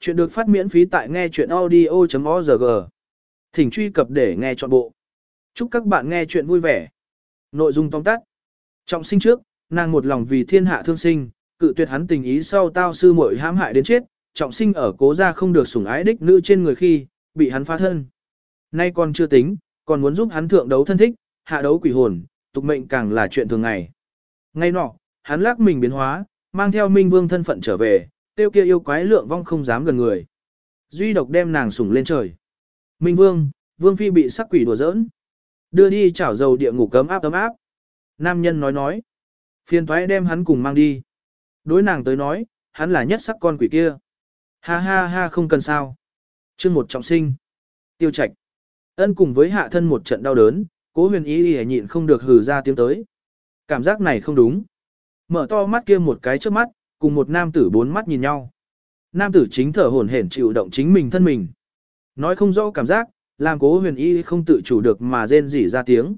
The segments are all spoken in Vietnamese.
Chuyện được phát miễn phí tại nghe chuyện audio.org. Thỉnh truy cập để nghe trọn bộ. Chúc các bạn nghe chuyện vui vẻ. Nội dung tóm tắt. Trọng sinh trước, nàng một lòng vì thiên hạ thương sinh, cự tuyệt hắn tình ý sau tao sư muội hãm hại đến chết, trọng sinh ở cố gia không được sủng ái đích nữ trên người khi, bị hắn phá thân. Nay còn chưa tính, còn muốn giúp hắn thượng đấu thân thích, hạ đấu quỷ hồn, tục mệnh càng là chuyện thường ngày. Ngay nọ, hắn lắc mình biến hóa, mang theo minh vương thân phận trở về, tiêu kia yêu quái lượng vong không dám gần người. Duy độc đem nàng sủng lên trời. Minh vương, vương phi bị sắc quỷ đùa giỡn. Đưa đi chảo dầu địa ngục cấm áp ấm áp. Nam nhân nói nói. Phiền thoái đem hắn cùng mang đi. Đối nàng tới nói, hắn là nhất sắc con quỷ kia. Ha ha ha không cần sao. chương một trọng sinh. Tiêu Trạch Ân cùng với hạ thân một trận đau đớn, cố huyền ý y nhịn không được hừ ra tiếng tới. Cảm giác này không đúng. Mở to mắt kia một cái trước mắt, cùng một nam tử bốn mắt nhìn nhau. Nam tử chính thở hổn hển chịu động chính mình thân mình. Nói không rõ cảm giác, làm cố huyền y không tự chủ được mà rên rỉ ra tiếng.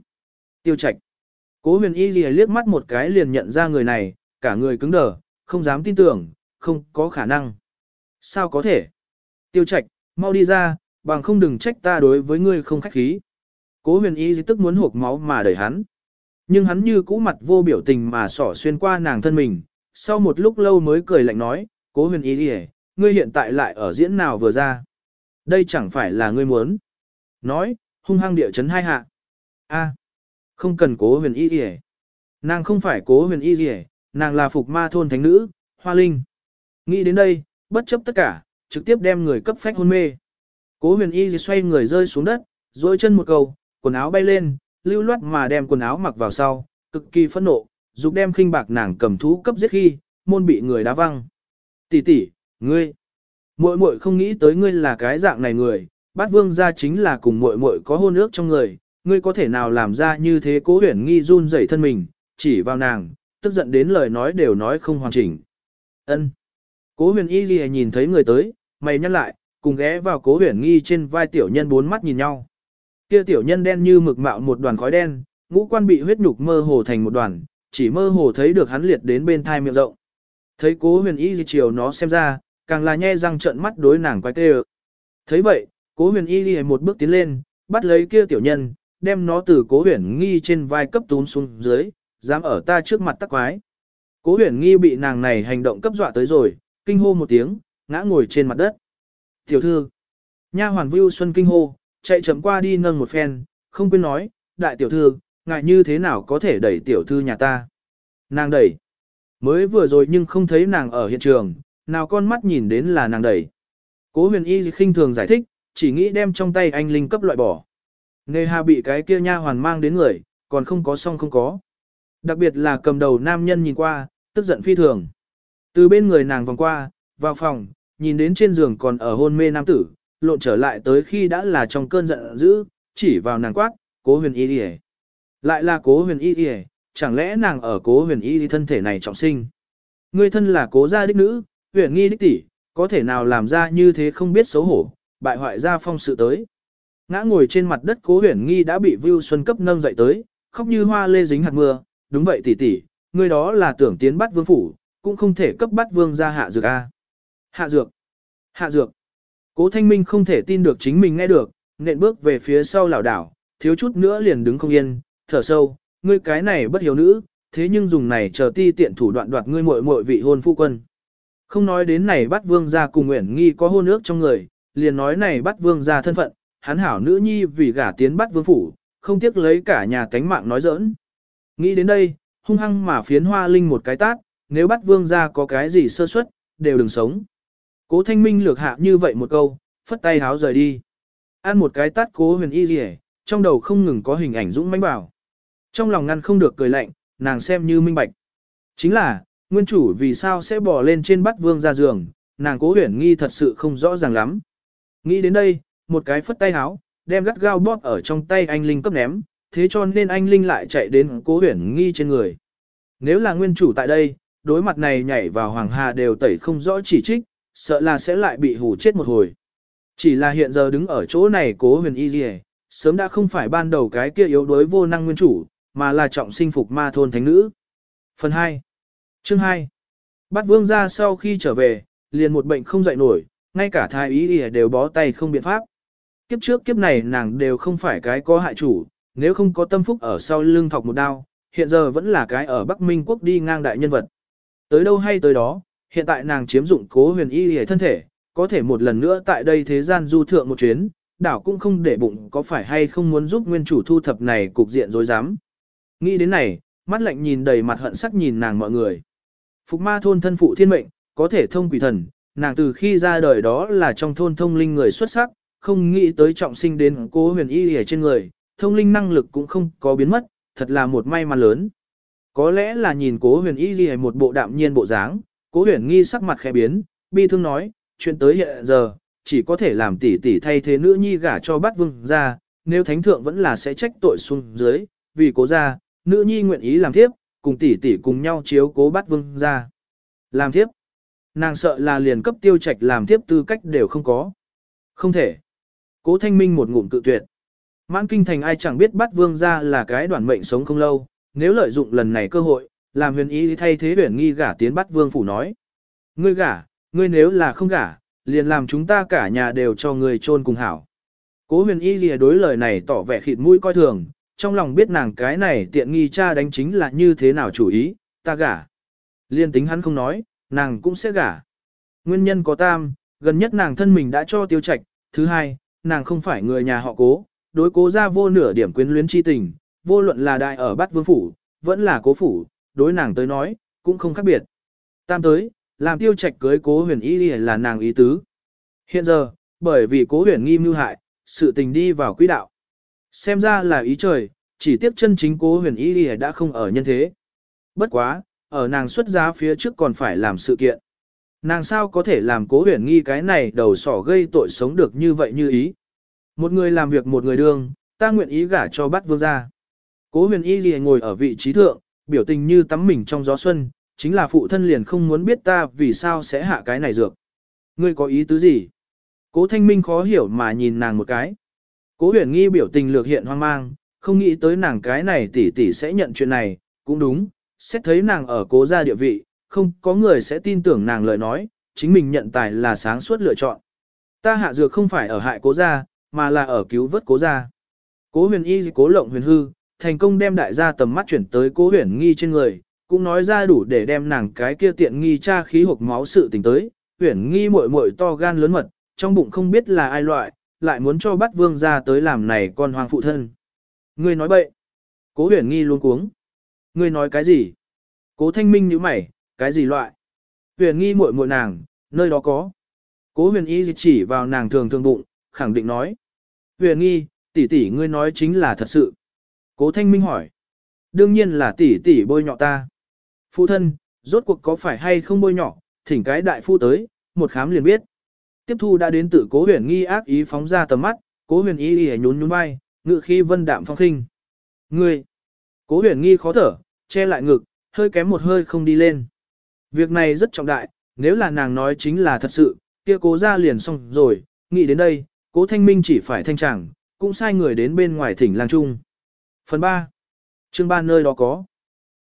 Tiêu Trạch Cố huyền y liếc mắt một cái liền nhận ra người này, cả người cứng đờ, không dám tin tưởng, không có khả năng. Sao có thể? Tiêu Trạch, mau đi ra, bằng không đừng trách ta đối với ngươi không khách khí. Cố huyền y tức muốn hộp máu mà đẩy hắn. Nhưng hắn như cũ mặt vô biểu tình mà sỏ xuyên qua nàng thân mình, sau một lúc lâu mới cười lạnh nói, cố huyền y đi ngươi hiện tại lại ở diễn nào vừa ra. Đây chẳng phải là ngươi muốn. Nói, hung hăng địa chấn hai hạ. a không cần cố huyền y đi Nàng không phải cố huyền y đi nàng là phục ma thôn thánh nữ, hoa linh. Nghĩ đến đây, bất chấp tất cả, trực tiếp đem người cấp phách hôn mê. Cố huyền y xoay người rơi xuống đất, dôi chân một cầu, quần áo bay lên, lưu loát mà đem quần áo mặc vào sau, cực kỳ phẫn nộ, dục đem khinh bạc nàng cầm thú cấp giết khi, môn bị người đá văng. Tỷ tỷ, ngươi, muội muội không nghĩ tới ngươi là cái dạng này người, bát vương gia chính là cùng muội muội có hôn ước trong người, ngươi có thể nào làm ra như thế cố huyển nghi run rẩy thân mình, chỉ vào nàng, tức giận đến lời nói đều nói không hoàn chỉnh. Ân. Cố huyền y ghi nhìn thấy người tới, mày nhăn lại, cùng ghé vào cố huyền nghi trên vai tiểu nhân bốn mắt nhìn nhau. Kia tiểu nhân đen như mực mạo một đoàn khói đen, ngũ quan bị huyết nhục mơ hồ thành một đoàn, chỉ mơ hồ thấy được hắn liệt đến bên thai miệng rộng. Thấy cố huyền y gì chiều nó xem ra, càng là nhe răng trợn mắt đối nàng quay tê Thấy vậy, cố huyền y đi một bước tiến lên, bắt lấy kia tiểu nhân, đem nó từ cố huyền nghi trên vai cấp tún xuống dưới, dám ở ta trước mặt tắc quái. Cố huyền nghi bị nàng này hành động cấp dọa tới rồi, kinh hô một tiếng, ngã ngồi trên mặt đất. Tiểu thư, nha hoàn vưu xuân kinh hô, chạy chậm qua đi nâng một phen, không quên nói, đại tiểu thư, ngại như thế nào có thể đẩy tiểu thư nhà ta. Nàng đẩy. Mới vừa rồi nhưng không thấy nàng ở hiện trường, nào con mắt nhìn đến là nàng đẩy. Cố huyền y khinh thường giải thích, chỉ nghĩ đem trong tay anh linh cấp loại bỏ. Nề hà bị cái kia nha hoàn mang đến người, còn không có song không có. Đặc biệt là cầm đầu nam nhân nhìn qua, tức giận phi thường. Từ bên người nàng vòng qua, vào phòng, nhìn đến trên giường còn ở hôn mê nam tử, lộn trở lại tới khi đã là trong cơn giận dữ, chỉ vào nàng quát, cố huyền y đi lại là cố huyền y y chẳng lẽ nàng ở cố huyền y thân thể này trọng sinh. Ngươi thân là cố gia đích nữ, huyền nghi đích tỷ, có thể nào làm ra như thế không biết xấu hổ, bại hoại gia phong sự tới. Ngã ngồi trên mặt đất cố huyền nghi đã bị Vưu Xuân cấp nâng dậy tới, khóc như hoa lê dính hạt mưa, đúng vậy tỷ tỷ, ngươi đó là tưởng tiến bắt vương phủ, cũng không thể cấp bắt vương ra hạ dược a. Hạ dược, hạ dược. Cố Thanh Minh không thể tin được chính mình nghe được, nện bước về phía sau lảo đảo, thiếu chút nữa liền đứng không yên, thở sâu, ngươi cái này bất hiếu nữ, thế nhưng dùng này chờ ti tiện thủ đoạn đoạt ngươi muội muội vị hôn phu quân. Không nói đến này bắt vương gia cùng nguyện nghi có hôn ước trong người, liền nói này bắt vương gia thân phận, hắn hảo nữ nhi vì gả tiến bắt vương phủ, không tiếc lấy cả nhà tánh mạng nói giỡn. Nghĩ đến đây, hung hăng mà phiến hoa linh một cái tát, nếu bắt vương gia có cái gì sơ suất, đều đừng sống. Cố thanh minh lược hạ như vậy một câu, phất tay háo rời đi. Ăn một cái tát cố huyền y rỉ, trong đầu không ngừng có hình ảnh dũng mãnh bảo. Trong lòng ngăn không được cười lạnh, nàng xem như minh bạch. Chính là, nguyên chủ vì sao sẽ bỏ lên trên bắt vương ra giường, nàng cố huyển nghi thật sự không rõ ràng lắm. Nghĩ đến đây, một cái phất tay háo, đem gắt gao bóp ở trong tay anh Linh cấp ném, thế cho nên anh Linh lại chạy đến cố huyển nghi trên người. Nếu là nguyên chủ tại đây, đối mặt này nhảy vào hoàng hà đều tẩy không rõ chỉ trích, sợ là sẽ lại bị hù chết một hồi. Chỉ là hiện giờ đứng ở chỗ này cố huyền y gì sớm đã không phải ban đầu cái kia yếu đối vô năng nguyên chủ, mà là trọng sinh phục ma thôn thánh nữ. Phần 2. Chương 2. bắt vương ra sau khi trở về, liền một bệnh không dậy nổi, ngay cả thái y đều bó tay không biện pháp. Kiếp trước kiếp này nàng đều không phải cái có hại chủ, nếu không có tâm phúc ở sau lưng thọc một đao, hiện giờ vẫn là cái ở Bắc Minh quốc đi ngang đại nhân vật. Tới đâu hay tới đó, hiện tại nàng chiếm dụng cố huyền y ỉa thân thể, có thể một lần nữa tại đây thế gian du thượng một chuyến, đảo cũng không để bụng có phải hay không muốn giúp nguyên chủ thu thập này cục diện dối dám. Nghĩ đến này, mắt lạnh nhìn đầy mặt hận sắc nhìn nàng mọi người. Phục ma thôn thân phụ thiên mệnh, có thể thông quỷ thần, nàng từ khi ra đời đó là trong thôn thông linh người xuất sắc, không nghĩ tới trọng sinh đến cố huyền y ở trên người, thông linh năng lực cũng không có biến mất, thật là một may mắn lớn. Có lẽ là nhìn cố huyền y gì một bộ đạm nhiên bộ dáng, cố huyền nghi sắc mặt khẽ biến, bi thương nói, chuyện tới hiện giờ, chỉ có thể làm tỷ tỷ thay thế nữ nhi gả cho Bát vương ra, nếu thánh thượng vẫn là sẽ trách tội xuống dưới, vì cố ra, nữ nhi nguyện ý làm thiếp, cùng tỷ tỷ cùng nhau chiếu cố bắt vương ra. Làm thiếp. Nàng sợ là liền cấp tiêu trạch làm thiếp tư cách đều không có. Không thể. Cố thanh minh một ngụm cự tuyệt. Mãn kinh thành ai chẳng biết bắt vương ra là cái đoàn mệnh sống không lâu, nếu lợi dụng lần này cơ hội, làm huyền ý thay thế huyền nghi gả tiến bắt vương phủ nói. Ngươi gả, ngươi nếu là không gả, liền làm chúng ta cả nhà đều cho ngươi chôn cùng hảo. Cố huyền y lìa đối lời này tỏ vẻ khịt mũi coi thường, trong lòng biết nàng cái này tiện nghi cha đánh chính là như thế nào chủ ý, ta gả. Liên tính hắn không nói, nàng cũng sẽ gả. Nguyên nhân có tam, gần nhất nàng thân mình đã cho tiêu trạch, thứ hai, nàng không phải người nhà họ cố, đối cố ra vô nửa điểm quyến luyến chi tình, vô luận là đại ở bát vương phủ, vẫn là cố phủ, đối nàng tới nói, cũng không khác biệt. Tam tới, làm tiêu trạch cưới cố huyền y là nàng ý tứ. Hiện giờ, bởi vì cố huyền nghi mưu hại, sự tình đi vào quỹ đạo. Xem ra là ý trời, chỉ tiếp chân chính cố huyền y đã không ở nhân thế. Bất quá, ở nàng xuất giá phía trước còn phải làm sự kiện. Nàng sao có thể làm cố huyền nghi cái này đầu sỏ gây tội sống được như vậy như ý. Một người làm việc một người đương, ta nguyện ý gả cho bắt vương gia. Cố huyền y gì ngồi ở vị trí thượng, biểu tình như tắm mình trong gió xuân, chính là phụ thân liền không muốn biết ta vì sao sẽ hạ cái này dược. Ngươi có ý tứ gì? Cố thanh minh khó hiểu mà nhìn nàng một cái. Cố huyền nghi biểu tình lược hiện hoang mang, không nghĩ tới nàng cái này tỷ tỷ sẽ nhận chuyện này, cũng đúng, xét thấy nàng ở cố gia địa vị, không có người sẽ tin tưởng nàng lời nói, chính mình nhận tài là sáng suốt lựa chọn. Ta hạ dược không phải ở hại cố gia, mà là ở cứu vớt cố gia. Cố huyền y cố lộng huyền hư, thành công đem đại gia tầm mắt chuyển tới cố huyền nghi trên người, cũng nói ra đủ để đem nàng cái kia tiện nghi tra khí hộp máu sự tình tới, huyền nghi muội muội to gan lớn mật, trong bụng không biết là ai loại, lại muốn cho bắt vương ra tới làm này con hoàng phụ thân. Ngươi nói bậy. Cố huyền nghi luôn cuống. Ngươi nói cái gì? Cố thanh minh như mày, cái gì loại? Huyền nghi muội muội nàng, nơi đó có. Cố huyền y chỉ vào nàng thường thường bụng, khẳng định nói. Huyền nghi, tỷ tỷ ngươi nói chính là thật sự. Cố thanh minh hỏi. Đương nhiên là tỷ tỷ bôi nhọ ta. Phụ thân, rốt cuộc có phải hay không bôi nhọ, thỉnh cái đại phu tới, một khám liền biết. Tiếp thu đã đến tự cố huyền nghi ác ý phóng ra tầm mắt, cố huyền y y nhún nhún vai, ngự khi vân đạm phong khinh. Ngươi, cố huyền nghi khó thở, che lại ngực, hơi kém một hơi không đi lên. Việc này rất trọng đại, nếu là nàng nói chính là thật sự, kia cố ra liền xong rồi, nghĩ đến đây, cố thanh minh chỉ phải thanh chẳng, cũng sai người đến bên ngoài thỉnh lang trung. Phần 3. Chương 3 nơi đó có.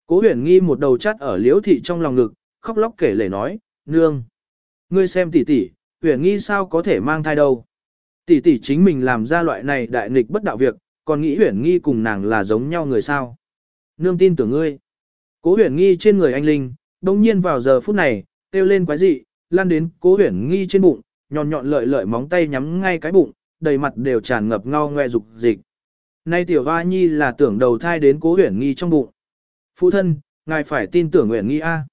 Cố huyền nghi một đầu chắt ở liễu thị trong lòng ngực, khóc lóc kể lể nói, nương. Ngươi xem tỷ tỷ, huyền nghi sao có thể mang thai đâu. Tỷ tỷ chính mình làm ra loại này đại nghịch bất đạo việc, còn nghĩ huyền nghi cùng nàng là giống nhau người sao. Nương tin tưởng ngươi. Cố huyền nghi trên người anh Linh, đồng nhiên vào giờ phút này, kêu lên quái dị, lan đến cố huyền nghi trên bụng, nhọn nhọn lợi lợi móng tay nhắm ngay cái bụng, đầy mặt đều tràn ngập ngao ngoe dục dịch. Nay tiểu hoa nhi là tưởng đầu thai đến cố huyền nghi trong bụng. Phụ thân, ngài phải tin tưởng huyền nghi A.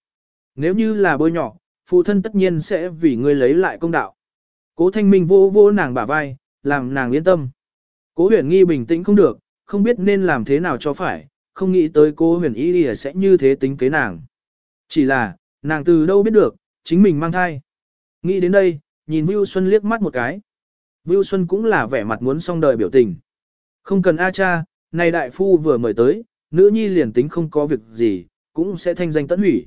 Nếu như là bôi nhỏ, phụ thân tất nhiên sẽ vì ngươi lấy lại công đạo. Cố thanh minh vô vô nàng bả vai, làm nàng yên tâm. Cố huyền nghi bình tĩnh không được, không biết nên làm thế nào cho phải, không nghĩ tới cố huyền y sẽ như thế tính kế nàng. Chỉ là, nàng từ đâu biết được, chính mình mang thai. Nghĩ đến đây, nhìn Vưu Xuân liếc mắt một cái. Vưu Xuân cũng là vẻ mặt muốn xong đời biểu tình. Không cần A cha, này đại phu vừa mời tới, nữ nhi liền tính không có việc gì, cũng sẽ thanh danh tận hủy.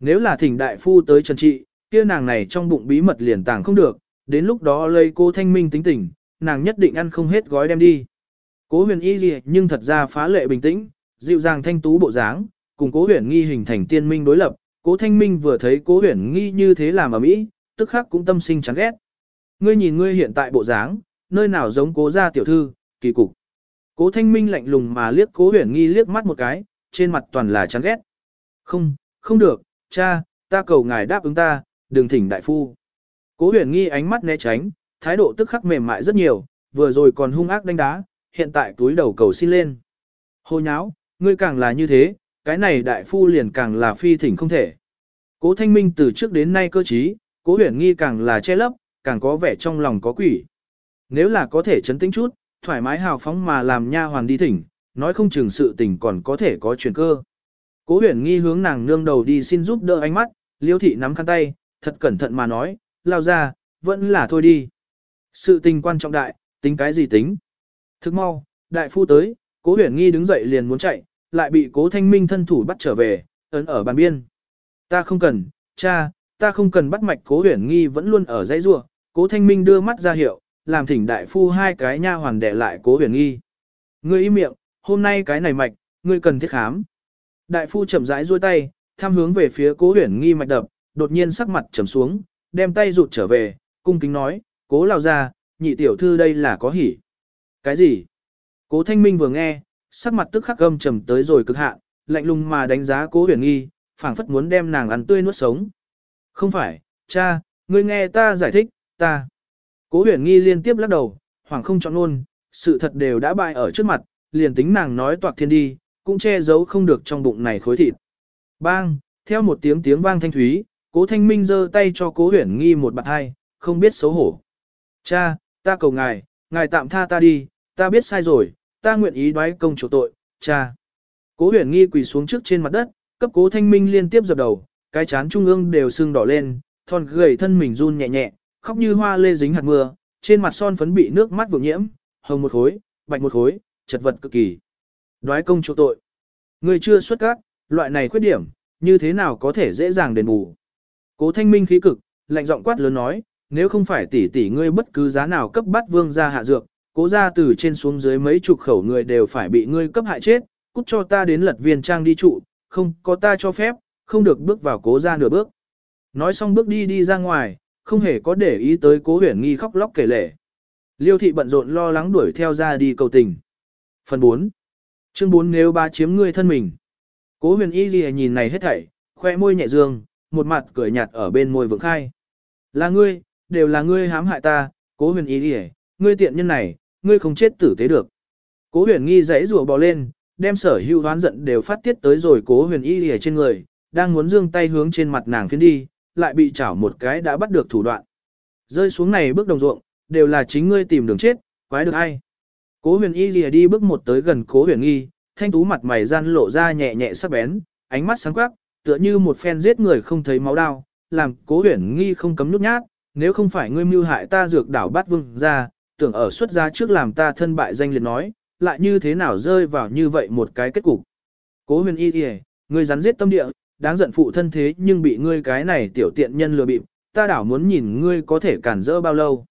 Nếu là thỉnh đại phu tới trần trị, kia nàng này trong bụng bí mật liền tàng không được, đến lúc đó lấy cô thanh minh tính tình, nàng nhất định ăn không hết gói đem đi. Cố huyền y gì nhưng thật ra phá lệ bình tĩnh, dịu dàng thanh tú bộ dáng, cùng cố huyền nghi hình thành tiên minh đối lập, cố thanh minh vừa thấy cố huyền nghi như thế làm ở mỹ, tức khắc cũng tâm sinh chán ghét. ngươi nhìn ngươi hiện tại bộ dáng, nơi nào giống cố gia tiểu thư, kỳ cục. Cố thanh minh lạnh lùng mà liếc cố huyền nghi liếc mắt một cái, trên mặt toàn là chán ghét. Không, không được, cha, ta cầu ngài đáp ứng ta, đừng thỉnh đại phu. Cố huyền nghi ánh mắt né tránh, thái độ tức khắc mềm mại rất nhiều, vừa rồi còn hung ác đánh đá, hiện tại túi đầu cầu xin lên. Hồ nháo, ngươi càng là như thế, cái này đại phu liền càng là phi thỉnh không thể. Cố thanh minh từ trước đến nay cơ trí, cố huyền nghi càng là che lấp, càng có vẻ trong lòng có quỷ. Nếu là có thể chấn tĩnh chút, thoải mái hào phóng mà làm nha hoàn đi thỉnh, nói không chừng sự tình còn có thể có chuyển cơ. Cố huyền nghi hướng nàng nương đầu đi xin giúp đỡ ánh mắt, liêu thị nắm khăn tay, thật cẩn thận mà nói, lao ra, vẫn là thôi đi. Sự tình quan trọng đại, tính cái gì tính. Thức mau, đại phu tới, cố huyền nghi đứng dậy liền muốn chạy, lại bị cố thanh minh thân thủ bắt trở về, ấn ở bàn biên. Ta không cần, cha, ta không cần bắt mạch cố huyền nghi vẫn luôn ở dãy rua, cố thanh minh đưa mắt ra hiệu, làm thỉnh đại phu hai cái nha hoàn đẻ lại cố huyền nghi. Ngươi im miệng, hôm nay cái này mạch, ngươi cần thiết khám. Đại phu chậm rãi duỗi tay, tham hướng về phía cố huyền nghi mạch đập, đột nhiên sắc mặt trầm xuống, đem tay rụt trở về, cung kính nói, cố lao ra, nhị tiểu thư đây là có hỉ. Cái gì? Cố thanh minh vừa nghe, sắc mặt tức khắc gâm trầm tới rồi cực hạn, lạnh lùng mà đánh giá cố huyền nghi, phảng phất muốn đem nàng ăn tươi nuốt sống. Không phải, cha, ngươi nghe ta giải thích, ta. Cố huyền nghi liên tiếp lắc đầu, hoàng không chọn luôn, sự thật đều đã bại ở trước mặt, liền tính nàng nói toạc thiên đi, cũng che giấu không được trong bụng này khối thịt. Bang, theo một tiếng tiếng vang thanh thúy, cố thanh minh giơ tay cho cố huyền nghi một bạt hai, không biết xấu hổ. Cha, ta cầu ngài, ngài tạm tha ta đi, ta biết sai rồi, ta nguyện ý đoái công chủ tội, cha. Cố huyền nghi quỳ xuống trước trên mặt đất, cấp cố thanh minh liên tiếp dập đầu, cái chán trung ương đều sưng đỏ lên, thon gầy thân mình run nhẹ nhẹ, khóc như hoa lê dính hạt mưa, trên mặt son phấn bị nước mắt vừa nhiễm, hồng một khối, bạch một khối, chật vật cực kỳ. Đoái công chỗ tội. Người chưa xuất các, loại này khuyết điểm, như thế nào có thể dễ dàng đền bù. Cố thanh minh khí cực, lạnh giọng quát lớn nói, nếu không phải tỷ tỷ ngươi bất cứ giá nào cấp bắt vương ra hạ dược, cố ra từ trên xuống dưới mấy chục khẩu người đều phải bị ngươi cấp hại chết, cút cho ta đến lật viên trang đi trụ, không có ta cho phép, không được bước vào cố ra nửa bước. Nói xong bước đi đi ra ngoài, không hề có để ý tới cố huyền nghi khóc lóc kể lể. Liêu thị bận rộn lo lắng đuổi theo ra đi cầu tình. Phần 4. Chương 4 nếu ba chiếm ngươi thân mình. Cố huyền y gì nhìn này hết thảy, khoe môi nhẹ dương, một mặt cười nhạt ở bên môi vững khai. Là ngươi, đều là ngươi hãm hại ta, cố huyền y gì ngươi tiện nhân này, ngươi không chết tử tế được. Cố huyền nghi dãy rùa bò lên, đem sở hữu hoán giận đều phát tiết tới rồi cố huyền y gì trên người, đang muốn dương tay hướng trên mặt nàng phiến đi, lại bị chảo một cái đã bắt được thủ đoạn. Rơi xuống này bước đồng ruộng, đều là chính ngươi tìm đường chết, quái được ai. Cố huyền y lìa đi bước một tới gần cố huyền y, thanh tú mặt mày gian lộ ra nhẹ nhẹ sắc bén, ánh mắt sáng quắc, tựa như một phen giết người không thấy máu đau, làm cố huyền nghi không cấm nhút nhát, nếu không phải ngươi mưu hại ta dược đảo bát vương ra, tưởng ở xuất gia trước làm ta thân bại danh liệt nói, lại như thế nào rơi vào như vậy một cái kết cục. Cố huyền y lìa, ngươi rắn giết tâm địa, đáng giận phụ thân thế nhưng bị ngươi cái này tiểu tiện nhân lừa bịp, ta đảo muốn nhìn ngươi có thể cản rỡ bao lâu.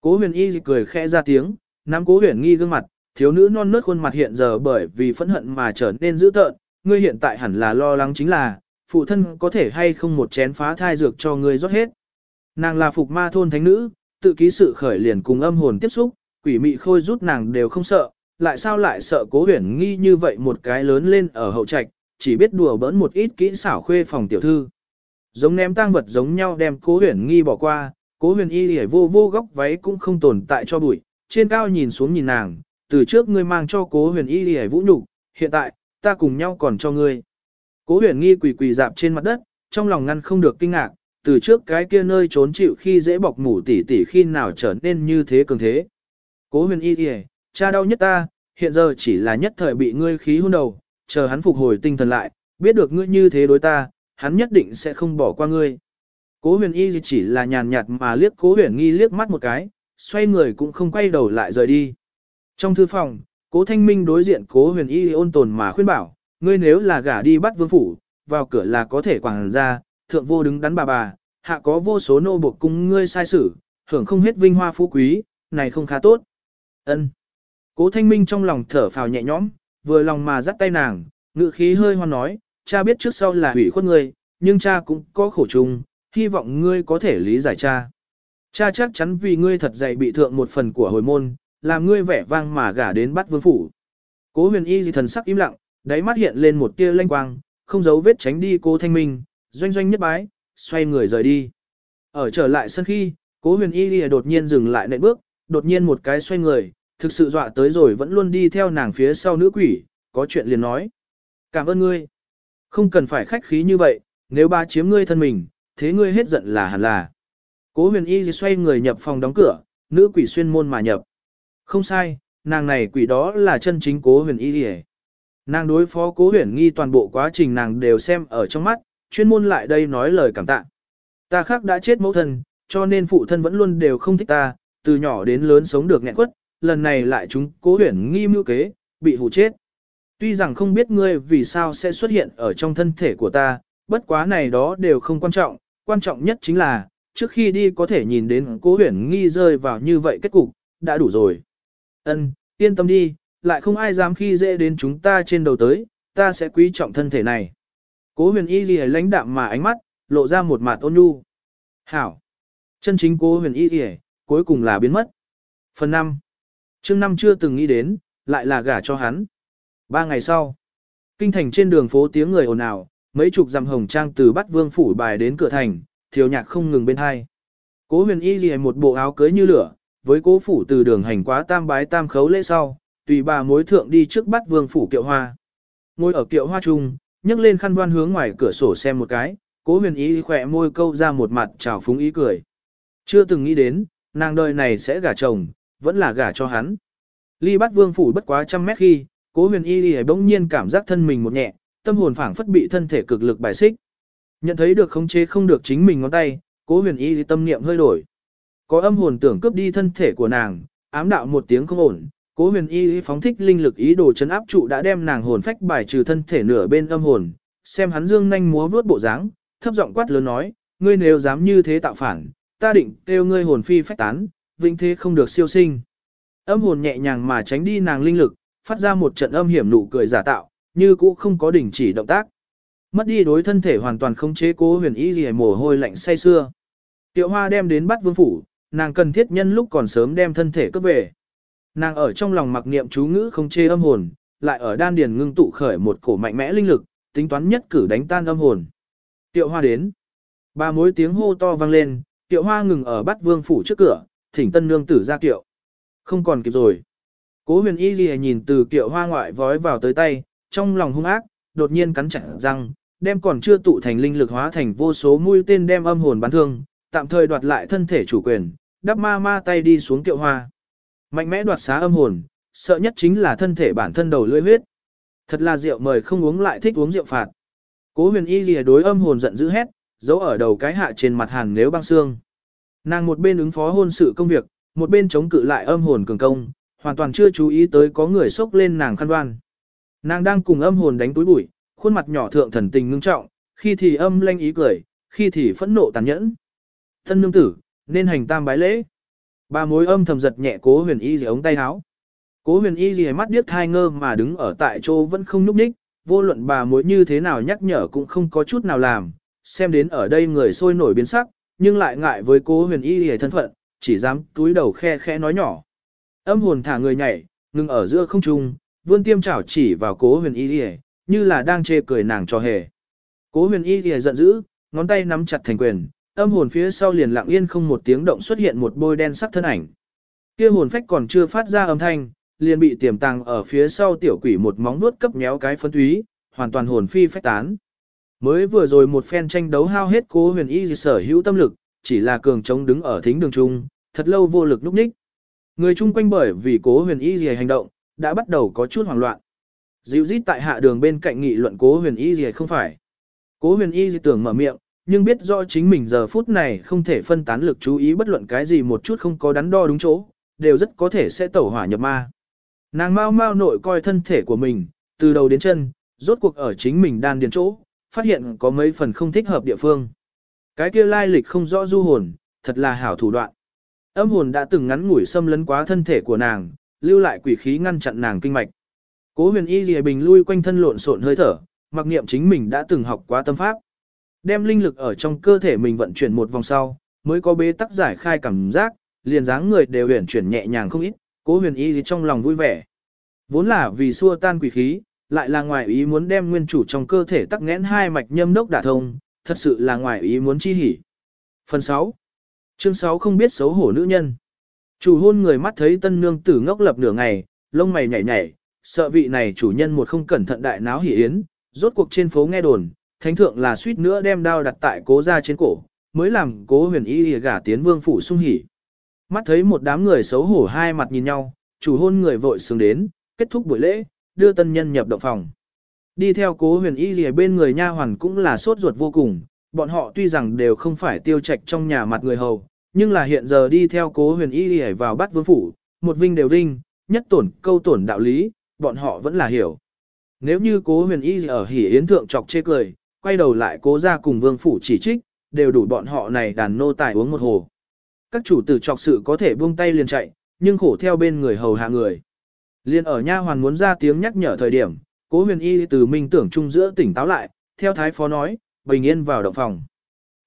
Cố huyền y cười khẽ ra tiếng, Nam cố huyền nghi gương mặt, thiếu nữ non nớt khuôn mặt hiện giờ bởi vì phẫn hận mà trở nên dữ tợn, ngươi hiện tại hẳn là lo lắng chính là, phụ thân có thể hay không một chén phá thai dược cho ngươi rót hết. Nàng là phục ma thôn thánh nữ, tự ký sự khởi liền cùng âm hồn tiếp xúc, quỷ mị khôi rút nàng đều không sợ, lại sao lại sợ cố huyền nghi như vậy một cái lớn lên ở hậu trạch, chỉ biết đùa bỡn một ít kỹ xảo khuê phòng tiểu thư. Giống ném tang vật giống nhau đem cố huyền nghi bỏ qua, cố huyền y hề vô vô góc váy cũng không tồn tại cho bụi, trên cao nhìn xuống nhìn nàng, từ trước ngươi mang cho cố huyền y đi vũ nhục hiện tại, ta cùng nhau còn cho ngươi. Cố huyền nghi quỳ quỳ dạp trên mặt đất, trong lòng ngăn không được kinh ngạc, từ trước cái kia nơi trốn chịu khi dễ bọc mủ tỉ tỉ khi nào trở nên như thế cường thế. Cố huyền y đi cha đau nhất ta, hiện giờ chỉ là nhất thời bị ngươi khí hôn đầu, chờ hắn phục hồi tinh thần lại, biết được ngươi như thế đối ta, hắn nhất định sẽ không bỏ qua ngươi. Cố huyền y chỉ là nhàn nhạt mà liếc cố huyền nghi liếc mắt một cái, xoay người cũng không quay đầu lại rời đi. Trong thư phòng, cố thanh minh đối diện cố huyền y ôn tồn mà khuyên bảo, ngươi nếu là gả đi bắt vương phủ, vào cửa là có thể quảng ra, thượng vô đứng đắn bà bà, hạ có vô số nô buộc cung ngươi sai xử, hưởng không hết vinh hoa phú quý, này không khá tốt. Ân. Cố thanh minh trong lòng thở phào nhẹ nhõm, vừa lòng mà dắt tay nàng, ngự khí hơi hoan nói, cha biết trước sau là hủy khuất ngươi, nhưng cha cũng có khổ chung, hy vọng ngươi có thể lý giải cha. Cha chắc chắn vì ngươi thật dày bị thượng một phần của hồi môn, làm ngươi vẻ vang mà gả đến bắt vương phủ. Cố huyền y gì thần sắc im lặng, đáy mắt hiện lên một tia lanh quang, không giấu vết tránh đi cố thanh minh, doanh doanh nhất bái, xoay người rời đi. Ở trở lại sân khi, cố huyền y gì đột nhiên dừng lại nệm bước, đột nhiên một cái xoay người, thực sự dọa tới rồi vẫn luôn đi theo nàng phía sau nữ quỷ, có chuyện liền nói. Cảm ơn ngươi. Không cần phải khách khí như vậy, nếu ba chiếm ngươi thân mình, thế ngươi hết giận là hẳn là. Cố huyền y xoay người nhập phòng đóng cửa, nữ quỷ xuyên môn mà nhập. Không sai, nàng này quỷ đó là chân chính cố huyền y đi Nàng đối phó cố huyền nghi toàn bộ quá trình nàng đều xem ở trong mắt, chuyên môn lại đây nói lời cảm tạ. Ta khác đã chết mẫu thân, cho nên phụ thân vẫn luôn đều không thích ta, từ nhỏ đến lớn sống được nghẹn quất, lần này lại chúng cố huyền nghi mưu kế, bị hù chết. Tuy rằng không biết ngươi vì sao sẽ xuất hiện ở trong thân thể của ta, bất quá này đó đều không quan trọng, quan trọng nhất chính là, trước khi đi có thể nhìn đến cố huyền nghi rơi vào như vậy kết cục, đã đủ rồi. Ân, yên tâm đi, lại không ai dám khi dễ đến chúng ta trên đầu tới, ta sẽ quý trọng thân thể này. Cố huyền y gì lãnh đạm mà ánh mắt, lộ ra một mặt ôn nhu. Hảo. Chân chính cố huyền y gì cuối cùng là biến mất. Phần 5. chương năm chưa từng nghĩ đến, lại là gả cho hắn. Ba ngày sau, kinh thành trên đường phố tiếng người ồn ào, mấy chục dặm hồng trang từ bắt vương phủ bài đến cửa thành, thiếu nhạc không ngừng bên hai. Cố huyền y gì một bộ áo cưới như lửa, với cố phủ từ đường hành quá tam bái tam khấu lễ sau, tùy bà mối thượng đi trước bắt vương phủ kiệu hoa. Ngồi ở kiệu hoa trung, nhấc lên khăn đoan hướng ngoài cửa sổ xem một cái, cố huyền y khỏe môi câu ra một mặt trào phúng ý cười. Chưa từng nghĩ đến, nàng đời này sẽ gả chồng, vẫn là gả cho hắn. Ly bắt vương phủ bất quá trăm mét khi, cố huyền y y bỗng nhiên cảm giác thân mình một nhẹ, tâm hồn phảng phất bị thân thể cực lực bài xích. Nhận thấy được khống chế không được chính mình ngón tay, cố huyền y tâm niệm hơi đổi. Có âm hồn tưởng cướp đi thân thể của nàng, ám đạo một tiếng không ổn, cố huyền y phóng thích linh lực ý đồ chấn áp trụ đã đem nàng hồn phách bài trừ thân thể nửa bên âm hồn, xem hắn dương nhanh múa vướt bộ dáng, thấp giọng quát lớn nói, ngươi nếu dám như thế tạo phản, ta định kêu ngươi hồn phi phách tán, vĩnh thế không được siêu sinh. Âm hồn nhẹ nhàng mà tránh đi nàng linh lực, phát ra một trận âm hiểm nụ cười giả tạo, như cũ không có đình chỉ động tác. Mất đi đối thân thể hoàn toàn không chế cố huyền y gì mồ hôi lạnh say xưa. Tiệu hoa đem đến bắt vương phủ, nàng cần thiết nhân lúc còn sớm đem thân thể cấp về. Nàng ở trong lòng mặc niệm chú ngữ không chê âm hồn, lại ở đan điền ngưng tụ khởi một cổ mạnh mẽ linh lực, tính toán nhất cử đánh tan âm hồn. Tiệu hoa đến. Ba mối tiếng hô to vang lên, tiệu hoa ngừng ở bắt vương phủ trước cửa, thỉnh tân nương tử ra kiệu. Không còn kịp rồi. Cố huyền y gì nhìn từ kiệu hoa ngoại vói vào tới tay, trong lòng hung ác, đột nhiên cắn chặt răng, đem còn chưa tụ thành linh lực hóa thành vô số mũi tên đem âm hồn bắn thương, tạm thời đoạt lại thân thể chủ quyền, đắp ma ma tay đi xuống kiệu hoa. Mạnh mẽ đoạt xá âm hồn, sợ nhất chính là thân thể bản thân đầu lưỡi huyết. Thật là rượu mời không uống lại thích uống rượu phạt. Cố huyền y lìa đối âm hồn giận dữ hét, giấu ở đầu cái hạ trên mặt hàn nếu băng xương. Nàng một bên ứng phó hôn sự công việc, một bên chống cự lại âm hồn cường công, hoàn toàn chưa chú ý tới có người xốc lên nàng khăn đoan. Nàng đang cùng âm hồn đánh túi bụi, khuôn mặt nhỏ thượng thần tình ngưng trọng, khi thì âm lanh ý cười, khi thì phẫn nộ tàn nhẫn. Thân nương tử, nên hành tam bái lễ. Ba mối âm thầm giật nhẹ cố huyền y gì ống tay áo. Cố huyền y gì mắt điếc thai ngơ mà đứng ở tại chỗ vẫn không nhúc nhích, vô luận bà mối như thế nào nhắc nhở cũng không có chút nào làm, xem đến ở đây người sôi nổi biến sắc, nhưng lại ngại với cố huyền y gì thân phận, chỉ dám túi đầu khe khẽ nói nhỏ. Âm hồn thả người nhảy, ngừng ở giữa không trung, vươn tiêm chảo chỉ vào cố huyền y gì, như là đang chê cười nàng cho hề. Cố huyền y thì giận dữ, ngón tay nắm chặt thành quyền, âm hồn phía sau liền lặng yên không một tiếng động xuất hiện một bôi đen sắc thân ảnh. Kia hồn phách còn chưa phát ra âm thanh, liền bị tiềm tàng ở phía sau tiểu quỷ một móng vuốt cấp méo cái phân túy, hoàn toàn hồn phi phách tán. Mới vừa rồi một phen tranh đấu hao hết cố huyền y sở hữu tâm lực, chỉ là cường chống đứng ở thính đường trung, thật lâu vô lực núp ních. Người chung quanh bởi vì cố huyền y gì hành động, đã bắt đầu có chút hoảng loạn. Dịu rít tại hạ đường bên cạnh nghị luận cố huyền y gì không phải. Cố huyền y gì tưởng mở miệng, nhưng biết rõ chính mình giờ phút này không thể phân tán lực chú ý bất luận cái gì một chút không có đắn đo đúng chỗ, đều rất có thể sẽ tẩu hỏa nhập ma. Nàng mau mau nội coi thân thể của mình, từ đầu đến chân, rốt cuộc ở chính mình đan điền chỗ, phát hiện có mấy phần không thích hợp địa phương. Cái kia lai lịch không rõ du hồn, thật là hảo thủ đoạn. Âm hồn đã từng ngắn ngủi xâm lấn quá thân thể của nàng, lưu lại quỷ khí ngăn chặn nàng kinh mạch. Cố huyền y lìa bình lui quanh thân lộn xộn hơi thở, mặc niệm chính mình đã từng học qua tâm pháp. Đem linh lực ở trong cơ thể mình vận chuyển một vòng sau, mới có bế tắc giải khai cảm giác, liền dáng người đều huyền chuyển nhẹ nhàng không ít, cố huyền y thì trong lòng vui vẻ. Vốn là vì xua tan quỷ khí, lại là ngoài ý muốn đem nguyên chủ trong cơ thể tắc nghẽn hai mạch nhâm đốc đả thông, thật sự là ngoài ý muốn chi hỉ. Phần 6 Chương 6 không biết xấu hổ nữ nhân. Chủ hôn người mắt thấy tân nương tử ngốc lập nửa ngày, lông mày nhảy nhảy, sợ vị này chủ nhân một không cẩn thận đại náo hỉ yến, rốt cuộc trên phố nghe đồn, thánh thượng là suýt nữa đem đao đặt tại cố gia trên cổ, mới làm cố huyền y gả tiến vương phủ sung hỉ. Mắt thấy một đám người xấu hổ hai mặt nhìn nhau, chủ hôn người vội sướng đến, kết thúc buổi lễ, đưa tân nhân nhập động phòng. Đi theo cố huyền y lìa bên người nha hoàn cũng là sốt ruột vô cùng, bọn họ tuy rằng đều không phải tiêu trạch trong nhà mặt người hầu, nhưng là hiện giờ đi theo cố huyền y lìa vào bắt vương phủ, một vinh đều vinh, nhất tổn câu tổn đạo lý, bọn họ vẫn là hiểu. Nếu như cố huyền y ở hỉ yến thượng chọc chê cười, quay đầu lại cố ra cùng vương phủ chỉ trích, đều đủ bọn họ này đàn nô tài uống một hồ. Các chủ tử chọc sự có thể buông tay liền chạy, nhưng khổ theo bên người hầu hạ người. Liên ở nha hoàn muốn ra tiếng nhắc nhở thời điểm, cố huyền y từ minh tưởng trung giữa tỉnh táo lại, theo thái phó nói, bình yên vào động phòng.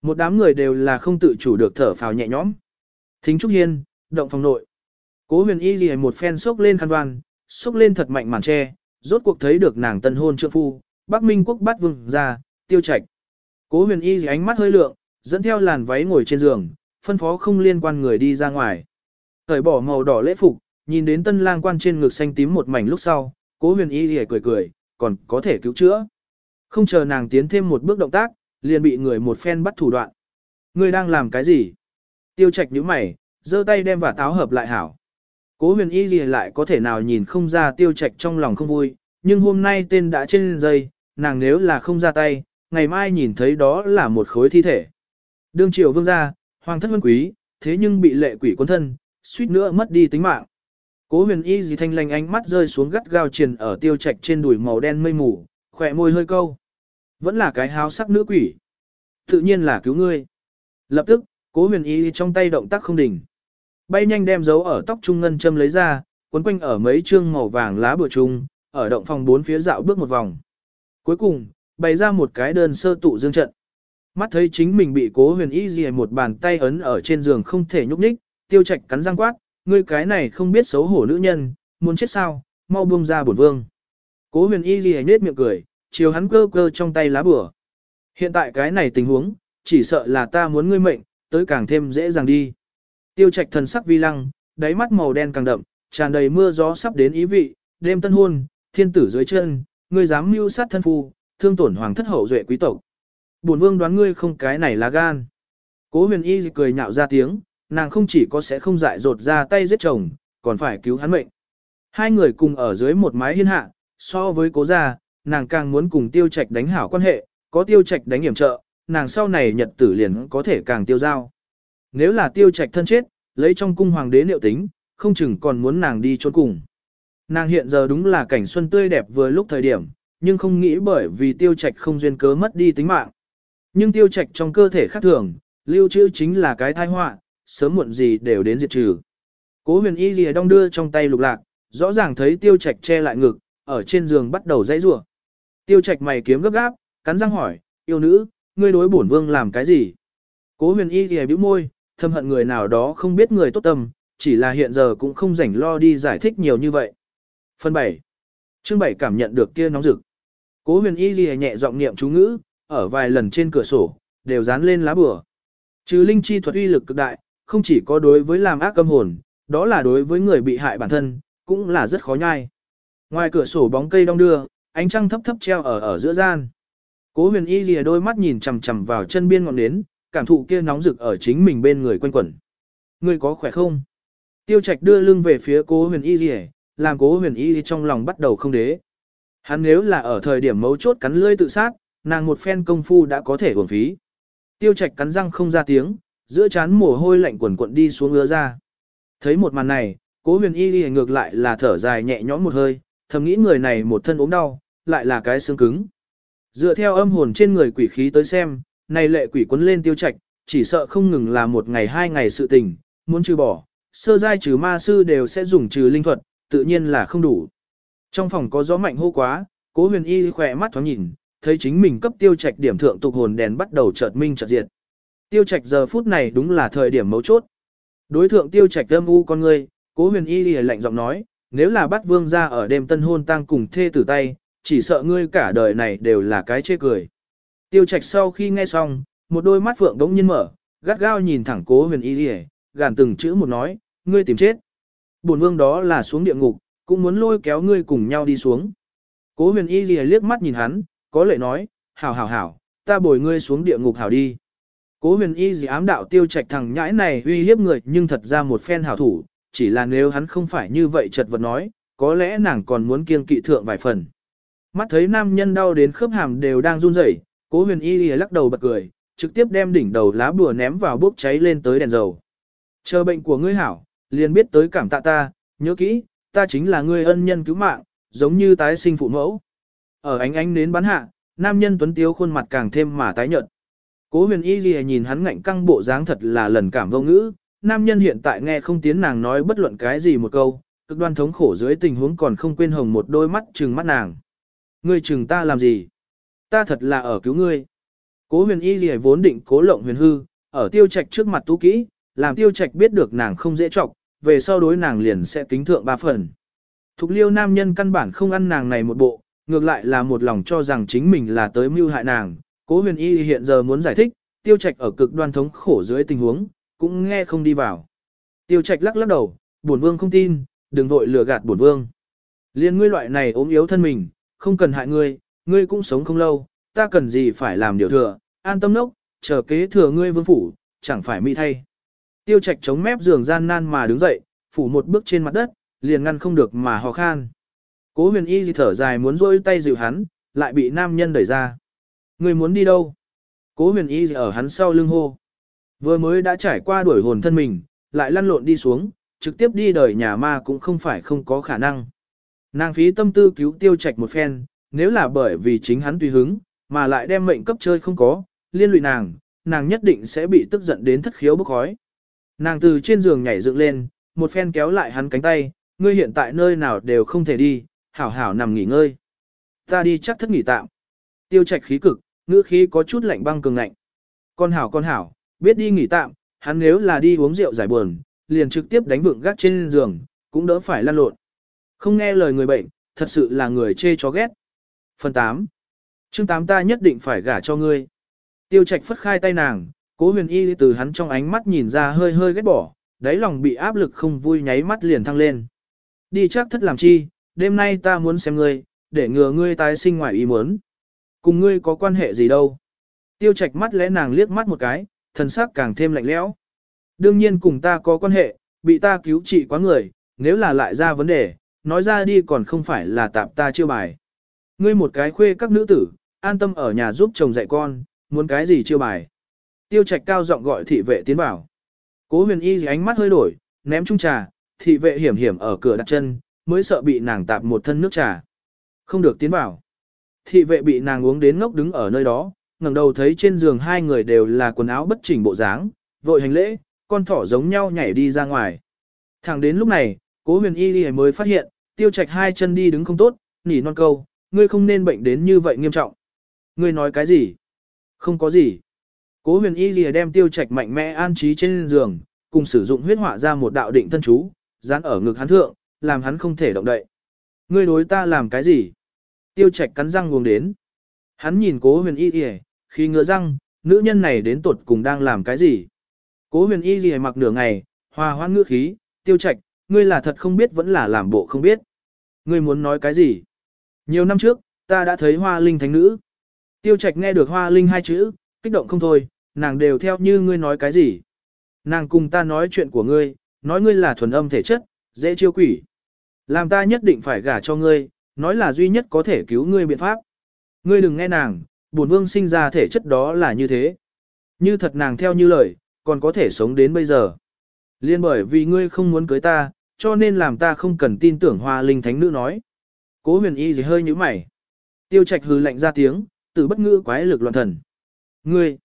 Một đám người đều là không tự chủ được thở phào nhẹ nhõm. Thính Trúc Hiên, động phòng nội. Cố huyền y gì một phen sốc lên khăn đoan, xúc lên thật mạnh màn tre, rốt cuộc thấy được nàng tân hôn trượng phu, Bắc Minh quốc bắt vương ra, tiêu trạch. Cố huyền y gì ánh mắt hơi lượng, dẫn theo làn váy ngồi trên giường, phân phó không liên quan người đi ra ngoài. Thời bỏ màu đỏ lễ phục, nhìn đến tân lang quan trên ngực xanh tím một mảnh lúc sau, cố huyền y thì cười cười, còn có thể cứu chữa. Không chờ nàng tiến thêm một bước động tác, liền bị người một phen bắt thủ đoạn. người đang làm cái gì? Tiêu trạch nhíu mày, giơ tay đem và táo hợp lại hảo. Cố huyền y gì lại có thể nào nhìn không ra tiêu trạch trong lòng không vui, nhưng hôm nay tên đã trên dây, nàng nếu là không ra tay, ngày mai nhìn thấy đó là một khối thi thể. Đương triều vương gia, hoàng thất vân quý, thế nhưng bị lệ quỷ quân thân, suýt nữa mất đi tính mạng. Cố huyền y gì thanh lành ánh mắt rơi xuống gắt gao triền ở tiêu trạch trên đùi màu đen mây mù, khỏe môi hơi câu. Vẫn là cái háo sắc nữ quỷ. Tự nhiên là cứu ngươi. Lập tức, cố huyền y trong tay động tác không đỉnh. Bay nhanh đem dấu ở tóc trung ngân châm lấy ra, quấn quanh ở mấy trương màu vàng lá bừa trung, ở động phòng bốn phía dạo bước một vòng. Cuối cùng, bày ra một cái đơn sơ tụ dương trận. Mắt thấy chính mình bị cố huyền y gì một bàn tay ấn ở trên giường không thể nhúc nhích, tiêu trạch cắn răng quát, ngươi cái này không biết xấu hổ nữ nhân, muốn chết sao, mau buông ra bổn vương. Cố huyền y gì nết miệng cười, chiều hắn cơ cơ trong tay lá bửa. Hiện tại cái này tình huống, chỉ sợ là ta muốn ngươi mệnh, tới càng thêm dễ dàng đi. Tiêu trạch thần sắc vi lăng, đáy mắt màu đen càng đậm, tràn đầy mưa gió sắp đến ý vị, đêm tân hôn, thiên tử dưới chân, ngươi dám mưu sát thân phu, thương tổn hoàng thất hậu duệ quý tộc. Bổn vương đoán ngươi không cái này là gan. Cố huyền y cười nhạo ra tiếng, nàng không chỉ có sẽ không dại dột ra tay giết chồng, còn phải cứu hắn mệnh. Hai người cùng ở dưới một mái hiên hạ, so với cố gia, nàng càng muốn cùng tiêu trạch đánh hảo quan hệ, có tiêu trạch đánh hiểm trợ, nàng sau này nhật tử liền có thể càng tiêu giao. Nếu là tiêu trạch thân chết, lấy trong cung hoàng đế liệu tính, không chừng còn muốn nàng đi trốn cùng. Nàng hiện giờ đúng là cảnh xuân tươi đẹp vừa lúc thời điểm, nhưng không nghĩ bởi vì tiêu trạch không duyên cớ mất đi tính mạng. Nhưng tiêu trạch trong cơ thể khác thường, lưu trữ chính là cái tai họa, sớm muộn gì đều đến diệt trừ. Cố huyền y lìa đong đưa trong tay lục lạc, rõ ràng thấy tiêu trạch che lại ngực, ở trên giường bắt đầu dãy rủa. Tiêu trạch mày kiếm gấp gáp, cắn răng hỏi, yêu nữ, ngươi đối bổn vương làm cái gì? Cố huyền y lìa bĩu môi, thâm hận người nào đó không biết người tốt tâm, chỉ là hiện giờ cũng không rảnh lo đi giải thích nhiều như vậy. Phần 7. Chương 7 cảm nhận được kia nóng rực. Cố huyền y ghi nhẹ giọng niệm chú ngữ, ở vài lần trên cửa sổ, đều dán lên lá bừa. Trừ linh chi thuật uy lực cực đại, không chỉ có đối với làm ác âm hồn, đó là đối với người bị hại bản thân, cũng là rất khó nhai. Ngoài cửa sổ bóng cây đong đưa, ánh trăng thấp thấp treo ở ở giữa gian. Cố huyền y lìa đôi mắt nhìn chằm chằm vào chân biên ngọn nến, cảm thụ kia nóng rực ở chính mình bên người quanh quẩn. Ngươi có khỏe không? Tiêu trạch đưa lưng về phía cố huyền y lìa, làm cố huyền y trong lòng bắt đầu không đế. Hắn nếu là ở thời điểm mấu chốt cắn lưỡi tự sát, nàng một phen công phu đã có thể uổng phí. Tiêu trạch cắn răng không ra tiếng, giữa chán mồ hôi lạnh quần quận đi xuống ứa ra. Thấy một màn này, cố huyền y lìa ngược lại là thở dài nhẹ nhõm một hơi, thầm nghĩ người này một thân ốm đau, lại là cái xương cứng. Dựa theo âm hồn trên người quỷ khí tới xem, này lệ quỷ quấn lên tiêu trạch, chỉ sợ không ngừng là một ngày hai ngày sự tình, muốn trừ bỏ, sơ giai trừ ma sư đều sẽ dùng trừ linh thuật, tự nhiên là không đủ. Trong phòng có gió mạnh hô quá, cố huyền y khỏe mắt thoáng nhìn, thấy chính mình cấp tiêu trạch điểm thượng tục hồn đèn bắt đầu chợt minh chợt diệt. Tiêu trạch giờ phút này đúng là thời điểm mấu chốt. Đối thượng tiêu trạch âm u con ngươi, cố huyền y lìa lạnh giọng nói, nếu là bắt vương ra ở đêm tân hôn tang cùng thê tử tay, chỉ sợ ngươi cả đời này đều là cái chê cười. Tiêu trạch sau khi nghe xong, một đôi mắt phượng đống nhiên mở, gắt gao nhìn thẳng cố huyền y lìa, gàn từng chữ một nói, ngươi tìm chết. Bổn vương đó là xuống địa ngục, cũng muốn lôi kéo ngươi cùng nhau đi xuống. Cố huyền y lìa liếc mắt nhìn hắn, có lệ nói, hảo hảo hảo, ta bồi ngươi xuống địa ngục hảo đi. Cố huyền y gì ám đạo tiêu trạch thằng nhãi này uy hiếp người nhưng thật ra một phen hảo thủ, chỉ là nếu hắn không phải như vậy chật vật nói, có lẽ nàng còn muốn kiêng kỵ thượng vài phần. Mắt thấy nam nhân đau đến khớp hàm đều đang run rẩy, cố huyền y lắc đầu bật cười, trực tiếp đem đỉnh đầu lá bùa ném vào bốc cháy lên tới đèn dầu. Chờ bệnh của ngươi hảo, liền biết tới cảm tạ ta, nhớ kỹ, ta chính là ngươi ân nhân cứu mạng, giống như tái sinh phụ mẫu. Ở ánh ánh nến bắn hạ, nam nhân tuấn tiếu khuôn mặt càng thêm mà tái nhợt. Cố huyền y gì nhìn hắn ngạnh căng bộ dáng thật là lần cảm vô ngữ, nam nhân hiện tại nghe không tiếng nàng nói bất luận cái gì một câu, cực đoan thống khổ dưới tình huống còn không quên hồng một đôi mắt trừng mắt nàng. Ngươi trừng ta làm gì? Ta thật là ở cứu ngươi. Cố huyền y gì vốn định cố lộng huyền hư, ở tiêu trạch trước mặt tú kỹ, làm tiêu trạch biết được nàng không dễ trọng, về sau đối nàng liền sẽ kính thượng ba phần. Thục liêu nam nhân căn bản không ăn nàng này một bộ, ngược lại là một lòng cho rằng chính mình là tới mưu hại nàng. Cố huyền y hiện giờ muốn giải thích, tiêu trạch ở cực đoan thống khổ dưới tình huống, cũng nghe không đi vào. Tiêu trạch lắc lắc đầu, bổn vương không tin, đừng vội lừa gạt bổn vương. Liên ngươi loại này ốm yếu thân mình, không cần hại ngươi, ngươi cũng sống không lâu, ta cần gì phải làm điều thừa, an tâm nốc, chờ kế thừa ngươi vương phủ, chẳng phải mỹ thay. Tiêu trạch chống mép giường gian nan mà đứng dậy, phủ một bước trên mặt đất, liền ngăn không được mà ho khan. Cố huyền y gì thở dài muốn rôi tay dịu hắn, lại bị nam nhân đẩy ra. Ngươi muốn đi đâu? Cố huyền y ở hắn sau lưng hô. Vừa mới đã trải qua đuổi hồn thân mình, lại lăn lộn đi xuống, trực tiếp đi đời nhà ma cũng không phải không có khả năng. Nàng phí tâm tư cứu tiêu trạch một phen, nếu là bởi vì chính hắn tùy hứng, mà lại đem mệnh cấp chơi không có, liên lụy nàng, nàng nhất định sẽ bị tức giận đến thất khiếu bốc khói. Nàng từ trên giường nhảy dựng lên, một phen kéo lại hắn cánh tay, ngươi hiện tại nơi nào đều không thể đi, hảo hảo nằm nghỉ ngơi. Ta đi chắc thất nghỉ tạm. Tiêu trạch khí cực, ngữ khí có chút lạnh băng cường lạnh. Con hảo con hảo, biết đi nghỉ tạm, hắn nếu là đi uống rượu giải buồn, liền trực tiếp đánh vượng gác trên giường, cũng đỡ phải lăn lộn. Không nghe lời người bệnh, thật sự là người chê chó ghét. Phần 8. Chương 8 ta nhất định phải gả cho ngươi. Tiêu trạch phất khai tay nàng, cố huyền y từ hắn trong ánh mắt nhìn ra hơi hơi ghét bỏ, đáy lòng bị áp lực không vui nháy mắt liền thăng lên. Đi chắc thất làm chi, đêm nay ta muốn xem ngươi, để ngừa ngươi tái sinh ngoài ý muốn. Cùng ngươi có quan hệ gì đâu. Tiêu trạch mắt lẽ nàng liếc mắt một cái, thần sắc càng thêm lạnh lẽo. Đương nhiên cùng ta có quan hệ, bị ta cứu trị quá người, nếu là lại ra vấn đề, nói ra đi còn không phải là tạp ta chưa bài. Ngươi một cái khuê các nữ tử, an tâm ở nhà giúp chồng dạy con, muốn cái gì chiêu bài. Tiêu trạch cao giọng gọi thị vệ tiến vào. Cố huyền y ánh mắt hơi đổi, ném chung trà, thị vệ hiểm hiểm ở cửa đặt chân, mới sợ bị nàng tạp một thân nước trà. Không được tiến vào. Thị vệ bị nàng uống đến ngốc đứng ở nơi đó, ngẩng đầu thấy trên giường hai người đều là quần áo bất chỉnh bộ dáng, vội hành lễ, con thỏ giống nhau nhảy đi ra ngoài. Thẳng đến lúc này, cố huyền y mới phát hiện, tiêu trạch hai chân đi đứng không tốt, nỉ non câu, ngươi không nên bệnh đến như vậy nghiêm trọng. Ngươi nói cái gì? Không có gì. Cố huyền y lìa đem tiêu trạch mạnh mẽ an trí trên giường, cùng sử dụng huyết họa ra một đạo định thân chú, dán ở ngực hắn thượng, làm hắn không thể động đậy. Ngươi đối ta làm cái gì? Tiêu trạch cắn răng nguồn đến. Hắn nhìn cố huyền y lìa, khi ngựa răng, nữ nhân này đến tột cùng đang làm cái gì? Cố huyền y lìa mặc nửa ngày, hòa hoan ngữ khí, tiêu trạch, ngươi là thật không biết vẫn là làm bộ không biết. Ngươi muốn nói cái gì? Nhiều năm trước, ta đã thấy hoa linh thánh nữ. Tiêu trạch nghe được hoa linh hai chữ, kích động không thôi, nàng đều theo như ngươi nói cái gì. Nàng cùng ta nói chuyện của ngươi, nói ngươi là thuần âm thể chất, dễ chiêu quỷ. Làm ta nhất định phải gả cho ngươi, nói là duy nhất có thể cứu ngươi biện pháp. Ngươi đừng nghe nàng, bổn vương sinh ra thể chất đó là như thế. Như thật nàng theo như lời, còn có thể sống đến bây giờ. Liên bởi vì ngươi không muốn cưới ta, cho nên làm ta không cần tin tưởng hoa linh thánh nữ nói. Cố huyền y gì hơi như mày. Tiêu trạch hừ lạnh ra tiếng, từ bất ngữ quái lực loạn thần. Ngươi,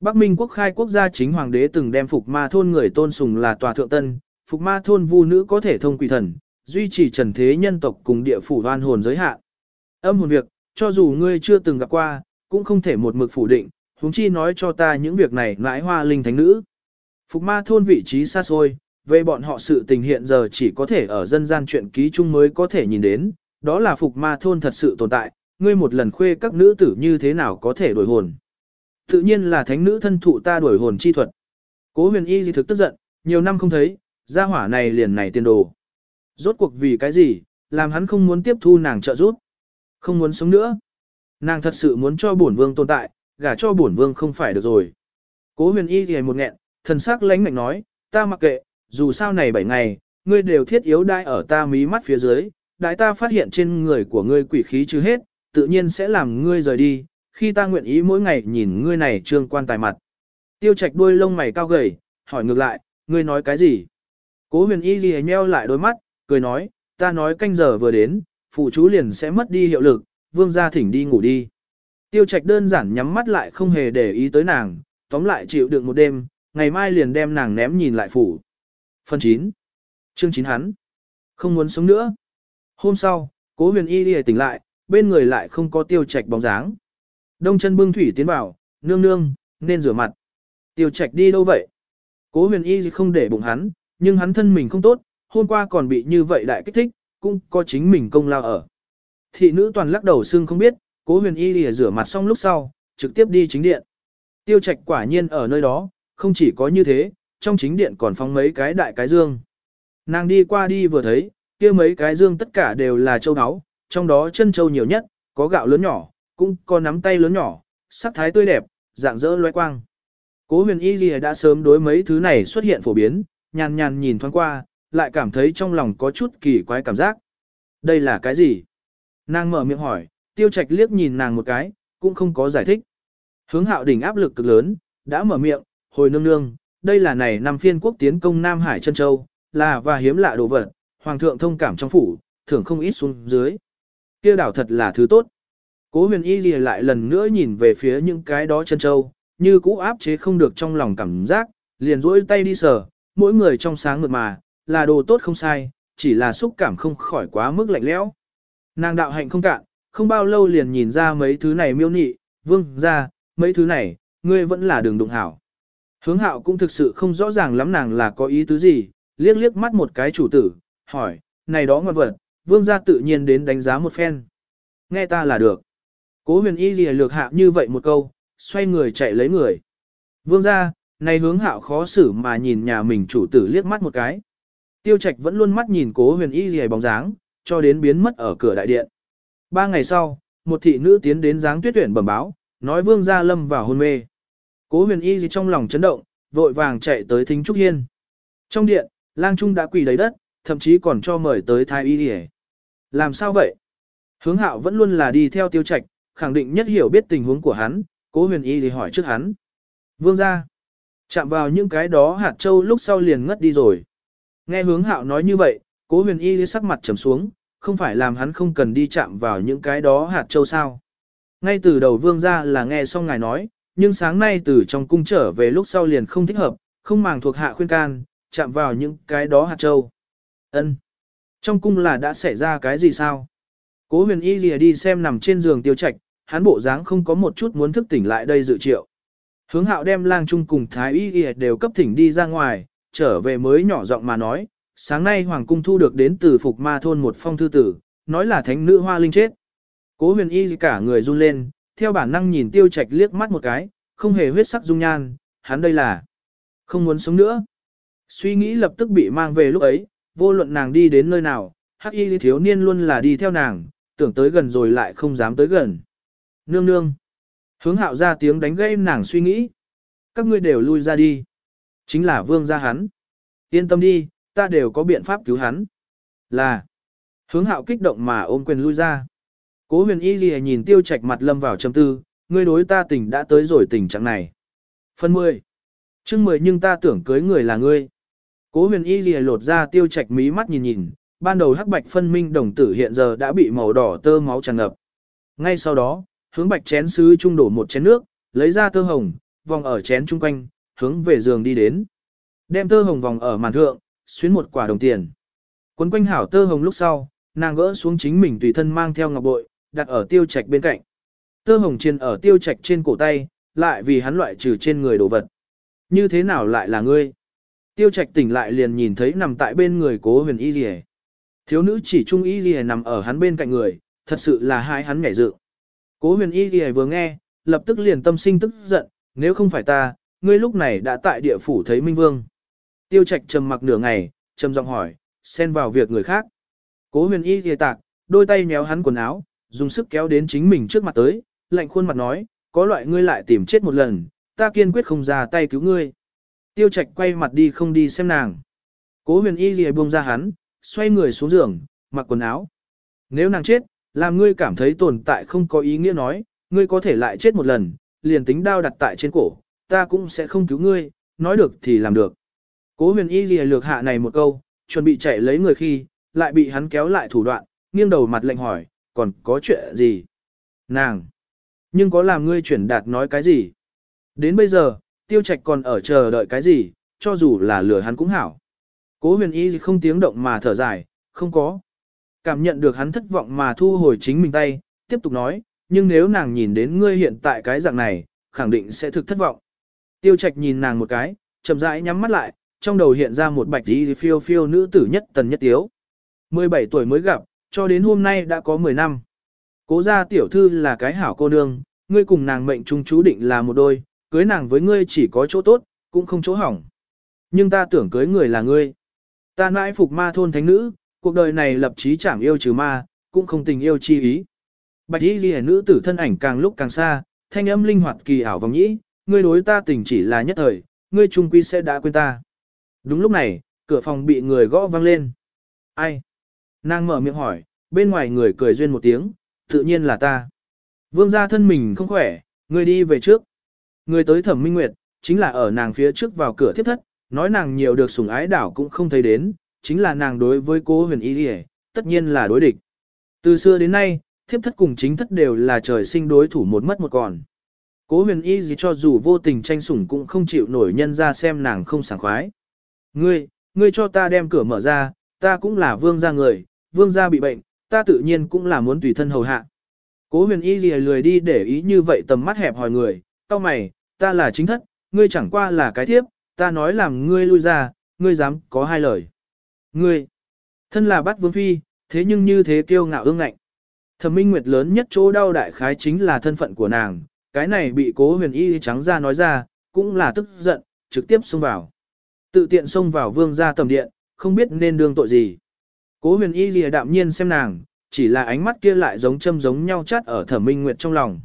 Bắc Minh quốc khai quốc gia chính hoàng đế từng đem phục ma thôn người tôn sùng là tòa thượng tân, phục ma thôn vu nữ có thể thông quỷ thần, duy trì trần thế nhân tộc cùng địa phủ đoan hồn giới hạn. Âm hồn việc, cho dù ngươi chưa từng gặp qua, cũng không thể một mực phủ định, huống chi nói cho ta những việc này nãi hoa linh thánh nữ. Phục ma thôn vị trí xa xôi, về bọn họ sự tình hiện giờ chỉ có thể ở dân gian chuyện ký chung mới có thể nhìn đến, đó là phục ma thôn thật sự tồn tại, ngươi một lần khuê các nữ tử như thế nào có thể đổi hồn. Tự nhiên là thánh nữ thân thụ ta đổi hồn chi thuật. Cố huyền y gì thực tức giận, nhiều năm không thấy, gia hỏa này liền này tiền đồ. Rốt cuộc vì cái gì, làm hắn không muốn tiếp thu nàng trợ giúp. Không muốn sống nữa. Nàng thật sự muốn cho bổn vương tồn tại, gả cho bổn vương không phải được rồi. Cố huyền y thì một nghẹn, thần sắc lãnh mạnh nói, ta mặc kệ, dù sao này bảy ngày, ngươi đều thiết yếu đai ở ta mí mắt phía dưới, đại ta phát hiện trên người của ngươi quỷ khí chứ hết, tự nhiên sẽ làm ngươi rời đi, khi ta nguyện ý mỗi ngày nhìn ngươi này trương quan tài mặt. Tiêu trạch đuôi lông mày cao gầy, hỏi ngược lại, ngươi nói cái gì? Cố huyền y ghi nheo lại đôi mắt, cười nói, ta nói canh giờ vừa đến, phụ chú liền sẽ mất đi hiệu lực, vương gia thỉnh đi ngủ đi. Tiêu trạch đơn giản nhắm mắt lại không hề để ý tới nàng, tóm lại chịu đựng một đêm, ngày mai liền đem nàng ném nhìn lại phủ. Phần 9. Chương 9 hắn. Không muốn sống nữa. Hôm sau, cố huyền y lìa tỉnh lại, bên người lại không có tiêu trạch bóng dáng. Đông chân bưng thủy tiến vào, nương nương, nên rửa mặt. Tiêu trạch đi đâu vậy? Cố huyền y không để bụng hắn, nhưng hắn thân mình không tốt, hôm qua còn bị như vậy đại kích thích, cũng có chính mình công lao ở. Thị nữ toàn lắc đầu xương không biết, cố huyền y lìa rửa mặt xong lúc sau, trực tiếp đi chính điện. Tiêu trạch quả nhiên ở nơi đó, không chỉ có như thế, trong chính điện còn phóng mấy cái đại cái dương. Nàng đi qua đi vừa thấy, kia mấy cái dương tất cả đều là châu áo, trong đó chân châu nhiều nhất, có gạo lớn nhỏ, cũng có nắm tay lớn nhỏ, sắc thái tươi đẹp, dạng dỡ loe quang. Cố huyền y lìa đã sớm đối mấy thứ này xuất hiện phổ biến, nhàn nhàn nhìn thoáng qua, lại cảm thấy trong lòng có chút kỳ quái cảm giác. Đây là cái gì? Nàng mở miệng hỏi, tiêu trạch liếc nhìn nàng một cái, cũng không có giải thích. Hướng hạo đỉnh áp lực cực lớn, đã mở miệng, hồi nương nương, đây là này năm phiên quốc tiến công Nam Hải chân Châu, là và hiếm lạ đồ vật, hoàng thượng thông cảm trong phủ, thưởng không ít xuống dưới. Kia đảo thật là thứ tốt. Cố huyền y gì lại lần nữa nhìn về phía những cái đó chân châu, như cũ áp chế không được trong lòng cảm giác, liền rỗi tay đi sờ, mỗi người trong sáng mượt mà, là đồ tốt không sai, chỉ là xúc cảm không khỏi quá mức lạnh lẽo. Nàng đạo hạnh không cạn, không bao lâu liền nhìn ra mấy thứ này miêu nị, vương ra, mấy thứ này, ngươi vẫn là đường đụng hảo. Hướng hạo cũng thực sự không rõ ràng lắm nàng là có ý tứ gì, liếc liếc mắt một cái chủ tử, hỏi, này đó ngoan vật, vương gia tự nhiên đến đánh giá một phen. Nghe ta là được. Cố huyền y gì lược hạ như vậy một câu, xoay người chạy lấy người. Vương gia, này hướng hạo khó xử mà nhìn nhà mình chủ tử liếc mắt một cái. Tiêu trạch vẫn luôn mắt nhìn cố huyền y gì bóng dáng, cho đến biến mất ở cửa đại điện. Ba ngày sau, một thị nữ tiến đến dáng tuyết tuyển bẩm báo, nói vương gia lâm vào hôn mê. Cố huyền y gì trong lòng chấn động, vội vàng chạy tới thính trúc hiên. Trong điện, lang trung đã quỳ đầy đất, thậm chí còn cho mời tới thái y đi Làm sao vậy? Hướng hạo vẫn luôn là đi theo tiêu trạch, khẳng định nhất hiểu biết tình huống của hắn, cố huyền y thì hỏi trước hắn. Vương gia chạm vào những cái đó hạt châu lúc sau liền ngất đi rồi. Nghe hướng hạo nói như vậy, cố huyền y thì sắc mặt trầm xuống, không phải làm hắn không cần đi chạm vào những cái đó hạt châu sao. Ngay từ đầu vương gia là nghe xong ngài nói, nhưng sáng nay từ trong cung trở về lúc sau liền không thích hợp, không màng thuộc hạ khuyên can, chạm vào những cái đó hạt châu. Ân. Trong cung là đã xảy ra cái gì sao? Cố huyền y lìa đi xem nằm trên giường tiêu trạch, hắn bộ dáng không có một chút muốn thức tỉnh lại đây dự triệu. Hướng hạo đem lang trung cùng thái y lìa đều cấp thỉnh đi ra ngoài, trở về mới nhỏ giọng mà nói, sáng nay hoàng cung thu được đến từ phục ma thôn một phong thư tử, nói là thánh nữ hoa linh chết. Cố huyền y cả người run lên, theo bản năng nhìn tiêu trạch liếc mắt một cái, không hề huyết sắc dung nhan, hắn đây là không muốn sống nữa. Suy nghĩ lập tức bị mang về lúc ấy, vô luận nàng đi đến nơi nào, hắc y thiếu niên luôn là đi theo nàng, tưởng tới gần rồi lại không dám tới gần. Nương nương. Hướng hạo ra tiếng đánh gây nàng suy nghĩ. Các ngươi đều lui ra đi. Chính là vương gia hắn. Yên tâm đi, ta đều có biện pháp cứu hắn. Là. Hướng hạo kích động mà ôm quyền lui ra. Cố huyền y gì nhìn tiêu trạch mặt lâm vào trầm tư, ngươi đối ta tình đã tới rồi tình trạng này. Phần 10. chương 10 nhưng ta tưởng cưới người là ngươi. Cố huyền y gì lột ra tiêu trạch mí mắt nhìn nhìn, ban đầu hắc bạch phân minh đồng tử hiện giờ đã bị màu đỏ tơ máu tràn ngập. Ngay sau đó, hướng bạch chén sứ trung đổ một chén nước, lấy ra tơ hồng, vòng ở chén chung quanh, hướng về giường đi đến. Đem tơ hồng vòng ở màn thượng, xuyến một quả đồng tiền. Quấn quanh hảo tơ hồng lúc sau, nàng gỡ xuống chính mình tùy thân mang theo ngọc bội, đặt ở tiêu trạch bên cạnh. Tơ hồng chiên ở tiêu trạch trên cổ tay, lại vì hắn loại trừ trên người đồ vật. Như thế nào lại là ngươi? Tiêu Trạch tỉnh lại liền nhìn thấy nằm tại bên người Cố Huyền Y Liễu. Thiếu nữ chỉ trung Y Liễu nằm ở hắn bên cạnh người, thật sự là hai hắn nhảy dựng. Cố Huyền Y Liễu vừa nghe, lập tức liền tâm sinh tức giận, nếu không phải ta, ngươi lúc này đã tại địa phủ thấy Minh Vương. Tiêu Trạch trầm mặc nửa ngày, trầm giọng hỏi, xen vào việc người khác. Cố Huyền Y Liễu tạc, đôi tay méo hắn quần áo, dùng sức kéo đến chính mình trước mặt tới, lạnh khuôn mặt nói, có loại ngươi lại tìm chết một lần, ta kiên quyết không ra tay cứu ngươi. Tiêu Trạch quay mặt đi không đi xem nàng. Cố huyền y gì buông ra hắn, xoay người xuống giường, mặc quần áo. Nếu nàng chết, làm ngươi cảm thấy tồn tại không có ý nghĩa nói, ngươi có thể lại chết một lần, liền tính đao đặt tại trên cổ, ta cũng sẽ không cứu ngươi, nói được thì làm được. Cố huyền y gì lược hạ này một câu, chuẩn bị chạy lấy người khi, lại bị hắn kéo lại thủ đoạn, nghiêng đầu mặt lệnh hỏi, còn có chuyện gì? Nàng! Nhưng có làm ngươi chuyển đạt nói cái gì? Đến bây giờ, tiêu trạch còn ở chờ đợi cái gì, cho dù là lừa hắn cũng hảo. Cố huyền y không tiếng động mà thở dài, không có. Cảm nhận được hắn thất vọng mà thu hồi chính mình tay, tiếp tục nói, nhưng nếu nàng nhìn đến ngươi hiện tại cái dạng này, khẳng định sẽ thực thất vọng. Tiêu trạch nhìn nàng một cái, chậm rãi nhắm mắt lại, trong đầu hiện ra một bạch y phiêu phiêu nữ tử nhất tần nhất tiếu. 17 tuổi mới gặp, cho đến hôm nay đã có 10 năm. Cố gia tiểu thư là cái hảo cô nương, ngươi cùng nàng mệnh trung chú định là một đôi, cưới nàng với ngươi chỉ có chỗ tốt, cũng không chỗ hỏng. Nhưng ta tưởng cưới người là ngươi. Ta nãi phục ma thôn thánh nữ, cuộc đời này lập chí chẳng yêu trừ ma, cũng không tình yêu chi ý. Bạch y ghi nữ tử thân ảnh càng lúc càng xa, thanh âm linh hoạt kỳ ảo vòng nhĩ, ngươi đối ta tình chỉ là nhất thời, ngươi trung quy sẽ đã quên ta. Đúng lúc này, cửa phòng bị người gõ vang lên. Ai? Nàng mở miệng hỏi, bên ngoài người cười duyên một tiếng, tự nhiên là ta. Vương gia thân mình không khỏe, ngươi đi về trước. Người tới thẩm minh nguyệt, chính là ở nàng phía trước vào cửa thiết thất, nói nàng nhiều được sủng ái đảo cũng không thấy đến, chính là nàng đối với cô huyền y đi tất nhiên là đối địch. Từ xưa đến nay, thiếp thất cùng chính thất đều là trời sinh đối thủ một mất một còn. Cố huyền y gì cho dù vô tình tranh sủng cũng không chịu nổi nhân ra xem nàng không sảng khoái. Ngươi, ngươi cho ta đem cửa mở ra, ta cũng là vương gia người, vương gia bị bệnh, ta tự nhiên cũng là muốn tùy thân hầu hạ. Cố huyền y lìa lười đi để ý như vậy tầm mắt hẹp hỏi người, tao mày, ta là chính thất, ngươi chẳng qua là cái thiếp, ta nói làm ngươi lui ra, ngươi dám có hai lời. Ngươi, thân là bắt vương phi, thế nhưng như thế kiêu ngạo ương ngạnh. Thẩm minh nguyệt lớn nhất chỗ đau đại khái chính là thân phận của nàng, cái này bị cố huyền y trắng ra nói ra, cũng là tức giận, trực tiếp xông vào. Tự tiện xông vào vương gia tầm điện, không biết nên đương tội gì. Cố huyền y lìa đạm nhiên xem nàng, chỉ là ánh mắt kia lại giống châm giống nhau chát ở thẩm minh nguyệt trong lòng.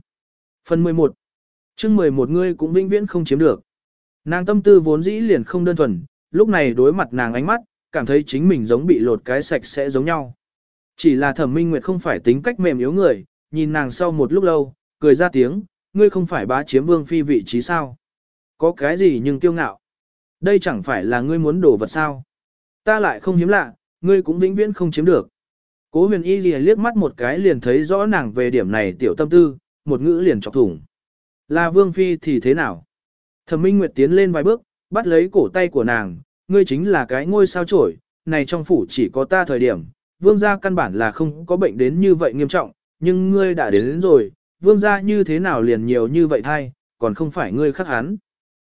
Phần 11 chương 11 ngươi cũng vĩnh viễn không chiếm được. Nàng tâm tư vốn dĩ liền không đơn thuần, lúc này đối mặt nàng ánh mắt, cảm thấy chính mình giống bị lột cái sạch sẽ giống nhau. Chỉ là thẩm minh nguyệt không phải tính cách mềm yếu người, nhìn nàng sau một lúc lâu, cười ra tiếng, ngươi không phải bá chiếm vương phi vị trí sao. Có cái gì nhưng kiêu ngạo. Đây chẳng phải là ngươi muốn đổ vật sao. Ta lại không hiếm lạ, ngươi cũng vĩnh viễn không chiếm được. Cố huyền y liếc mắt một cái liền thấy rõ nàng về điểm này tiểu tâm tư, một ngữ liền chọc thủng. Là vương phi thì thế nào? Thẩm minh nguyệt tiến lên vài bước, bắt lấy cổ tay của nàng, ngươi chính là cái ngôi sao trổi, này trong phủ chỉ có ta thời điểm, vương gia căn bản là không có bệnh đến như vậy nghiêm trọng, nhưng ngươi đã đến, đến rồi, vương gia như thế nào liền nhiều như vậy thay, còn không phải ngươi khắc hắn.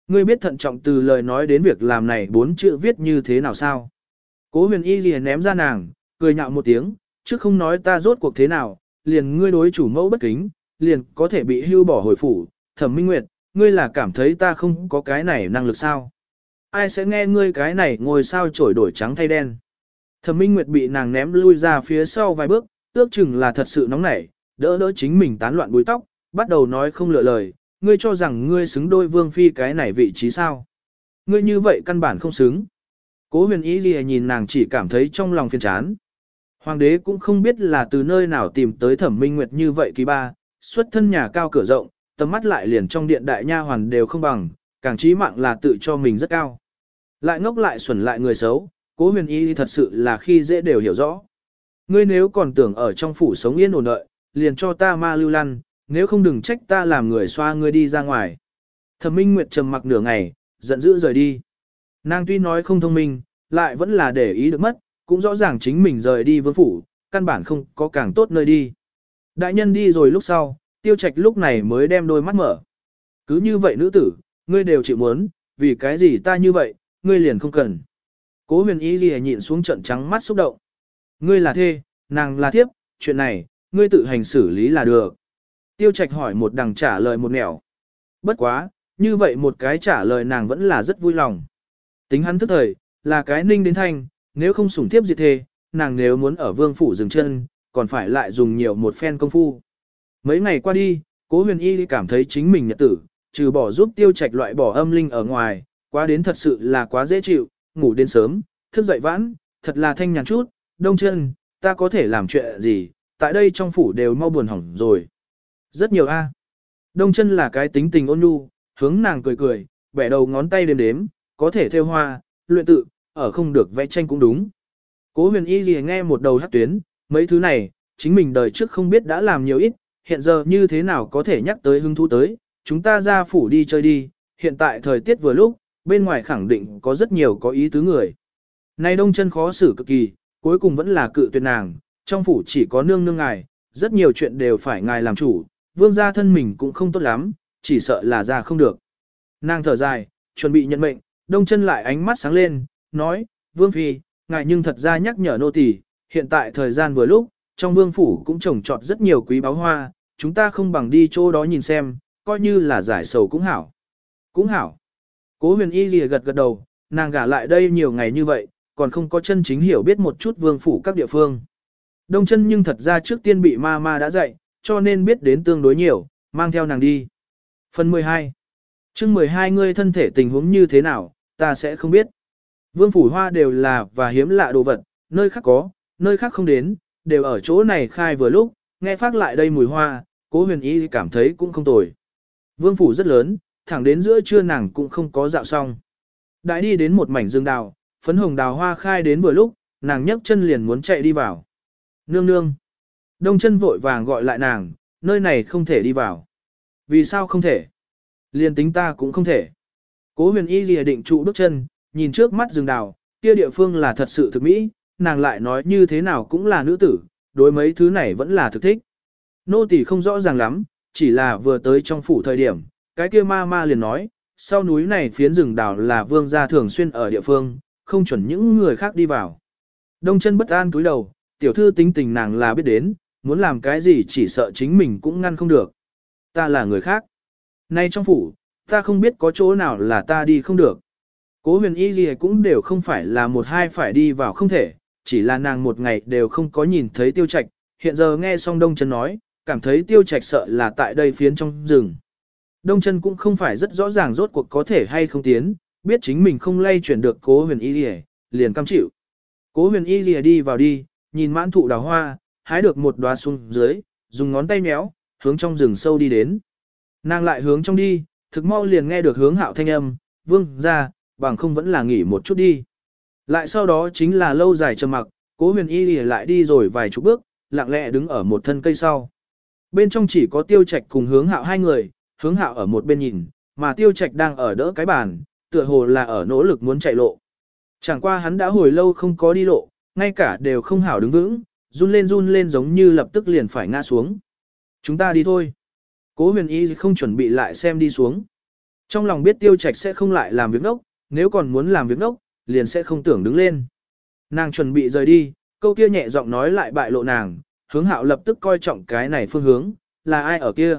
Ngươi biết thận trọng từ lời nói đến việc làm này bốn chữ viết như thế nào sao? Cố huyền y liền ném ra nàng, cười nhạo một tiếng, chứ không nói ta rốt cuộc thế nào, liền ngươi đối chủ mẫu bất kính, liền có thể bị hưu bỏ hồi phủ, thẩm minh nguyệt, ngươi là cảm thấy ta không có cái này năng lực sao? Ai sẽ nghe ngươi cái này ngồi sao trổi đổi trắng thay đen? Thẩm minh nguyệt bị nàng ném lui ra phía sau vài bước, ước chừng là thật sự nóng nảy, đỡ đỡ chính mình tán loạn búi tóc, bắt đầu nói không lựa lời, ngươi cho rằng ngươi xứng đôi vương phi cái này vị trí sao? Ngươi như vậy căn bản không xứng. Cố huyền ý gì nhìn nàng chỉ cảm thấy trong lòng phiền chán. Hoàng đế cũng không biết là từ nơi nào tìm tới thẩm minh nguyệt như vậy kỳ ba, xuất thân nhà cao cửa rộng, tầm mắt lại liền trong điện đại nha hoàn đều không bằng, càng trí mạng là tự cho mình rất cao. Lại ngốc lại xuẩn lại người xấu, cố huyền y thật sự là khi dễ đều hiểu rõ. Ngươi nếu còn tưởng ở trong phủ sống yên ổn đợi, liền cho ta ma lưu lăn, nếu không đừng trách ta làm người xoa ngươi đi ra ngoài. Thẩm Minh Nguyệt trầm mặc nửa ngày, giận dữ rời đi. Nàng tuy nói không thông minh, lại vẫn là để ý được mất, cũng rõ ràng chính mình rời đi vương phủ, căn bản không có càng tốt nơi đi. Đại nhân đi rồi lúc sau, tiêu trạch lúc này mới đem đôi mắt mở. Cứ như vậy nữ tử, ngươi đều chịu muốn, vì cái gì ta như vậy, ngươi liền không cần. Cố huyền y gì nhịn xuống trận trắng mắt xúc động. Ngươi là thê, nàng là thiếp, chuyện này, ngươi tự hành xử lý là được. Tiêu trạch hỏi một đằng trả lời một nẻo. Bất quá, như vậy một cái trả lời nàng vẫn là rất vui lòng. Tính hắn thức thời, là cái ninh đến thanh, nếu không sủng thiếp diệt thê, nàng nếu muốn ở vương phủ dừng chân, còn phải lại dùng nhiều một phen công phu. Mấy ngày qua đi, cố huyền y cảm thấy chính mình nhật tử, trừ bỏ giúp tiêu trạch loại bỏ âm linh ở ngoài, quá đến thật sự là quá dễ chịu, ngủ đến sớm, thức dậy vãn, thật là thanh nhàn chút, đông chân, ta có thể làm chuyện gì, tại đây trong phủ đều mau buồn hỏng rồi. Rất nhiều a. Đông chân là cái tính tình ôn nhu, hướng nàng cười cười, bẻ đầu ngón tay đếm đếm, có thể theo hoa, luyện tự, ở không được vẽ tranh cũng đúng. Cố huyền y gì nghe một đầu hát tuyến, mấy thứ này, chính mình đời trước không biết đã làm nhiều ít, hiện giờ như thế nào có thể nhắc tới hứng thú tới, chúng ta ra phủ đi chơi đi, hiện tại thời tiết vừa lúc, bên ngoài khẳng định có rất nhiều có ý tứ người. Nay đông chân khó xử cực kỳ, cuối cùng vẫn là cự tuyệt nàng, trong phủ chỉ có nương nương ngài, rất nhiều chuyện đều phải ngài làm chủ, vương gia thân mình cũng không tốt lắm, chỉ sợ là ra không được. Nàng thở dài, chuẩn bị nhận mệnh, đông chân lại ánh mắt sáng lên, nói, vương phi, ngài nhưng thật ra nhắc nhở nô tỳ, hiện tại thời gian vừa lúc, trong vương phủ cũng trồng trọt rất nhiều quý báo hoa, chúng ta không bằng đi chỗ đó nhìn xem, coi như là giải sầu cũng hảo. Cũng hảo. Cố huyền y lìa gật gật đầu, nàng gả lại đây nhiều ngày như vậy, còn không có chân chính hiểu biết một chút vương phủ các địa phương. Đông chân nhưng thật ra trước tiên bị ma ma đã dạy, cho nên biết đến tương đối nhiều, mang theo nàng đi. Phần 12 chương 12 ngươi thân thể tình huống như thế nào, ta sẽ không biết. Vương phủ hoa đều là và hiếm lạ đồ vật, nơi khác có, nơi khác không đến, đều ở chỗ này khai vừa lúc, nghe phát lại đây mùi hoa, cố huyền y cảm thấy cũng không tồi. Vương phủ rất lớn, thẳng đến giữa trưa nàng cũng không có dạo xong. Đại đi đến một mảnh rừng đào, phấn hồng đào hoa khai đến vừa lúc, nàng nhấc chân liền muốn chạy đi vào. Nương nương. Đông chân vội vàng gọi lại nàng, nơi này không thể đi vào. Vì sao không thể? Liền tính ta cũng không thể. Cố huyền y lìa định trụ bước chân, nhìn trước mắt rừng đào, kia địa phương là thật sự thực mỹ, nàng lại nói như thế nào cũng là nữ tử, đối mấy thứ này vẫn là thực thích. Nô tỳ không rõ ràng lắm, chỉ là vừa tới trong phủ thời điểm, cái kia ma ma liền nói, sau núi này phiến rừng đào là vương gia thường xuyên ở địa phương, không chuẩn những người khác đi vào. Đông chân bất an túi đầu, tiểu thư tính tình nàng là biết đến, muốn làm cái gì chỉ sợ chính mình cũng ngăn không được. Ta là người khác. Nay trong phủ, ta không biết có chỗ nào là ta đi không được. Cố huyền y gì cũng đều không phải là một hai phải đi vào không thể, chỉ là nàng một ngày đều không có nhìn thấy tiêu trạch, hiện giờ nghe xong đông chân nói, cảm thấy tiêu trạch sợ là tại đây phiến trong rừng. Đông chân cũng không phải rất rõ ràng rốt cuộc có thể hay không tiến, biết chính mình không lay chuyển được cố huyền y lìa, liền cam chịu. Cố huyền y lìa đi vào đi, nhìn mãn thụ đào hoa, hái được một đóa xuống dưới, dùng ngón tay méo, hướng trong rừng sâu đi đến. Nàng lại hướng trong đi, thực mau liền nghe được hướng hạo thanh âm, vương ra, bằng không vẫn là nghỉ một chút đi. Lại sau đó chính là lâu dài trầm mặc, cố huyền y lìa lại đi rồi vài chục bước, lặng lẽ đứng ở một thân cây sau. Bên trong chỉ có tiêu trạch cùng hướng hạo hai người, hướng hạo ở một bên nhìn, mà tiêu trạch đang ở đỡ cái bàn, tựa hồ là ở nỗ lực muốn chạy lộ. Chẳng qua hắn đã hồi lâu không có đi lộ, ngay cả đều không hảo đứng vững, run lên run lên giống như lập tức liền phải ngã xuống. Chúng ta đi thôi. Cố huyền y không chuẩn bị lại xem đi xuống. Trong lòng biết tiêu trạch sẽ không lại làm việc nốc, nếu còn muốn làm việc nốc, liền sẽ không tưởng đứng lên. Nàng chuẩn bị rời đi, câu kia nhẹ giọng nói lại bại lộ nàng, hướng hạo lập tức coi trọng cái này phương hướng, là ai ở kia.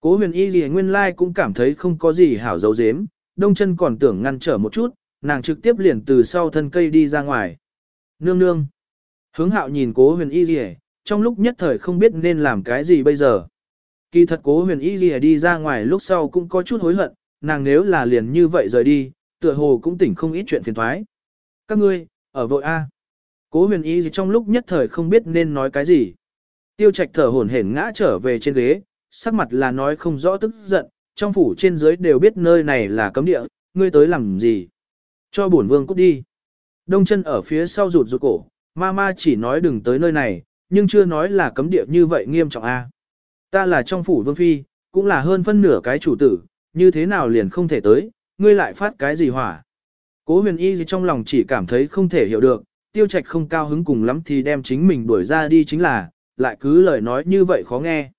Cố huyền y gì nguyên lai cũng cảm thấy không có gì hảo dấu dếm, đông chân còn tưởng ngăn trở một chút, nàng trực tiếp liền từ sau thân cây đi ra ngoài. Nương nương. Hướng hạo nhìn cố huyền y gì trong lúc nhất thời không biết nên làm cái gì bây giờ. Kỳ thật cố huyền y gì đi ra ngoài lúc sau cũng có chút hối hận, nàng nếu là liền như vậy rời đi, tựa hồ cũng tỉnh không ít chuyện phiền thoái. Các ngươi, ở vội A. Cố huyền y gì trong lúc nhất thời không biết nên nói cái gì. Tiêu trạch thở hổn hển ngã trở về trên ghế, sắc mặt là nói không rõ tức giận, trong phủ trên dưới đều biết nơi này là cấm địa, ngươi tới làm gì. Cho bổn vương cút đi. Đông chân ở phía sau rụt rụt cổ, ma ma chỉ nói đừng tới nơi này, nhưng chưa nói là cấm địa như vậy nghiêm trọng a. Ta là trong phủ vương phi, cũng là hơn phân nửa cái chủ tử, như thế nào liền không thể tới, ngươi lại phát cái gì hỏa. Cố huyền y gì trong lòng chỉ cảm thấy không thể hiểu được, tiêu trạch không cao hứng cùng lắm thì đem chính mình đuổi ra đi chính là, lại cứ lời nói như vậy khó nghe.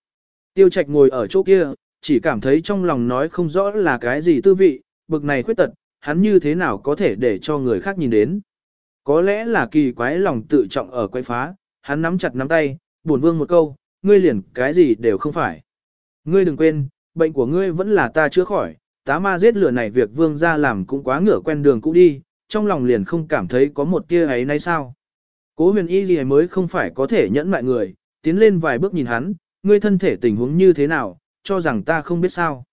Tiêu trạch ngồi ở chỗ kia, chỉ cảm thấy trong lòng nói không rõ là cái gì tư vị, bực này khuyết tật, hắn như thế nào có thể để cho người khác nhìn đến. Có lẽ là kỳ quái lòng tự trọng ở quay phá, hắn nắm chặt nắm tay, buồn vương một câu, ngươi liền cái gì đều không phải. Ngươi đừng quên, bệnh của ngươi vẫn là ta chữa khỏi, tá ma giết lửa này việc vương ra làm cũng quá ngửa quen đường cũ đi, trong lòng liền không cảm thấy có một tia ấy nay sao. Cố huyền y gì mới không phải có thể nhẫn mại người, tiến lên vài bước nhìn hắn, ngươi thân thể tình huống như thế nào, cho rằng ta không biết sao.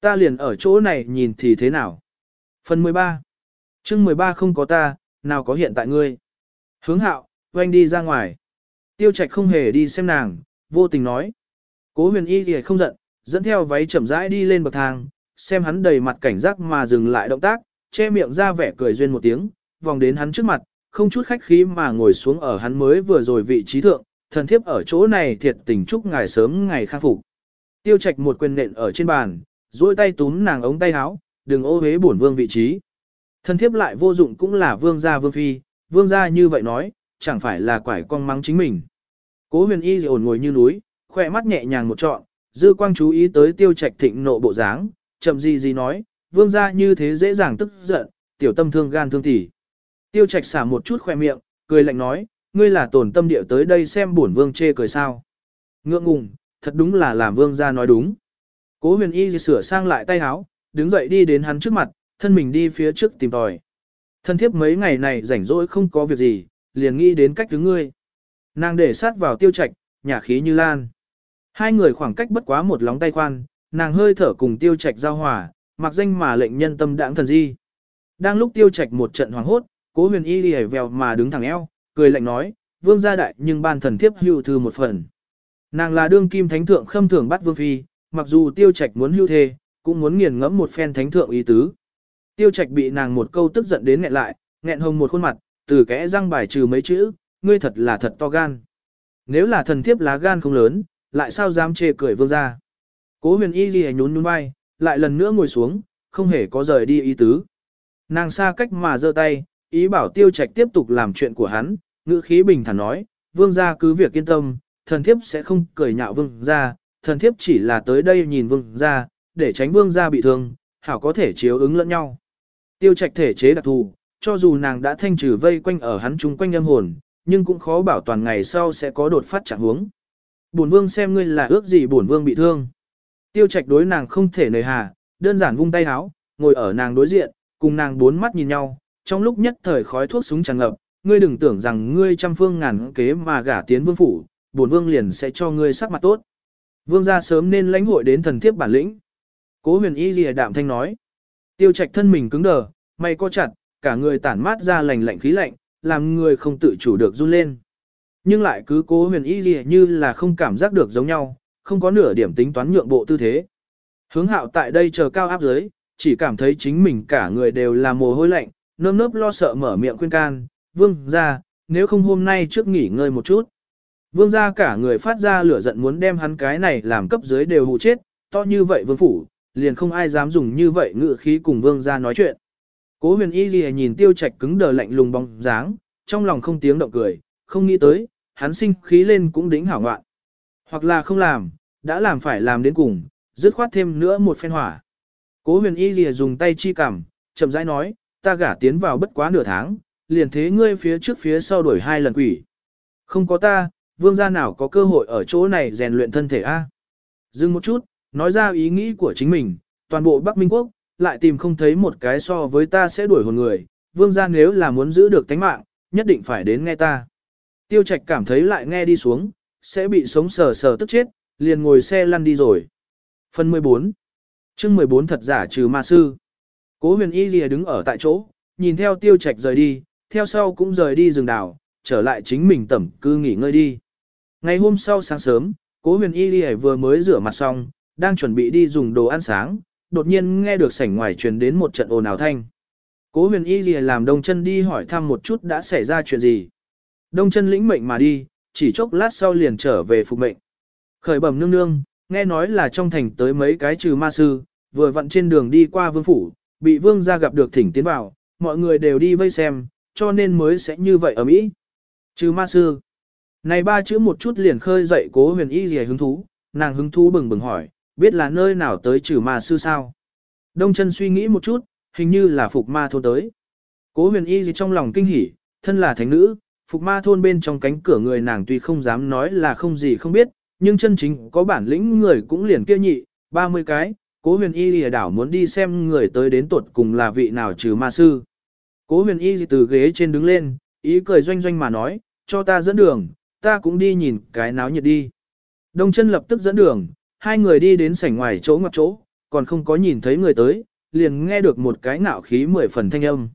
Ta liền ở chỗ này nhìn thì thế nào. Phần 13 chương 13 không có ta, nào có hiện tại ngươi. Hướng hạo, oanh đi ra ngoài. Tiêu trạch không hề đi xem nàng, vô tình nói. Cố huyền y thì không giận, dẫn theo váy chậm rãi đi lên bậc thang, xem hắn đầy mặt cảnh giác mà dừng lại động tác, che miệng ra vẻ cười duyên một tiếng, vòng đến hắn trước mặt, không chút khách khí mà ngồi xuống ở hắn mới vừa rồi vị trí thượng, thần thiếp ở chỗ này thiệt tình chúc ngài sớm ngày khang phục. Tiêu trạch một quyền nện ở trên bàn, duỗi tay túm nàng ống tay áo, đừng ô hế bổn vương vị trí. Thần thiếp lại vô dụng cũng là vương gia vương phi, vương gia như vậy nói, chẳng phải là quải con mắng chính mình. Cố huyền y ổn ngồi như núi, khỏe mắt nhẹ nhàng một trọn, dư quang chú ý tới tiêu trạch thịnh nộ bộ dáng, chậm gì gì nói, vương gia như thế dễ dàng tức giận, tiểu tâm thương gan thương tỉ. Tiêu trạch xả một chút khoe miệng, cười lạnh nói, ngươi là tổn tâm địa tới đây xem bổn vương chê cười sao. Ngượng ngùng, thật đúng là làm vương gia nói đúng. Cố huyền y sửa sang lại tay áo, đứng dậy đi đến hắn trước mặt, thân mình đi phía trước tìm tòi. Thân thiếp mấy ngày này rảnh rỗi không có việc gì, liền nghĩ đến cách đứng ngươi. Nàng để sát vào tiêu trạch, nhà khí như lan. Hai người khoảng cách bất quá một lóng tay khoan, nàng hơi thở cùng tiêu trạch giao hòa, mặc danh mà lệnh nhân tâm đãng thần di. Đang lúc tiêu trạch một trận hoàng hốt, cố huyền y lìa vèo mà đứng thẳng eo, cười lạnh nói, vương gia đại nhưng ban thần thiếp hưu thư một phần. Nàng là đương kim thánh thượng khâm thưởng bắt vương phi, mặc dù tiêu trạch muốn hưu thê, cũng muốn nghiền ngẫm một phen thánh thượng ý tứ. Tiêu trạch bị nàng một câu tức giận đến nghẹn lại, nghẹn hồng một khuôn mặt, từ kẽ răng bài trừ mấy chữ, ngươi thật là thật to gan. Nếu là thần thiếp lá gan không lớn, lại sao dám chê cười vương gia. Cố huyền y ghi nhún nhún vai, lại lần nữa ngồi xuống, không hề có rời đi ý tứ. Nàng xa cách mà giơ tay, ý bảo tiêu trạch tiếp tục làm chuyện của hắn, ngữ khí bình thản nói, vương gia cứ việc yên tâm, thần thiếp sẽ không cười nhạo vương gia, thần thiếp chỉ là tới đây nhìn vương gia, để tránh vương gia bị thương, hảo có thể chiếu ứng lẫn nhau. Tiêu trạch thể chế đặc thù, cho dù nàng đã thanh trừ vây quanh ở hắn chung quanh âm hồn, nhưng cũng khó bảo toàn ngày sau sẽ có đột phát trạng huống. Bổn vương xem ngươi là ước gì bổn vương bị thương. Tiêu trạch đối nàng không thể nề hà, đơn giản vung tay háo, ngồi ở nàng đối diện, cùng nàng bốn mắt nhìn nhau, trong lúc nhất thời khói thuốc súng tràn ngập, ngươi đừng tưởng rằng ngươi trăm phương ngàn kế mà gả tiến vương phủ, bổn vương liền sẽ cho ngươi sắc mặt tốt. Vương gia sớm nên lãnh hội đến thần thiếp bản lĩnh. Cố huyền y lìa đạm thanh nói. Tiêu trạch thân mình cứng đờ, mày co chặt, cả người tản mát ra lành lạnh khí lạnh, làm người không tự chủ được run lên. Nhưng lại cứ cố huyền y lìa như là không cảm giác được giống nhau, không có nửa điểm tính toán nhượng bộ tư thế. Hướng hạo tại đây chờ cao áp dưới, chỉ cảm thấy chính mình cả người đều là mồ hôi lạnh, nơm nớp lo sợ mở miệng khuyên can, vương ra, nếu không hôm nay trước nghỉ ngơi một chút. Vương ra cả người phát ra lửa giận muốn đem hắn cái này làm cấp dưới đều hụ chết, to như vậy vương phủ, liền không ai dám dùng như vậy ngự khí cùng vương ra nói chuyện. Cố huyền y gì nhìn tiêu trạch cứng đờ lạnh lùng bóng dáng, trong lòng không tiếng động cười, không nghĩ tới, hắn sinh khí lên cũng đính hảo ngoạn. Hoặc là không làm, đã làm phải làm đến cùng, dứt khoát thêm nữa một phen hỏa. Cố huyền y lìa dùng tay chi cằm, chậm rãi nói, ta gả tiến vào bất quá nửa tháng, liền thế ngươi phía trước phía sau đuổi hai lần quỷ. Không có ta, vương gia nào có cơ hội ở chỗ này rèn luyện thân thể a? Dừng một chút, nói ra ý nghĩ của chính mình, toàn bộ Bắc Minh Quốc, lại tìm không thấy một cái so với ta sẽ đuổi hồn người, vương gia nếu là muốn giữ được tánh mạng, nhất định phải đến nghe ta. Tiêu Trạch cảm thấy lại nghe đi xuống, sẽ bị sống sờ sờ tức chết, liền ngồi xe lăn đi rồi. Phần 14 chương 14 thật giả trừ ma sư. Cố huyền y lìa đứng ở tại chỗ, nhìn theo tiêu trạch rời đi, theo sau cũng rời đi rừng đảo, trở lại chính mình tẩm cư nghỉ ngơi đi. Ngày hôm sau sáng sớm, cố huyền y lìa vừa mới rửa mặt xong, đang chuẩn bị đi dùng đồ ăn sáng, đột nhiên nghe được sảnh ngoài truyền đến một trận ồn ào thanh. Cố huyền y lìa làm đông chân đi hỏi thăm một chút đã xảy ra chuyện gì. Đông chân lĩnh mệnh mà đi, chỉ chốc lát sau liền trở về phục mệnh. Khởi bẩm nương nương, nghe nói là trong thành tới mấy cái trừ ma sư, vừa vặn trên đường đi qua vương phủ, bị vương gia gặp được thỉnh tiến vào, mọi người đều đi vây xem, cho nên mới sẽ như vậy ở Mỹ. Trừ ma sư. Này ba chữ một chút liền khơi dậy cố huyền y gì hứng thú, nàng hứng thú bừng bừng hỏi, biết là nơi nào tới trừ ma sư sao. Đông chân suy nghĩ một chút, hình như là phục ma thôn tới. Cố huyền y gì trong lòng kinh hỉ, thân là thánh nữ, phục ma thôn bên trong cánh cửa người nàng tuy không dám nói là không gì không biết, nhưng chân chính có bản lĩnh người cũng liền kia nhị, 30 cái, cố huyền y lìa đảo muốn đi xem người tới đến tuột cùng là vị nào trừ ma sư. Cố huyền y từ ghế trên đứng lên, ý cười doanh doanh mà nói, cho ta dẫn đường, ta cũng đi nhìn cái náo nhiệt đi. Đông chân lập tức dẫn đường, hai người đi đến sảnh ngoài chỗ ngoặc chỗ, còn không có nhìn thấy người tới, liền nghe được một cái ngạo khí mười phần thanh âm.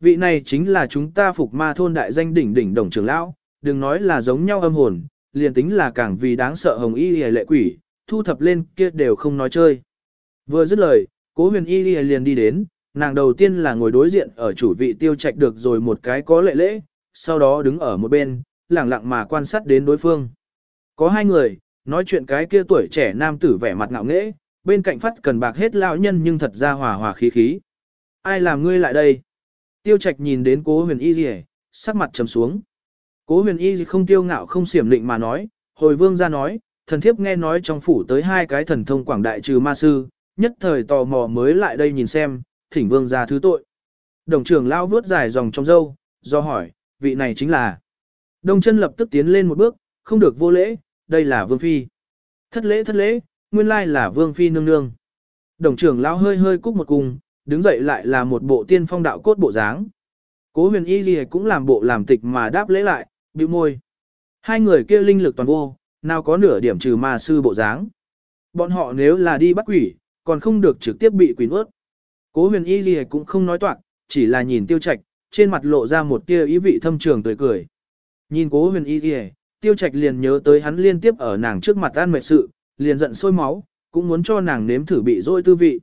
Vị này chính là chúng ta phục ma thôn đại danh đỉnh đỉnh đồng trưởng lão, đừng nói là giống nhau âm hồn, liền tính là càng vì đáng sợ hồng y lệ quỷ, thu thập lên kia đều không nói chơi. Vừa dứt lời, cố huyền y liền đi đến, nàng đầu tiên là ngồi đối diện ở chủ vị tiêu trạch được rồi một cái có lệ lễ, sau đó đứng ở một bên, lặng lặng mà quan sát đến đối phương. Có hai người, nói chuyện cái kia tuổi trẻ nam tử vẻ mặt ngạo nghễ, bên cạnh phát cần bạc hết lão nhân nhưng thật ra hòa hòa khí khí. Ai làm ngươi lại đây? Tiêu trạch nhìn đến cố huyền y gì sắc mặt trầm xuống. Cố huyền y không tiêu ngạo không xiểm lịnh mà nói, hồi vương ra nói, thần thiếp nghe nói trong phủ tới hai cái thần thông quảng đại trừ ma sư, nhất thời tò mò mới lại đây nhìn xem, thỉnh vương ra thứ tội. Đồng trưởng lao vướt dài dòng trong dâu, do hỏi, vị này chính là. Đông chân lập tức tiến lên một bước, không được vô lễ, đây là vương phi. Thất lễ thất lễ, nguyên lai là vương phi nương nương. Đồng trưởng lao hơi hơi cúc một cung, đứng dậy lại là một bộ tiên phong đạo cốt bộ dáng. Cố huyền y gì cũng làm bộ làm tịch mà đáp lễ lại, bĩu môi. Hai người kia linh lực toàn vô, nào có nửa điểm trừ ma sư bộ dáng. Bọn họ nếu là đi bắt quỷ, còn không được trực tiếp bị quỷ nuốt. Cố huyền y gì cũng không nói toạc, chỉ là nhìn tiêu trạch, trên mặt lộ ra một tia ý vị thâm trường tươi cười. Nhìn cố huyền y gì, tiêu trạch liền nhớ tới hắn liên tiếp ở nàng trước mặt an mệt sự, liền giận sôi máu, cũng muốn cho nàng nếm thử bị dôi tư vị.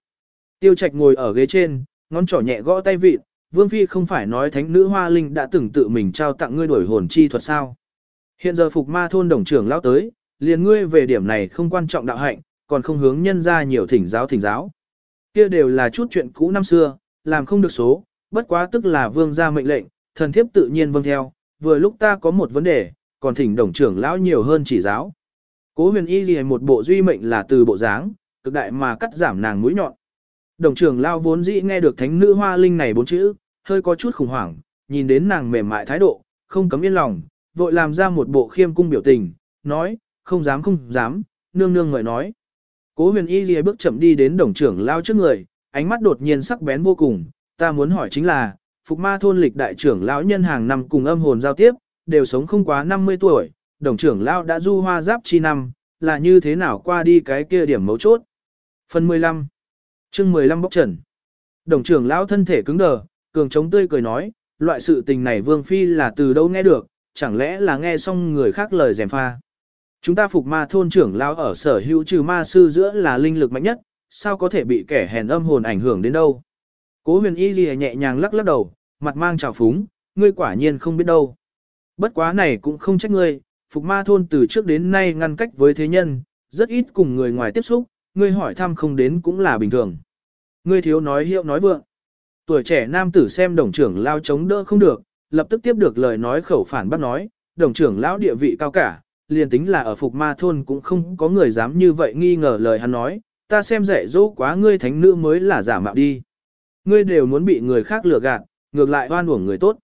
Tiêu trạch ngồi ở ghế trên, ngón trỏ nhẹ gõ tay vịt, vương phi không phải nói thánh nữ hoa linh đã từng tự mình trao tặng ngươi đổi hồn chi thuật sao. Hiện giờ phục ma thôn đồng trưởng lão tới, liền ngươi về điểm này không quan trọng đạo hạnh, còn không hướng nhân ra nhiều thỉnh giáo thỉnh giáo. Kia đều là chút chuyện cũ năm xưa, làm không được số, bất quá tức là vương gia mệnh lệnh, thần thiếp tự nhiên vâng theo, vừa lúc ta có một vấn đề, còn thỉnh đồng trưởng lão nhiều hơn chỉ giáo. Cố huyền y gì một bộ duy mệnh là từ bộ dáng, cực đại mà cắt giảm nàng mũi nhọn. Đồng trưởng lão vốn dĩ nghe được thánh nữ hoa linh này bốn chữ, hơi có chút khủng hoảng, nhìn đến nàng mềm mại thái độ, không cấm yên lòng, vội làm ra một bộ khiêm cung biểu tình, nói, không dám không dám, nương nương ngợi nói. Cố huyền y ghi bước chậm đi đến đồng trưởng lao trước người, ánh mắt đột nhiên sắc bén vô cùng, ta muốn hỏi chính là, Phục ma thôn lịch đại trưởng lão nhân hàng năm cùng âm hồn giao tiếp, đều sống không quá 50 tuổi, đồng trưởng lao đã du hoa giáp chi năm, là như thế nào qua đi cái kia điểm mấu chốt. Phần 15 chương 15 bốc trần Đồng trưởng lão thân thể cứng đờ, cường chống tươi cười nói, loại sự tình này Vương Phi là từ đâu nghe được, chẳng lẽ là nghe xong người khác lời dèm pha. Chúng ta phục ma thôn trưởng lão ở sở hữu trừ ma sư giữa là linh lực mạnh nhất, sao có thể bị kẻ hèn âm hồn ảnh hưởng đến đâu. Cố huyền y ghi nhẹ nhàng lắc lắc đầu, mặt mang trào phúng, ngươi quả nhiên không biết đâu. Bất quá này cũng không trách ngươi, phục ma thôn từ trước đến nay ngăn cách với thế nhân, rất ít cùng người ngoài tiếp xúc, ngươi hỏi thăm không đến cũng là bình thường. Ngươi thiếu nói hiệu nói vượng. Tuổi trẻ nam tử xem đồng trưởng lao chống đỡ không được, lập tức tiếp được lời nói khẩu phản bác nói, đồng trưởng lão địa vị cao cả, liền tính là ở phục ma thôn cũng không có người dám như vậy nghi ngờ lời hắn nói, ta xem dạy dỗ quá ngươi thánh nữ mới là giả mạo đi. Ngươi đều muốn bị người khác lừa gạt, ngược lại oan uổng người tốt.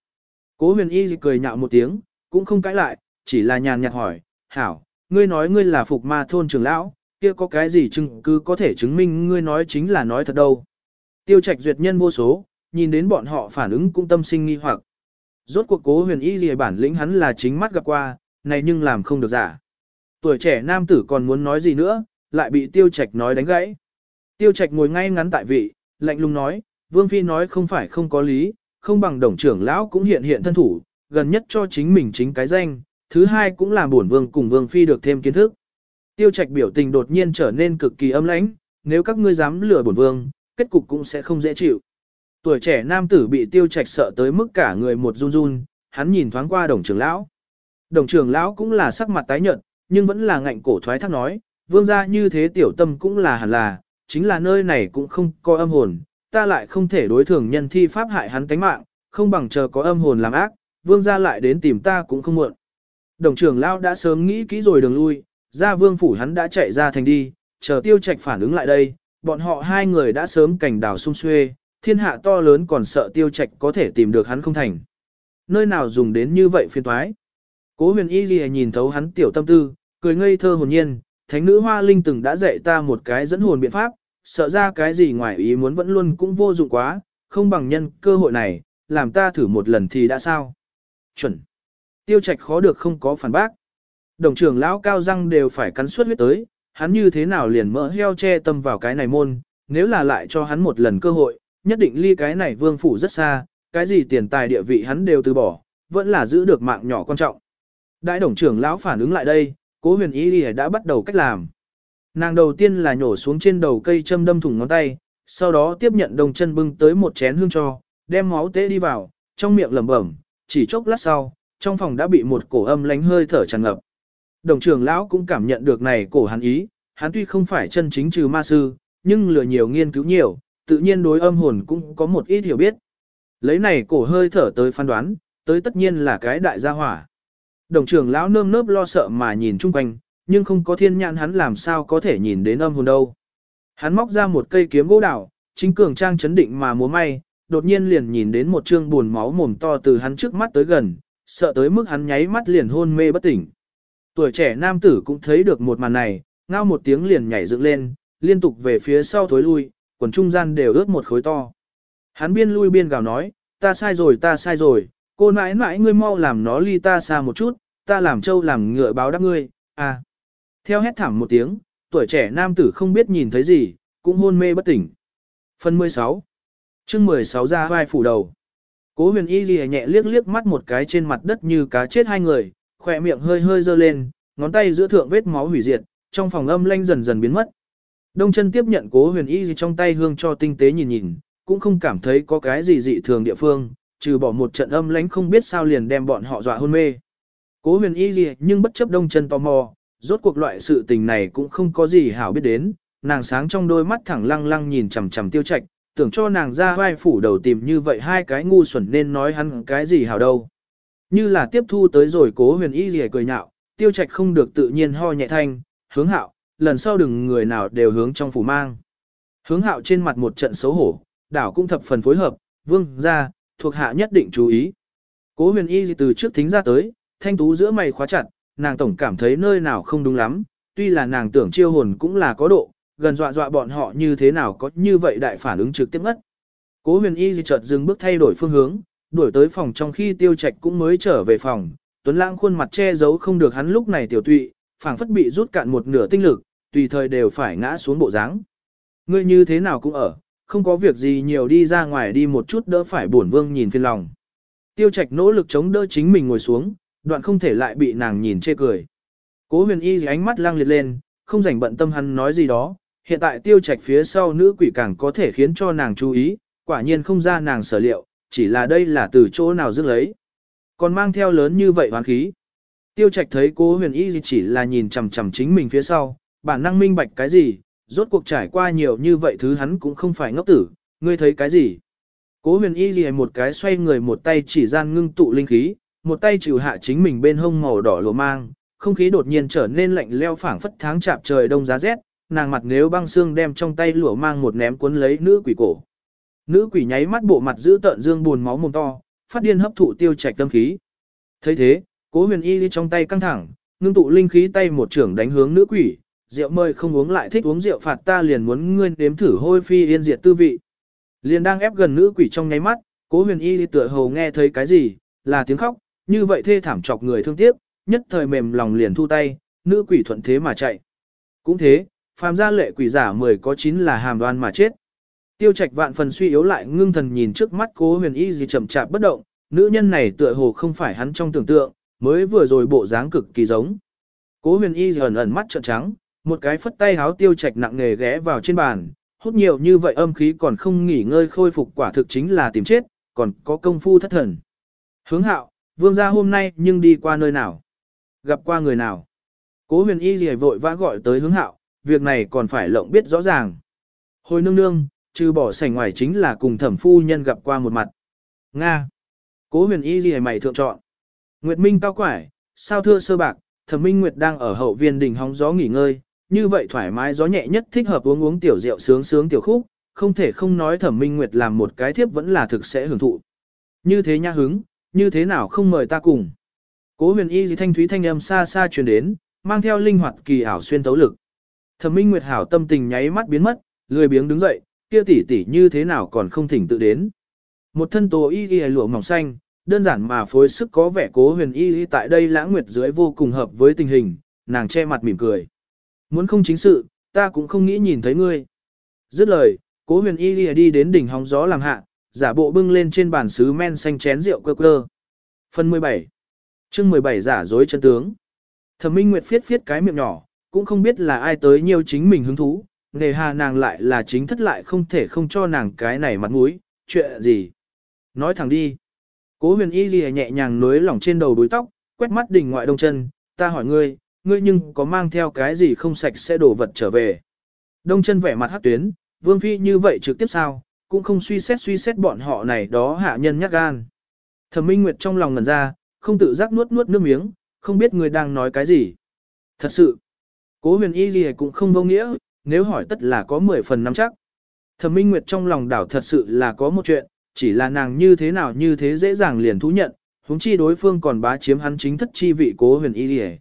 Cố huyền y cười nhạo một tiếng, cũng không cãi lại, chỉ là nhàn nhạt hỏi, hảo, ngươi nói ngươi là phục ma thôn trưởng lão, kia có cái gì chứng cứ có thể chứng minh ngươi nói chính là nói thật đâu. Tiêu trạch duyệt nhân vô số, nhìn đến bọn họ phản ứng cũng tâm sinh nghi hoặc. Rốt cuộc cố huyền y gì bản lĩnh hắn là chính mắt gặp qua, này nhưng làm không được giả. Tuổi trẻ nam tử còn muốn nói gì nữa, lại bị tiêu trạch nói đánh gãy. Tiêu trạch ngồi ngay ngắn tại vị, lạnh lùng nói, vương phi nói không phải không có lý, không bằng đồng trưởng lão cũng hiện hiện thân thủ, gần nhất cho chính mình chính cái danh, thứ hai cũng là bổn vương cùng vương phi được thêm kiến thức. Tiêu trạch biểu tình đột nhiên trở nên cực kỳ âm lãnh, nếu các ngươi dám lừa bổn vương, kết cục cũng sẽ không dễ chịu. Tuổi trẻ nam tử bị tiêu trạch sợ tới mức cả người một run run, hắn nhìn thoáng qua đồng trưởng lão. Đồng trưởng lão cũng là sắc mặt tái nhợt, nhưng vẫn là ngạnh cổ thoái thác nói, vương gia như thế tiểu tâm cũng là hẳn là, chính là nơi này cũng không có âm hồn, ta lại không thể đối thường nhân thi pháp hại hắn tánh mạng, không bằng chờ có âm hồn làm ác, vương gia lại đến tìm ta cũng không muộn. Đồng trưởng lão đã sớm nghĩ kỹ rồi đường lui, ra vương phủ hắn đã chạy ra thành đi, chờ tiêu trạch phản ứng lại đây, bọn họ hai người đã sớm cảnh đảo sung xuê, thiên hạ to lớn còn sợ tiêu trạch có thể tìm được hắn không thành. Nơi nào dùng đến như vậy phiên toái. Cố huyền y ghi nhìn thấu hắn tiểu tâm tư, cười ngây thơ hồn nhiên, thánh nữ hoa linh từng đã dạy ta một cái dẫn hồn biện pháp, sợ ra cái gì ngoài ý muốn vẫn luôn cũng vô dụng quá, không bằng nhân cơ hội này, làm ta thử một lần thì đã sao. Chuẩn. Tiêu trạch khó được không có phản bác. Đồng trưởng lão cao răng đều phải cắn suốt huyết tới, hắn như thế nào liền mỡ heo che tâm vào cái này môn, nếu là lại cho hắn một lần cơ hội, nhất định ly cái này vương phủ rất xa, cái gì tiền tài địa vị hắn đều từ bỏ, vẫn là giữ được mạng nhỏ quan trọng. Đại đồng trưởng lão phản ứng lại đây, cố huyền ý đã bắt đầu cách làm. Nàng đầu tiên là nhổ xuống trên đầu cây châm đâm thủng ngón tay, sau đó tiếp nhận đồng chân bưng tới một chén hương cho, đem máu tế đi vào, trong miệng lẩm bẩm, chỉ chốc lát sau, trong phòng đã bị một cổ âm lánh hơi thở tràn ngập. Đồng trưởng lão cũng cảm nhận được này cổ hắn ý, hắn tuy không phải chân chính trừ ma sư, nhưng lừa nhiều nghiên cứu nhiều, tự nhiên đối âm hồn cũng có một ít hiểu biết. Lấy này cổ hơi thở tới phán đoán, tới tất nhiên là cái đại gia hỏa. Đồng trưởng lão nơm nớp lo sợ mà nhìn chung quanh, nhưng không có thiên nhãn hắn làm sao có thể nhìn đến âm hồn đâu. Hắn móc ra một cây kiếm gỗ đảo chính cường trang chấn định mà múa may, đột nhiên liền nhìn đến một trương buồn máu mồm to từ hắn trước mắt tới gần, sợ tới mức hắn nháy mắt liền hôn mê bất tỉnh. Tuổi trẻ nam tử cũng thấy được một màn này, ngao một tiếng liền nhảy dựng lên, liên tục về phía sau thối lui, quần trung gian đều ướt một khối to. Hắn biên lui biên gào nói, ta sai rồi ta sai rồi, cô nãi nãi ngươi mau làm nó ly ta xa một chút, ta làm trâu làm ngựa báo đáp ngươi, à. Theo hét thảm một tiếng, tuổi trẻ nam tử không biết nhìn thấy gì, cũng hôn mê bất tỉnh. Phần 16 chương 16 ra vai phủ đầu. Cố huyền y ghi nhẹ liếc liếc mắt một cái trên mặt đất như cá chết hai người, khỏe miệng hơi hơi dơ lên, ngón tay giữa thượng vết máu hủy diệt, trong phòng âm lanh dần dần biến mất. Đông chân tiếp nhận cố huyền y trong tay hương cho tinh tế nhìn nhìn, cũng không cảm thấy có cái gì dị thường địa phương, trừ bỏ một trận âm lánh không biết sao liền đem bọn họ dọa hôn mê. Cố huyền y gì nhưng bất chấp đông chân tò mò, rốt cuộc loại sự tình này cũng không có gì hảo biết đến, nàng sáng trong đôi mắt thẳng lăng lăng nhìn chằm chằm tiêu trạch, tưởng cho nàng ra vai phủ đầu tìm như vậy hai cái ngu xuẩn nên nói hắn cái gì hảo đâu. Như là tiếp thu tới rồi cố huyền y gì cười nhạo, tiêu trạch không được tự nhiên ho nhẹ thanh, hướng hạo, lần sau đừng người nào đều hướng trong phủ mang. Hướng hạo trên mặt một trận xấu hổ, đảo cũng thập phần phối hợp, vương ra, thuộc hạ nhất định chú ý. Cố huyền y từ trước thính ra tới, thanh tú giữa mày khóa chặt, nàng tổng cảm thấy nơi nào không đúng lắm, tuy là nàng tưởng chiêu hồn cũng là có độ, gần dọa dọa bọn họ như thế nào có như vậy đại phản ứng trực tiếp ngất. Cố huyền y chợt dừng bước thay đổi phương hướng, đuổi tới phòng trong khi tiêu trạch cũng mới trở về phòng, tuấn lãng khuôn mặt che giấu không được hắn lúc này tiểu tụy, phảng phất bị rút cạn một nửa tinh lực, tùy thời đều phải ngã xuống bộ dáng. Ngươi như thế nào cũng ở, không có việc gì nhiều đi ra ngoài đi một chút đỡ phải buồn vương nhìn phiền lòng. Tiêu trạch nỗ lực chống đỡ chính mình ngồi xuống, đoạn không thể lại bị nàng nhìn chê cười. Cố huyền y ánh mắt lang liệt lên, không rảnh bận tâm hắn nói gì đó, hiện tại tiêu trạch phía sau nữ quỷ càng có thể khiến cho nàng chú ý, quả nhiên không ra nàng sở liệu, chỉ là đây là từ chỗ nào dứt lấy. Còn mang theo lớn như vậy hoàn khí. Tiêu trạch thấy cố huyền y chỉ là nhìn chằm chằm chính mình phía sau, bản năng minh bạch cái gì, rốt cuộc trải qua nhiều như vậy thứ hắn cũng không phải ngốc tử, ngươi thấy cái gì. Cố huyền y gì một cái xoay người một tay chỉ gian ngưng tụ linh khí, một tay chịu hạ chính mình bên hông màu đỏ lùa mang, không khí đột nhiên trở nên lạnh leo phảng phất tháng chạp trời đông giá rét, nàng mặt nếu băng xương đem trong tay lụa mang một ném cuốn lấy nữ quỷ cổ. Nữ quỷ nháy mắt bộ mặt giữ tợn dương buồn máu mồm to, phát điên hấp thụ tiêu trạch tâm khí. thấy thế, cố huyền y trong tay căng thẳng, ngưng tụ linh khí tay một trưởng đánh hướng nữ quỷ, rượu mời không uống lại thích uống rượu phạt ta liền muốn ngươi nếm thử hôi phi yên diệt tư vị. Liền đang ép gần nữ quỷ trong nháy mắt, cố huyền y tựa hồ nghe thấy cái gì, là tiếng khóc, như vậy thê thảm chọc người thương tiếc, nhất thời mềm lòng liền thu tay, nữ quỷ thuận thế mà chạy. Cũng thế, phàm gia lệ quỷ giả mười có chín là hàm đoan mà chết. Tiêu trạch vạn phần suy yếu lại ngưng thần nhìn trước mắt cố huyền y gì chậm chạp bất động, nữ nhân này tựa hồ không phải hắn trong tưởng tượng, mới vừa rồi bộ dáng cực kỳ giống. Cố huyền y ẩn ẩn mắt trợn trắng, một cái phất tay háo tiêu trạch nặng nề ghé vào trên bàn, hút nhiều như vậy âm khí còn không nghỉ ngơi khôi phục quả thực chính là tìm chết, còn có công phu thất thần. Hướng hạo, vương gia hôm nay nhưng đi qua nơi nào? Gặp qua người nào? Cố huyền y gì vội vã gọi tới hướng hạo, việc này còn phải lộng biết rõ ràng. Hồi nương nương, trừ bỏ sảnh ngoài chính là cùng thẩm phu nhân gặp qua một mặt. Nga. Cố huyền y gì mày thượng chọn. Nguyệt Minh cao quải, sao thưa sơ bạc, thẩm minh Nguyệt đang ở hậu viên đỉnh hóng gió nghỉ ngơi, như vậy thoải mái gió nhẹ nhất thích hợp uống uống tiểu rượu sướng sướng tiểu khúc, không thể không nói thẩm minh nguyệt làm một cái thiếp vẫn là thực sẽ hưởng thụ. Như thế nha hứng, như thế nào không mời ta cùng. Cố huyền y gì thanh thúy thanh âm xa xa truyền đến, mang theo linh hoạt kỳ ảo xuyên tấu lực. Thẩm minh nguyệt hảo tâm tình nháy mắt biến mất, lười biếng đứng dậy, kia tỷ tỷ như thế nào còn không thỉnh tự đến. Một thân tố y y lụa mỏng xanh, đơn giản mà phối sức có vẻ cố huyền y y tại đây lãng nguyệt dưới vô cùng hợp với tình hình, nàng che mặt mỉm cười. Muốn không chính sự, ta cũng không nghĩ nhìn thấy ngươi. Dứt lời, cố huyền y y đi đến đỉnh hóng gió làm hạ, giả bộ bưng lên trên bàn sứ men xanh chén rượu cơ cơ. Phần 17 chương 17 giả dối chân tướng. Thẩm Minh Nguyệt phiết phiết cái miệng nhỏ, cũng không biết là ai tới nhiều chính mình hứng thú, nề hà nàng lại là chính thất lại không thể không cho nàng cái này mặt mũi, chuyện gì. Nói thẳng đi. Cố huyền y gì nhẹ nhàng nối lỏng trên đầu đuôi tóc, quét mắt đỉnh ngoại đông chân, ta hỏi ngươi, ngươi nhưng có mang theo cái gì không sạch sẽ đổ vật trở về. Đông chân vẻ mặt hát tuyến, vương phi như vậy trực tiếp sao, cũng không suy xét suy xét bọn họ này đó hạ nhân nhát gan. Thẩm Minh Nguyệt trong lòng ngần ra, không tự giác nuốt nuốt nước miếng, không biết người đang nói cái gì. Thật sự, cố huyền y gì cũng không vô nghĩa, nếu hỏi tất là có 10 phần năm chắc. Thẩm Minh Nguyệt trong lòng đảo thật sự là có một chuyện, chỉ là nàng như thế nào như thế dễ dàng liền thú nhận, huống chi đối phương còn bá chiếm hắn chính thất chi vị cố huyền y gì.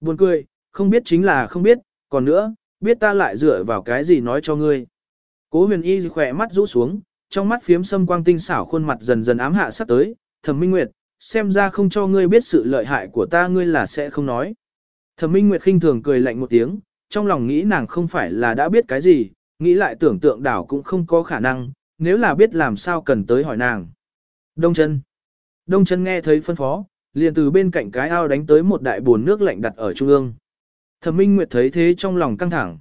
Buồn cười, không biết chính là không biết, còn nữa, biết ta lại dựa vào cái gì nói cho ngươi. Cố huyền y khỏe mắt rũ xuống, trong mắt phiếm sâm quang tinh xảo khuôn mặt dần dần ám hạ sắp tới, thẩm minh nguyệt, xem ra không cho ngươi biết sự lợi hại của ta ngươi là sẽ không nói. Thẩm minh nguyệt khinh thường cười lạnh một tiếng, trong lòng nghĩ nàng không phải là đã biết cái gì, nghĩ lại tưởng tượng đảo cũng không có khả năng, nếu là biết làm sao cần tới hỏi nàng. Đông chân. Đông chân nghe thấy phân phó, liền từ bên cạnh cái ao đánh tới một đại bồn nước lạnh đặt ở trung ương. Thẩm Minh Nguyệt thấy thế trong lòng căng thẳng.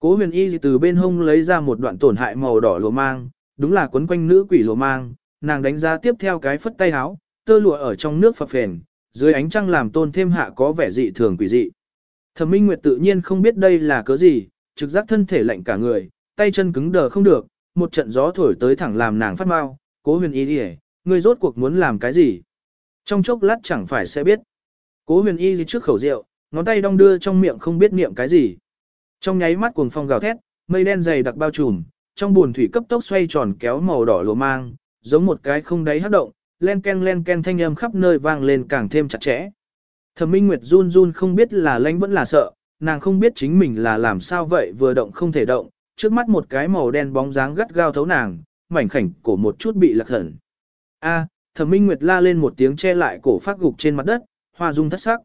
Cố huyền y từ bên hông lấy ra một đoạn tổn hại màu đỏ lụa mang, đúng là quấn quanh nữ quỷ lụa mang, nàng đánh giá tiếp theo cái phất tay áo, tơ lụa ở trong nước phập phền, dưới ánh trăng làm tôn thêm hạ có vẻ dị thường quỷ dị. Thẩm Minh Nguyệt tự nhiên không biết đây là cớ gì, trực giác thân thể lạnh cả người, tay chân cứng đờ không được, một trận gió thổi tới thẳng làm nàng phát mau, cố huyền y đi ngươi rốt cuộc muốn làm cái gì? Trong chốc lát chẳng phải sẽ biết. Cố huyền y trước khẩu rượu, ngón tay đong đưa trong miệng không biết niệm cái gì. Trong nháy mắt cuồng phong gào thét, mây đen dày đặc bao trùm, trong buồn thủy cấp tốc xoay tròn kéo màu đỏ lùa mang, giống một cái không đáy hấp động, len ken len ken thanh âm khắp nơi vang lên càng thêm chặt chẽ. Thẩm Minh Nguyệt run run không biết là lãnh vẫn là sợ, nàng không biết chính mình là làm sao vậy vừa động không thể động, trước mắt một cái màu đen bóng dáng gắt gao thấu nàng, mảnh khảnh cổ một chút bị lạc hẳn. A, Thẩm Minh Nguyệt la lên một tiếng che lại cổ phát gục trên mặt đất, hoa dung thất sắc.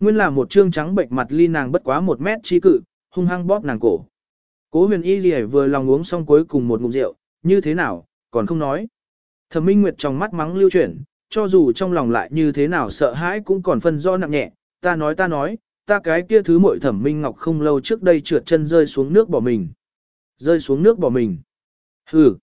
Nguyên là một trương trắng bệnh mặt ly nàng bất quá một mét chi cự, hung hăng bóp nàng cổ. Cố huyền y gì vừa lòng uống xong cuối cùng một ngụm rượu, như thế nào, còn không nói. Thẩm Minh Nguyệt trong mắt mắng lưu chuyển, cho dù trong lòng lại như thế nào sợ hãi cũng còn phân do nặng nhẹ, ta nói ta nói, ta cái kia thứ Mội Thẩm Minh Ngọc không lâu trước đây trượt chân rơi xuống nước bỏ mình. Rơi xuống nước bỏ mình. Hừ.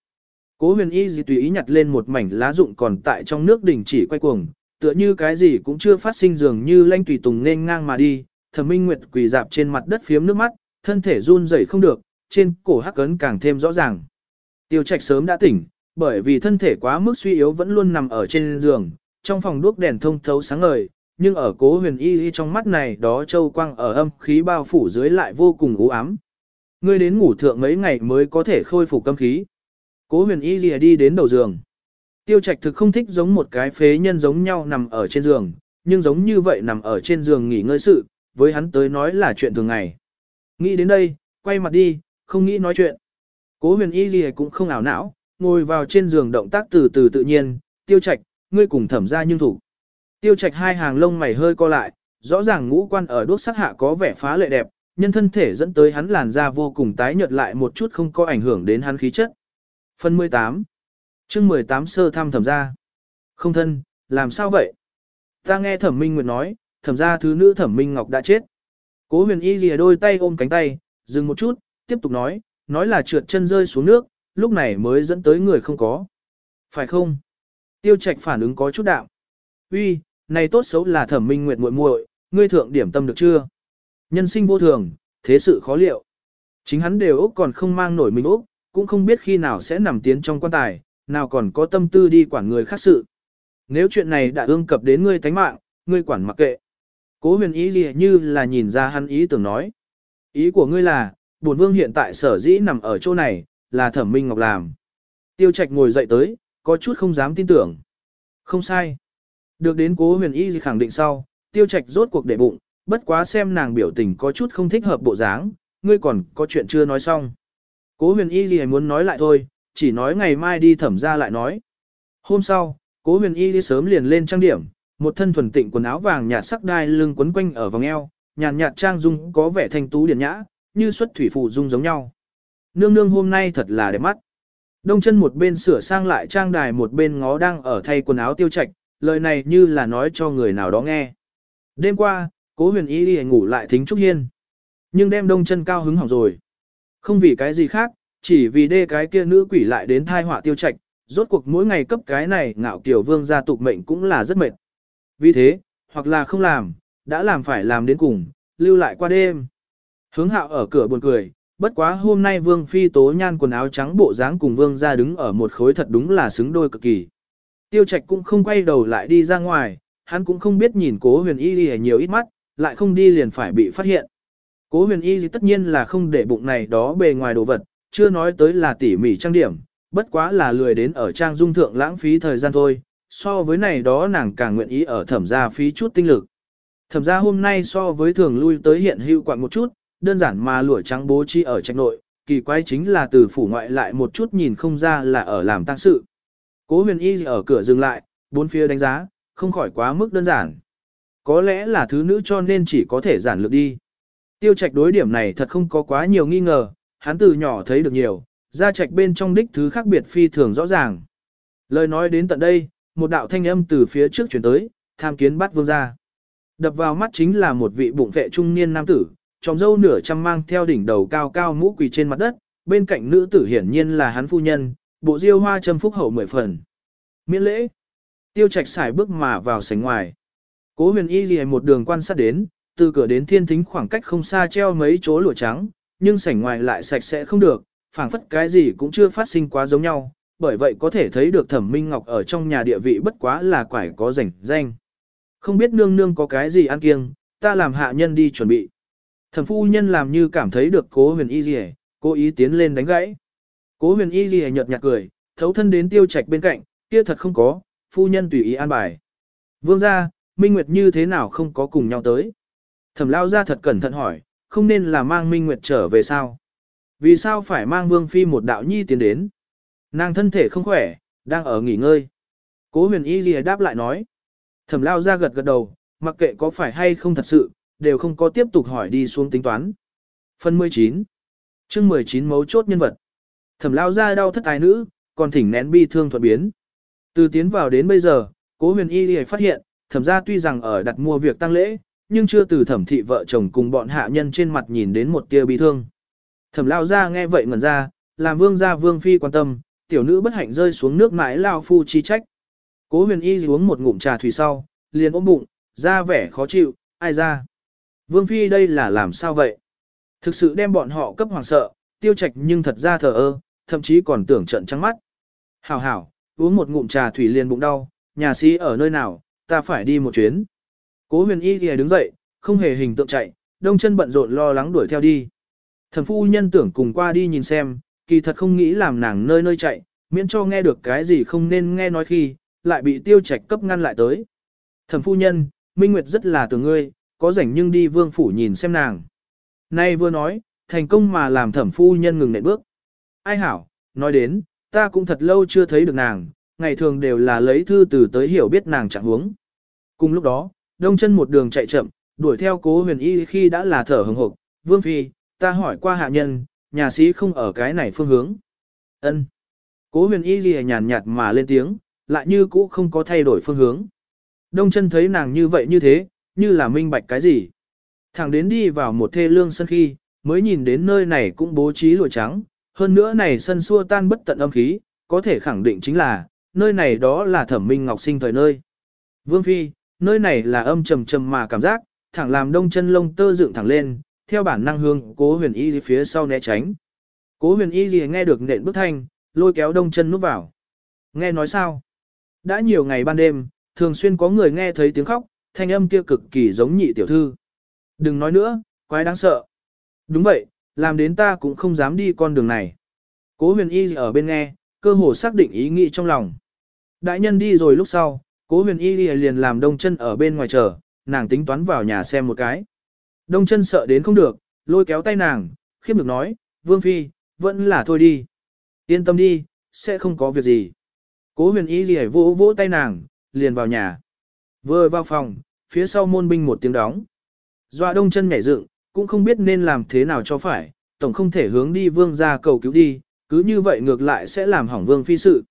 Cố huyền y gì tùy ý nhặt lên một mảnh lá rụng còn tại trong nước đỉnh chỉ quay cuồng, tựa như cái gì cũng chưa phát sinh dường như lanh tùy tùng nên ngang mà đi, thẩm minh nguyệt quỳ dạp trên mặt đất phiếm nước mắt, thân thể run rẩy không được, trên cổ hắc cấn càng thêm rõ ràng. Tiêu trạch sớm đã tỉnh, bởi vì thân thể quá mức suy yếu vẫn luôn nằm ở trên giường, trong phòng đuốc đèn thông thấu sáng ngời, nhưng ở cố huyền y y trong mắt này đó châu quang ở âm khí bao phủ dưới lại vô cùng u ám. Ngươi đến ngủ thượng mấy ngày mới có thể khôi phục âm khí. Cố huyền y lìa đi đến đầu giường. Tiêu trạch thực không thích giống một cái phế nhân giống nhau nằm ở trên giường, nhưng giống như vậy nằm ở trên giường nghỉ ngơi sự, với hắn tới nói là chuyện thường ngày. Nghĩ đến đây, quay mặt đi, không nghĩ nói chuyện. Cố huyền y lìa cũng không ảo não, ngồi vào trên giường động tác từ từ tự nhiên, tiêu trạch, ngươi cùng thẩm ra nhưng thủ. Tiêu trạch hai hàng lông mày hơi co lại, rõ ràng ngũ quan ở đốt sắc hạ có vẻ phá lệ đẹp, nhân thân thể dẫn tới hắn làn da vô cùng tái nhợt lại một chút không có ảnh hưởng đến hắn khí chất. Phần 18 chương 18 sơ thăm thẩm ra. Không thân, làm sao vậy? Ta nghe thẩm minh nguyệt nói, thẩm ra thứ nữ thẩm minh ngọc đã chết. Cố huyền y lìa đôi tay ôm cánh tay, dừng một chút, tiếp tục nói, nói là trượt chân rơi xuống nước, lúc này mới dẫn tới người không có. Phải không? Tiêu trạch phản ứng có chút đạo. Uy, này tốt xấu là thẩm minh nguyệt muội muội, ngươi thượng điểm tâm được chưa? Nhân sinh vô thường, thế sự khó liệu. Chính hắn đều ốc còn không mang nổi mình ốc, cũng không biết khi nào sẽ nằm tiến trong quan tài, nào còn có tâm tư đi quản người khác sự. Nếu chuyện này đã ương cập đến ngươi tánh mạng, ngươi quản mặc kệ. Cố huyền ý gì như là nhìn ra hắn ý tưởng nói. Ý của ngươi là, bổn vương hiện tại sở dĩ nằm ở chỗ này, là thẩm minh ngọc làm. Tiêu trạch ngồi dậy tới, có chút không dám tin tưởng. Không sai. Được đến cố huyền y khẳng định sau, tiêu trạch rốt cuộc để bụng, bất quá xem nàng biểu tình có chút không thích hợp bộ dáng, ngươi còn có chuyện chưa nói xong. Cố huyền y gì muốn nói lại thôi, chỉ nói ngày mai đi thẩm ra lại nói. Hôm sau, cố huyền y đi sớm liền lên trang điểm, một thân thuần tịnh quần áo vàng nhạt sắc đai lưng quấn quanh ở vòng eo, nhàn nhạt trang dung có vẻ thanh tú điển nhã, như xuất thủy phụ dung giống nhau. Nương nương hôm nay thật là đẹp mắt. Đông chân một bên sửa sang lại trang đài một bên ngó đang ở thay quần áo tiêu trạch, lời này như là nói cho người nào đó nghe. Đêm qua, cố huyền y đi ngủ lại thính Trúc Hiên. Nhưng đem đông chân cao hứng hỏng rồi. Không vì cái gì khác, chỉ vì đê cái kia nữ quỷ lại đến thai họa tiêu trạch, rốt cuộc mỗi ngày cấp cái này ngạo kiểu vương gia tục mệnh cũng là rất mệt. Vì thế, hoặc là không làm, đã làm phải làm đến cùng, lưu lại qua đêm. Hướng hạo ở cửa buồn cười, bất quá hôm nay vương phi tố nhan quần áo trắng bộ dáng cùng vương gia đứng ở một khối thật đúng là xứng đôi cực kỳ. Tiêu trạch cũng không quay đầu lại đi ra ngoài, hắn cũng không biết nhìn cố huyền y gì nhiều ít mắt, lại không đi liền phải bị phát hiện. Cố huyền y tất nhiên là không để bụng này đó bề ngoài đồ vật, chưa nói tới là tỉ mỉ trang điểm, bất quá là lười đến ở trang dung thượng lãng phí thời gian thôi, so với này đó nàng càng nguyện ý ở thẩm gia phí chút tinh lực. Thẩm gia hôm nay so với thường lui tới hiện hữu quạng một chút, đơn giản mà lụa trắng bố trí ở trạch nội, kỳ quái chính là từ phủ ngoại lại một chút nhìn không ra là ở làm tăng sự. Cố huyền y ở cửa dừng lại, bốn phía đánh giá, không khỏi quá mức đơn giản. Có lẽ là thứ nữ cho nên chỉ có thể giản lược đi. Tiêu trạch đối điểm này thật không có quá nhiều nghi ngờ, hắn từ nhỏ thấy được nhiều, ra trạch bên trong đích thứ khác biệt phi thường rõ ràng. Lời nói đến tận đây, một đạo thanh âm từ phía trước chuyển tới, tham kiến bắt vương ra. Đập vào mắt chính là một vị bụng vệ trung niên nam tử, trong dâu nửa trăm mang theo đỉnh đầu cao cao mũ quỳ trên mặt đất, bên cạnh nữ tử hiển nhiên là hắn phu nhân, bộ diêu hoa châm phúc hậu mười phần. Miễn lễ. Tiêu trạch xài bước mà vào sảnh ngoài. Cố huyền y gì một đường quan sát đến, từ cửa đến thiên thính khoảng cách không xa treo mấy chỗ lụa trắng, nhưng sảnh ngoài lại sạch sẽ không được, phảng phất cái gì cũng chưa phát sinh quá giống nhau, bởi vậy có thể thấy được thẩm minh ngọc ở trong nhà địa vị bất quá là quải có rảnh danh. Không biết nương nương có cái gì ăn kiêng, ta làm hạ nhân đi chuẩn bị. Thẩm phu nhân làm như cảm thấy được cố huyền y gì cố ý tiến lên đánh gãy. Cố huyền y gì nhợt nhạt cười, thấu thân đến tiêu trạch bên cạnh, kia thật không có, phu nhân tùy ý an bài. Vương gia, Minh Nguyệt như thế nào không có cùng nhau tới? Thẩm lao gia thật cẩn thận hỏi, không nên là mang Minh Nguyệt trở về sao? Vì sao phải mang Vương Phi một đạo nhi tiến đến? Nàng thân thể không khỏe, đang ở nghỉ ngơi. Cố huyền y gì đáp lại nói. Thẩm lao gia gật gật đầu, mặc kệ có phải hay không thật sự, đều không có tiếp tục hỏi đi xuống tính toán. Phần 19 chương 19 mấu chốt nhân vật. Thẩm lao ra đau thất ái nữ, còn thỉnh nén bi thương thuận biến. Từ tiến vào đến bây giờ, cố huyền y đi phát hiện, thẩm ra tuy rằng ở đặt mua việc tăng lễ, nhưng chưa từ thẩm thị vợ chồng cùng bọn hạ nhân trên mặt nhìn đến một tia bi thương. Thẩm lao ra nghe vậy ngẩn ra, làm vương gia vương phi quan tâm, tiểu nữ bất hạnh rơi xuống nước mãi lao phu chi trách. Cố huyền y uống một ngụm trà thủy sau, liền ôm bụng, ra vẻ khó chịu, ai ra. Vương phi đây là làm sao vậy? Thực sự đem bọn họ cấp hoàng sợ, tiêu trạch nhưng thật ra thờ ơ, thậm chí còn tưởng trận trắng mắt. Hảo hảo, uống một ngụm trà thủy liền bụng đau, nhà sĩ ở nơi nào, ta phải đi một chuyến. Cố huyền y thì đứng dậy, không hề hình tượng chạy, đông chân bận rộn lo lắng đuổi theo đi. Thần phu nhân tưởng cùng qua đi nhìn xem, kỳ thật không nghĩ làm nàng nơi nơi chạy, miễn cho nghe được cái gì không nên nghe nói khi, lại bị tiêu trạch cấp ngăn lại tới. Thần phu nhân, Minh Nguyệt rất là tưởng ngươi, có rảnh nhưng đi vương phủ nhìn xem nàng. Nay vừa nói, thành công mà làm thẩm phu nhân ngừng nệm bước. Ai hảo, nói đến, ta cũng thật lâu chưa thấy được nàng, ngày thường đều là lấy thư từ tới hiểu biết nàng trạng huống. Cùng lúc đó, đông chân một đường chạy chậm, đuổi theo cố huyền y khi đã là thở hừng hộp, vương phi, ta hỏi qua hạ nhân, nhà sĩ không ở cái này phương hướng. ân Cố huyền y gì nhàn nhạt mà lên tiếng, lại như cũ không có thay đổi phương hướng. Đông chân thấy nàng như vậy như thế, như là minh bạch cái gì. Thẳng đến đi vào một thê lương sân khi, mới nhìn đến nơi này cũng bố trí lụa trắng, hơn nữa này sân xua tan bất tận âm khí, có thể khẳng định chính là, nơi này đó là thẩm minh ngọc sinh thời nơi. Vương Phi, nơi này là âm trầm trầm mà cảm giác, thẳng làm đông chân lông tơ dựng thẳng lên, theo bản năng hương cố huyền y phía sau né tránh. Cố huyền y gì nghe được nện bước thanh, lôi kéo đông chân núp vào. Nghe nói sao? Đã nhiều ngày ban đêm, thường xuyên có người nghe thấy tiếng khóc, thanh âm kia cực kỳ giống nhị tiểu thư. Đừng nói nữa, quái đáng sợ. Đúng vậy, làm đến ta cũng không dám đi con đường này. Cố huyền y ở bên nghe, cơ hồ xác định ý nghĩ trong lòng. Đại nhân đi rồi lúc sau, cố huyền y liền làm đông chân ở bên ngoài chờ, nàng tính toán vào nhà xem một cái. Đông chân sợ đến không được, lôi kéo tay nàng, khiếp được nói, Vương Phi, vẫn là thôi đi. Yên tâm đi, sẽ không có việc gì. Cố huyền y gì vỗ vỗ tay nàng, liền vào nhà. Vừa vào phòng, phía sau môn binh một tiếng đóng. Doa đông chân nhảy dựng, cũng không biết nên làm thế nào cho phải, tổng không thể hướng đi vương ra cầu cứu đi, cứ như vậy ngược lại sẽ làm hỏng vương phi sự.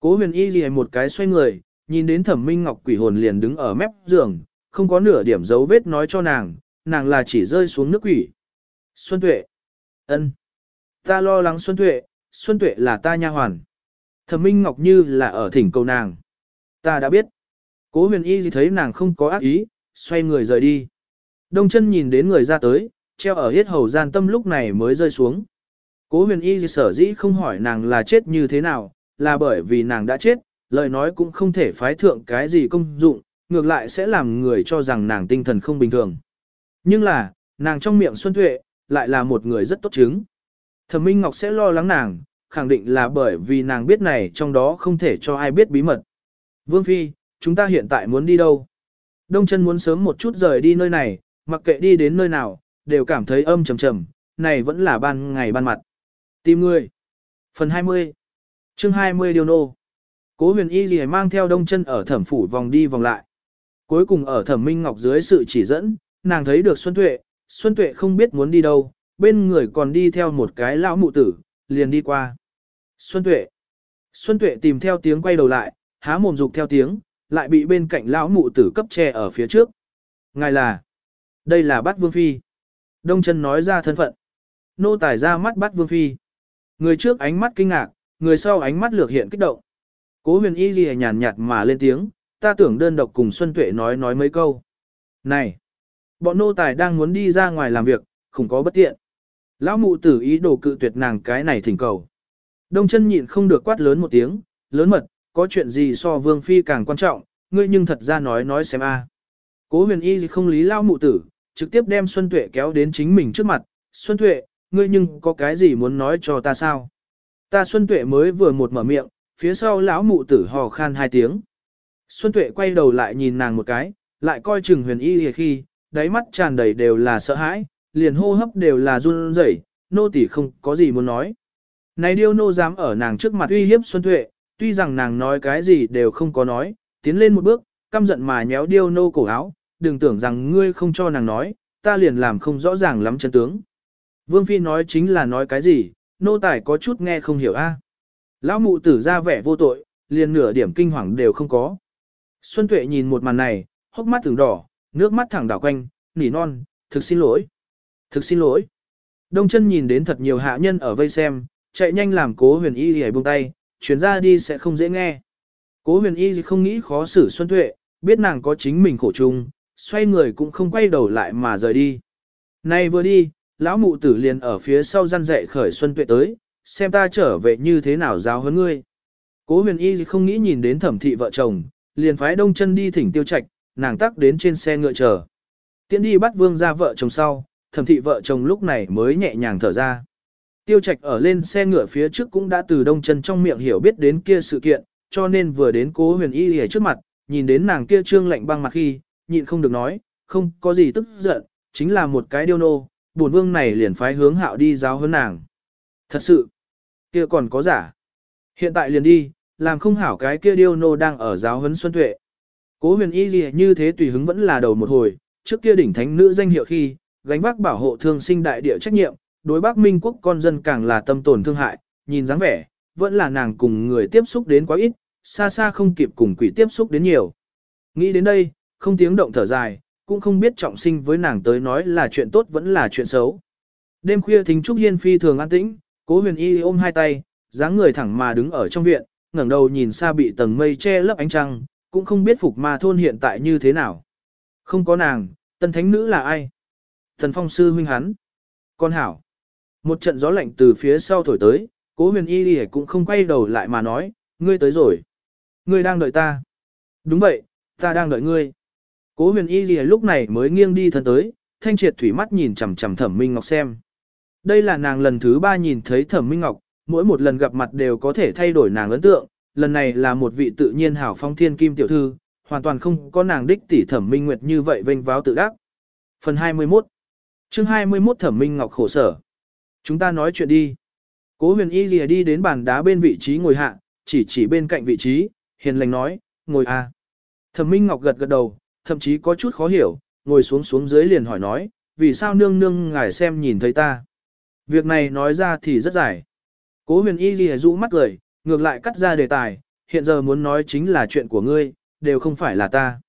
Cố huyền y gì một cái xoay người, nhìn đến thẩm minh ngọc quỷ hồn liền đứng ở mép giường, không có nửa điểm dấu vết nói cho nàng, nàng là chỉ rơi xuống nước quỷ. Xuân Tuệ. ân, Ta lo lắng Xuân Tuệ, Xuân Tuệ là ta nha hoàn. Thẩm Minh Ngọc như là ở thỉnh cầu nàng. Ta đã biết. Cố huyền y gì thấy nàng không có ác ý, xoay người rời đi. Đông chân nhìn đến người ra tới, treo ở hết hầu gian tâm lúc này mới rơi xuống. Cố huyền y gì sở dĩ không hỏi nàng là chết như thế nào, là bởi vì nàng đã chết, lời nói cũng không thể phái thượng cái gì công dụng, ngược lại sẽ làm người cho rằng nàng tinh thần không bình thường. Nhưng là, nàng trong miệng Xuân Tuệ, lại là một người rất tốt chứng. Thẩm Minh Ngọc sẽ lo lắng nàng, khẳng định là bởi vì nàng biết này trong đó không thể cho ai biết bí mật. Vương Phi, chúng ta hiện tại muốn đi đâu? Đông chân muốn sớm một chút rời đi nơi này, mặc kệ đi đến nơi nào, đều cảm thấy âm trầm trầm, này vẫn là ban ngày ban mặt. Tìm người. Phần 20. chương 20 Điều Nô. Cố huyền y gì mang theo đông chân ở thẩm phủ vòng đi vòng lại. Cuối cùng ở thẩm minh ngọc dưới sự chỉ dẫn, nàng thấy được Xuân Tuệ, Xuân Tuệ không biết muốn đi đâu, bên người còn đi theo một cái lão mụ tử, liền đi qua. Xuân Tuệ. Xuân Tuệ tìm theo tiếng quay đầu lại, há mồm dục theo tiếng, lại bị bên cạnh lão mụ tử cấp che ở phía trước. Ngài là, đây là bát vương phi. Đông chân nói ra thân phận. Nô tài ra mắt bát vương phi. Người trước ánh mắt kinh ngạc, người sau ánh mắt lược hiện kích động. Cố huyền y gì nhàn nhạt mà lên tiếng, ta tưởng đơn độc cùng Xuân Tuệ nói nói mấy câu. Này, bọn nô tài đang muốn đi ra ngoài làm việc, không có bất tiện. Lão mụ tử ý đồ cự tuyệt nàng cái này thỉnh cầu. Đông chân nhịn không được quát lớn một tiếng, lớn mật, có chuyện gì so vương phi càng quan trọng, ngươi nhưng thật ra nói nói xem a. Cố huyền y không lý lao mụ tử, trực tiếp đem Xuân Tuệ kéo đến chính mình trước mặt. Xuân Tuệ, ngươi nhưng có cái gì muốn nói cho ta sao? Ta Xuân Tuệ mới vừa một mở miệng, phía sau lão mụ tử hò khan hai tiếng. Xuân Tuệ quay đầu lại nhìn nàng một cái, lại coi chừng huyền y khi, đáy mắt tràn đầy đều là sợ hãi, liền hô hấp đều là run rẩy, nô tỳ không có gì muốn nói. Này điêu nô dám ở nàng trước mặt uy hiếp Xuân Tuệ, tuy rằng nàng nói cái gì đều không có nói, tiến lên một bước, căm giận mà nhéo điêu nô cổ áo, đừng tưởng rằng ngươi không cho nàng nói, ta liền làm không rõ ràng lắm chân tướng. Vương Phi nói chính là nói cái gì, nô tài có chút nghe không hiểu a. À? Lão mụ tử ra vẻ vô tội, liền nửa điểm kinh hoàng đều không có. Xuân Tuệ nhìn một màn này, hốc mắt từng đỏ, nước mắt thẳng đảo quanh, nỉ non, thực xin lỗi. Thực xin lỗi. Đông chân nhìn đến thật nhiều hạ nhân ở vây xem, chạy nhanh làm cố huyền y hề buông tay, chuyển ra đi sẽ không dễ nghe. Cố huyền y không nghĩ khó xử Xuân Tuệ, biết nàng có chính mình khổ chung, xoay người cũng không quay đầu lại mà rời đi. Nay vừa đi, lão mụ tử liền ở phía sau răn dạy khởi Xuân Tuệ tới, xem ta trở về như thế nào giáo hơn ngươi. Cố huyền y không nghĩ nhìn đến thẩm thị vợ chồng, liền phái đông chân đi thỉnh tiêu trạch, nàng tắc đến trên xe ngựa chờ. Tiễn đi bắt vương ra vợ chồng sau, thẩm thị vợ chồng lúc này mới nhẹ nhàng thở ra. Tiêu trạch ở lên xe ngựa phía trước cũng đã từ đông chân trong miệng hiểu biết đến kia sự kiện, cho nên vừa đến cố huyền y ở trước mặt, nhìn đến nàng kia trương lạnh băng mặt khi, nhịn không được nói, không có gì tức giận, chính là một cái điêu nô, bổn vương này liền phái hướng hạo đi giáo hơn nàng. Thật sự, kia còn có giả. Hiện tại liền đi, làm không hảo cái kia điêu nô đang ở giáo huấn Xuân Tuệ. Cố huyền y gì như thế tùy hứng vẫn là đầu một hồi, trước kia đỉnh thánh nữ danh hiệu khi, gánh vác bảo hộ thương sinh đại địa trách nhiệm, đối Bắc Minh quốc con dân càng là tâm tổn thương hại, nhìn dáng vẻ, vẫn là nàng cùng người tiếp xúc đến quá ít, xa xa không kịp cùng quỷ tiếp xúc đến nhiều. Nghĩ đến đây, không tiếng động thở dài, cũng không biết trọng sinh với nàng tới nói là chuyện tốt vẫn là chuyện xấu. Đêm khuya thính trúc hiên phi thường an tĩnh, cố huyền y ôm hai tay, dáng người thẳng mà đứng ở trong viện, ngẩng đầu nhìn xa bị tầng mây che lấp ánh trăng, cũng không biết phục ma thôn hiện tại như thế nào. Không có nàng, tân thánh nữ là ai? Thần phong sư huynh hắn. Con hảo. Một trận gió lạnh từ phía sau thổi tới, cố huyền y đi cũng không quay đầu lại mà nói, ngươi tới rồi. Ngươi đang đợi ta. Đúng vậy, ta đang đợi ngươi. Cố huyền y gì lúc này mới nghiêng đi thân tới, thanh triệt thủy mắt nhìn chằm chằm thẩm minh ngọc xem. Đây là nàng lần thứ ba nhìn thấy thẩm minh ngọc, mỗi một lần gặp mặt đều có thể thay đổi nàng ấn tượng, lần này là một vị tự nhiên hảo phong thiên kim tiểu thư, hoàn toàn không có nàng đích tỷ thẩm minh nguyệt như vậy vênh váo tự đắc. Phần 21 chương 21 thẩm minh ngọc khổ sở. Chúng ta nói chuyện đi. Cố huyền y lìa đi đến bàn đá bên vị trí ngồi hạ, chỉ chỉ bên cạnh vị trí, hiền lành nói, ngồi à. Thẩm minh ngọc gật gật đầu, thậm chí có chút khó hiểu, ngồi xuống xuống dưới liền hỏi nói, vì sao nương nương ngài xem nhìn thấy ta. Việc này nói ra thì rất dài. Cố huyền y lìa rũ mắt cười, ngược lại cắt ra đề tài, hiện giờ muốn nói chính là chuyện của ngươi, đều không phải là ta.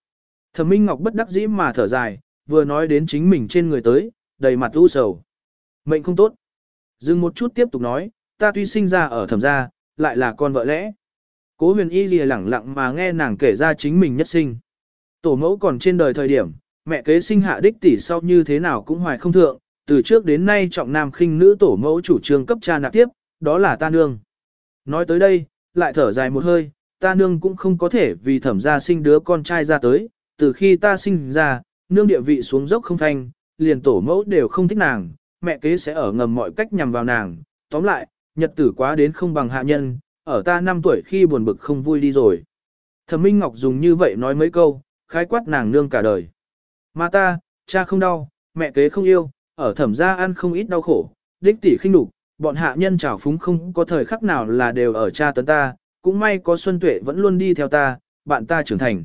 Thẩm Minh Ngọc bất đắc dĩ mà thở dài, vừa nói đến chính mình trên người tới, đầy mặt u sầu. Mệnh không tốt. Dừng một chút tiếp tục nói, ta tuy sinh ra ở thẩm gia, lại là con vợ lẽ. Cố huyền y lìa lẳng lặng mà nghe nàng kể ra chính mình nhất sinh. Tổ mẫu còn trên đời thời điểm, mẹ kế sinh hạ đích tỷ sau như thế nào cũng hoài không thượng, từ trước đến nay trọng nam khinh nữ tổ mẫu chủ trương cấp cha nạp tiếp, đó là ta nương. Nói tới đây, lại thở dài một hơi, ta nương cũng không có thể vì thẩm gia sinh đứa con trai ra tới, từ khi ta sinh ra, nương địa vị xuống dốc không thanh, liền tổ mẫu đều không thích nàng, mẹ kế sẽ ở ngầm mọi cách nhằm vào nàng, tóm lại, nhật tử quá đến không bằng hạ nhân, ở ta 5 tuổi khi buồn bực không vui đi rồi. Thẩm Minh Ngọc dùng như vậy nói mấy câu, khái quát nàng nương cả đời. Mà ta, cha không đau, mẹ kế không yêu, ở thẩm gia ăn không ít đau khổ, đích tỷ khinh đục, bọn hạ nhân trào phúng không có thời khắc nào là đều ở cha tấn ta, cũng may có Xuân Tuệ vẫn luôn đi theo ta, bạn ta trưởng thành.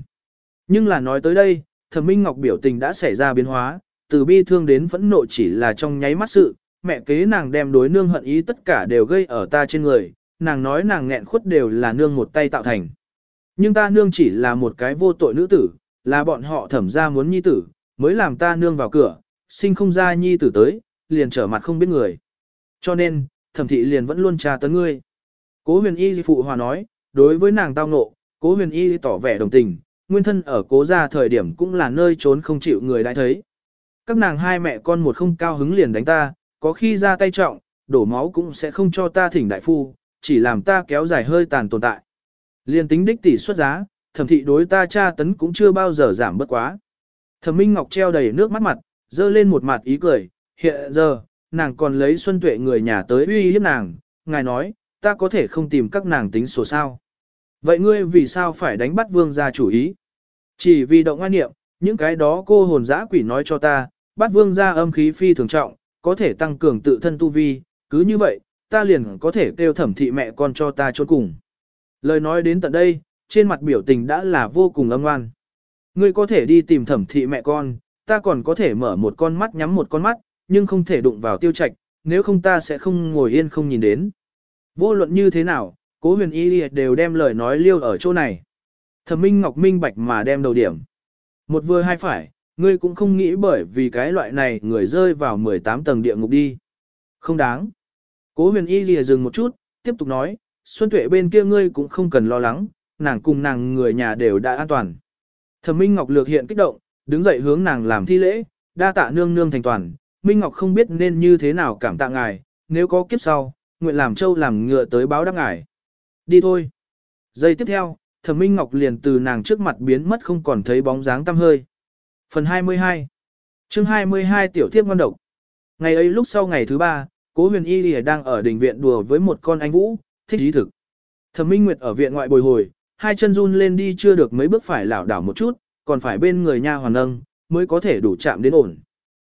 Nhưng là nói tới đây, thẩm minh ngọc biểu tình đã xảy ra biến hóa, từ bi thương đến phẫn nộ chỉ là trong nháy mắt sự, mẹ kế nàng đem đối nương hận ý tất cả đều gây ở ta trên người, nàng nói nàng nghẹn khuất đều là nương một tay tạo thành. Nhưng ta nương chỉ là một cái vô tội nữ tử, là bọn họ thẩm ra muốn nhi tử, mới làm ta nương vào cửa, sinh không ra nhi tử tới, liền trở mặt không biết người. Cho nên, thẩm thị liền vẫn luôn tra tấn ngươi. Cố huyền y phụ hòa nói, đối với nàng tao ngộ, cố huyền y tỏ vẻ đồng tình, nguyên thân ở cố gia thời điểm cũng là nơi trốn không chịu người đã thấy. Các nàng hai mẹ con một không cao hứng liền đánh ta, có khi ra tay trọng, đổ máu cũng sẽ không cho ta thỉnh đại phu, chỉ làm ta kéo dài hơi tàn tồn tại. liền tính đích tỷ xuất giá, thẩm thị đối ta tra tấn cũng chưa bao giờ giảm bất quá. Thẩm Minh Ngọc treo đầy nước mắt mặt, dơ lên một mặt ý cười, hiện giờ, nàng còn lấy Xuân Tuệ người nhà tới uy hiếp nàng, ngài nói, ta có thể không tìm các nàng tính sổ sao. Vậy ngươi vì sao phải đánh bắt vương gia chủ ý? Chỉ vì động an niệm, những cái đó cô hồn dã quỷ nói cho ta, bắt vương gia âm khí phi thường trọng, có thể tăng cường tự thân tu vi, cứ như vậy, ta liền có thể kêu thẩm thị mẹ con cho ta trốn cùng. Lời nói đến tận đây, trên mặt biểu tình đã là vô cùng âm ngoan. Ngươi có thể đi tìm thẩm thị mẹ con, ta còn có thể mở một con mắt nhắm một con mắt, nhưng không thể đụng vào tiêu trạch, nếu không ta sẽ không ngồi yên không nhìn đến. Vô luận như thế nào, cố huyền y đều đem lời nói liêu ở chỗ này. Thẩm minh ngọc minh bạch mà đem đầu điểm. Một vừa hai phải, ngươi cũng không nghĩ bởi vì cái loại này người rơi vào 18 tầng địa ngục đi. Không đáng. Cố huyền y lìa dừng một chút, tiếp tục nói, Xuân Tuệ bên kia ngươi cũng không cần lo lắng, nàng cùng nàng người nhà đều đã an toàn. Thẩm Minh Ngọc lược hiện kích động, đứng dậy hướng nàng làm thi lễ, đa tạ nương nương thành toàn, Minh Ngọc không biết nên như thế nào cảm tạ ngài, nếu có kiếp sau, nguyện làm châu làm ngựa tới báo đáp ngài. Đi thôi. Giây tiếp theo, Thẩm Minh Ngọc liền từ nàng trước mặt biến mất không còn thấy bóng dáng tăm hơi. Phần 22 chương 22 Tiểu Thiếp Ngon Độc Ngày ấy lúc sau ngày thứ ba, Cố huyền y lìa đang ở đình viện đùa với một con anh vũ, thích ý thực. Thẩm Minh Nguyệt ở viện ngoại bồi hồi, hai chân run lên đi chưa được mấy bước phải lảo đảo một chút, còn phải bên người nha hoàn nâng, mới có thể đủ chạm đến ổn.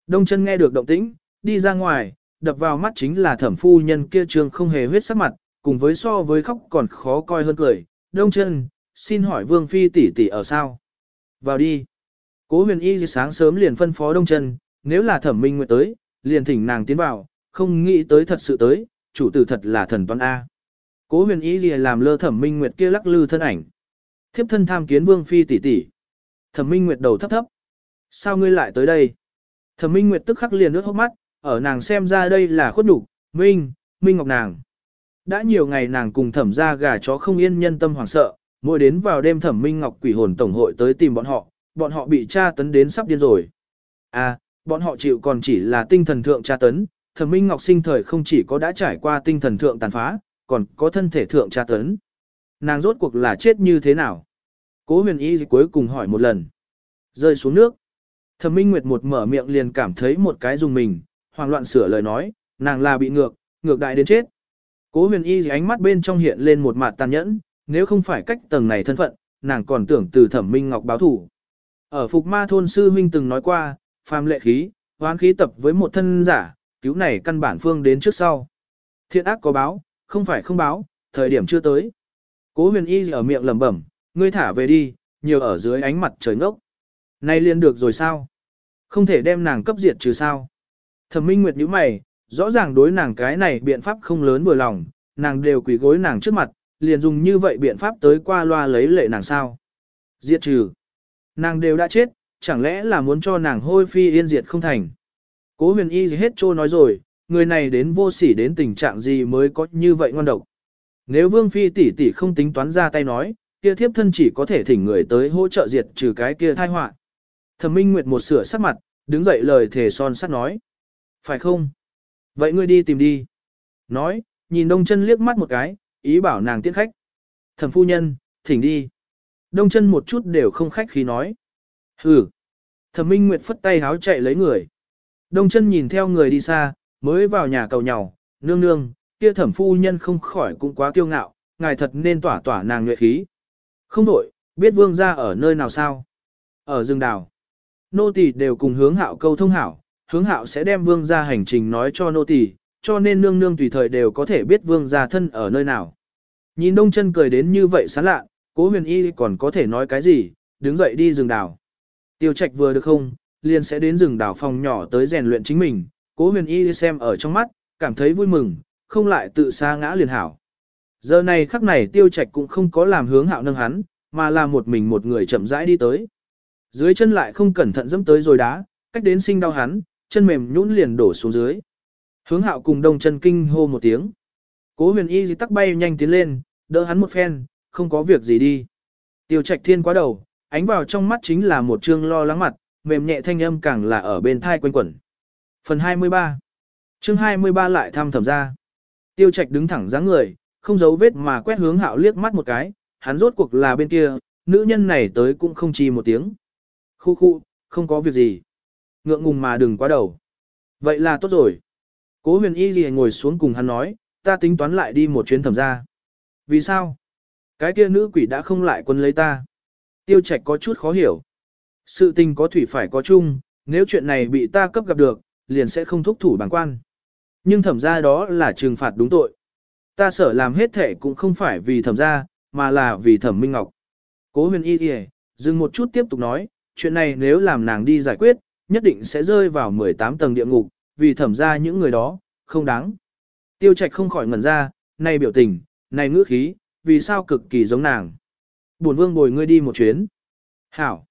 Đông chân nghe được động tĩnh, đi ra ngoài, đập vào mắt chính là thẩm phu nhân kia trường không hề huyết sắc mặt, cùng với so với khóc còn khó coi hơn cười. Đông chân, xin hỏi vương phi tỷ tỷ ở sao? Vào đi. Cố huyền y sáng sớm liền phân phó đông chân, nếu là thẩm minh nguyệt tới, liền thỉnh nàng tiến vào, không nghĩ tới thật sự tới, chủ tử thật là thần toán A. Cố huyền y làm lơ thẩm minh nguyệt kia lắc lư thân ảnh. Thiếp thân tham kiến vương phi tỷ tỷ. Thẩm minh nguyệt đầu thấp thấp. Sao ngươi lại tới đây? Thẩm minh nguyệt tức khắc liền nước hốc mắt, ở nàng xem ra đây là khuất đủ, minh, minh ngọc nàng. Đã nhiều ngày nàng cùng thẩm ra gà chó không yên nhân tâm hoảng sợ, mỗi đến vào đêm thẩm minh ngọc quỷ hồn tổng hội tới tìm bọn họ, bọn họ bị tra tấn đến sắp điên rồi. À, bọn họ chịu còn chỉ là tinh thần thượng tra tấn, thẩm minh ngọc sinh thời không chỉ có đã trải qua tinh thần thượng tàn phá, còn có thân thể thượng tra tấn. Nàng rốt cuộc là chết như thế nào? Cố huyền y cuối cùng hỏi một lần. Rơi xuống nước. Thẩm minh nguyệt một mở miệng liền cảm thấy một cái dùng mình, hoảng loạn sửa lời nói, nàng là bị ngược, ngược đại đến chết. Cố huyền y ánh mắt bên trong hiện lên một mặt tàn nhẫn, nếu không phải cách tầng này thân phận, nàng còn tưởng từ thẩm minh ngọc báo thủ. Ở Phục Ma Thôn Sư Huynh từng nói qua, phàm lệ khí, hoán khí tập với một thân giả, cứu này căn bản phương đến trước sau. Thiện ác có báo, không phải không báo, thời điểm chưa tới. Cố huyền y ở miệng lẩm bẩm, ngươi thả về đi, nhiều ở dưới ánh mặt trời ngốc. Nay liền được rồi sao? Không thể đem nàng cấp diệt trừ sao? Thẩm Minh Nguyệt nhíu mày, rõ ràng đối nàng cái này biện pháp không lớn vừa lòng, nàng đều quỳ gối nàng trước mặt, liền dùng như vậy biện pháp tới qua loa lấy lệ nàng sao? Diệt trừ. Nàng đều đã chết, chẳng lẽ là muốn cho nàng hôi phi yên diệt không thành? Cố huyền y gì hết trô nói rồi, người này đến vô sỉ đến tình trạng gì mới có như vậy ngon độc. Nếu vương phi tỷ tỷ không tính toán ra tay nói, kia thiếp thân chỉ có thể thỉnh người tới hỗ trợ diệt trừ cái kia thai họa. Thẩm Minh Nguyệt một sửa sắc mặt, đứng dậy lời thề son sắt nói. Phải không? Vậy ngươi đi tìm đi. Nói, nhìn đông chân liếc mắt một cái, ý bảo nàng tiễn khách. Thẩm phu nhân, thỉnh đi. Đông chân một chút đều không khách khí nói. Hừ. Thẩm Minh Nguyệt phất tay háo chạy lấy người. Đông chân nhìn theo người đi xa, mới vào nhà cầu nhàu, nương nương, kia thẩm phu nhân không khỏi cũng quá kiêu ngạo, ngài thật nên tỏa tỏa nàng nhuệ khí. Không đổi, biết vương gia ở nơi nào sao? Ở rừng đào. Nô tỳ đều cùng hướng hạo câu thông hảo, hướng hạo sẽ đem vương gia hành trình nói cho nô tỳ, cho nên nương nương tùy thời đều có thể biết vương gia thân ở nơi nào. Nhìn đông chân cười đến như vậy sán lạ, cố huyền y còn có thể nói cái gì, đứng dậy đi rừng đào. Tiêu trạch vừa được không, liền sẽ đến rừng đào phòng nhỏ tới rèn luyện chính mình, cố huyền y xem ở trong mắt, cảm thấy vui mừng, không lại tự xa ngã liền hảo. Giờ này khắc này tiêu trạch cũng không có làm hướng hạo nâng hắn, mà là một mình một người chậm rãi đi tới. Dưới chân lại không cẩn thận dẫm tới rồi đá, cách đến sinh đau hắn, chân mềm nhũn liền đổ xuống dưới. Hướng hạo cùng đông chân kinh hô một tiếng. Cố huyền y gì tắc bay nhanh tiến lên, đỡ hắn một phen, không có việc gì đi. Tiêu trạch thiên quá đầu, ánh vào trong mắt chính là một trương lo lắng mặt, mềm nhẹ thanh âm càng là ở bên thai quanh quẩn. Phần 23 chương 23 lại thăm thầm ra. Tiêu trạch đứng thẳng dáng người, không giấu vết mà quét hướng hạo liếc mắt một cái, hắn rốt cuộc là bên kia, nữ nhân này tới cũng không chi một tiếng. Khu khu, không có việc gì. Ngượng ngùng mà đừng quá đầu. Vậy là tốt rồi. Cố huyền y gì ngồi xuống cùng hắn nói, ta tính toán lại đi một chuyến thẩm ra. Vì sao? Cái kia nữ quỷ đã không lại quân lấy ta. Tiêu trạch có chút khó hiểu. Sự tình có thủy phải có chung, nếu chuyện này bị ta cấp gặp được, liền sẽ không thúc thủ bằng quan. Nhưng thẩm ra đó là trừng phạt đúng tội. Ta sợ làm hết thể cũng không phải vì thẩm ra, mà là vì thẩm minh ngọc. Cố huyền y kìa, dừng một chút tiếp tục nói, chuyện này nếu làm nàng đi giải quyết, nhất định sẽ rơi vào 18 tầng địa ngục, vì thẩm ra những người đó, không đáng. Tiêu trạch không khỏi ngẩn ra, này biểu tình, này ngữ khí, vì sao cực kỳ giống nàng. Bổn vương bồi ngươi đi một chuyến. Hảo.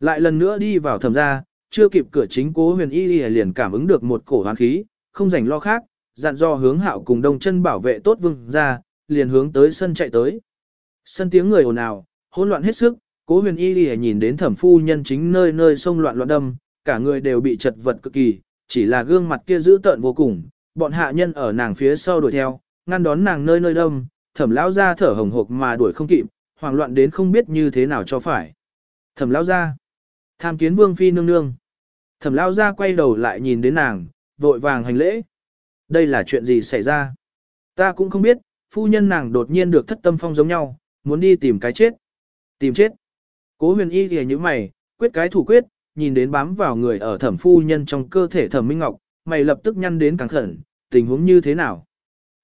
Lại lần nữa đi vào thẩm ra, chưa kịp cửa chính cố huyền y liền cảm ứng được một cổ hoán khí, không rảnh lo khác, dặn do hướng hạo cùng đông chân bảo vệ tốt vương ra, liền hướng tới sân chạy tới. Sân tiếng người ồn ào, hỗn loạn hết sức, cố huyền y lìa nhìn đến thẩm phu nhân chính nơi nơi sông loạn loạn đâm, cả người đều bị chật vật cực kỳ, chỉ là gương mặt kia dữ tợn vô cùng, bọn hạ nhân ở nàng phía sau đuổi theo, ngăn đón nàng nơi nơi đâm, thẩm lão ra thở hồng hộc mà đuổi không kịp, hoảng loạn đến không biết như thế nào cho phải. Thẩm lão ra, tham kiến vương phi nương nương. Thẩm lão ra quay đầu lại nhìn đến nàng, vội vàng hành lễ. Đây là chuyện gì xảy ra? Ta cũng không biết, phu nhân nàng đột nhiên được thất tâm phong giống nhau, muốn đi tìm cái chết. Tìm chết. Cố huyền y thì như mày, quyết cái thủ quyết, nhìn đến bám vào người ở thẩm phu nhân trong cơ thể thẩm minh ngọc, mày lập tức nhăn đến càng khẩn, tình huống như thế nào?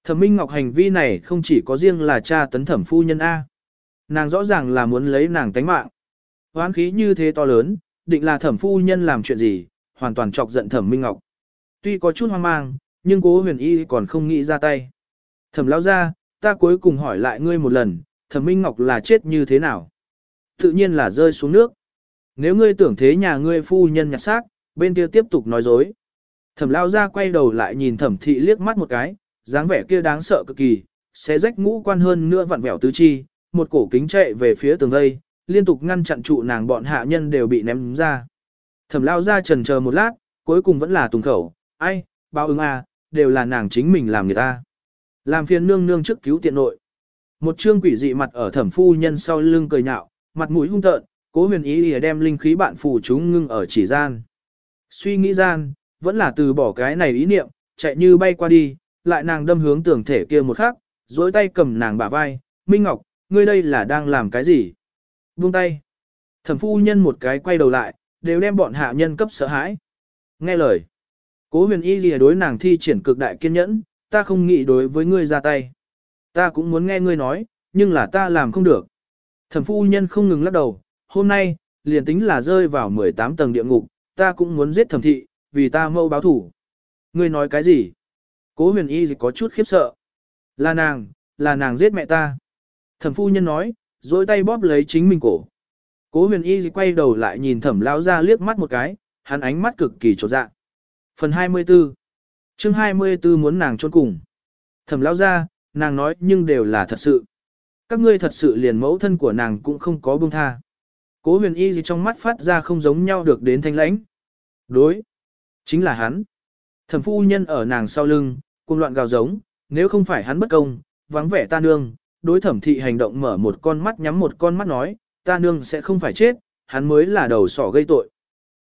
Thẩm minh ngọc hành vi này không chỉ có riêng là cha tấn thẩm phu nhân A. Nàng rõ ràng là muốn lấy nàng tánh mạng. Hoán khí như thế to lớn, định là thẩm phu nhân làm chuyện gì, hoàn toàn chọc giận thẩm minh ngọc. Tuy có chút hoang mang, nhưng cố huyền y còn không nghĩ ra tay. Thẩm lao ra, ta cuối cùng hỏi lại ngươi một lần, thẩm minh ngọc là chết như thế nào? Tự nhiên là rơi xuống nước. Nếu ngươi tưởng thế nhà ngươi phu nhân nhặt xác, bên kia tiếp tục nói dối. Thẩm lao ra quay đầu lại nhìn thẩm thị liếc mắt một cái, dáng vẻ kia đáng sợ cực kỳ, sẽ rách ngũ quan hơn nữa vặn vẹo tứ chi, một cổ kính chạy về phía tường vây, liên tục ngăn chặn trụ nàng bọn hạ nhân đều bị ném ra. Thẩm lao ra trần chờ một lát, cuối cùng vẫn là tùng khẩu, ai, bao ứng à, đều là nàng chính mình làm người ta. Làm phiền nương nương trước cứu tiện nội. Một trương quỷ dị mặt ở thẩm phu nhân sau lưng cười nhạo, mặt mũi hung tợn, cố huyền ý lìa đem linh khí bạn phù chúng ngưng ở chỉ gian. Suy nghĩ gian, vẫn là từ bỏ cái này ý niệm, chạy như bay qua đi, lại nàng đâm hướng tưởng thể kia một khắc, dối tay cầm nàng bả vai, Minh Ngọc, ngươi đây là đang làm cái gì? Buông tay. Thẩm phu nhân một cái quay đầu lại, đều đem bọn hạ nhân cấp sợ hãi. Nghe lời. Cố huyền y lìa đối nàng thi triển cực đại kiên nhẫn, ta không nghĩ đối với ngươi ra tay. Ta cũng muốn nghe ngươi nói, nhưng là ta làm không được. Thẩm phu nhân không ngừng lắc đầu, hôm nay, liền tính là rơi vào 18 tầng địa ngục, ta cũng muốn giết thẩm thị, vì ta mâu báo thủ. Ngươi nói cái gì? Cố huyền y có chút khiếp sợ. Là nàng, là nàng giết mẹ ta. Thẩm phu nhân nói, dối tay bóp lấy chính mình cổ. Cố huyền y quay đầu lại nhìn thẩm lão ra liếc mắt một cái, hắn ánh mắt cực kỳ trột dạ. Phần 24 chương 24 muốn nàng trốn cùng. Thẩm lão ra, nàng nói nhưng đều là thật sự. Các ngươi thật sự liền mẫu thân của nàng cũng không có buông tha. Cố huyền y gì trong mắt phát ra không giống nhau được đến thanh lãnh. Đối. Chính là hắn. Thẩm phu nhân ở nàng sau lưng, cùng loạn gào giống, nếu không phải hắn bất công, vắng vẻ ta nương, đối thẩm thị hành động mở một con mắt nhắm một con mắt nói, ta nương sẽ không phải chết, hắn mới là đầu sỏ gây tội.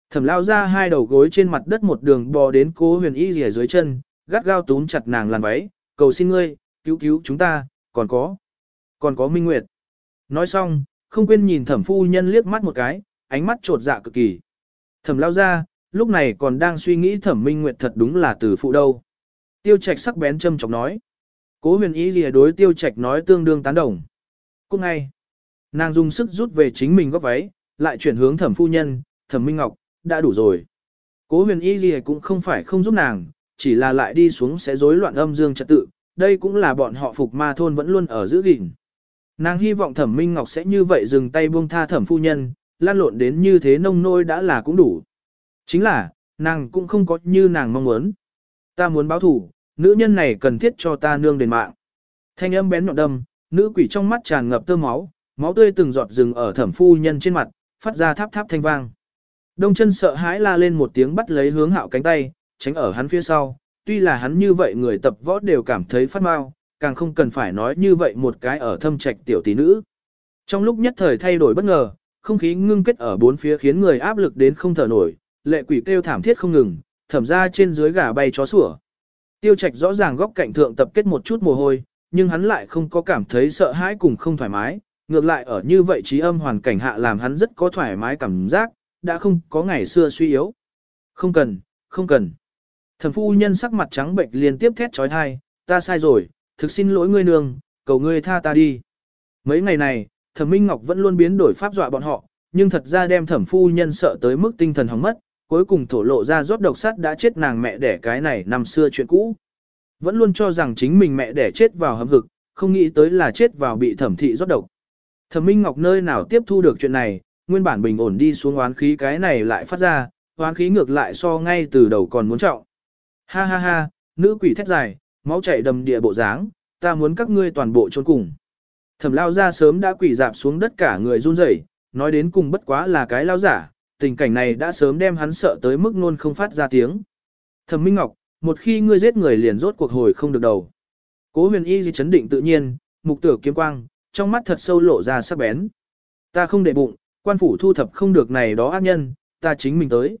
Thẩm lao ra hai đầu gối trên mặt đất một đường bò đến cố huyền y rìa dưới chân, gắt gao túm chặt nàng làn váy, cầu xin ngươi, cứu cứu chúng ta, còn có, còn có minh nguyệt. Nói xong, không quên nhìn thẩm phu nhân liếc mắt một cái, ánh mắt trột dạ cực kỳ. Thẩm lao ra, lúc này còn đang suy nghĩ thẩm minh nguyệt thật đúng là từ phụ đâu. Tiêu trạch sắc bén châm chọc nói. Cố huyền ý gì đối tiêu trạch nói tương đương tán đồng. Cô ngay, nàng dùng sức rút về chính mình góp váy, lại chuyển hướng thẩm phu nhân, thẩm minh ngọc, đã đủ rồi. Cố huyền y gì cũng không phải không giúp nàng, chỉ là lại đi xuống sẽ rối loạn âm dương trật tự, đây cũng là bọn họ phục ma thôn vẫn luôn ở giữ gìn. Nàng hy vọng thẩm minh ngọc sẽ như vậy dừng tay buông tha thẩm phu nhân, lan lộn đến như thế nông nôi đã là cũng đủ. Chính là, nàng cũng không có như nàng mong muốn. Ta muốn báo thủ, nữ nhân này cần thiết cho ta nương đền mạng. Thanh âm bén nhọn đâm, nữ quỷ trong mắt tràn ngập tơ máu, máu tươi từng giọt rừng ở thẩm phu nhân trên mặt, phát ra tháp tháp thanh vang. Đông chân sợ hãi la lên một tiếng bắt lấy hướng hạo cánh tay, tránh ở hắn phía sau, tuy là hắn như vậy người tập võ đều cảm thấy phát mau, càng không cần phải nói như vậy một cái ở thâm trạch tiểu tỷ nữ. Trong lúc nhất thời thay đổi bất ngờ, không khí ngưng kết ở bốn phía khiến người áp lực đến không thở nổi, lệ quỷ kêu thảm thiết không ngừng, thẩm ra trên dưới gà bay chó sủa. Tiêu trạch rõ ràng góc cạnh thượng tập kết một chút mồ hôi, nhưng hắn lại không có cảm thấy sợ hãi cùng không thoải mái, ngược lại ở như vậy trí âm hoàn cảnh hạ làm hắn rất có thoải mái cảm giác, đã không có ngày xưa suy yếu. Không cần, không cần. Thẩm phu nhân sắc mặt trắng bệnh liên tiếp thét trói thai, ta sai rồi, thực xin lỗi ngươi nương, cầu ngươi tha ta đi. Mấy ngày này, thẩm Minh Ngọc vẫn luôn biến đổi pháp dọa bọn họ, nhưng thật ra đem thẩm phu nhân sợ tới mức tinh thần hỏng mất, cuối cùng thổ lộ ra rốt độc sát đã chết nàng mẹ đẻ cái này năm xưa chuyện cũ. Vẫn luôn cho rằng chính mình mẹ đẻ chết vào hầm hực, không nghĩ tới là chết vào bị thẩm thị rốt độc. Thẩm Minh Ngọc nơi nào tiếp thu được chuyện này, nguyên bản bình ổn đi xuống oán khí cái này lại phát ra, oán khí ngược lại so ngay từ đầu còn muốn trọng. Ha ha ha, nữ quỷ thét dài, máu chảy đầm địa bộ dáng, ta muốn các ngươi toàn bộ trốn cùng. Thẩm lao ra sớm đã quỷ dạp xuống đất cả người run rẩy, nói đến cùng bất quá là cái lao giả, tình cảnh này đã sớm đem hắn sợ tới mức luôn không phát ra tiếng. Thẩm Minh Ngọc, một khi ngươi giết người liền rốt cuộc hồi không được đầu. Cố huyền y di chấn định tự nhiên, mục tử kiếm quang, trong mắt thật sâu lộ ra sắc bén. Ta không để bụng, quan phủ thu thập không được này đó ác nhân, ta chính mình tới.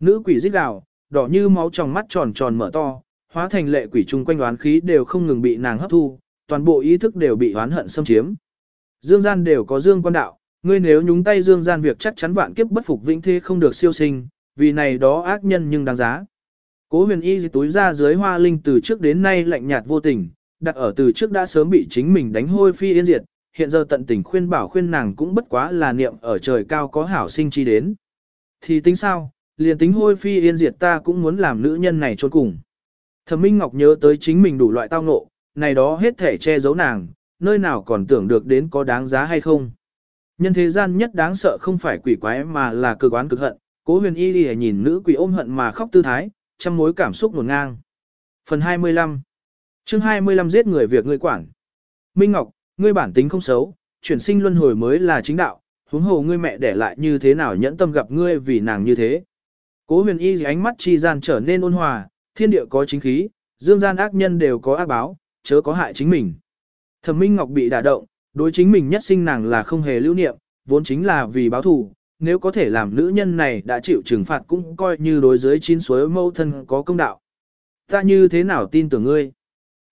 Nữ quỷ giết gào, đỏ như máu trong mắt tròn tròn mở to, hóa thành lệ quỷ chung quanh oán khí đều không ngừng bị nàng hấp thu, toàn bộ ý thức đều bị oán hận xâm chiếm. Dương gian đều có dương quan đạo, ngươi nếu nhúng tay dương gian việc chắc chắn vạn kiếp bất phục vĩnh thế không được siêu sinh, vì này đó ác nhân nhưng đáng giá. Cố huyền y túi ra dưới hoa linh từ trước đến nay lạnh nhạt vô tình, đặt ở từ trước đã sớm bị chính mình đánh hôi phi yên diệt, hiện giờ tận tình khuyên bảo khuyên nàng cũng bất quá là niệm ở trời cao có hảo sinh chi đến. Thì tính sao, liền tính hôi phi yên diệt ta cũng muốn làm nữ nhân này trốn cùng. Thẩm Minh Ngọc nhớ tới chính mình đủ loại tao ngộ, này đó hết thể che giấu nàng, nơi nào còn tưởng được đến có đáng giá hay không. Nhân thế gian nhất đáng sợ không phải quỷ quái mà là cực oán cực hận, cố huyền y đi nhìn nữ quỷ ôm hận mà khóc tư thái, trăm mối cảm xúc nguồn ngang. Phần 25 chương 25 giết người việc người quản. Minh Ngọc, ngươi bản tính không xấu, chuyển sinh luân hồi mới là chính đạo, huống hồ ngươi mẹ để lại như thế nào nhẫn tâm gặp ngươi vì nàng như thế. Cố huyền y ánh mắt chi gian trở nên ôn hòa, thiên địa có chính khí, dương gian ác nhân đều có ác báo, chớ có hại chính mình. Thẩm Minh Ngọc bị đả động, đối chính mình nhất sinh nàng là không hề lưu niệm, vốn chính là vì báo thù, nếu có thể làm nữ nhân này đã chịu trừng phạt cũng coi như đối giới chín suối mâu thân có công đạo. Ta như thế nào tin tưởng ngươi?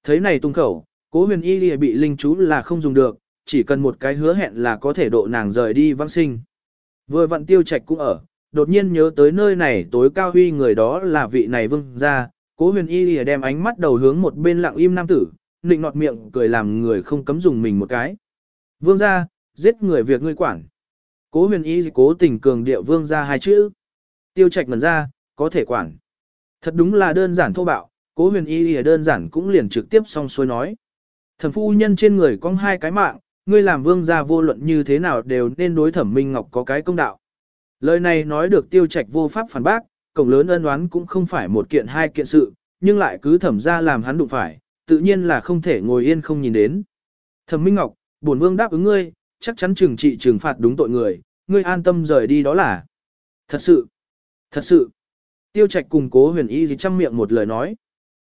Thấy này tung khẩu, cố huyền y lìa bị linh chú là không dùng được, chỉ cần một cái hứa hẹn là có thể độ nàng rời đi vãng sinh. Vừa vặn tiêu trạch cũng ở, đột nhiên nhớ tới nơi này tối cao huy người đó là vị này vương gia cố huyền y lìa đem ánh mắt đầu hướng một bên lặng im nam tử, nịnh nọt miệng cười làm người không cấm dùng mình một cái. Vương gia giết người việc ngươi quản. Cố huyền y cố tình cường điệu vương gia hai chữ. Tiêu trạch mần ra, có thể quản. Thật đúng là đơn giản thô bạo, cố huyền y lìa đơn giản cũng liền trực tiếp xong xuôi nói. Thẩm phu nhân trên người có hai cái mạng, ngươi làm vương gia vô luận như thế nào đều nên đối thẩm minh ngọc có cái công đạo. Lời này nói được tiêu trạch vô pháp phản bác, cổng lớn ân oán cũng không phải một kiện hai kiện sự, nhưng lại cứ thẩm ra làm hắn đụng phải, tự nhiên là không thể ngồi yên không nhìn đến. Thẩm minh ngọc, bổn vương đáp ứng ngươi, chắc chắn trừng trị trừng phạt đúng tội người, ngươi an tâm rời đi đó là. Thật sự, thật sự. Tiêu trạch cùng cố huyền y gì chăm miệng một lời nói.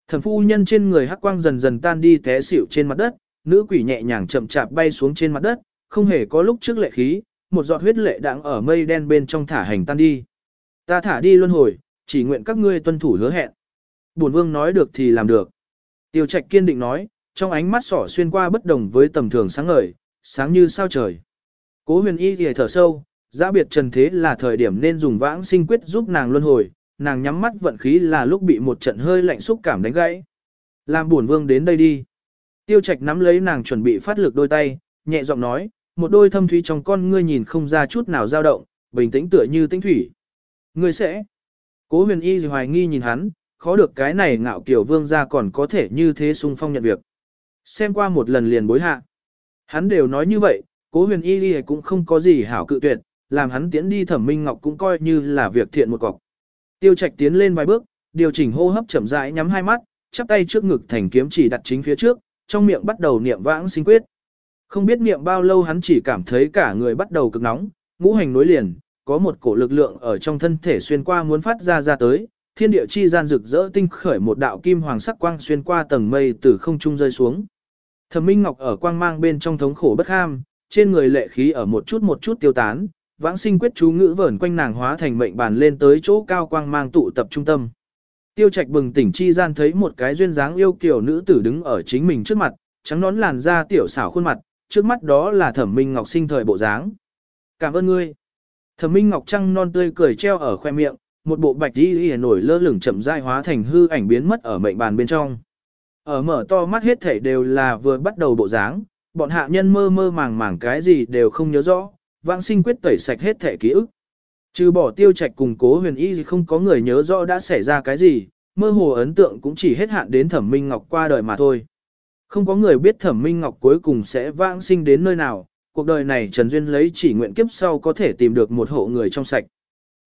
Thẩm phu nhân trên người hắc quang dần dần tan đi té xỉu trên mặt đất, nữ quỷ nhẹ nhàng chậm chạp bay xuống trên mặt đất, không hề có lúc trước lệ khí, một giọt huyết lệ đang ở mây đen bên trong thả hành tan đi. Ta thả đi luân hồi, chỉ nguyện các ngươi tuân thủ hứa hẹn. Bổn vương nói được thì làm được. Tiêu Trạch kiên định nói, trong ánh mắt sỏ xuyên qua bất đồng với tầm thường sáng ngời, sáng như sao trời. Cố huyền y thì thở sâu, giã biệt trần thế là thời điểm nên dùng vãng sinh quyết giúp nàng luân hồi, nàng nhắm mắt vận khí là lúc bị một trận hơi lạnh xúc cảm đánh gãy. Làm buồn vương đến đây đi. Tiêu trạch nắm lấy nàng chuẩn bị phát lực đôi tay, nhẹ giọng nói, một đôi thâm thúy trong con ngươi nhìn không ra chút nào dao động, bình tĩnh tựa như tĩnh thủy. Ngươi sẽ. Cố huyền y hoài nghi nhìn hắn, khó được cái này ngạo kiểu vương gia còn có thể như thế sung phong nhận việc. Xem qua một lần liền bối hạ. Hắn đều nói như vậy, cố huyền y cũng không có gì hảo cự tuyệt, làm hắn tiến đi thẩm minh ngọc cũng coi như là việc thiện một cọc. Tiêu Trạch tiến lên vài bước, điều chỉnh hô hấp chậm rãi nhắm hai mắt, chắp tay trước ngực thành kiếm chỉ đặt chính phía trước, trong miệng bắt đầu niệm vãng sinh quyết. Không biết niệm bao lâu hắn chỉ cảm thấy cả người bắt đầu cực nóng, ngũ hành nối liền, có một cổ lực lượng ở trong thân thể xuyên qua muốn phát ra ra tới, thiên địa chi gian rực rỡ tinh khởi một đạo kim hoàng sắc quang xuyên qua tầng mây từ không trung rơi xuống. Thẩm Minh Ngọc ở quang mang bên trong thống khổ bất ham, trên người lệ khí ở một chút một chút tiêu tán, vãng sinh quyết chú ngữ vẩn quanh nàng hóa thành mệnh bàn lên tới chỗ cao quang mang tụ tập trung tâm. Tiêu Trạch bừng tỉnh chi gian thấy một cái duyên dáng yêu kiều nữ tử đứng ở chính mình trước mặt, trắng nón làn da tiểu xảo khuôn mặt, trước mắt đó là Thẩm Minh Ngọc sinh thời bộ dáng. "Cảm ơn ngươi." Thẩm Minh Ngọc trăng non tươi cười treo ở khoe miệng, một bộ bạch y nổi lơ lửng chậm dai hóa thành hư ảnh biến mất ở mệnh bàn bên trong. Ở mở to mắt hết thảy đều là vừa bắt đầu bộ dáng, bọn hạ nhân mơ mơ màng màng cái gì đều không nhớ rõ, vãng sinh quyết tẩy sạch hết thể ký ức. Trừ bỏ tiêu trạch cùng cố huyền y thì không có người nhớ rõ đã xảy ra cái gì, mơ hồ ấn tượng cũng chỉ hết hạn đến thẩm minh ngọc qua đời mà thôi. Không có người biết thẩm minh ngọc cuối cùng sẽ vãng sinh đến nơi nào, cuộc đời này Trần Duyên lấy chỉ nguyện kiếp sau có thể tìm được một hộ người trong sạch.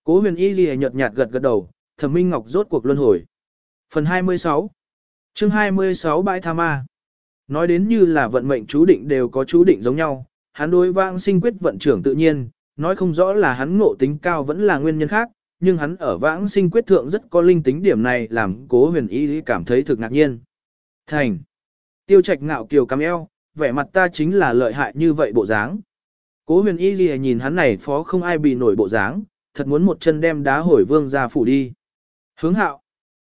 Cố huyền y ghi nhợt nhạt gật gật đầu, thẩm minh ngọc rốt cuộc luân hồi. Phần 26 chương 26 Bãi Tha Ma Nói đến như là vận mệnh chú định đều có chú định giống nhau, hắn đối vãng sinh quyết vận trưởng tự nhiên, nói không rõ là hắn ngộ tính cao vẫn là nguyên nhân khác, nhưng hắn ở vãng sinh quyết thượng rất có linh tính điểm này làm cố huyền y cảm thấy thực ngạc nhiên. Thành. Tiêu trạch ngạo kiều cắm eo, vẻ mặt ta chính là lợi hại như vậy bộ dáng. Cố huyền y gì nhìn hắn này phó không ai bị nổi bộ dáng, thật muốn một chân đem đá hồi vương ra phủ đi. Hướng hạo.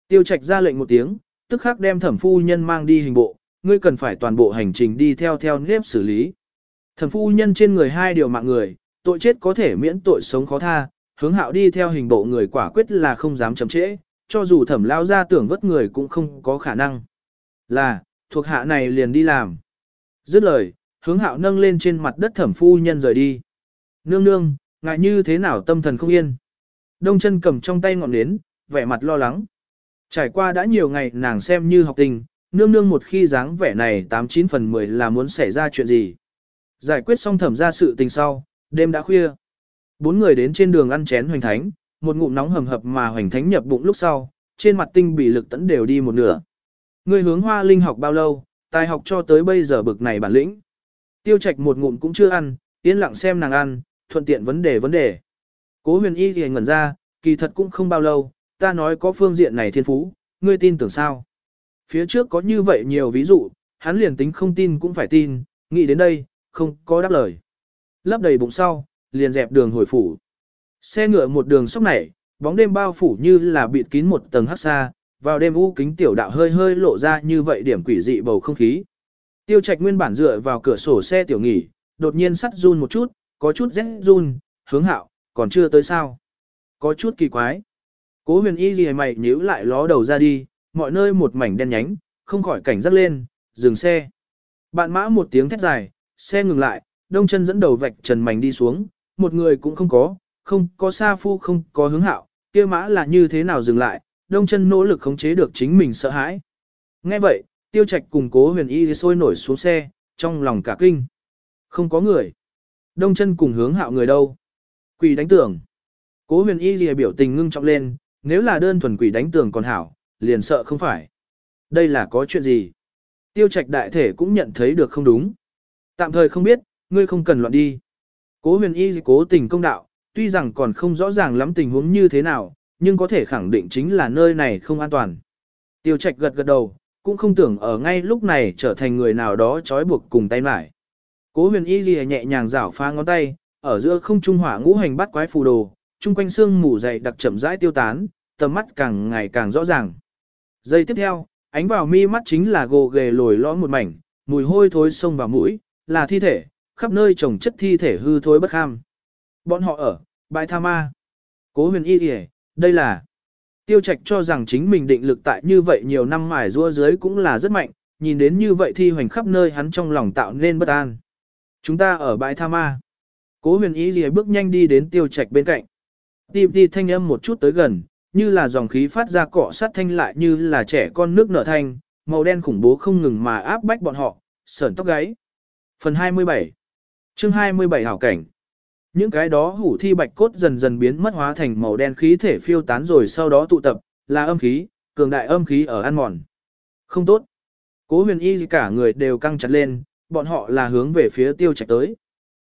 Tiêu trạch ra lệnh một tiếng, tức khắc đem thẩm phu nhân mang đi hình bộ, ngươi cần phải toàn bộ hành trình đi theo theo nếp xử lý. Thẩm phu nhân trên người hai điều mạng người, tội chết có thể miễn tội sống khó tha, hướng hạo đi theo hình bộ người quả quyết là không dám chậm trễ, cho dù thẩm lao ra tưởng vất người cũng không có khả năng. Là, thuộc hạ này liền đi làm. Dứt lời, hướng hạo nâng lên trên mặt đất thẩm phu nhân rời đi. Nương nương, ngại như thế nào tâm thần không yên. Đông chân cầm trong tay ngọn nến, vẻ mặt lo lắng. Trải qua đã nhiều ngày nàng xem như học tình, nương nương một khi dáng vẻ này 89 phần 10 là muốn xảy ra chuyện gì. Giải quyết xong thẩm ra sự tình sau, đêm đã khuya. Bốn người đến trên đường ăn chén hoành thánh, một ngụm nóng hầm hập mà hoành thánh nhập bụng lúc sau, trên mặt tinh bị lực tẫn đều đi một nửa. Ngươi hướng hoa linh học bao lâu, tài học cho tới bây giờ bực này bản lĩnh. Tiêu trạch một ngụm cũng chưa ăn, yên lặng xem nàng ăn, thuận tiện vấn đề vấn đề. Cố huyền y thì ngẩn ra, kỳ thật cũng không bao lâu, ta nói có phương diện này thiên phú, ngươi tin tưởng sao? Phía trước có như vậy nhiều ví dụ, hắn liền tính không tin cũng phải tin, nghĩ đến đây, không có đáp lời. Lấp đầy bụng sau, liền dẹp đường hồi phủ. Xe ngựa một đường sóc nảy, bóng đêm bao phủ như là bịt kín một tầng hắc xa, vào đêm u kính tiểu đạo hơi hơi lộ ra như vậy điểm quỷ dị bầu không khí. Tiêu Trạch nguyên bản dựa vào cửa sổ xe tiểu nghỉ, đột nhiên sắt run một chút, có chút rét run, hướng hạo, còn chưa tới sao. Có chút kỳ quái. Cố huyền y gì mày nhíu lại ló đầu ra đi, mọi nơi một mảnh đen nhánh, không khỏi cảnh giác lên, dừng xe. Bạn mã một tiếng thét dài, xe ngừng lại, đông chân dẫn đầu vạch trần mảnh đi xuống, một người cũng không có, không có Sa phu không có hướng hạo, kia mã là như thế nào dừng lại, đông chân nỗ lực khống chế được chính mình sợ hãi. Nghe vậy, tiêu trạch cùng cố huyền y sôi nổi xuống xe, trong lòng cả kinh. Không có người. Đông chân cùng hướng hạo người đâu. Quỷ đánh tưởng. Cố huyền y lìa biểu tình ngưng trọng lên, nếu là đơn thuần quỷ đánh tường còn hảo, liền sợ không phải. Đây là có chuyện gì? Tiêu trạch đại thể cũng nhận thấy được không đúng. Tạm thời không biết, ngươi không cần loạn đi. Cố huyền y cố tình công đạo, tuy rằng còn không rõ ràng lắm tình huống như thế nào, nhưng có thể khẳng định chính là nơi này không an toàn. Tiêu trạch gật gật đầu, cũng không tưởng ở ngay lúc này trở thành người nào đó trói buộc cùng tay mải. Cố huyền y ghi nhẹ nhàng rảo phá ngón tay, ở giữa không trung hỏa ngũ hành bắt quái phù đồ, chung quanh xương mù dày đặc chậm rãi tiêu tán, tầm mắt càng ngày càng rõ ràng. Giây tiếp theo, ánh vào mi mắt chính là gồ ghề lồi lõm một mảnh, mùi hôi thối sông vào mũi, là thi thể, khắp nơi trồng chất thi thể hư thối bất kham. Bọn họ ở, bãi tha ma. Cố huyền y ghi đây là... Tiêu trạch cho rằng chính mình định lực tại như vậy nhiều năm mài rua dưới cũng là rất mạnh, nhìn đến như vậy thi hoành khắp nơi hắn trong lòng tạo nên bất an. Chúng ta ở bãi tha ma. Cố huyền ý gì bước nhanh đi đến tiêu trạch bên cạnh. Tìm đi thanh âm một chút tới gần, như là dòng khí phát ra cọ sát thanh lại như là trẻ con nước nở thanh, màu đen khủng bố không ngừng mà áp bách bọn họ, sởn tóc gáy. Phần 27 chương 27 hảo cảnh những cái đó hủ thi bạch cốt dần dần biến mất hóa thành màu đen khí thể phiêu tán rồi sau đó tụ tập, là âm khí, cường đại âm khí ở ăn mòn. Không tốt. Cố huyền y cả người đều căng chặt lên, bọn họ là hướng về phía tiêu trạch tới.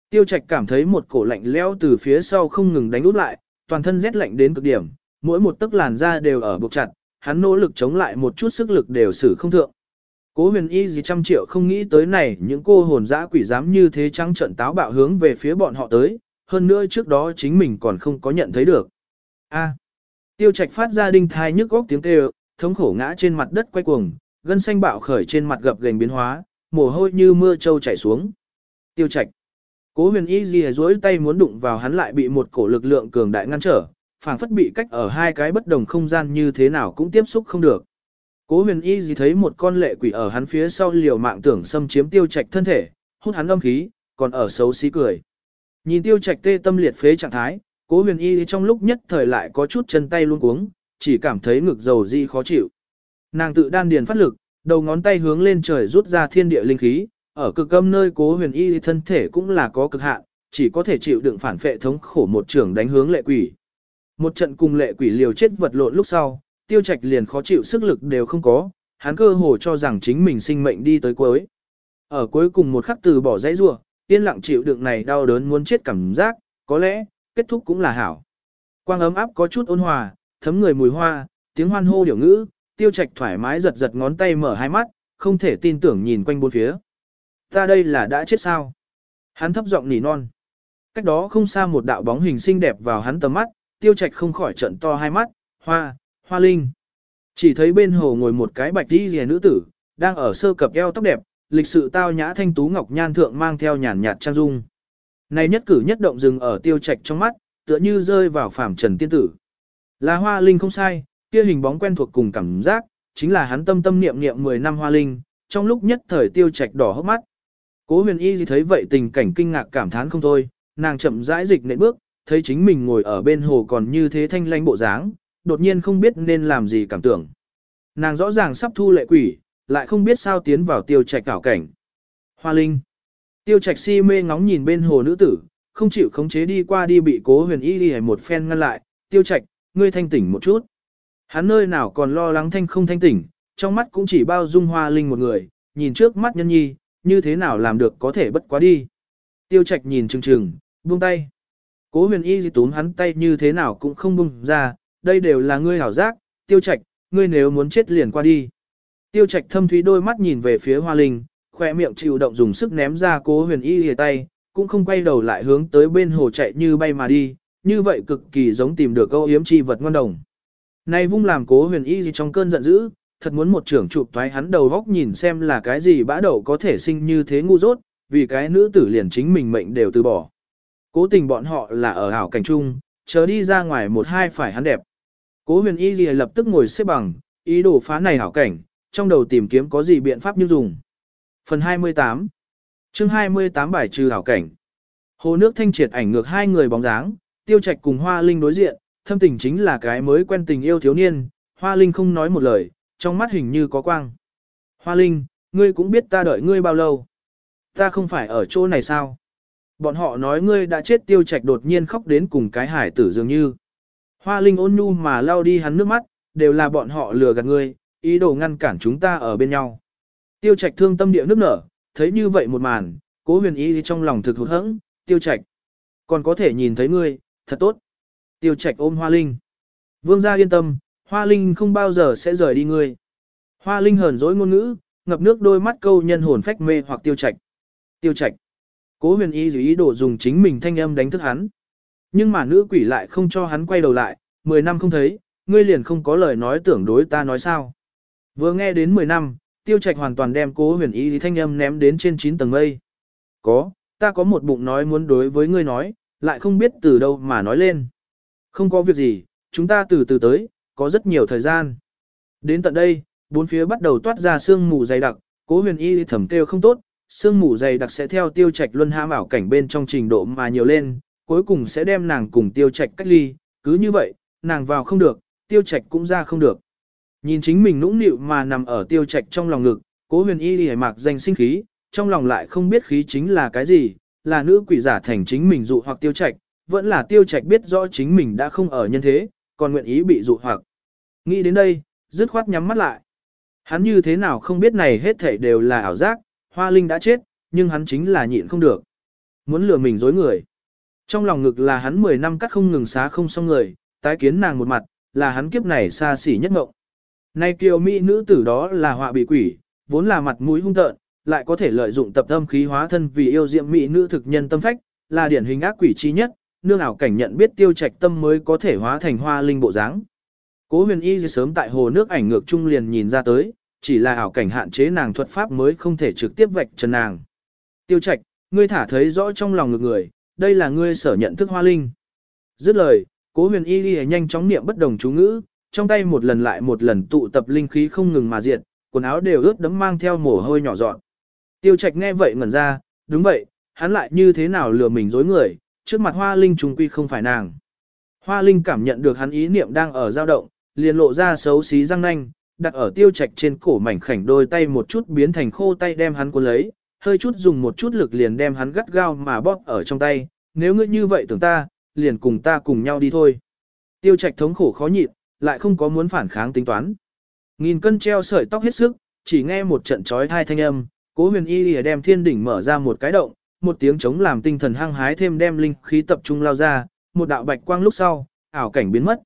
Tiêu trạch cảm thấy một cổ lạnh leo từ phía sau không ngừng đánh út lại, toàn thân rét lạnh đến cực điểm, mỗi một tấc làn da đều ở buộc chặt, hắn nỗ lực chống lại một chút sức lực đều xử không thượng. Cố huyền y gì trăm triệu không nghĩ tới này những cô hồn dã quỷ dám như thế trắng trận táo bạo hướng về phía bọn họ tới, hơn nữa trước đó chính mình còn không có nhận thấy được. A. tiêu trạch phát ra đinh thai nhức góc tiếng kêu, thống khổ ngã trên mặt đất quay cuồng, gân xanh bạo khởi trên mặt gập gềnh biến hóa, mồ hôi như mưa trâu chảy xuống. Tiêu trạch. Cố huyền y gì duỗi tay muốn đụng vào hắn lại bị một cổ lực lượng cường đại ngăn trở, phảng phất bị cách ở hai cái bất đồng không gian như thế nào cũng tiếp xúc không được. Cố huyền y gì thấy một con lệ quỷ ở hắn phía sau liều mạng tưởng xâm chiếm tiêu trạch thân thể, hút hắn âm khí, còn ở xấu xí cười. Nhìn tiêu trạch tê tâm liệt phế trạng thái, cố huyền y trong lúc nhất thời lại có chút chân tay luôn cuống, chỉ cảm thấy ngực dầu di khó chịu. Nàng tự đan điền phát lực, đầu ngón tay hướng lên trời rút ra thiên địa linh khí, ở cực âm nơi cố huyền y thân thể cũng là có cực hạn, chỉ có thể chịu đựng phản phệ thống khổ một trường đánh hướng lệ quỷ. Một trận cùng lệ quỷ liều chết vật lộn lúc sau, tiêu trạch liền khó chịu sức lực đều không có, hắn cơ hồ cho rằng chính mình sinh mệnh đi tới cuối. Ở cuối cùng một khắc từ bỏ dãy rua, yên lặng chịu đựng này đau đớn muốn chết cảm giác, có lẽ, kết thúc cũng là hảo. Quang ấm áp có chút ôn hòa, thấm người mùi hoa, tiếng hoan hô điệu ngữ, tiêu trạch thoải mái giật giật ngón tay mở hai mắt, không thể tin tưởng nhìn quanh bốn phía. Ta đây là đã chết sao? Hắn thấp giọng nỉ non. Cách đó không xa một đạo bóng hình xinh đẹp vào hắn tầm mắt, tiêu trạch không khỏi trận to hai mắt, hoa, hoa linh. Chỉ thấy bên hồ ngồi một cái bạch đi rìa nữ tử, đang ở sơ cập eo tóc đẹp, lịch sự tao nhã thanh tú ngọc nhan thượng mang theo nhàn nhạt trang dung. Này nhất cử nhất động dừng ở tiêu trạch trong mắt, tựa như rơi vào phàm trần tiên tử. Là hoa linh không sai, kia hình bóng quen thuộc cùng cảm giác, chính là hắn tâm tâm niệm niệm 10 năm hoa linh, trong lúc nhất thời tiêu trạch đỏ hốc mắt. Cố huyền y thấy vậy tình cảnh kinh ngạc cảm thán không thôi, nàng chậm rãi dịch nện bước, thấy chính mình ngồi ở bên hồ còn như thế thanh lanh bộ dáng, đột nhiên không biết nên làm gì cảm tưởng. Nàng rõ ràng sắp thu lệ quỷ, lại không biết sao tiến vào tiêu trạch cảo cảnh. Hoa Linh. Tiêu trạch si mê ngóng nhìn bên hồ nữ tử, không chịu khống chế đi qua đi bị cố huyền y đi một phen ngăn lại. Tiêu trạch, ngươi thanh tỉnh một chút. Hắn nơi nào còn lo lắng thanh không thanh tỉnh, trong mắt cũng chỉ bao dung hoa linh một người, nhìn trước mắt nhân nhi, như thế nào làm được có thể bất quá đi. Tiêu trạch nhìn chừng chừng, buông tay. Cố huyền y di túm hắn tay như thế nào cũng không buông ra, đây đều là ngươi hảo giác, tiêu trạch, ngươi nếu muốn chết liền qua đi. Tiêu trạch thâm thúy đôi mắt nhìn về phía hoa linh, khỏe miệng chịu động dùng sức ném ra cố huyền y hề tay, cũng không quay đầu lại hướng tới bên hồ chạy như bay mà đi, như vậy cực kỳ giống tìm được câu yếm chi vật ngon đồng. Này vung làm cố huyền y gì trong cơn giận dữ, thật muốn một trưởng chụp thoái hắn đầu góc nhìn xem là cái gì bã đậu có thể sinh như thế ngu dốt, vì cái nữ tử liền chính mình mệnh đều từ bỏ. Cố tình bọn họ là ở hảo cảnh chung, chờ đi ra ngoài một hai phải hắn đẹp. Cố huyền y gì lập tức ngồi xếp bằng, ý đồ phá này hảo cảnh, trong đầu tìm kiếm có gì biện pháp như dùng. Phần 28 chương 28 bài trừ hảo cảnh Hồ nước thanh triệt ảnh ngược hai người bóng dáng, tiêu trạch cùng hoa linh đối diện, thâm tình chính là cái mới quen tình yêu thiếu niên, hoa linh không nói một lời, trong mắt hình như có quang. Hoa linh, ngươi cũng biết ta đợi ngươi bao lâu. Ta không phải ở chỗ này sao? Bọn họ nói ngươi đã chết tiêu trạch đột nhiên khóc đến cùng cái hải tử dường như. Hoa linh ôn nhu mà lau đi hắn nước mắt, đều là bọn họ lừa gạt ngươi, ý đồ ngăn cản chúng ta ở bên nhau. Tiêu trạch thương tâm địa nước nở, thấy như vậy một màn, cố huyền ý trong lòng thực hụt hẫng, tiêu trạch. Còn có thể nhìn thấy ngươi, thật tốt. Tiêu trạch ôm hoa linh. Vương gia yên tâm, hoa linh không bao giờ sẽ rời đi ngươi. Hoa linh hờn dỗi ngôn ngữ, ngập nước đôi mắt câu nhân hồn phách mê hoặc tiêu trạch. Tiêu trạch. Cố huyền y dù ý đồ dùng chính mình thanh âm đánh thức hắn. Nhưng mà nữ quỷ lại không cho hắn quay đầu lại, mười năm không thấy, ngươi liền không có lời nói tưởng đối ta nói sao. Vừa nghe đến mười năm, tiêu trạch hoàn toàn đem cố huyền y thanh âm ném đến trên 9 tầng mây. Có, ta có một bụng nói muốn đối với ngươi nói, lại không biết từ đâu mà nói lên. Không có việc gì, chúng ta từ từ tới, có rất nhiều thời gian. Đến tận đây, bốn phía bắt đầu toát ra sương mù dày đặc, cố huyền y thẩm kêu không tốt, sương mù dày đặc sẽ theo tiêu trạch luân hãm ảo cảnh bên trong trình độ mà nhiều lên, cuối cùng sẽ đem nàng cùng tiêu trạch cách ly, cứ như vậy, nàng vào không được, tiêu trạch cũng ra không được. Nhìn chính mình nũng nịu mà nằm ở tiêu trạch trong lòng ngực, cố huyền y lìa mạc danh sinh khí, trong lòng lại không biết khí chính là cái gì, là nữ quỷ giả thành chính mình dụ hoặc tiêu trạch, vẫn là tiêu trạch biết rõ chính mình đã không ở nhân thế, còn nguyện ý bị dụ hoặc. Nghĩ đến đây, dứt khoát nhắm mắt lại. Hắn như thế nào không biết này hết thảy đều là ảo giác, hoa linh đã chết, nhưng hắn chính là nhịn không được. Muốn lừa mình dối người. Trong lòng ngực là hắn 10 năm cắt không ngừng xá không xong người, tái kiến nàng một mặt, là hắn kiếp này xa xỉ nhất ngộng. Nay kiều mỹ nữ tử đó là họa bị quỷ, vốn là mặt mũi hung tợn, lại có thể lợi dụng tập âm khí hóa thân vì yêu diệm mỹ nữ thực nhân tâm phách, là điển hình ác quỷ chi nhất, nương ảo cảnh nhận biết tiêu trạch tâm mới có thể hóa thành hoa linh bộ dáng. Cố huyền y sớm tại hồ nước ảnh ngược trung liền nhìn ra tới, chỉ là ảo cảnh hạn chế nàng thuật pháp mới không thể trực tiếp vạch trần nàng. Tiêu trạch, ngươi thả thấy rõ trong lòng ngược người, đây là ngươi sở nhận thức hoa linh. Dứt lời, cố huyền y nhanh chóng niệm bất đồng chú ngữ, trong tay một lần lại một lần tụ tập linh khí không ngừng mà diệt, quần áo đều ướt đẫm mang theo mồ hôi nhỏ dọn. Tiêu trạch nghe vậy ngẩn ra, đúng vậy, hắn lại như thế nào lừa mình dối người, trước mặt hoa linh trùng quy không phải nàng. Hoa linh cảm nhận được hắn ý niệm đang ở dao động, liền lộ ra xấu xí răng nanh, đặt ở tiêu trạch trên cổ mảnh khảnh đôi tay một chút biến thành khô tay đem hắn cuốn lấy, hơi chút dùng một chút lực liền đem hắn gắt gao mà bóp ở trong tay, nếu ngươi như vậy tưởng ta, liền cùng ta cùng nhau đi thôi. Tiêu trạch thống khổ khó nhịn, lại không có muốn phản kháng tính toán. Nghìn cân treo sợi tóc hết sức, chỉ nghe một trận trói thai thanh âm, cố huyền y lìa đem thiên đỉnh mở ra một cái động, một tiếng chống làm tinh thần hăng hái thêm đem linh khí tập trung lao ra, một đạo bạch quang lúc sau, ảo cảnh biến mất.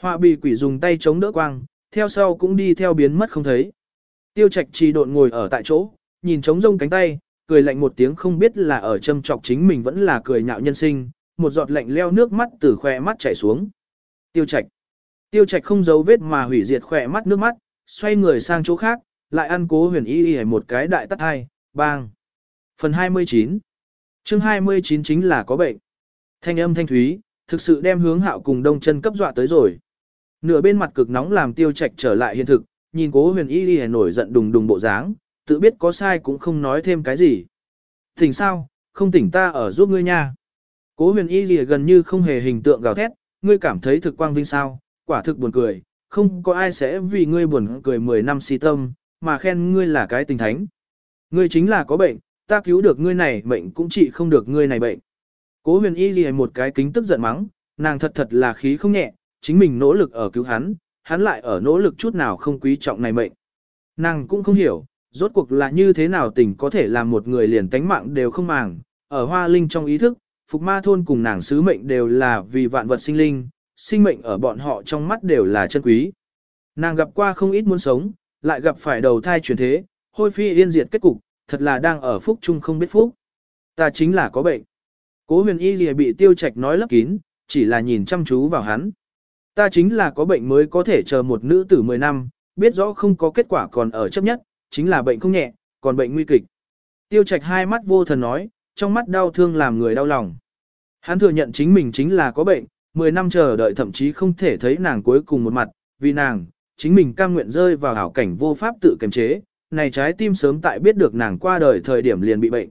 Họa bì quỷ dùng tay chống đỡ quang, theo sau cũng đi theo biến mất không thấy. Tiêu trạch trì độn ngồi ở tại chỗ, nhìn trống rông cánh tay, cười lạnh một tiếng không biết là ở châm trọc chính mình vẫn là cười nhạo nhân sinh, một giọt lạnh leo nước mắt từ khoe mắt chảy xuống. Tiêu trạch. Tiêu trạch không giấu vết mà hủy diệt khỏe mắt nước mắt, xoay người sang chỗ khác, lại ăn cố huyền y y một cái đại tắt hai, bang. Phần 29 chương 29 chính là có bệnh. Thanh âm thanh thúy, thực sự đem hướng hạo cùng đông chân cấp dọa tới rồi. Nửa bên mặt cực nóng làm tiêu trạch trở lại hiện thực, nhìn cố huyền y y nổi giận đùng đùng bộ dáng, tự biết có sai cũng không nói thêm cái gì. Tỉnh sao, không tỉnh ta ở giúp ngươi nha. Cố huyền y y gần như không hề hình tượng gào thét, ngươi cảm thấy thực quang vinh sao, quả thực buồn cười, không có ai sẽ vì ngươi buồn cười 10 năm si tâm, mà khen ngươi là cái tình thánh. Ngươi chính là có bệnh, ta cứu được ngươi này bệnh cũng trị không được ngươi này bệnh. Cố huyền y gì một cái kính tức giận mắng, nàng thật thật là khí không nhẹ, chính mình nỗ lực ở cứu hắn, hắn lại ở nỗ lực chút nào không quý trọng này mệnh. Nàng cũng không hiểu, rốt cuộc là như thế nào tình có thể làm một người liền tánh mạng đều không màng, ở hoa linh trong ý thức, phục ma thôn cùng nàng sứ mệnh đều là vì vạn vật sinh linh, sinh mệnh ở bọn họ trong mắt đều là chân quý. Nàng gặp qua không ít muốn sống, lại gặp phải đầu thai chuyển thế, hôi phi yên diệt kết cục, thật là đang ở phúc chung không biết phúc. Ta chính là có bệnh. Cố huyền y lìa bị tiêu trạch nói lấp kín, chỉ là nhìn chăm chú vào hắn. Ta chính là có bệnh mới có thể chờ một nữ tử 10 năm, biết rõ không có kết quả còn ở chấp nhất, chính là bệnh không nhẹ, còn bệnh nguy kịch. Tiêu Trạch hai mắt vô thần nói, trong mắt đau thương làm người đau lòng. Hắn thừa nhận chính mình chính là có bệnh, 10 năm chờ đợi thậm chí không thể thấy nàng cuối cùng một mặt, vì nàng, chính mình cam nguyện rơi vào hảo cảnh vô pháp tự kiềm chế, này trái tim sớm tại biết được nàng qua đời thời điểm liền bị bệnh.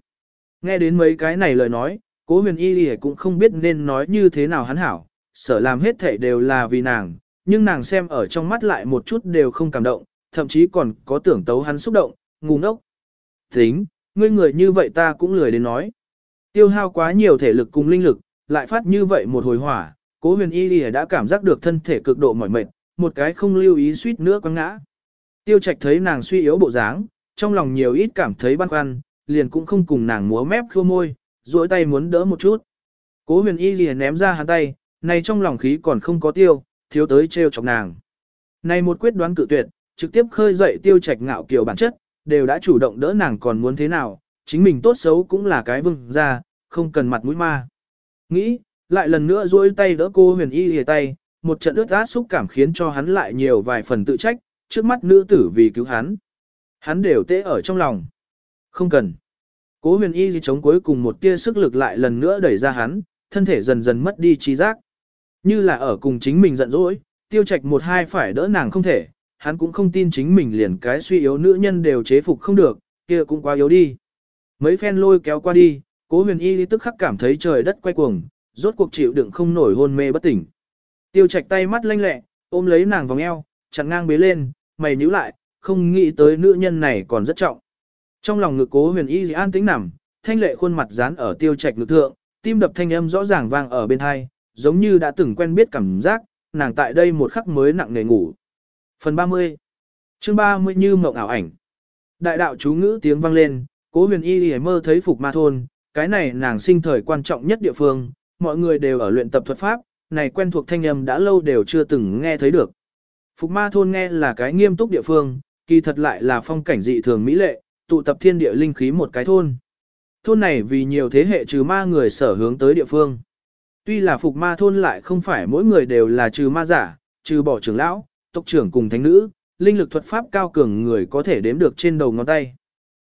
Nghe đến mấy cái này lời nói, cố huyền y thì cũng không biết nên nói như thế nào hắn hảo, sở làm hết thảy đều là vì nàng, nhưng nàng xem ở trong mắt lại một chút đều không cảm động, thậm chí còn có tưởng tấu hắn xúc động, ngu ngốc. Tính, ngươi người như vậy ta cũng lười đến nói. Tiêu hao quá nhiều thể lực cùng linh lực, lại phát như vậy một hồi hỏa, cố huyền y lìa đã cảm giác được thân thể cực độ mỏi mệt, một cái không lưu ý suýt nữa quăng ngã. Tiêu trạch thấy nàng suy yếu bộ dáng, trong lòng nhiều ít cảm thấy băn khoăn, liền cũng không cùng nàng múa mép khô môi, duỗi tay muốn đỡ một chút. Cố huyền y lìa ném ra hắn tay, này trong lòng khí còn không có tiêu, thiếu tới treo chọc nàng. Này một quyết đoán cự tuyệt, trực tiếp khơi dậy tiêu trạch ngạo kiều bản chất, đều đã chủ động đỡ nàng còn muốn thế nào, chính mình tốt xấu cũng là cái vương ra, không cần mặt mũi ma. Nghĩ, lại lần nữa duỗi tay đỡ cô huyền y lìa tay, một trận ướt át xúc cảm khiến cho hắn lại nhiều vài phần tự trách, trước mắt nữ tử vì cứu hắn. Hắn đều tê ở trong lòng. Không cần. Cố huyền y gì chống cuối cùng một tia sức lực lại lần nữa đẩy ra hắn, thân thể dần dần mất đi trí giác. Như là ở cùng chính mình giận dỗi, tiêu trạch một hai phải đỡ nàng không thể, hắn cũng không tin chính mình liền cái suy yếu nữ nhân đều chế phục không được, kia cũng quá yếu đi. Mấy phen lôi kéo qua đi, cố huyền y tức khắc cảm thấy trời đất quay cuồng, rốt cuộc chịu đựng không nổi hôn mê bất tỉnh. Tiêu trạch tay mắt lanh lẹ, ôm lấy nàng vòng eo, chặn ngang bế lên, mày nhíu lại, không nghĩ tới nữ nhân này còn rất trọng. Trong lòng ngực cố huyền y an tĩnh nằm, thanh lệ khuôn mặt dán ở tiêu trạch ngực thượng, tim đập thanh âm rõ ràng vang ở bên hai, giống như đã từng quen biết cảm giác, nàng tại đây một khắc mới nặng nề ngủ. Phần 30 chương 30 như mộng ảo ảnh. Đại đạo chú ngữ tiếng vang lên, cố huyền y mơ thấy phục ma thôn, cái này nàng sinh thời quan trọng nhất địa phương, mọi người đều ở luyện tập thuật pháp, này quen thuộc thanh âm đã lâu đều chưa từng nghe thấy được. Phục ma thôn nghe là cái nghiêm túc địa phương, kỳ thật lại là phong cảnh dị thường mỹ lệ, tụ tập thiên địa linh khí một cái thôn. Thôn này vì nhiều thế hệ trừ ma người sở hướng tới địa phương. Tuy là phục ma thôn lại không phải mỗi người đều là trừ ma giả, trừ bỏ trưởng lão, tộc trưởng cùng thánh nữ, linh lực thuật pháp cao cường người có thể đếm được trên đầu ngón tay.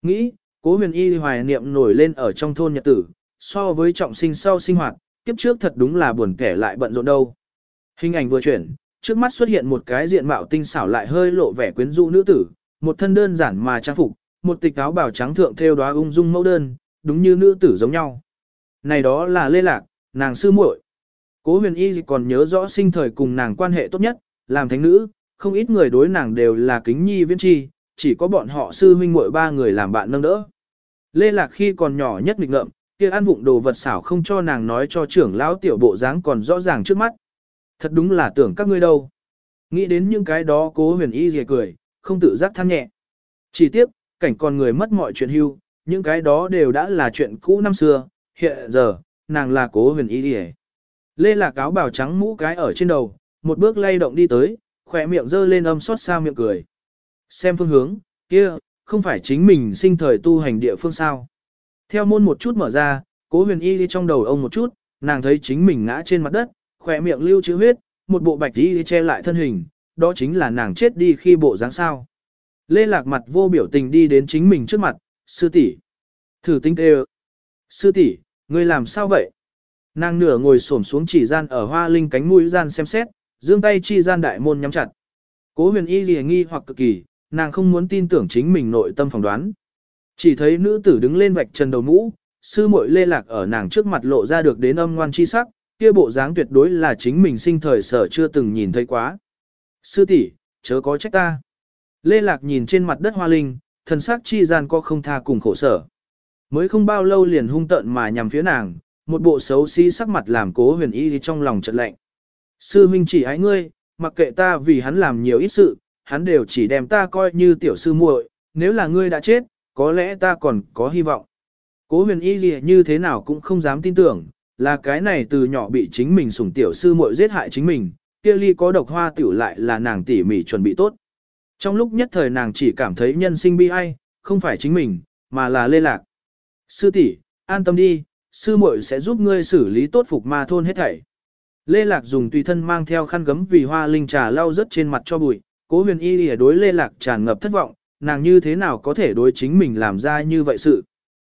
Nghĩ, cố huyền y hoài niệm nổi lên ở trong thôn nhật tử, so với trọng sinh sau sinh hoạt, kiếp trước thật đúng là buồn kẻ lại bận rộn đâu. Hình ảnh vừa chuyển, trước mắt xuất hiện một cái diện mạo tinh xảo lại hơi lộ vẻ quyến rũ nữ tử, một thân đơn giản mà trang phục, một tịch áo bào trắng thượng thêu đóa ung dung mẫu đơn, đúng như nữ tử giống nhau. Này đó là Lê Lạc, nàng sư muội. Cố huyền y còn nhớ rõ sinh thời cùng nàng quan hệ tốt nhất, làm thánh nữ, không ít người đối nàng đều là kính nhi viên chi, chỉ có bọn họ sư huynh muội ba người làm bạn nâng đỡ. Lê Lạc khi còn nhỏ nhất nghịch ngợm, kia ăn vụng đồ vật xảo không cho nàng nói cho trưởng lão tiểu bộ dáng còn rõ ràng trước mắt. Thật đúng là tưởng các ngươi đâu. Nghĩ đến những cái đó cố huyền y dìa cười, không tự giác than nhẹ. Chỉ tiếc, cảnh con người mất mọi chuyện hưu, những cái đó đều đã là chuyện cũ năm xưa, hiện giờ, nàng là cố huyền y dìa. Lê là cáo bào trắng mũ cái ở trên đầu, một bước lay động đi tới, khỏe miệng dơ lên âm xót xa miệng cười. Xem phương hướng, kia, không phải chính mình sinh thời tu hành địa phương sao. Theo môn một chút mở ra, cố huyền y đi trong đầu ông một chút, nàng thấy chính mình ngã trên mặt đất, khỏe miệng lưu chữ huyết, một bộ bạch y che lại thân hình, đó chính là nàng chết đi khi bộ dáng sao. Lê Lạc mặt vô biểu tình đi đến chính mình trước mặt, sư tỷ, Thử tinh kêu. Sư tỷ, ngươi làm sao vậy? Nàng nửa ngồi xổm xuống chỉ gian ở hoa linh cánh mũi gian xem xét, dương tay chi gian đại môn nhắm chặt. Cố huyền y lìa nghi hoặc cực kỳ, nàng không muốn tin tưởng chính mình nội tâm phỏng đoán. Chỉ thấy nữ tử đứng lên vạch trần đầu mũ, sư muội lê lạc ở nàng trước mặt lộ ra được đến âm ngoan chi sắc, kia bộ dáng tuyệt đối là chính mình sinh thời sở chưa từng nhìn thấy quá. Sư tỷ, chớ có trách ta. Lê lạc nhìn trên mặt đất hoa linh, thần sắc chi gian có không tha cùng khổ sở. Mới không bao lâu liền hung tợn mà nhằm phía nàng, một bộ xấu xí sắc mặt làm cố huyền y trong lòng chợt lạnh. Sư huynh chỉ ái ngươi, mặc kệ ta vì hắn làm nhiều ít sự, hắn đều chỉ đem ta coi như tiểu sư muội, nếu là ngươi đã chết, có lẽ ta còn có hy vọng. Cố huyền y gì như thế nào cũng không dám tin tưởng, là cái này từ nhỏ bị chính mình sủng tiểu sư muội giết hại chính mình, kia ly có độc hoa tiểu lại là nàng tỉ mỉ chuẩn bị tốt. Trong lúc nhất thời nàng chỉ cảm thấy nhân sinh bi ai, không phải chính mình, mà là lê lạc. Sư tỷ, an tâm đi, sư muội sẽ giúp ngươi xử lý tốt phục ma thôn hết thảy. Lê Lạc dùng tùy thân mang theo khăn gấm vì hoa linh trà lau rất trên mặt cho bụi, cố huyền y lìa đối Lê Lạc tràn ngập thất vọng, nàng như thế nào có thể đối chính mình làm ra như vậy sự.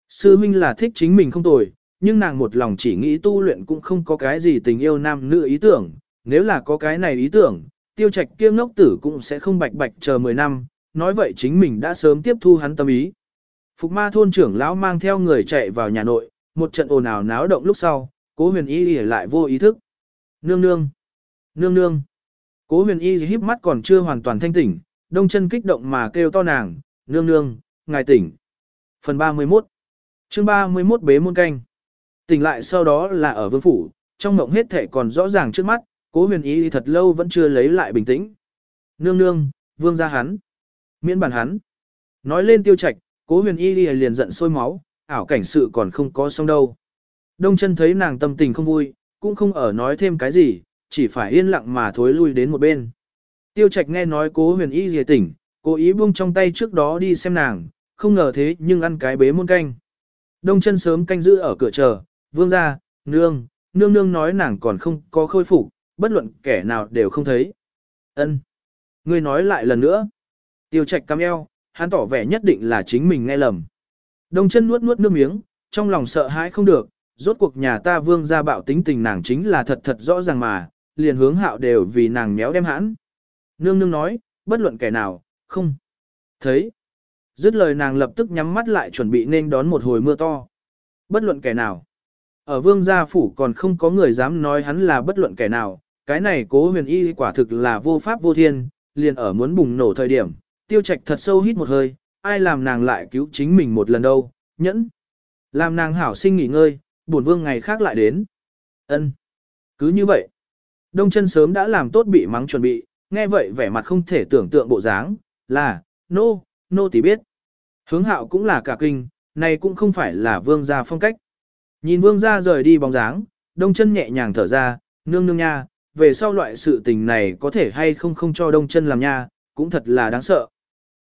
Sư huynh là thích chính mình không tồi, nhưng nàng một lòng chỉ nghĩ tu luyện cũng không có cái gì tình yêu nam nữ ý tưởng, nếu là có cái này ý tưởng, tiêu trạch kia ngốc tử cũng sẽ không bạch bạch chờ 10 năm, nói vậy chính mình đã sớm tiếp thu hắn tâm ý. Phục ma thôn trưởng lão mang theo người chạy vào nhà nội, một trận ồn ào náo động lúc sau, cố huyền y y lại vô ý thức. Nương nương, nương nương. Cố huyền y híp mắt còn chưa hoàn toàn thanh tỉnh, đông chân kích động mà kêu to nàng, nương nương, ngài tỉnh. Phần 31 chương 31 bế môn canh. Tỉnh lại sau đó là ở vương phủ, trong mộng hết thể còn rõ ràng trước mắt, cố huyền ý thật lâu vẫn chưa lấy lại bình tĩnh. Nương nương, vương ra hắn. Miễn bản hắn. Nói lên tiêu trạch, cố huyền y liền giận sôi máu, ảo cảnh sự còn không có xong đâu. Đông chân thấy nàng tâm tình không vui, cũng không ở nói thêm cái gì, chỉ phải yên lặng mà thối lui đến một bên. Tiêu trạch nghe nói cố huyền y gì tỉnh, cố ý buông trong tay trước đó đi xem nàng, không ngờ thế nhưng ăn cái bế muôn canh. Đông chân sớm canh giữ ở cửa chờ, vương ra, nương, nương nương nói nàng còn không có khôi phục, bất luận kẻ nào đều không thấy. Ân, Ngươi nói lại lần nữa. Tiêu trạch cam eo, hắn tỏ vẻ nhất định là chính mình nghe lầm. Đông chân nuốt nuốt nước miếng, trong lòng sợ hãi không được, rốt cuộc nhà ta vương gia bạo tính tình nàng chính là thật thật rõ ràng mà, liền hướng hạo đều vì nàng méo đem hãn. Nương nương nói, bất luận kẻ nào, không. Thấy. Dứt lời nàng lập tức nhắm mắt lại chuẩn bị nên đón một hồi mưa to. Bất luận kẻ nào. Ở vương gia phủ còn không có người dám nói hắn là bất luận kẻ nào, cái này cố huyền y quả thực là vô pháp vô thiên, liền ở muốn bùng nổ thời điểm, tiêu trạch thật sâu hít một hơi, ai làm nàng lại cứu chính mình một lần đâu, nhẫn. Làm nàng hảo sinh nghỉ ngơi, buồn vương ngày khác lại đến. ân Cứ như vậy. Đông chân sớm đã làm tốt bị mắng chuẩn bị, nghe vậy vẻ mặt không thể tưởng tượng bộ dáng, là, nô, no, nô no tỷ biết. Hướng hạo cũng là cả kinh, này cũng không phải là vương gia phong cách. Nhìn vương gia rời đi bóng dáng, đông chân nhẹ nhàng thở ra, nương nương nha, về sau loại sự tình này có thể hay không không cho đông chân làm nha, cũng thật là đáng sợ.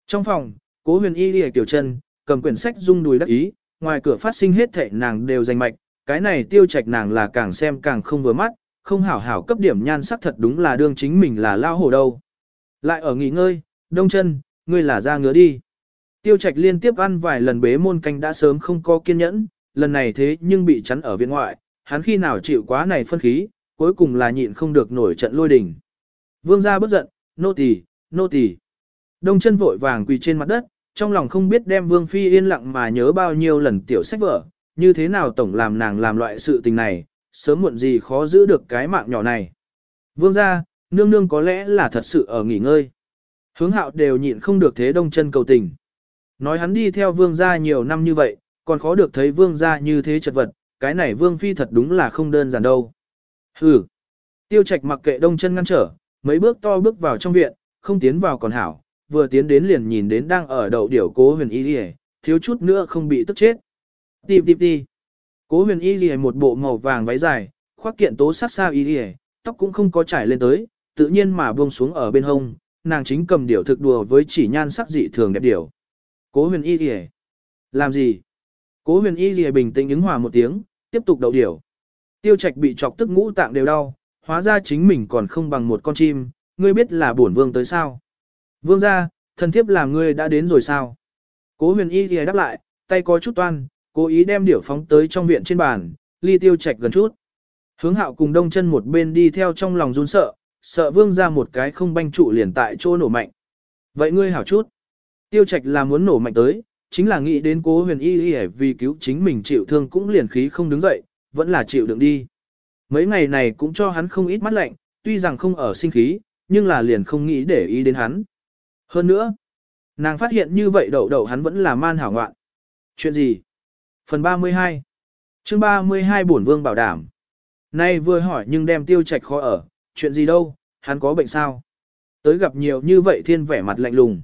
Trong phòng, cố huyền y lìa tiểu chân, cầm quyển sách rung đùi đắc ý, ngoài cửa phát sinh hết thệ nàng đều danh mạch, cái này tiêu trạch nàng là càng xem càng không vừa mắt, không hảo hảo cấp điểm nhan sắc thật đúng là đương chính mình là lao hổ đâu. Lại ở nghỉ ngơi, đông chân, ngươi là ra ngứa đi. Tiêu trạch liên tiếp ăn vài lần bế môn canh đã sớm không có kiên nhẫn, lần này thế nhưng bị chắn ở viện ngoại, hắn khi nào chịu quá này phân khí, cuối cùng là nhịn không được nổi trận lôi đình. Vương gia bất giận, nô tỳ, nô tỳ. Đông chân vội vàng quỳ trên mặt đất, trong lòng không biết đem Vương Phi yên lặng mà nhớ bao nhiêu lần tiểu sách vở, như thế nào tổng làm nàng làm loại sự tình này, sớm muộn gì khó giữ được cái mạng nhỏ này. Vương gia, nương nương có lẽ là thật sự ở nghỉ ngơi. Hướng hạo đều nhịn không được thế đông chân cầu tình. Nói hắn đi theo vương gia nhiều năm như vậy, còn khó được thấy vương gia như thế chật vật, cái này vương phi thật đúng là không đơn giản đâu. Hừ. Tiêu trạch mặc kệ đông chân ngăn trở, mấy bước to bước vào trong viện, không tiến vào còn hảo, vừa tiến đến liền nhìn đến đang ở đầu điểu cố huyền y đi thiếu chút nữa không bị tức chết. Tìm tìm đi. Cố huyền y gì một bộ màu vàng váy dài, khoác kiện tố sát sao y gì tóc cũng không có trải lên tới, tự nhiên mà buông xuống ở bên hông, nàng chính cầm điểu thực đùa với chỉ nhan sắc dị thường đẹp điểu. Cố huyền y gì Làm gì? Cố huyền y gì bình tĩnh ứng hòa một tiếng, tiếp tục đậu điểu. Tiêu trạch bị chọc tức ngũ tạng đều đau, hóa ra chính mình còn không bằng một con chim, ngươi biết là bổn vương tới sao. Vương ra, thần thiếp làm ngươi đã đến rồi sao? Cố huyền y thì đáp lại, tay có chút toan, cố ý đem điểu phóng tới trong viện trên bàn, ly tiêu Trạch gần chút. Hướng hạo cùng đông chân một bên đi theo trong lòng run sợ, sợ vương ra một cái không banh trụ liền tại chỗ nổ mạnh. Vậy ngươi hảo chút. Tiêu trạch là muốn nổ mạnh tới, chính là nghĩ đến cố huyền y y vì cứu chính mình chịu thương cũng liền khí không đứng dậy, vẫn là chịu đựng đi. Mấy ngày này cũng cho hắn không ít mắt lạnh, tuy rằng không ở sinh khí, nhưng là liền không nghĩ để ý đến hắn. Hơn nữa, nàng phát hiện như vậy đậu đậu hắn vẫn là man hảo ngoạn. Chuyện gì? Phần 32 chương 32 bổn vương bảo đảm. Nay vừa hỏi nhưng đem tiêu trạch khó ở, chuyện gì đâu, hắn có bệnh sao? Tới gặp nhiều như vậy thiên vẻ mặt lạnh lùng.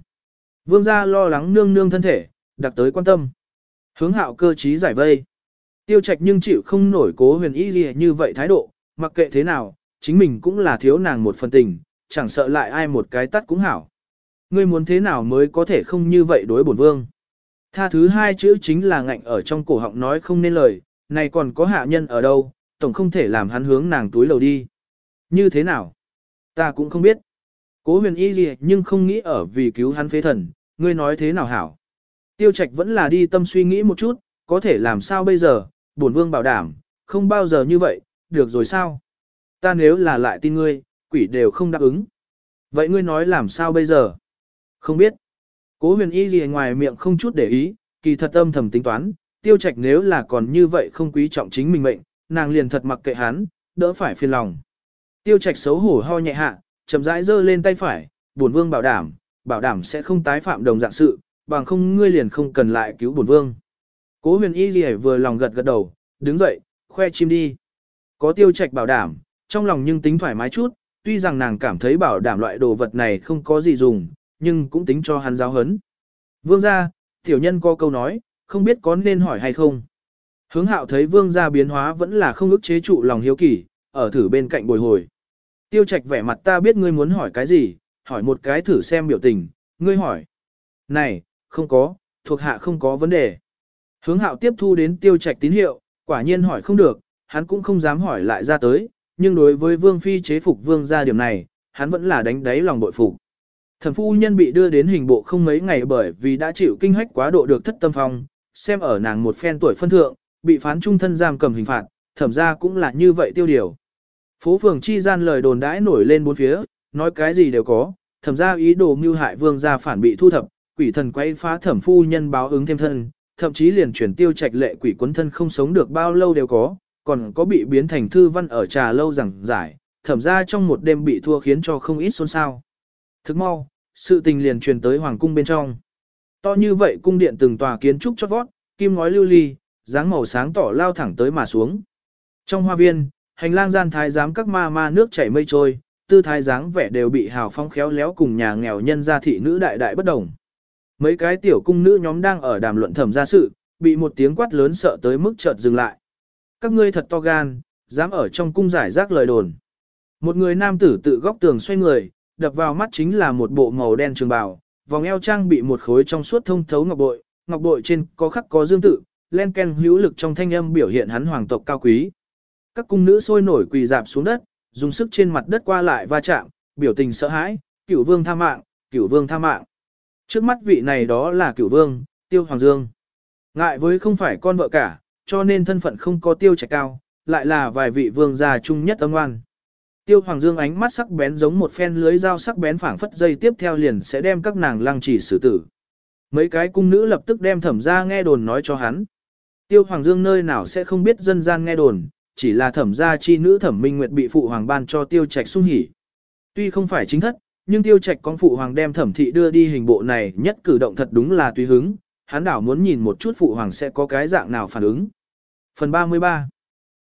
Vương gia lo lắng nương nương thân thể, đặc tới quan tâm. Hướng hạo cơ trí giải vây. Tiêu trạch nhưng chịu không nổi cố huyền y gì như vậy thái độ, mặc kệ thế nào, chính mình cũng là thiếu nàng một phần tình, chẳng sợ lại ai một cái tắt cũng hảo. Ngươi muốn thế nào mới có thể không như vậy đối bổn vương. Tha thứ hai chữ chính là ngạnh ở trong cổ họng nói không nên lời, này còn có hạ nhân ở đâu, tổng không thể làm hắn hướng nàng túi lầu đi. Như thế nào? Ta cũng không biết. Cố huyền y gì nhưng không nghĩ ở vì cứu hắn phế thần, ngươi nói thế nào hảo. Tiêu trạch vẫn là đi tâm suy nghĩ một chút, có thể làm sao bây giờ, bổn vương bảo đảm, không bao giờ như vậy, được rồi sao? Ta nếu là lại tin ngươi, quỷ đều không đáp ứng. Vậy ngươi nói làm sao bây giờ? Không biết. Cố huyền y gì ngoài miệng không chút để ý, kỳ thật âm thầm tính toán, tiêu trạch nếu là còn như vậy không quý trọng chính mình mệnh, nàng liền thật mặc kệ hắn, đỡ phải phiền lòng. Tiêu trạch xấu hổ ho nhẹ hạ, chậm rãi giơ lên tay phải, bổn vương bảo đảm, bảo đảm sẽ không tái phạm đồng dạng sự, bằng không ngươi liền không cần lại cứu bổn vương. Cố huyền y gì vừa lòng gật gật đầu, đứng dậy, khoe chim đi. Có tiêu trạch bảo đảm, trong lòng nhưng tính thoải mái chút, tuy rằng nàng cảm thấy bảo đảm loại đồ vật này không có gì dùng, nhưng cũng tính cho hắn giáo hấn. Vương gia, tiểu nhân có câu nói, không biết có nên hỏi hay không. Hướng hạo thấy vương gia biến hóa vẫn là không ức chế trụ lòng hiếu kỳ, ở thử bên cạnh bồi hồi. Tiêu trạch vẻ mặt ta biết ngươi muốn hỏi cái gì, hỏi một cái thử xem biểu tình, ngươi hỏi. Này, không có, thuộc hạ không có vấn đề. Hướng hạo tiếp thu đến tiêu trạch tín hiệu, quả nhiên hỏi không được, hắn cũng không dám hỏi lại ra tới, nhưng đối với vương phi chế phục vương gia điểm này, hắn vẫn là đánh đáy lòng bội phục. Thẩm phu nhân bị đưa đến hình bộ không mấy ngày bởi vì đã chịu kinh hách quá độ được thất tâm phong, xem ở nàng một phen tuổi phân thượng, bị phán trung thân giam cầm hình phạt, thẩm ra cũng là như vậy tiêu điều. Phố phường chi gian lời đồn đãi nổi lên bốn phía, nói cái gì đều có, thẩm ra ý đồ mưu hại vương gia phản bị thu thập, quỷ thần quay phá thẩm phu nhân báo ứng thêm thân, thậm chí liền chuyển tiêu trạch lệ quỷ quấn thân không sống được bao lâu đều có, còn có bị biến thành thư văn ở trà lâu rằng giải, thẩm ra trong một đêm bị thua khiến cho không ít xôn xao. Thức mau, sự tình liền truyền tới hoàng cung bên trong. To như vậy cung điện từng tòa kiến trúc chót vót, kim ngói lưu ly, dáng màu sáng tỏ lao thẳng tới mà xuống. Trong hoa viên, hành lang gian thái giám các ma ma nước chảy mây trôi, tư thái dáng vẻ đều bị hào phong khéo léo cùng nhà nghèo nhân gia thị nữ đại đại bất đồng. Mấy cái tiểu cung nữ nhóm đang ở đàm luận thẩm gia sự, bị một tiếng quát lớn sợ tới mức chợt dừng lại. Các ngươi thật to gan, dám ở trong cung giải rác lời đồn. Một người nam tử tự góc tường xoay người, đập vào mắt chính là một bộ màu đen trường bào, vòng eo trang bị một khối trong suốt thông thấu ngọc bội, ngọc bội trên có khắc có dương tự, len ken hữu lực trong thanh âm biểu hiện hắn hoàng tộc cao quý. Các cung nữ sôi nổi quỳ dạp xuống đất, dùng sức trên mặt đất qua lại va chạm, biểu tình sợ hãi, cửu vương tha mạng, cửu vương tha mạng. Trước mắt vị này đó là cửu vương, tiêu hoàng dương. Ngại với không phải con vợ cả, cho nên thân phận không có tiêu trạch cao, lại là vài vị vương gia chung nhất âm ngoan. Tiêu Hoàng Dương ánh mắt sắc bén giống một phen lưới dao sắc bén phảng phất dây tiếp theo liền sẽ đem các nàng lăng chỉ xử tử. Mấy cái cung nữ lập tức đem thẩm gia nghe đồn nói cho hắn. Tiêu Hoàng Dương nơi nào sẽ không biết dân gian nghe đồn, chỉ là thẩm gia chi nữ thẩm minh nguyệt bị phụ hoàng ban cho tiêu trạch sung hỉ. Tuy không phải chính thất, nhưng tiêu trạch con phụ hoàng đem thẩm thị đưa đi hình bộ này nhất cử động thật đúng là tùy hứng, hắn đảo muốn nhìn một chút phụ hoàng sẽ có cái dạng nào phản ứng. Phần 33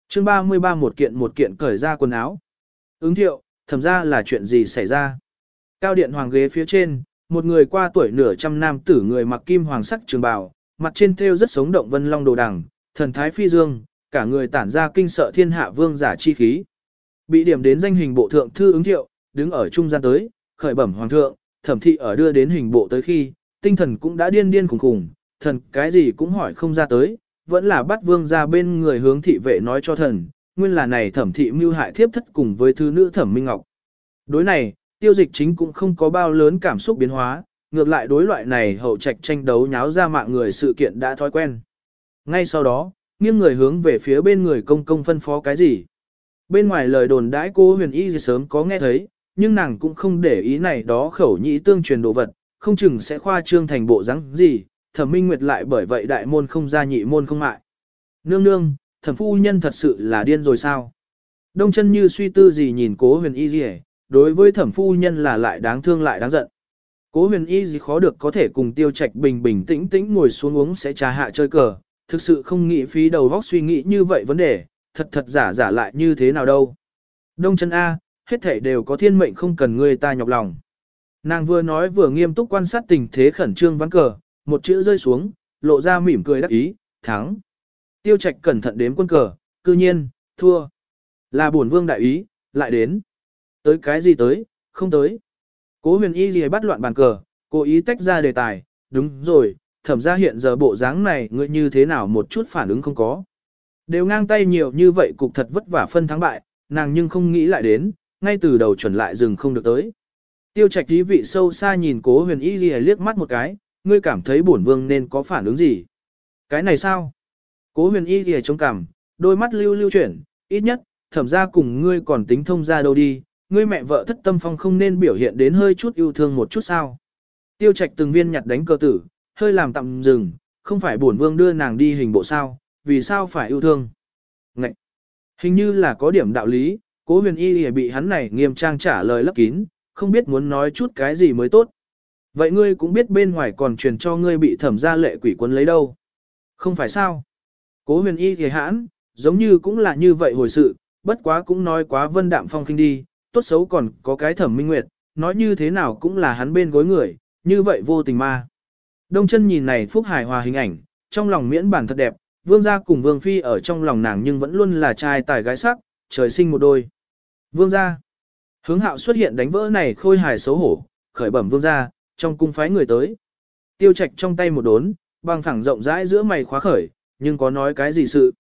chương 33 một kiện một kiện cởi ra quần áo. Ứng thiệu, thẩm ra là chuyện gì xảy ra? Cao điện hoàng ghế phía trên, một người qua tuổi nửa trăm nam tử người mặc kim hoàng sắc trường bào, mặt trên thêu rất sống động vân long đồ đằng, thần thái phi dương, cả người tản ra kinh sợ thiên hạ vương giả chi khí. Bị điểm đến danh hình bộ thượng thư ứng thiệu, đứng ở trung gian tới, khởi bẩm hoàng thượng, thẩm thị ở đưa đến hình bộ tới khi, tinh thần cũng đã điên điên khủng khủng, thần cái gì cũng hỏi không ra tới, vẫn là bắt vương ra bên người hướng thị vệ nói cho thần, nguyên là này thẩm thị mưu hại thiếp thất cùng với thư nữ thẩm minh ngọc. Đối này, tiêu dịch chính cũng không có bao lớn cảm xúc biến hóa, ngược lại đối loại này hậu trạch tranh đấu nháo ra mạng người sự kiện đã thói quen. Ngay sau đó, nghiêng người hướng về phía bên người công công phân phó cái gì. Bên ngoài lời đồn đãi cô huyền y gì sớm có nghe thấy, nhưng nàng cũng không để ý này đó khẩu nhĩ tương truyền đồ vật, không chừng sẽ khoa trương thành bộ rắn gì, thẩm minh nguyệt lại bởi vậy đại môn không ra nhị môn không mại. Nương nương, thẩm phu nhân thật sự là điên rồi sao? Đông chân như suy tư gì nhìn cố huyền y gì đối với thẩm phu nhân là lại đáng thương lại đáng giận. Cố huyền y gì khó được có thể cùng tiêu trạch bình bình tĩnh tĩnh ngồi xuống uống sẽ trà hạ chơi cờ, thực sự không nghĩ phí đầu vóc suy nghĩ như vậy vấn đề, thật thật giả giả lại như thế nào đâu. Đông chân A, hết thảy đều có thiên mệnh không cần người ta nhọc lòng. Nàng vừa nói vừa nghiêm túc quan sát tình thế khẩn trương ván cờ, một chữ rơi xuống, lộ ra mỉm cười đắc ý, thắng. Tiêu Trạch cẩn thận đếm quân cờ, cư nhiên, thua. Là bổn vương đại ý, lại đến. Tới cái gì tới, không tới. Cố huyền y gì bắt loạn bàn cờ, cố ý tách ra đề tài, đúng rồi, thẩm ra hiện giờ bộ dáng này ngươi như thế nào một chút phản ứng không có. Đều ngang tay nhiều như vậy cục thật vất vả phân thắng bại, nàng nhưng không nghĩ lại đến, ngay từ đầu chuẩn lại dừng không được tới. Tiêu trạch tí vị sâu xa nhìn cố huyền y gì liếc mắt một cái, ngươi cảm thấy bổn vương nên có phản ứng gì? Cái này sao? Cố huyền y ghi chống cằm, đôi mắt lưu lưu chuyển, ít nhất, thẩm ra cùng ngươi còn tính thông ra đâu đi, ngươi mẹ vợ thất tâm phong không nên biểu hiện đến hơi chút yêu thương một chút sao. Tiêu trạch từng viên nhặt đánh cơ tử, hơi làm tạm dừng, không phải bổn vương đưa nàng đi hình bộ sao, vì sao phải yêu thương? Ngậy! Hình như là có điểm đạo lý, cố huyền y bị hắn này nghiêm trang trả lời lấp kín, không biết muốn nói chút cái gì mới tốt. Vậy ngươi cũng biết bên ngoài còn truyền cho ngươi bị thẩm Gia lệ quỷ quân lấy đâu. Không phải sao? Cố huyền y thì hãn, giống như cũng là như vậy hồi sự, bất quá cũng nói quá vân đạm phong khinh đi, tốt xấu còn có cái thẩm minh nguyệt, nói như thế nào cũng là hắn bên gối người, như vậy vô tình ma. Đông chân nhìn này phúc hài hòa hình ảnh, trong lòng miễn bản thật đẹp, vương gia cùng vương phi ở trong lòng nàng nhưng vẫn luôn là trai tài gái sắc, trời sinh một đôi. Vương gia. Hướng hạo xuất hiện đánh vỡ này khôi hài xấu hổ, khởi bẩm vương gia, trong cung phái người tới. Tiêu trạch trong tay một đốn, bằng thẳng rộng rãi giữa mày khóa khởi, nhưng có nói cái gì sự.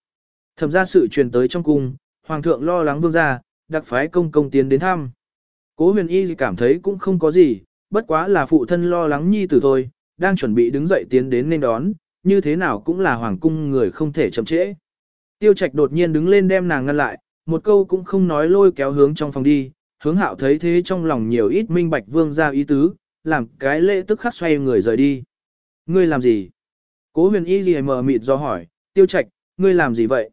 Thẩm ra sự truyền tới trong cung, hoàng thượng lo lắng vương gia, đặc phái công công tiến đến thăm. Cố huyền y cảm thấy cũng không có gì, bất quá là phụ thân lo lắng nhi tử thôi, đang chuẩn bị đứng dậy tiến đến nên đón, như thế nào cũng là hoàng cung người không thể chậm trễ. Tiêu trạch đột nhiên đứng lên đem nàng ngăn lại, một câu cũng không nói lôi kéo hướng trong phòng đi, hướng hạo thấy thế trong lòng nhiều ít minh bạch vương ra ý tứ, làm cái lễ tức khắc xoay người rời đi. Ngươi làm gì? Cố huyền y gì mờ mịt do hỏi, tiêu trạch, ngươi làm gì vậy?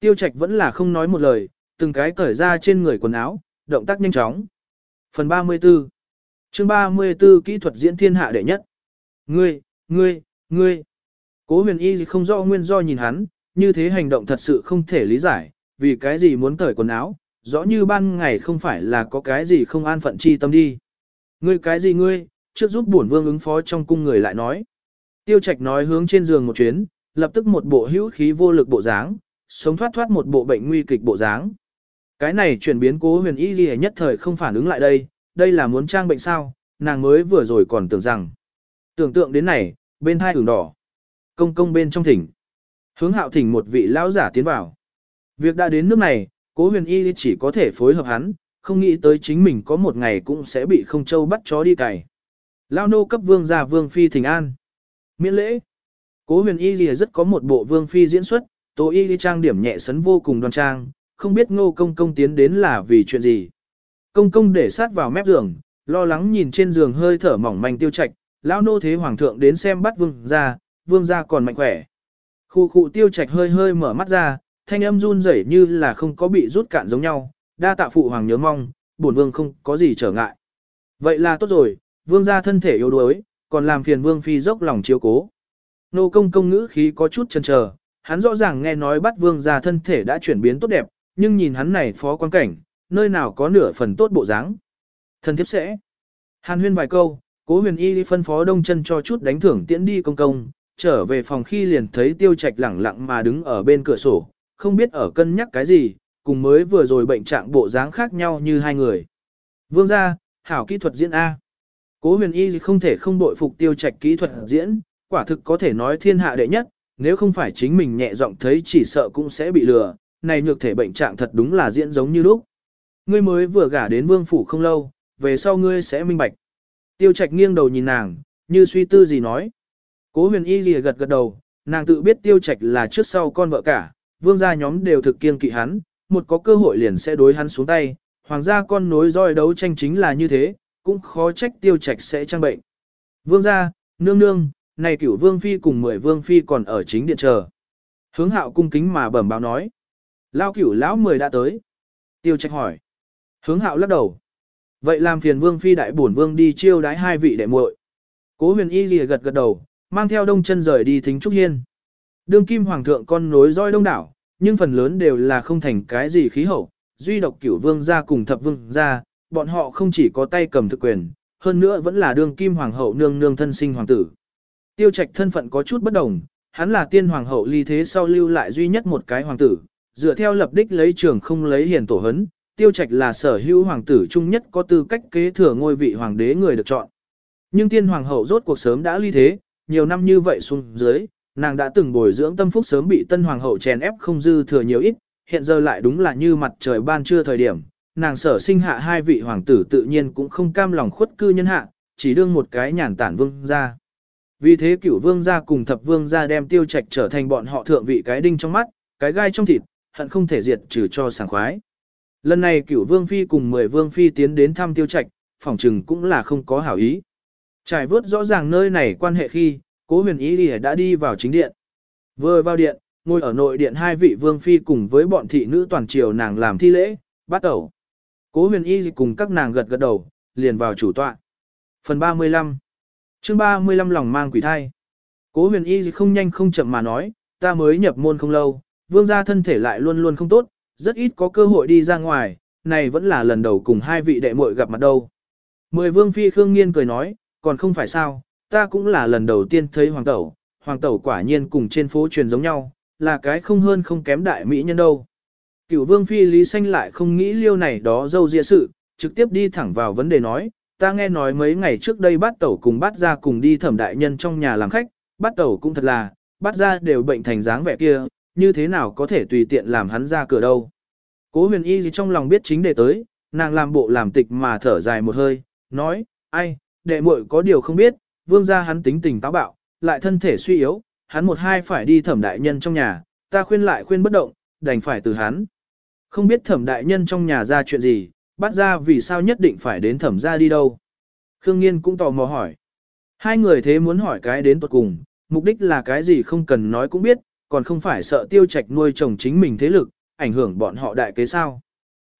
Tiêu trạch vẫn là không nói một lời, từng cái cởi ra trên người quần áo, động tác nhanh chóng. Phần 34 chương 34 kỹ thuật diễn thiên hạ đệ nhất. Ngươi, ngươi, ngươi. Cố huyền y không rõ nguyên do nhìn hắn, như thế hành động thật sự không thể lý giải, vì cái gì muốn cởi quần áo, rõ như ban ngày không phải là có cái gì không an phận chi tâm đi. Ngươi cái gì ngươi, trước giúp bổn vương ứng phó trong cung người lại nói. Tiêu trạch nói hướng trên giường một chuyến, lập tức một bộ hữu khí vô lực bộ dáng, sống thoát thoát một bộ bệnh nguy kịch bộ dáng. Cái này chuyển biến cố huyền y ghi nhất thời không phản ứng lại đây, đây là muốn trang bệnh sao, nàng mới vừa rồi còn tưởng rằng. Tưởng tượng đến này, bên hai ửng đỏ. Công công bên trong thỉnh. Hướng hạo thỉnh một vị lão giả tiến vào. Việc đã đến nước này, cố huyền y chỉ có thể phối hợp hắn, không nghĩ tới chính mình có một ngày cũng sẽ bị không châu bắt chó đi cày. Lao nô cấp vương gia vương phi thỉnh an. Miễn lễ. Cố huyền y lìa rất có một bộ vương phi diễn xuất, tô y đi trang điểm nhẹ sấn vô cùng đoan trang, không biết ngô công công tiến đến là vì chuyện gì. Công công để sát vào mép giường, lo lắng nhìn trên giường hơi thở mỏng manh tiêu trạch, lão nô thế hoàng thượng đến xem bắt vương gia, vương gia còn mạnh khỏe. Khu khu tiêu trạch hơi hơi mở mắt ra, thanh âm run rẩy như là không có bị rút cạn giống nhau, đa tạ phụ hoàng nhớ mong, bổn vương không có gì trở ngại. Vậy là tốt rồi, vương gia thân thể yếu đuối, còn làm phiền vương phi dốc lòng chiếu cố. Nô công công ngữ khí có chút chần chờ, hắn rõ ràng nghe nói bắt vương gia thân thể đã chuyển biến tốt đẹp, nhưng nhìn hắn này phó quan cảnh, nơi nào có nửa phần tốt bộ dáng. Thần thiếp sẽ. Hàn huyên vài câu, cố huyền y phân phó đông chân cho chút đánh thưởng tiễn đi công công, trở về phòng khi liền thấy tiêu trạch lẳng lặng mà đứng ở bên cửa sổ, không biết ở cân nhắc cái gì, cùng mới vừa rồi bệnh trạng bộ dáng khác nhau như hai người. Vương gia, hảo kỹ thuật diễn A. Cố huyền y không thể không bội phục tiêu trạch kỹ thuật diễn, quả thực có thể nói thiên hạ đệ nhất, nếu không phải chính mình nhẹ giọng thấy chỉ sợ cũng sẽ bị lừa, này nhược thể bệnh trạng thật đúng là diễn giống như lúc. Ngươi mới vừa gả đến vương phủ không lâu, về sau ngươi sẽ minh bạch. Tiêu trạch nghiêng đầu nhìn nàng, như suy tư gì nói. Cố huyền y lìa gật gật đầu, nàng tự biết tiêu trạch là trước sau con vợ cả, vương gia nhóm đều thực kiên kỵ hắn, một có cơ hội liền sẽ đối hắn xuống tay, hoàng gia con nối roi đấu tranh chính là như thế, cũng khó trách tiêu trạch sẽ trang bệnh. Vương gia, nương nương, này cửu vương phi cùng mười vương phi còn ở chính điện chờ. Hướng hạo cung kính mà bẩm báo nói. Lao cửu lão mười đã tới. Tiêu trạch hỏi. Hướng hạo lắc đầu. Vậy làm phiền vương phi đại bổn vương đi chiêu đái hai vị đệ muội. Cố huyền y lìa gật gật đầu, mang theo đông chân rời đi thính trúc hiên. Đương kim hoàng thượng con nối roi đông đảo, nhưng phần lớn đều là không thành cái gì khí hậu, duy độc cửu vương gia cùng thập vương gia, bọn họ không chỉ có tay cầm thực quyền, hơn nữa vẫn là đương kim hoàng hậu nương nương thân sinh hoàng tử. Tiêu trạch thân phận có chút bất đồng, hắn là tiên hoàng hậu ly thế sau lưu lại duy nhất một cái hoàng tử, dựa theo lập đích lấy trường không lấy hiền tổ hấn, tiêu trạch là sở hữu hoàng tử trung nhất có tư cách kế thừa ngôi vị hoàng đế người được chọn. Nhưng tiên hoàng hậu rốt cuộc sớm đã ly thế, nhiều năm như vậy xuống dưới, nàng đã từng bồi dưỡng tâm phúc sớm bị tân hoàng hậu chèn ép không dư thừa nhiều ít, hiện giờ lại đúng là như mặt trời ban trưa thời điểm, nàng sở sinh hạ hai vị hoàng tử tự nhiên cũng không cam lòng khuất cư nhân hạ, chỉ đương một cái nhàn tản vương gia. Vì thế cửu vương gia cùng thập vương gia đem tiêu trạch trở thành bọn họ thượng vị cái đinh trong mắt, cái gai trong thịt, hận không thể diệt trừ cho sảng khoái. Lần này cửu vương phi cùng mười vương phi tiến đến thăm tiêu trạch, phỏng trừng cũng là không có hảo ý. Trải vớt rõ ràng nơi này quan hệ khi, cố huyền ý đã đi vào chính điện. Vừa vào điện, ngồi ở nội điện hai vị vương phi cùng với bọn thị nữ toàn triều nàng làm thi lễ, bắt đầu. Cố huyền y cùng các nàng gật gật đầu, liền vào chủ tọa. Phần 35 chương 35 lòng mang quỷ thai. Cố huyền y không nhanh không chậm mà nói, ta mới nhập môn không lâu, vương gia thân thể lại luôn luôn không tốt, rất ít có cơ hội đi ra ngoài, này vẫn là lần đầu cùng hai vị đệ muội gặp mặt đâu. Mười vương phi khương nghiên cười nói, còn không phải sao, ta cũng là lần đầu tiên thấy hoàng tẩu, hoàng tẩu quả nhiên cùng trên phố truyền giống nhau, là cái không hơn không kém đại mỹ nhân đâu. Cửu vương phi Lý Xanh lại không nghĩ liêu này đó dâu dịa sự, trực tiếp đi thẳng vào vấn đề nói, ta nghe nói mấy ngày trước đây bát tẩu cùng bát ra cùng đi thẩm đại nhân trong nhà làm khách, bát tẩu cũng thật là, bát ra đều bệnh thành dáng vẻ kia, như thế nào có thể tùy tiện làm hắn ra cửa đâu. Cố huyền y gì trong lòng biết chính đề tới, nàng làm bộ làm tịch mà thở dài một hơi, nói, ai, đệ muội có điều không biết, vương gia hắn tính tình táo bạo, lại thân thể suy yếu, hắn một hai phải đi thẩm đại nhân trong nhà, ta khuyên lại khuyên bất động, đành phải từ hắn. Không biết thẩm đại nhân trong nhà ra chuyện gì, bắt ra vì sao nhất định phải đến thẩm ra đi đâu. Khương Nghiên cũng tò mò hỏi. Hai người thế muốn hỏi cái đến tuật cùng, mục đích là cái gì không cần nói cũng biết, còn không phải sợ tiêu trạch nuôi chồng chính mình thế lực, ảnh hưởng bọn họ đại kế sao.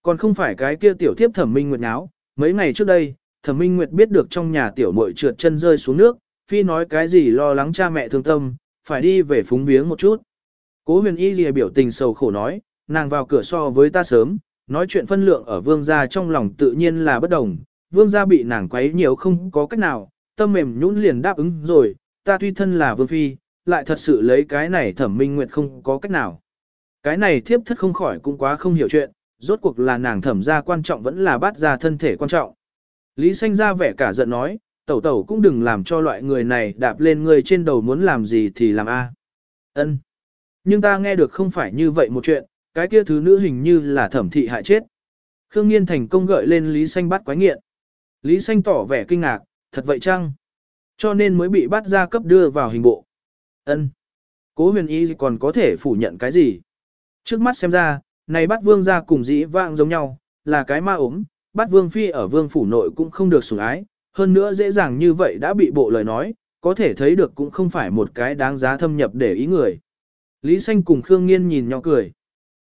Còn không phải cái kia tiểu thiếp thẩm minh nguyệt nháo, mấy ngày trước đây, thẩm minh nguyệt biết được trong nhà tiểu muội trượt chân rơi xuống nước, phi nói cái gì lo lắng cha mẹ thương tâm, phải đi về phúng viếng một chút. Cố huyền y lìa biểu tình sầu khổ nói, nàng vào cửa so với ta sớm, nói chuyện phân lượng ở vương gia trong lòng tự nhiên là bất đồng, vương gia bị nàng quấy nhiều không có cách nào, tâm mềm nhũn liền đáp ứng rồi, ta tuy thân là vương phi, lại thật sự lấy cái này thẩm minh nguyệt không có cách nào. Cái này thiếp thất không khỏi cũng quá không hiểu chuyện, rốt cuộc là nàng thẩm gia quan trọng vẫn là bát gia thân thể quan trọng. Lý Xanh ra vẻ cả giận nói, tẩu tẩu cũng đừng làm cho loại người này đạp lên người trên đầu muốn làm gì thì làm a. Ân. Nhưng ta nghe được không phải như vậy một chuyện, cái kia thứ nữ hình như là thẩm thị hại chết. Khương Nghiên thành công gợi lên Lý Xanh bắt quái nghiện. Lý Xanh tỏ vẻ kinh ngạc, thật vậy chăng? Cho nên mới bị bắt ra cấp đưa vào hình bộ. Ân. Cố huyền y còn có thể phủ nhận cái gì? Trước mắt xem ra, này bắt vương ra cùng dĩ vạng giống nhau, là cái ma ốm, bắt vương phi ở vương phủ nội cũng không được sủng ái, hơn nữa dễ dàng như vậy đã bị bộ lời nói, có thể thấy được cũng không phải một cái đáng giá thâm nhập để ý người. Lý Xanh cùng Khương Nghiên nhìn nhau cười.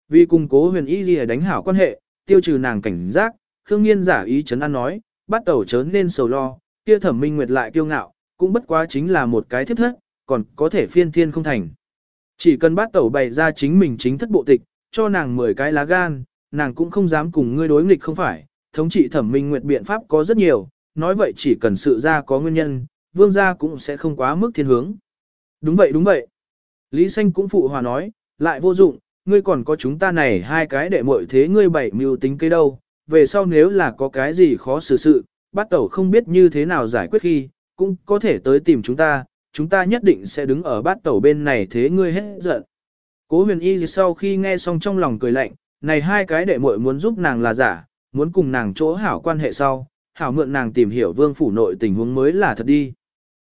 Vì cùng cố huyền y gì đánh hảo quan hệ, tiêu trừ nàng cảnh giác, Khương Nghiên giả ý chấn an nói, bắt đầu chớ nên sầu lo, kia thẩm minh nguyệt lại kiêu ngạo, cũng bất quá chính là một cái thiết thất, còn có thể phiên thiên không thành. Chỉ cần bắt tẩu bày ra chính mình chính thất bộ tịch, cho nàng 10 cái lá gan, nàng cũng không dám cùng ngươi đối nghịch không phải, thống trị thẩm minh nguyệt biện pháp có rất nhiều, nói vậy chỉ cần sự ra có nguyên nhân, vương gia cũng sẽ không quá mức thiên hướng. Đúng vậy đúng vậy. Lý Xanh cũng phụ hòa nói, lại vô dụng, ngươi còn có chúng ta này hai cái đệ muội thế ngươi bảy mưu tính cái đâu, về sau nếu là có cái gì khó xử sự, bắt tẩu không biết như thế nào giải quyết khi, cũng có thể tới tìm chúng ta, chúng ta nhất định sẽ đứng ở bát tẩu bên này thế ngươi hết giận. Cố huyền y sau khi nghe xong trong lòng cười lạnh, này hai cái đệ muội muốn giúp nàng là giả, muốn cùng nàng chỗ hảo quan hệ sau, hảo mượn nàng tìm hiểu vương phủ nội tình huống mới là thật đi.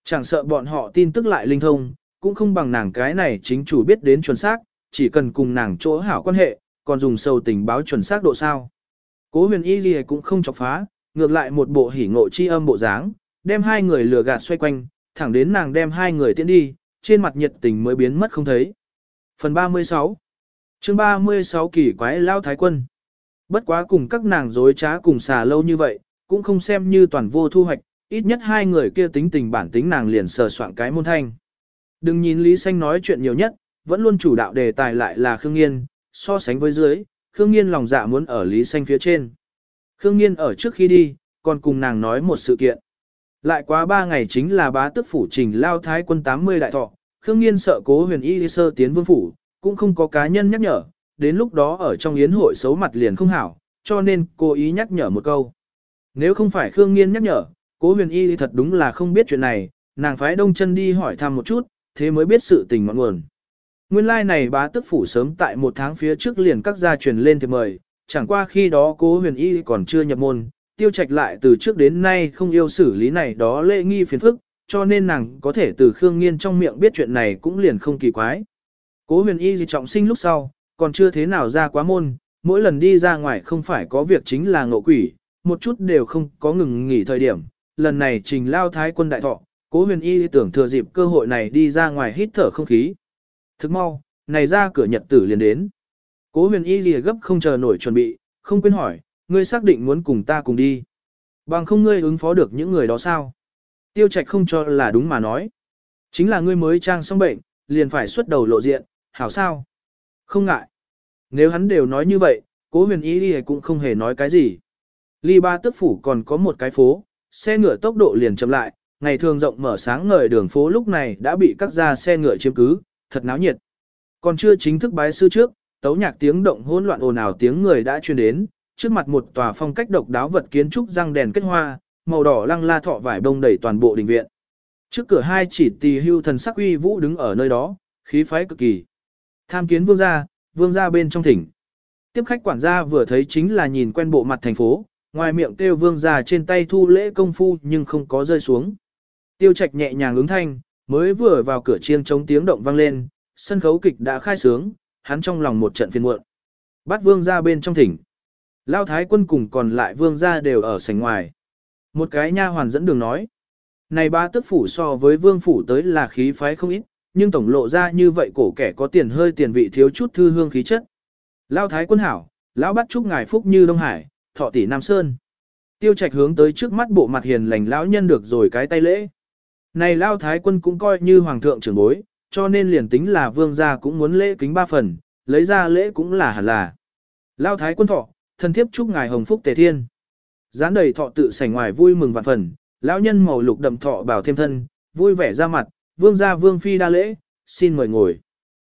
Chẳng sợ bọn họ tin tức lại linh thông, cũng không bằng nàng cái này chính chủ biết đến chuẩn xác, chỉ cần cùng nàng chỗ hảo quan hệ, còn dùng sâu tình báo chuẩn xác độ sao. Cố huyền y gì cũng không chọc phá, ngược lại một bộ hỉ ngộ chi âm bộ dáng, đem hai người lừa gạt xoay quanh, thẳng đến nàng đem hai người tiễn đi, trên mặt nhiệt tình mới biến mất không thấy. Phần 36 chương 36 kỳ quái lao thái quân Bất quá cùng các nàng dối trá cùng xà lâu như vậy, cũng không xem như toàn vô thu hoạch, ít nhất hai người kia tính tình bản tính nàng liền sờ soạn cái môn thanh. Đừng nhìn Lý Xanh nói chuyện nhiều nhất, vẫn luôn chủ đạo đề tài lại là Khương Nghiên, so sánh với dưới, Khương Nghiên lòng dạ muốn ở Lý Xanh phía trên. Khương Nghiên ở trước khi đi, còn cùng nàng nói một sự kiện. Lại quá ba ngày chính là bá tước phủ trình lao thái quân 80 đại thọ, Khương Nghiên sợ cố huyền y sơ tiến vương phủ, cũng không có cá nhân nhắc nhở, đến lúc đó ở trong yến hội xấu mặt liền không hảo, cho nên cố ý nhắc nhở một câu. Nếu không phải Khương Nghiên nhắc nhở, cố huyền y thật đúng là không biết chuyện này, nàng phái đông chân đi hỏi thăm một chút, thế mới biết sự tình ngọn nguồn. Nguyên lai like này bá tức phủ sớm tại một tháng phía trước liền các gia truyền lên thì mời, chẳng qua khi đó cố huyền y còn chưa nhập môn, tiêu trạch lại từ trước đến nay không yêu xử lý này đó lễ nghi phiền phức, cho nên nàng có thể từ Khương Nghiên trong miệng biết chuyện này cũng liền không kỳ quái. Cố huyền y gì trọng sinh lúc sau, còn chưa thế nào ra quá môn, mỗi lần đi ra ngoài không phải có việc chính là ngộ quỷ, một chút đều không có ngừng nghỉ thời điểm. Lần này trình lao thái quân đại thọ, cố huyền y tưởng thừa dịp cơ hội này đi ra ngoài hít thở không khí. Thức mau, này ra cửa nhật tử liền đến. Cố huyền y gì gấp không chờ nổi chuẩn bị, không quên hỏi, ngươi xác định muốn cùng ta cùng đi. Bằng không ngươi ứng phó được những người đó sao? Tiêu trạch không cho là đúng mà nói. Chính là ngươi mới trang xong bệnh, liền phải xuất đầu lộ diện, hảo sao? Không ngại. Nếu hắn đều nói như vậy, cố huyền y lìa cũng không hề nói cái gì. Ly ba tức phủ còn có một cái phố, xe ngựa tốc độ liền chậm lại, ngày thường rộng mở sáng ngời đường phố lúc này đã bị các gia xe ngựa chiếm cứ, thật náo nhiệt. Còn chưa chính thức bái sư trước, tấu nhạc tiếng động hỗn loạn ồn ào tiếng người đã truyền đến, trước mặt một tòa phong cách độc đáo vật kiến trúc răng đèn kết hoa, màu đỏ lăng la thọ vải bông đầy toàn bộ đình viện. Trước cửa hai chỉ tỳ hưu thần sắc uy vũ đứng ở nơi đó, khí phái cực kỳ. Tham kiến vương gia, vương gia bên trong thỉnh. Tiếp khách quản gia vừa thấy chính là nhìn quen bộ mặt thành phố, ngoài miệng kêu vương gia trên tay thu lễ công phu nhưng không có rơi xuống. Tiêu trạch nhẹ nhàng ứng thanh, mới vừa vào cửa chiêng chống tiếng động vang lên, sân khấu kịch đã khai sướng, hắn trong lòng một trận phiền muộn. Bắt vương ra bên trong thỉnh. Lao thái quân cùng còn lại vương gia đều ở sảnh ngoài. Một cái nha hoàn dẫn đường nói. Này ba tức phủ so với vương phủ tới là khí phái không ít, nhưng tổng lộ ra như vậy cổ kẻ có tiền hơi tiền vị thiếu chút thư hương khí chất. Lao thái quân hảo, lão bắt chúc ngài phúc như Đông Hải, thọ tỷ Nam Sơn. Tiêu trạch hướng tới trước mắt bộ mặt hiền lành lão nhân được rồi cái tay lễ. Này Lao thái quân cũng coi như hoàng thượng trưởng bối, cho nên liền tính là vương gia cũng muốn lễ kính ba phần, lấy ra lễ cũng là hẳn là. Lao thái quân thọ, thân thiếp chúc ngài hồng phúc tề thiên. Gián đầy thọ tự sảnh ngoài vui mừng vạn phần, lão nhân màu lục đậm thọ bảo thêm thân, vui vẻ ra mặt, vương gia vương phi đa lễ, xin mời ngồi.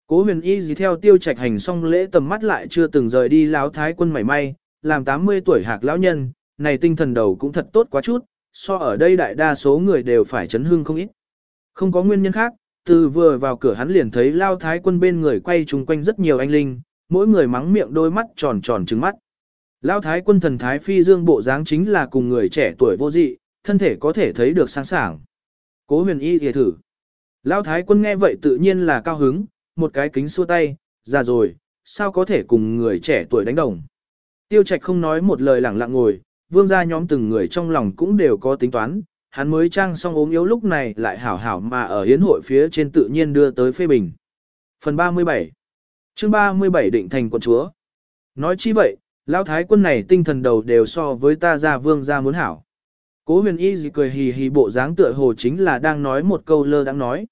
Cố huyền y dì theo tiêu trạch hành xong lễ tầm mắt lại chưa từng rời đi lão thái quân mảy may, làm 80 tuổi hạc lão nhân, này tinh thần đầu cũng thật tốt quá chút, so ở đây đại đa số người đều phải chấn hương không ít. Không có nguyên nhân khác, từ vừa vào cửa hắn liền thấy lao thái quân bên người quay chung quanh rất nhiều anh linh, mỗi người mắng miệng đôi mắt tròn tròn trứng mắt. Lao thái quân thần thái phi dương bộ dáng chính là cùng người trẻ tuổi vô dị, thân thể có thể thấy được sáng sảng. Cố huyền y thìa thử. Lao thái quân nghe vậy tự nhiên là cao hứng, một cái kính xua tay, già rồi, sao có thể cùng người trẻ tuổi đánh đồng. Tiêu trạch không nói một lời lẳng lặng ngồi, vương gia nhóm từng người trong lòng cũng đều có tính toán, hắn mới trang xong ốm yếu lúc này lại hảo hảo mà ở hiến hội phía trên tự nhiên đưa tới phê bình. Phần 37 chương 37 định thành quận chúa. Nói chi vậy, lão thái quân này tinh thần đầu đều so với ta ra vương gia muốn hảo. Cố huyền y gì cười hì hì bộ dáng tựa hồ chính là đang nói một câu lơ đang nói.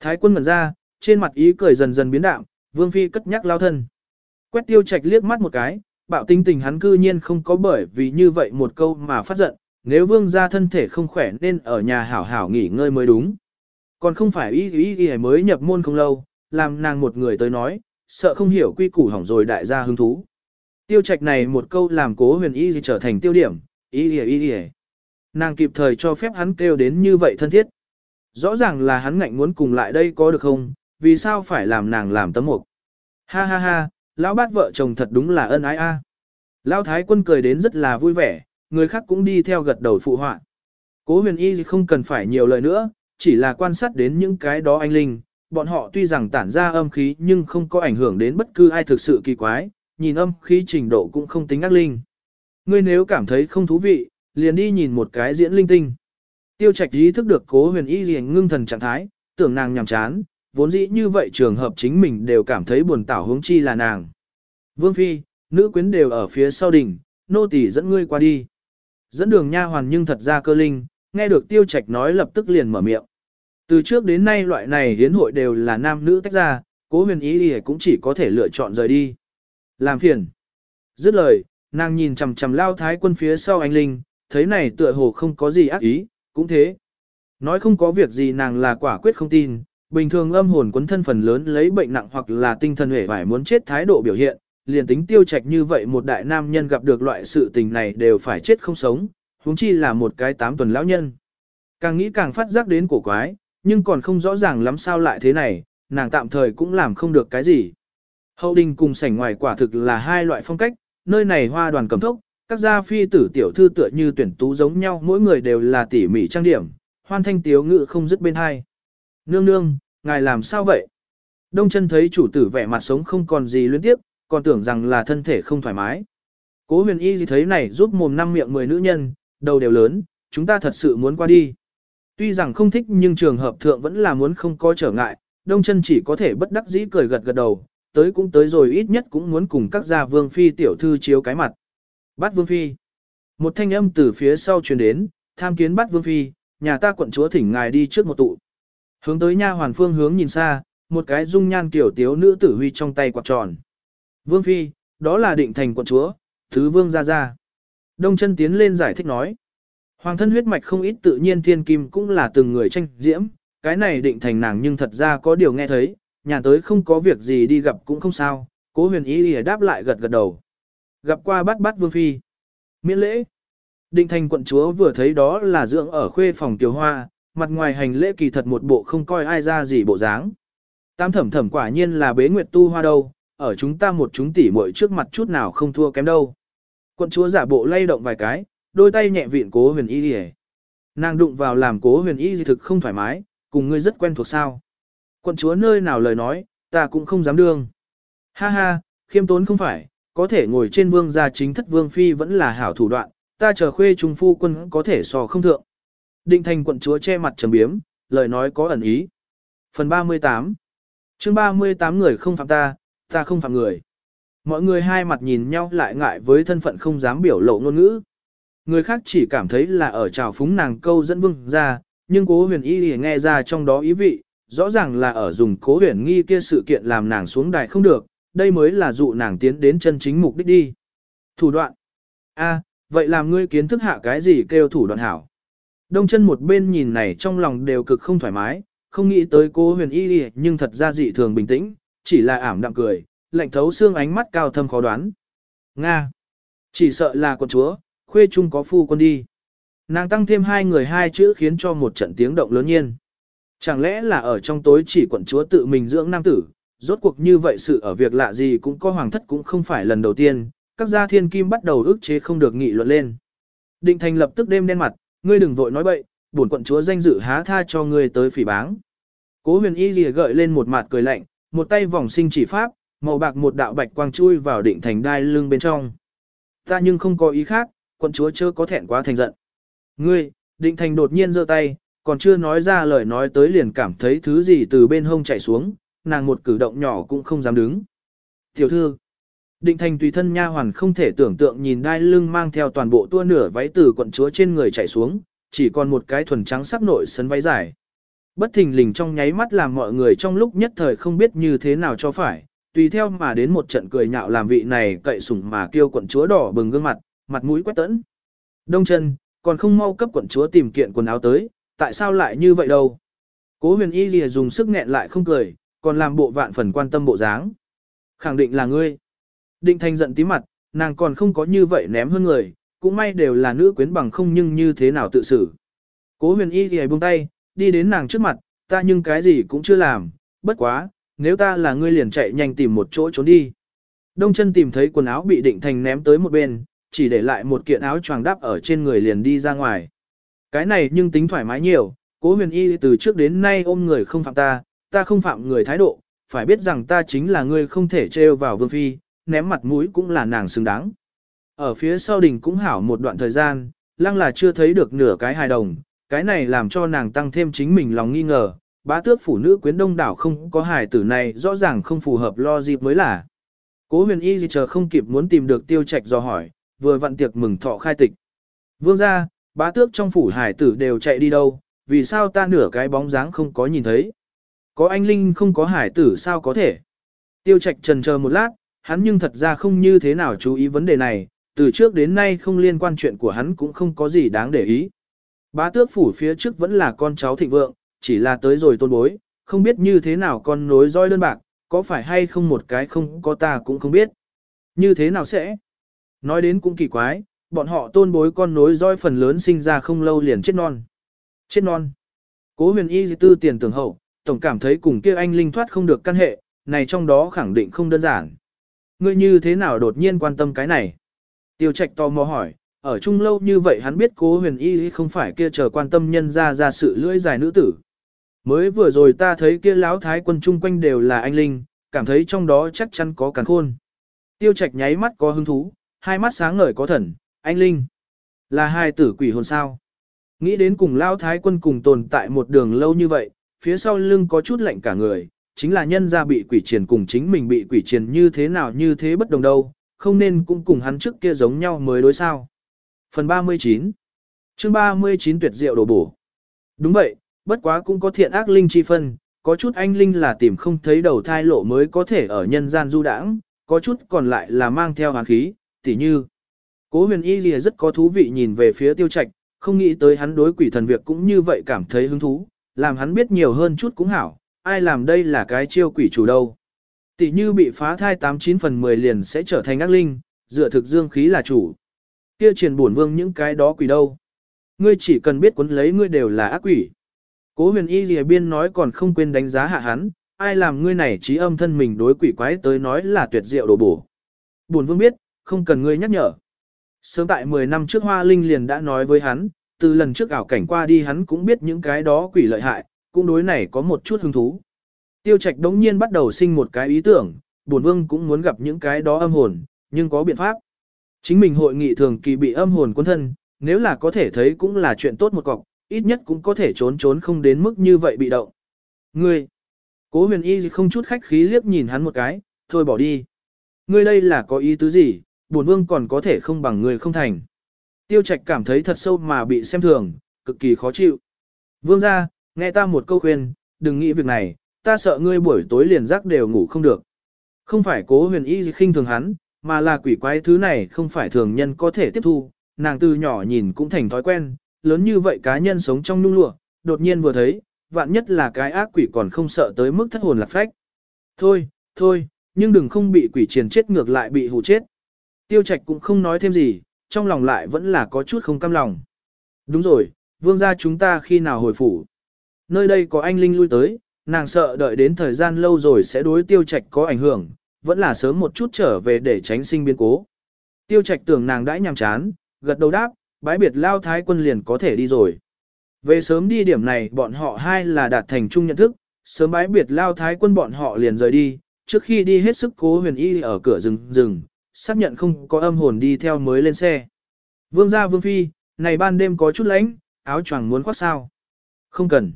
Thái quân ngẩn ra, trên mặt ý cười dần dần biến đạm, vương phi cất nhắc lao thân. Quét tiêu trạch liếc mắt một cái, bạo tinh tình hắn cư nhiên không có bởi vì như vậy một câu mà phát giận, nếu vương gia thân thể không khỏe nên ở nhà hảo hảo nghỉ ngơi mới đúng. Còn không phải ý ý ý mới nhập môn không lâu, làm nàng một người tới nói, sợ không hiểu quy củ hỏng rồi đại gia hứng thú. Tiêu trạch này một câu làm cố huyền ý trở thành tiêu điểm, ý ý ý ý. Nàng kịp thời cho phép hắn kêu đến như vậy thân thiết. Rõ ràng là hắn ngạnh muốn cùng lại đây có được không, vì sao phải làm nàng làm tấm mục. Ha ha ha, lão bát vợ chồng thật đúng là ân ái a. Lão thái quân cười đến rất là vui vẻ, người khác cũng đi theo gật đầu phụ họa. Cố huyền y không cần phải nhiều lời nữa, chỉ là quan sát đến những cái đó anh linh, bọn họ tuy rằng tản ra âm khí nhưng không có ảnh hưởng đến bất cứ ai thực sự kỳ quái, nhìn âm khí trình độ cũng không tính ác linh. Ngươi nếu cảm thấy không thú vị, liền đi nhìn một cái diễn linh tinh. Tiêu trạch ý thức được cố huyền y gì ngưng thần trạng thái, tưởng nàng nhằm chán, vốn dĩ như vậy trường hợp chính mình đều cảm thấy buồn tảo hướng chi là nàng. Vương Phi, nữ quyến đều ở phía sau đỉnh, nô tỳ dẫn ngươi qua đi. Dẫn đường nha hoàn nhưng thật ra cơ linh, nghe được tiêu trạch nói lập tức liền mở miệng. Từ trước đến nay loại này hiến hội đều là nam nữ tách ra, cố huyền ý thì cũng chỉ có thể lựa chọn rời đi. Làm phiền. Dứt lời, nàng nhìn chằm chằm lao thái quân phía sau anh Linh, thấy này tựa hồ không có gì ác ý, cũng thế. Nói không có việc gì nàng là quả quyết không tin, bình thường âm hồn quấn thân phần lớn lấy bệnh nặng hoặc là tinh thần hể vải muốn chết thái độ biểu hiện, liền tính tiêu trạch như vậy một đại nam nhân gặp được loại sự tình này đều phải chết không sống, huống chi là một cái tám tuần lão nhân. Càng nghĩ càng phát giác đến cổ quái, nhưng còn không rõ ràng lắm sao lại thế này, nàng tạm thời cũng làm không được cái gì. Hậu đình cùng sảnh ngoài quả thực là hai loại phong cách, nơi này hoa đoàn cầm thốc, các gia phi tử tiểu thư tựa như tuyển tú giống nhau mỗi người đều là tỉ mỉ trang điểm, hoan thanh tiếu ngự không dứt bên hai. Nương nương, ngài làm sao vậy? Đông chân thấy chủ tử vẻ mặt sống không còn gì liên tiếp, còn tưởng rằng là thân thể không thoải mái. Cố huyền y gì thấy này giúp mồm năm miệng mười nữ nhân, đầu đều lớn, chúng ta thật sự muốn qua đi. Tuy rằng không thích nhưng trường hợp thượng vẫn là muốn không có trở ngại, đông chân chỉ có thể bất đắc dĩ cười gật gật đầu, tới cũng tới rồi ít nhất cũng muốn cùng các gia vương phi tiểu thư chiếu cái mặt. Bát vương phi. Một thanh âm từ phía sau truyền đến, tham kiến bát vương phi, nhà ta quận chúa thỉnh ngài đi trước một tụ. Hướng tới nha hoàn phương hướng nhìn xa, một cái dung nhan kiểu tiếu nữ tử huy trong tay quạt tròn. Vương phi, đó là định thành quận chúa, thứ vương ra ra. Đông chân tiến lên giải thích nói. Hoàng thân huyết mạch không ít tự nhiên thiên kim cũng là từng người tranh diễm, cái này định thành nàng nhưng thật ra có điều nghe thấy, nhà tới không có việc gì đi gặp cũng không sao, cố huyền ý lìa đáp lại gật gật đầu. Gặp qua bắt bắt vương phi. Miễn lễ. Định thành quận chúa vừa thấy đó là dưỡng ở khuê phòng tiểu hoa, mặt ngoài hành lễ kỳ thật một bộ không coi ai ra gì bộ dáng. Tam thẩm thẩm quả nhiên là bế nguyệt tu hoa đâu, ở chúng ta một chúng tỷ muội trước mặt chút nào không thua kém đâu. Quận chúa giả bộ lay động vài cái, đôi tay nhẹ vịn cố huyền y đi Nàng đụng vào làm cố huyền y gì thực không thoải mái, cùng ngươi rất quen thuộc sao. Quận chúa nơi nào lời nói, ta cũng không dám đương. Ha ha, khiêm tốn không phải, có thể ngồi trên vương gia chính thất vương phi vẫn là hảo thủ đoạn, ta chờ khuê trung phu quân có thể so không thượng. Định thành quận chúa che mặt trầm biếm, lời nói có ẩn ý. Phần 38 chương 38 người không phạm ta, ta không phạm người. Mọi người hai mặt nhìn nhau lại ngại với thân phận không dám biểu lộ ngôn ngữ. Người khác chỉ cảm thấy là ở trào phúng nàng câu dẫn vương ra, nhưng cố huyền y thì nghe ra trong đó ý vị, rõ ràng là ở dùng cố huyền nghi kia sự kiện làm nàng xuống đài không được, đây mới là dụ nàng tiến đến chân chính mục đích đi. Thủ đoạn. a vậy làm ngươi kiến thức hạ cái gì kêu thủ đoạn hảo. Đông chân một bên nhìn này trong lòng đều cực không thoải mái, không nghĩ tới cô huyền y nhưng thật ra dị thường bình tĩnh, chỉ là ảm đạm cười, lạnh thấu xương ánh mắt cao thâm khó đoán. Nga. Chỉ sợ là con chúa, khuê chung có phu quân đi. Nàng tăng thêm hai người hai chữ khiến cho một trận tiếng động lớn nhiên. Chẳng lẽ là ở trong tối chỉ quận chúa tự mình dưỡng nam tử, rốt cuộc như vậy sự ở việc lạ gì cũng có hoàng thất cũng không phải lần đầu tiên, các gia thiên kim bắt đầu ức chế không được nghị luận lên. Định thành lập tức đêm đen mặt, ngươi đừng vội nói bậy, bổn quận chúa danh dự há tha cho ngươi tới phỉ báng. Cố huyền y lìa gợi lên một mặt cười lạnh, một tay vòng sinh chỉ pháp, màu bạc một đạo bạch quang chui vào định thành đai lưng bên trong. Ta nhưng không có ý khác, quận chúa chưa có thẹn quá thành giận. Ngươi, định thành đột nhiên giơ tay, còn chưa nói ra lời nói tới liền cảm thấy thứ gì từ bên hông chạy xuống, nàng một cử động nhỏ cũng không dám đứng. Tiểu thư, định thành tùy thân nha hoàn không thể tưởng tượng nhìn đai lưng mang theo toàn bộ tua nửa váy từ quận chúa trên người chạy xuống, chỉ còn một cái thuần trắng sắc nội sấn váy dài. Bất thình lình trong nháy mắt làm mọi người trong lúc nhất thời không biết như thế nào cho phải, tùy theo mà đến một trận cười nhạo làm vị này cậy sủng mà kêu quận chúa đỏ bừng gương mặt, mặt mũi quét tẫn. Đông chân, còn không mau cấp quận chúa tìm kiện quần áo tới, tại sao lại như vậy đâu? Cố huyền y lìa dùng sức nghẹn lại không cười, còn làm bộ vạn phần quan tâm bộ dáng. Khẳng định là ngươi. Định thanh giận tí mặt, nàng còn không có như vậy ném hơn người, cũng may đều là nữ quyến bằng không nhưng như thế nào tự xử. Cố huyền y thì buông tay, đi đến nàng trước mặt, ta nhưng cái gì cũng chưa làm, bất quá, nếu ta là ngươi liền chạy nhanh tìm một chỗ trốn đi. Đông chân tìm thấy quần áo bị định thành ném tới một bên, chỉ để lại một kiện áo choàng đắp ở trên người liền đi ra ngoài. Cái này nhưng tính thoải mái nhiều, cố huyền y từ trước đến nay ôm người không phạm ta, ta không phạm người thái độ, phải biết rằng ta chính là người không thể trêu vào vương phi, ném mặt mũi cũng là nàng xứng đáng. Ở phía sau đình cũng hảo một đoạn thời gian, lăng là chưa thấy được nửa cái hài đồng, cái này làm cho nàng tăng thêm chính mình lòng nghi ngờ, bá tước phủ nữ quyến đông đảo không có hài tử này rõ ràng không phù hợp lo dịp mới là. Cố huyền y gì chờ không kịp muốn tìm được tiêu trạch do hỏi, vừa vặn tiệc mừng thọ khai tịch. Vương ra, bá tước trong phủ hải tử đều chạy đi đâu, vì sao ta nửa cái bóng dáng không có nhìn thấy. Có anh Linh không có hải tử sao có thể. Tiêu trạch trần chờ một lát, hắn nhưng thật ra không như thế nào chú ý vấn đề này, từ trước đến nay không liên quan chuyện của hắn cũng không có gì đáng để ý. Bá tước phủ phía trước vẫn là con cháu thịnh vượng, chỉ là tới rồi tôn bối, không biết như thế nào con nối roi đơn bạc, có phải hay không một cái không có ta cũng không biết. Như thế nào sẽ? Nói đến cũng kỳ quái, bọn họ tôn bối con nối roi phần lớn sinh ra không lâu liền chết non. Chết non. Cố huyền y tư tiền tưởng hậu, tổng cảm thấy cùng kia anh linh thoát không được căn hệ, này trong đó khẳng định không đơn giản ngươi như thế nào đột nhiên quan tâm cái này? Tiêu trạch tò mò hỏi, ở chung lâu như vậy hắn biết cố huyền y không phải kia chờ quan tâm nhân ra ra sự lưỡi dài nữ tử. Mới vừa rồi ta thấy kia lão thái quân chung quanh đều là anh Linh, cảm thấy trong đó chắc chắn có càng khôn. Tiêu trạch nháy mắt có hứng thú, hai mắt sáng ngời có thần, anh Linh. Là hai tử quỷ hồn sao. Nghĩ đến cùng lão thái quân cùng tồn tại một đường lâu như vậy, phía sau lưng có chút lạnh cả người, chính là nhân ra bị quỷ triền cùng chính mình bị quỷ triền như thế nào như thế bất đồng đâu, không nên cũng cùng hắn trước kia giống nhau mới đối sao. Phần 39 chương 39 tuyệt diệu đổ bổ. Đúng vậy, bất quá cũng có thiện ác linh chi phân, có chút anh linh là tìm không thấy đầu thai lộ mới có thể ở nhân gian du đãng, có chút còn lại là mang theo hàn khí, tỉ như. Cố huyền y lìa rất có thú vị nhìn về phía tiêu trạch, không nghĩ tới hắn đối quỷ thần việc cũng như vậy cảm thấy hứng thú, làm hắn biết nhiều hơn chút cũng hảo, ai làm đây là cái chiêu quỷ chủ đâu. Tỷ như bị phá thai 89 phần 10 liền sẽ trở thành ác linh, dựa thực dương khí là chủ. Kia truyền buồn vương những cái đó quỷ đâu. Ngươi chỉ cần biết cuốn lấy ngươi đều là ác quỷ. Cố huyền y lìa biên nói còn không quên đánh giá hạ hắn, ai làm ngươi này trí âm thân mình đối quỷ quái tới nói là tuyệt diệu đồ bổ. Buồn vương biết, không cần ngươi nhắc nhở. Sớm tại 10 năm trước Hoa Linh liền đã nói với hắn, từ lần trước ảo cảnh qua đi hắn cũng biết những cái đó quỷ lợi hại, cũng đối này có một chút hứng thú. Tiêu Trạch đống nhiên bắt đầu sinh một cái ý tưởng, bổn vương cũng muốn gặp những cái đó âm hồn, nhưng có biện pháp. Chính mình hội nghị thường kỳ bị âm hồn quân thân, nếu là có thể thấy cũng là chuyện tốt một cọc, ít nhất cũng có thể trốn trốn không đến mức như vậy bị động. Ngươi, cố huyền y không chút khách khí liếc nhìn hắn một cái, thôi bỏ đi. Ngươi đây là có ý tứ gì, bổn vương còn có thể không bằng ngươi không thành. Tiêu Trạch cảm thấy thật sâu mà bị xem thường, cực kỳ khó chịu. Vương ra, nghe ta một câu khuyên, đừng nghĩ việc này, ta sợ ngươi buổi tối liền giấc đều ngủ không được. Không phải cố huyền y khinh thường hắn, mà là quỷ quái thứ này không phải thường nhân có thể tiếp thu, nàng từ nhỏ nhìn cũng thành thói quen, lớn như vậy cá nhân sống trong nung lụa, đột nhiên vừa thấy, vạn nhất là cái ác quỷ còn không sợ tới mức thất hồn lạc phách. Thôi, thôi, nhưng đừng không bị quỷ triền chết ngược lại bị hù chết. Tiêu trạch cũng không nói thêm gì, trong lòng lại vẫn là có chút không cam lòng. Đúng rồi, vương gia chúng ta khi nào hồi phủ. Nơi đây có anh Linh lui tới, nàng sợ đợi đến thời gian lâu rồi sẽ đối tiêu trạch có ảnh hưởng, vẫn là sớm một chút trở về để tránh sinh biến cố. Tiêu trạch tưởng nàng đãi nhằm chán, gật đầu đáp, bái biệt lao thái quân liền có thể đi rồi. Về sớm đi điểm này bọn họ hai là đạt thành chung nhận thức, sớm bái biệt lao thái quân bọn họ liền rời đi, trước khi đi hết sức cố huyền y ở cửa rừng rừng, xác nhận không có âm hồn đi theo mới lên xe. Vương gia vương phi, này ban đêm có chút lạnh, áo choàng muốn khoác sao. Không cần.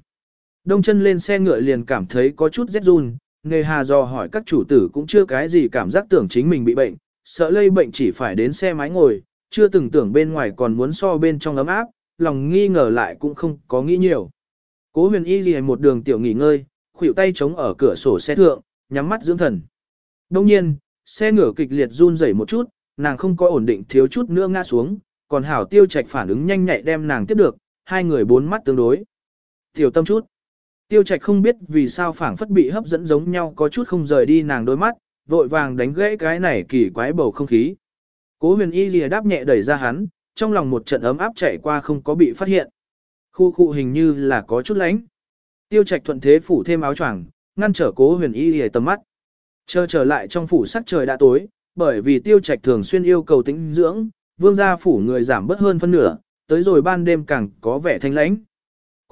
Đông chân lên xe ngựa liền cảm thấy có chút rét run, nghề hà dò hỏi các chủ tử cũng chưa cái gì cảm giác tưởng chính mình bị bệnh, sợ lây bệnh chỉ phải đến xe máy ngồi, chưa từng tưởng bên ngoài còn muốn so bên trong ấm áp, lòng nghi ngờ lại cũng không có nghĩ nhiều. Cố huyền y gì một đường tiểu nghỉ ngơi, khuỷu tay chống ở cửa sổ xe thượng, nhắm mắt dưỡng thần. Đông nhiên, xe ngựa kịch liệt run rẩy một chút, nàng không có ổn định thiếu chút nữa ngã xuống, còn hảo tiêu trạch phản ứng nhanh nhạy đem nàng tiếp được, hai người bốn mắt tương đối. Tiểu tâm chút. Tiêu trạch không biết vì sao phảng phất bị hấp dẫn giống nhau có chút không rời đi nàng đôi mắt, vội vàng đánh gãy cái này kỳ quái bầu không khí. Cố huyền y lìa đáp nhẹ đẩy ra hắn, trong lòng một trận ấm áp chạy qua không có bị phát hiện. Khu khu hình như là có chút lánh. Tiêu trạch thuận thế phủ thêm áo choàng, ngăn trở cố huyền y lìa tầm mắt. Chờ trở lại trong phủ sắc trời đã tối, bởi vì tiêu trạch thường xuyên yêu cầu tĩnh dưỡng, vương gia phủ người giảm bớt hơn phân nửa, tới rồi ban đêm càng có vẻ thanh lãnh.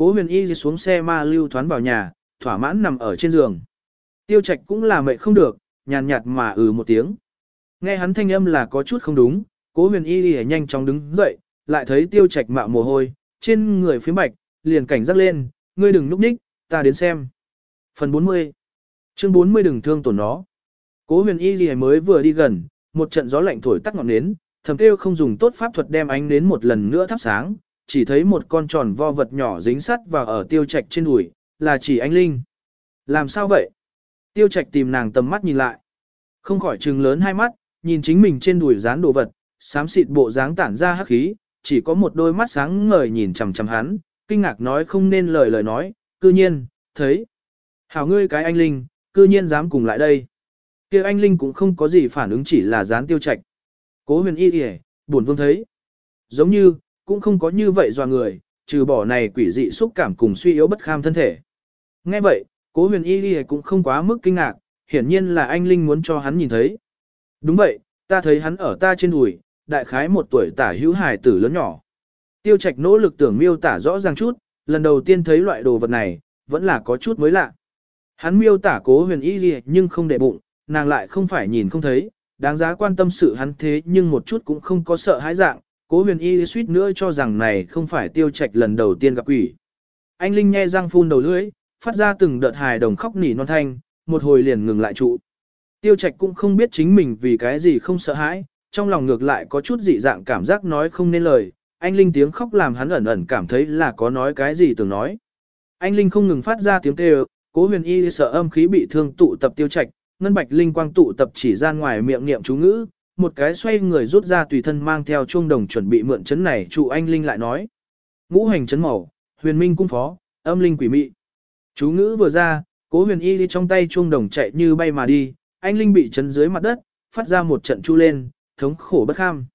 Cố huyền y xuống xe ma lưu thoán vào nhà, thỏa mãn nằm ở trên giường. Tiêu trạch cũng là mệt không được, nhàn nhạt mà ừ một tiếng. Nghe hắn thanh âm là có chút không đúng, cố huyền y lìa nhanh chóng đứng dậy, lại thấy tiêu trạch mạo mồ hôi, trên người phía bạch, liền cảnh giác lên, ngươi đừng núp ních, ta đến xem. Phần 40 Chương 40 đừng thương tổn nó. Cố huyền y lìa mới vừa đi gần, một trận gió lạnh thổi tắt ngọn nến, thầm kêu không dùng tốt pháp thuật đem ánh nến một lần nữa thắp sáng, chỉ thấy một con tròn vo vật nhỏ dính sắt và ở tiêu trạch trên đùi, là chỉ anh Linh. Làm sao vậy? Tiêu trạch tìm nàng tầm mắt nhìn lại. Không khỏi trừng lớn hai mắt, nhìn chính mình trên đùi dán đồ vật, xám xịt bộ dáng tản ra hắc khí, chỉ có một đôi mắt sáng ngời nhìn chằm chằm hắn, kinh ngạc nói không nên lời lời nói, cư nhiên, thấy. Hảo ngươi cái anh Linh, cư nhiên dám cùng lại đây. kia anh Linh cũng không có gì phản ứng chỉ là dán tiêu trạch. Cố huyền y kìa, buồn vương thấy. Giống như, cũng không có như vậy dò người, trừ bỏ này quỷ dị xúc cảm cùng suy yếu bất kham thân thể. Nghe vậy, cố huyền y đi cũng không quá mức kinh ngạc, hiển nhiên là anh Linh muốn cho hắn nhìn thấy. Đúng vậy, ta thấy hắn ở ta trên đùi, đại khái một tuổi tả hữu hài tử lớn nhỏ. Tiêu trạch nỗ lực tưởng miêu tả rõ ràng chút, lần đầu tiên thấy loại đồ vật này, vẫn là có chút mới lạ. Hắn miêu tả cố huyền y gì nhưng không để bụng, nàng lại không phải nhìn không thấy, đáng giá quan tâm sự hắn thế nhưng một chút cũng không có sợ hãi dạng, cố huyền y suýt nữa cho rằng này không phải tiêu trạch lần đầu tiên gặp quỷ. Anh Linh nghe răng phun đầu lưỡi, phát ra từng đợt hài đồng khóc nỉ non thanh, một hồi liền ngừng lại trụ. Tiêu trạch cũng không biết chính mình vì cái gì không sợ hãi, trong lòng ngược lại có chút dị dạng cảm giác nói không nên lời, anh Linh tiếng khóc làm hắn ẩn ẩn cảm thấy là có nói cái gì tưởng nói. Anh Linh không ngừng phát ra tiếng kêu, cố huyền y sợ âm khí bị thương tụ tập tiêu trạch, ngân bạch linh quang tụ tập chỉ ra ngoài miệng niệm chú ngữ, một cái xoay người rút ra tùy thân mang theo chuông đồng chuẩn bị mượn chấn này trụ anh Linh lại nói. Ngũ hành chấn màu, huyền minh cung phó, âm linh quỷ mị. Chú ngữ vừa ra, cố huyền y đi trong tay chuông đồng chạy như bay mà đi, anh Linh bị chấn dưới mặt đất, phát ra một trận chu lên, thống khổ bất kham.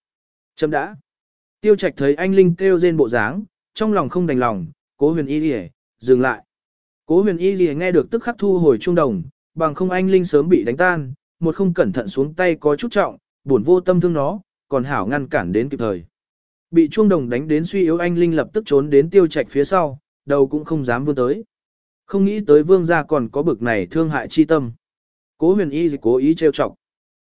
Chấm đã. Tiêu Trạch thấy anh Linh kêu rên bộ dáng, trong lòng không đành lòng, cố huyền y lìa, dừng lại. Cố huyền y lìa nghe được tức khắc thu hồi chuông đồng, bằng không anh Linh sớm bị đánh tan, một không cẩn thận xuống tay có chút trọng, buồn vô tâm thương nó, còn hảo ngăn cản đến kịp thời. Bị chuông đồng đánh đến suy yếu anh Linh lập tức trốn đến tiêu Trạch phía sau, đầu cũng không dám vươn tới. Không nghĩ tới vương gia còn có bực này thương hại chi tâm. Cố huyền y cố ý trêu chọc.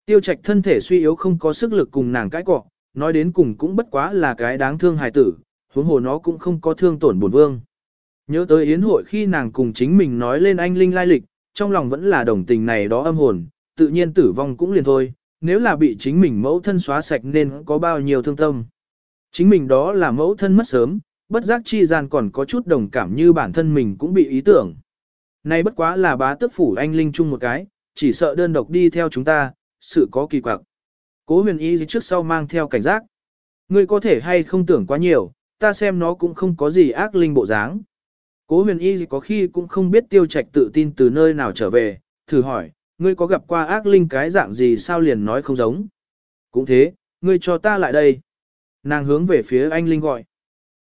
Tiêu trạch thân thể suy yếu không có sức lực cùng nàng cãi cọ, nói đến cùng cũng bất quá là cái đáng thương hài tử, huống hồ nó cũng không có thương tổn bổn vương. Nhớ tới yến hội khi nàng cùng chính mình nói lên anh linh lai lịch, trong lòng vẫn là đồng tình này đó âm hồn, tự nhiên tử vong cũng liền thôi, nếu là bị chính mình mẫu thân xóa sạch nên có bao nhiêu thương tâm. Chính mình đó là mẫu thân mất sớm, bất giác chi gian còn có chút đồng cảm như bản thân mình cũng bị ý tưởng. nay bất quá là bá tước phủ anh linh chung một cái, chỉ sợ đơn độc đi theo chúng ta, sự có kỳ quặc. Cố huyền y trước sau mang theo cảnh giác. Ngươi có thể hay không tưởng quá nhiều, ta xem nó cũng không có gì ác linh bộ dáng. Cố huyền y có khi cũng không biết tiêu trạch tự tin từ nơi nào trở về, thử hỏi, ngươi có gặp qua ác linh cái dạng gì sao liền nói không giống. Cũng thế, ngươi cho ta lại đây. Nàng hướng về phía anh linh gọi.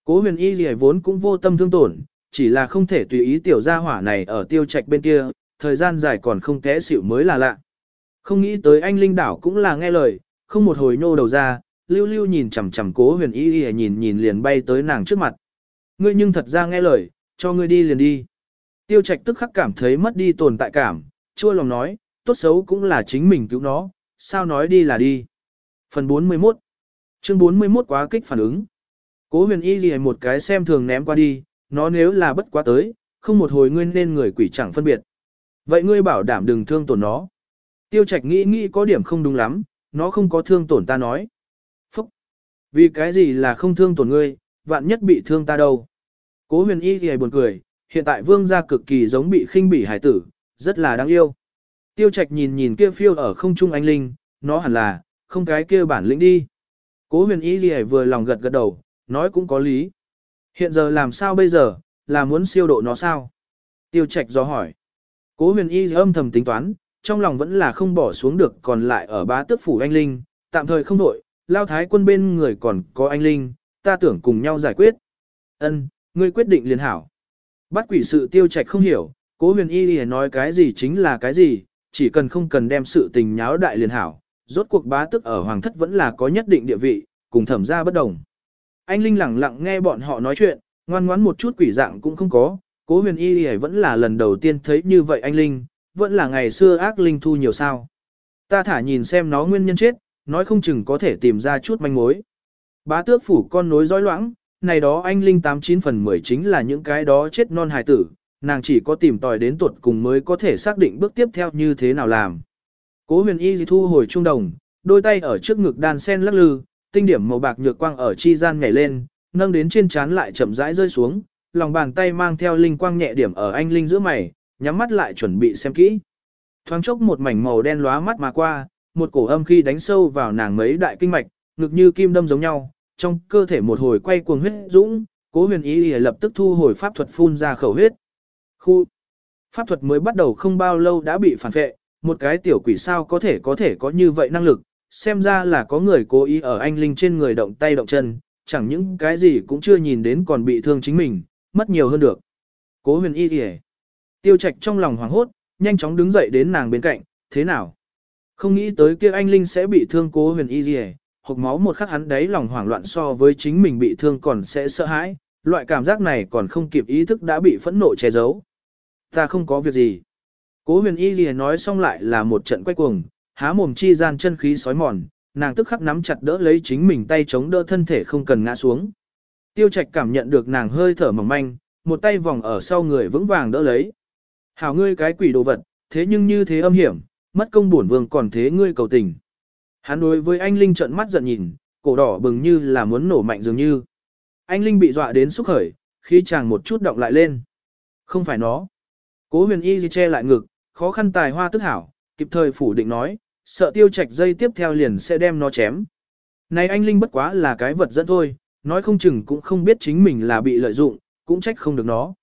Cố huyền y gì vốn cũng vô tâm thương tổn, chỉ là không thể tùy ý tiểu gia hỏa này ở tiêu trạch bên kia, thời gian dài còn không té xỉu mới là lạ. Không nghĩ tới anh Linh Đảo cũng là nghe lời, không một hồi nô đầu ra, lưu lưu nhìn chằm chằm cố huyền y y nhìn nhìn liền bay tới nàng trước mặt. Ngươi nhưng thật ra nghe lời, cho ngươi đi liền đi. Tiêu trạch tức khắc cảm thấy mất đi tồn tại cảm, chua lòng nói, tốt xấu cũng là chính mình cứu nó, sao nói đi là đi. Phần 41 Chương 41 quá kích phản ứng. Cố huyền y gì một cái xem thường ném qua đi, nó nếu là bất quá tới, không một hồi ngươi nên người quỷ chẳng phân biệt. Vậy ngươi bảo đảm đừng thương tổn nó. Tiêu Trạch nghĩ nghĩ có điểm không đúng lắm, nó không có thương tổn ta nói. Phúc! Vì cái gì là không thương tổn ngươi, vạn nhất bị thương ta đâu. Cố huyền y thì buồn cười, hiện tại vương gia cực kỳ giống bị khinh bỉ hải tử, rất là đáng yêu. Tiêu Trạch nhìn nhìn kia phiêu ở không trung anh linh, nó hẳn là, không cái kia bản lĩnh đi. Cố huyền y gì vừa lòng gật gật đầu, nói cũng có lý. Hiện giờ làm sao bây giờ, là muốn siêu độ nó sao? Tiêu Trạch do hỏi. Cố huyền y âm thầm tính toán, trong lòng vẫn là không bỏ xuống được còn lại ở bá tước phủ anh Linh, tạm thời không đổi, lao thái quân bên người còn có anh Linh, ta tưởng cùng nhau giải quyết. Ân, ngươi quyết định liền hảo. Bắt quỷ sự tiêu trạch không hiểu, cố huyền y thì nói cái gì chính là cái gì, chỉ cần không cần đem sự tình nháo đại liền hảo. Rốt cuộc bá tước ở hoàng thất vẫn là có nhất định địa vị, cùng thẩm ra bất đồng. Anh Linh lặng lặng nghe bọn họ nói chuyện, ngoan ngoãn một chút quỷ dạng cũng không có, cố huyền y vẫn là lần đầu tiên thấy như vậy anh Linh, vẫn là ngày xưa ác linh thu nhiều sao. Ta thả nhìn xem nó nguyên nhân chết, nói không chừng có thể tìm ra chút manh mối. Bá tước phủ con nối dõi loãng, này đó anh linh 89 phần 10 chính là những cái đó chết non hài tử, nàng chỉ có tìm tòi đến tuột cùng mới có thể xác định bước tiếp theo như thế nào làm. Cố huyền y thu hồi trung đồng, đôi tay ở trước ngực đàn sen lắc lư, tinh điểm màu bạc nhược quang ở chi gian nhảy lên, nâng đến trên trán lại chậm rãi rơi xuống, lòng bàn tay mang theo linh quang nhẹ điểm ở anh linh giữa mày, nhắm mắt lại chuẩn bị xem kỹ. Thoáng chốc một mảnh màu đen lóa mắt mà qua, một cổ âm khi đánh sâu vào nàng mấy đại kinh mạch, ngực như kim đâm giống nhau, trong cơ thể một hồi quay cuồng huyết dũng, cố huyền ý lập tức thu hồi pháp thuật phun ra khẩu huyết. Khu pháp thuật mới bắt đầu không bao lâu đã bị phản vệ, một cái tiểu quỷ sao có thể có thể có như vậy năng lực, xem ra là có người cố ý ở anh linh trên người động tay động chân, chẳng những cái gì cũng chưa nhìn đến còn bị thương chính mình, mất nhiều hơn được. Cố huyền y kìa. Tiêu trạch trong lòng hoảng hốt, nhanh chóng đứng dậy đến nàng bên cạnh, thế nào? Không nghĩ tới kia anh Linh sẽ bị thương cố huyền y kìa, hộp máu một khắc hắn đấy lòng hoảng loạn so với chính mình bị thương còn sẽ sợ hãi, loại cảm giác này còn không kịp ý thức đã bị phẫn nộ che giấu. Ta không có việc gì. Cố huyền y gì nói xong lại là một trận quay cuồng, há mồm chi gian chân khí sói mòn, nàng tức khắc nắm chặt đỡ lấy chính mình tay chống đỡ thân thể không cần ngã xuống. Tiêu Trạch cảm nhận được nàng hơi thở mỏng manh, một tay vòng ở sau người vững vàng đỡ lấy. Hảo ngươi cái quỷ đồ vật, thế nhưng như thế âm hiểm, mất công bổn vương còn thế ngươi cầu tình. Hắn đối với anh Linh trợn mắt giận nhìn, cổ đỏ bừng như là muốn nổ mạnh dường như. Anh Linh bị dọa đến xúc khởi, khi chàng một chút động lại lên. Không phải nó. Cố huyền y che lại ngực, khó khăn tài hoa tức hảo, kịp thời phủ định nói, sợ tiêu Trạch dây tiếp theo liền sẽ đem nó chém. Này anh Linh bất quá là cái vật dẫn thôi, nói không chừng cũng không biết chính mình là bị lợi dụng, cũng trách không được nó.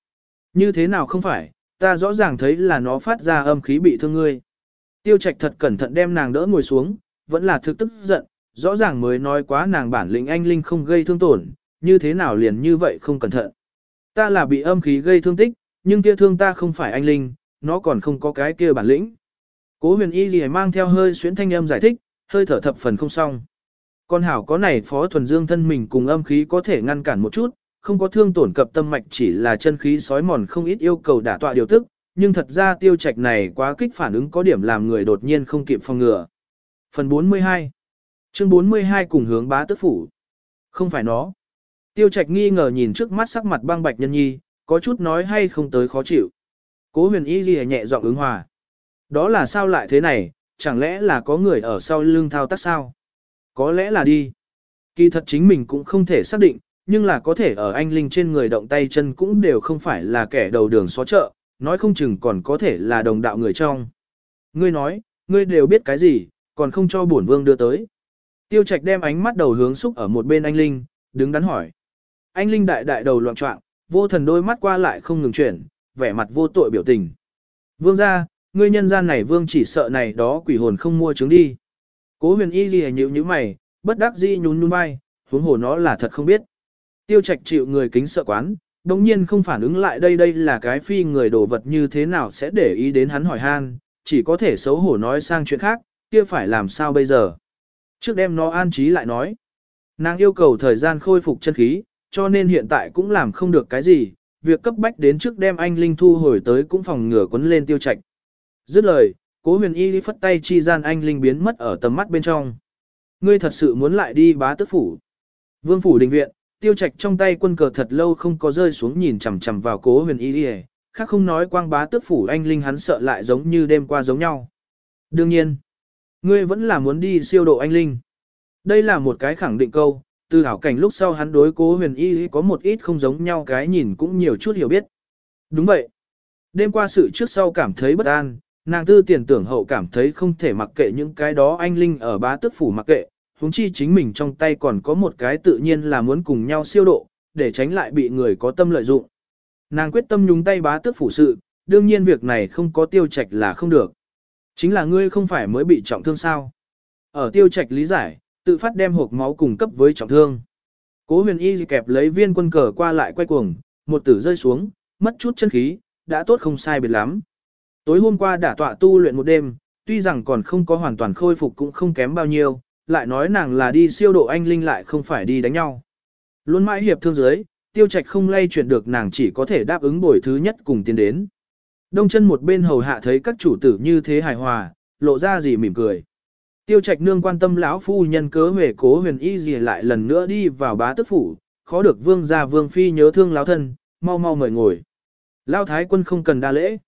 Như thế nào không phải, ta rõ ràng thấy là nó phát ra âm khí bị thương ngươi. Tiêu Trạch thật cẩn thận đem nàng đỡ ngồi xuống, vẫn là thực tức giận, rõ ràng mới nói quá nàng bản lĩnh anh Linh không gây thương tổn, như thế nào liền như vậy không cẩn thận. Ta là bị âm khí gây thương tích, nhưng kia thương ta không phải anh Linh, nó còn không có cái kia bản lĩnh. Cố huyền y gì mang theo hơi xuyến thanh âm giải thích, hơi thở thập phần không xong. Con hảo có này phó thuần dương thân mình cùng âm khí có thể ngăn cản một chút, không có thương tổn cập tâm mạch chỉ là chân khí sói mòn không ít yêu cầu đả tọa điều tức, nhưng thật ra tiêu trạch này quá kích phản ứng có điểm làm người đột nhiên không kịp phòng ngừa. Phần 42 Chương 42 cùng hướng bá tức phủ. Không phải nó. Tiêu trạch nghi ngờ nhìn trước mắt sắc mặt băng bạch nhân nhi, có chút nói hay không tới khó chịu. Cố huyền y ghi nhẹ giọng ứng hòa. Đó là sao lại thế này, chẳng lẽ là có người ở sau lưng thao tác sao? Có lẽ là đi. Kỳ thật chính mình cũng không thể xác định, nhưng là có thể ở anh Linh trên người động tay chân cũng đều không phải là kẻ đầu đường xó chợ, nói không chừng còn có thể là đồng đạo người trong. Ngươi nói, ngươi đều biết cái gì, còn không cho bổn vương đưa tới. Tiêu Trạch đem ánh mắt đầu hướng xúc ở một bên anh Linh, đứng đắn hỏi. Anh Linh đại đại đầu loạn trọng, vô thần đôi mắt qua lại không ngừng chuyển, vẻ mặt vô tội biểu tình. Vương ra, ngươi nhân gian này vương chỉ sợ này đó quỷ hồn không mua trứng đi. Cố huyền y gì nhíu như mày, bất đắc dĩ nhún nhún vai, huống hồ nó là thật không biết. Tiêu trạch chịu người kính sợ quán, đồng nhiên không phản ứng lại đây đây là cái phi người đồ vật như thế nào sẽ để ý đến hắn hỏi han, chỉ có thể xấu hổ nói sang chuyện khác, kia phải làm sao bây giờ. Trước đêm nó an trí lại nói, nàng yêu cầu thời gian khôi phục chân khí, cho nên hiện tại cũng làm không được cái gì, việc cấp bách đến trước đem anh Linh thu hồi tới cũng phòng ngừa quấn lên tiêu trạch. Dứt lời, cố huyền y phất tay chi gian anh Linh biến mất ở tầm mắt bên trong. Ngươi thật sự muốn lại đi bá tước phủ. Vương phủ đình viện, tiêu trạch trong tay quân cờ thật lâu không có rơi xuống nhìn chằm chằm vào cố huyền y đi khác không nói quang bá tước phủ anh linh hắn sợ lại giống như đêm qua giống nhau. Đương nhiên, ngươi vẫn là muốn đi siêu độ anh linh. Đây là một cái khẳng định câu, từ hảo cảnh lúc sau hắn đối cố huyền y có một ít không giống nhau cái nhìn cũng nhiều chút hiểu biết. Đúng vậy. Đêm qua sự trước sau cảm thấy bất an, nàng tư tiền tưởng hậu cảm thấy không thể mặc kệ những cái đó anh linh ở bá tước phủ mặc kệ, huống chi chính mình trong tay còn có một cái tự nhiên là muốn cùng nhau siêu độ, để tránh lại bị người có tâm lợi dụng. Nàng quyết tâm nhúng tay bá tước phủ sự, đương nhiên việc này không có tiêu trạch là không được. Chính là ngươi không phải mới bị trọng thương sao. Ở tiêu trạch lý giải, tự phát đem hộp máu cùng cấp với trọng thương. Cố huyền y kẹp lấy viên quân cờ qua lại quay cuồng, một tử rơi xuống, mất chút chân khí, đã tốt không sai biệt lắm. Tối hôm qua đã tọa tu luyện một đêm, tuy rằng còn không có hoàn toàn khôi phục cũng không kém bao nhiêu, lại nói nàng là đi siêu độ anh linh lại không phải đi đánh nhau. Luôn mãi hiệp thương giới, tiêu trạch không lay chuyển được nàng chỉ có thể đáp ứng bồi thứ nhất cùng tiến đến. Đông chân một bên hầu hạ thấy các chủ tử như thế hài hòa, lộ ra gì mỉm cười. Tiêu trạch nương quan tâm lão phu nhân cớ về cố huyền y gì lại lần nữa đi vào bá tức phủ, khó được vương gia vương phi nhớ thương lão thân, mau mau mời ngồi. Lão thái quân không cần đa lễ.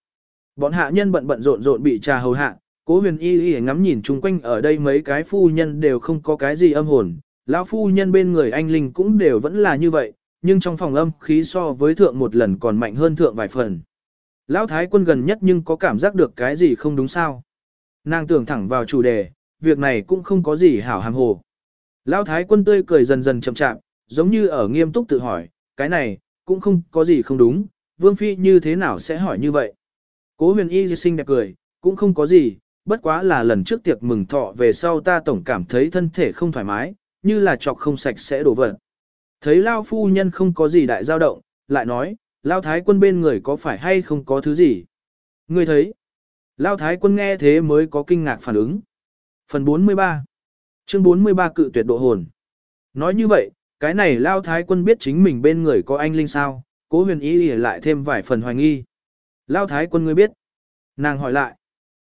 Bọn hạ nhân bận bận rộn rộn bị trà hầu hạ, Cố huyền y y ngắm nhìn chung quanh ở đây mấy cái phu nhân đều không có cái gì âm hồn, lão phu nhân bên người anh Linh cũng đều vẫn là như vậy, nhưng trong phòng âm khí so với thượng một lần còn mạnh hơn thượng vài phần. Lão thái quân gần nhất nhưng có cảm giác được cái gì không đúng sao. Nàng tưởng thẳng vào chủ đề, việc này cũng không có gì hảo hàm hồ. Lão thái quân tươi cười dần dần chậm chạm, giống như ở nghiêm túc tự hỏi, cái này, cũng không có gì không đúng, vương phi như thế nào sẽ hỏi như vậy. Cố huyền y xinh đẹp cười, cũng không có gì, bất quá là lần trước tiệc mừng thọ về sau ta tổng cảm thấy thân thể không thoải mái, như là chọc không sạch sẽ đổ vật. Thấy Lao phu nhân không có gì đại dao động, lại nói, Lao thái quân bên người có phải hay không có thứ gì? Người thấy, Lao thái quân nghe thế mới có kinh ngạc phản ứng. Phần 43 Chương 43 cự tuyệt độ hồn Nói như vậy, cái này lao thái quân biết chính mình bên người có anh linh sao, cố huyền ý lại thêm vài phần hoài nghi. Lao thái quân ngươi biết. Nàng hỏi lại.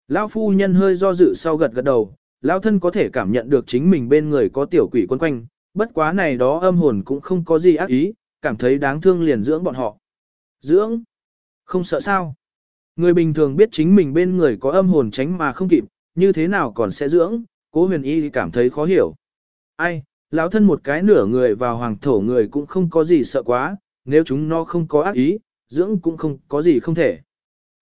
Lao phu nhân hơi do dự sau gật gật đầu, Lao thân có thể cảm nhận được chính mình bên người có tiểu quỷ quân quanh, bất quá này đó âm hồn cũng không có gì ác ý, cảm thấy đáng thương liền dưỡng bọn họ. Dưỡng? Không sợ sao? Người bình thường biết chính mình bên người có âm hồn tránh mà không kịp, như thế nào còn sẽ dưỡng, cố huyền y cảm thấy khó hiểu. Ai, lão thân một cái nửa người vào hoàng thổ người cũng không có gì sợ quá, nếu chúng nó không có ác ý, dưỡng cũng không có gì không thể.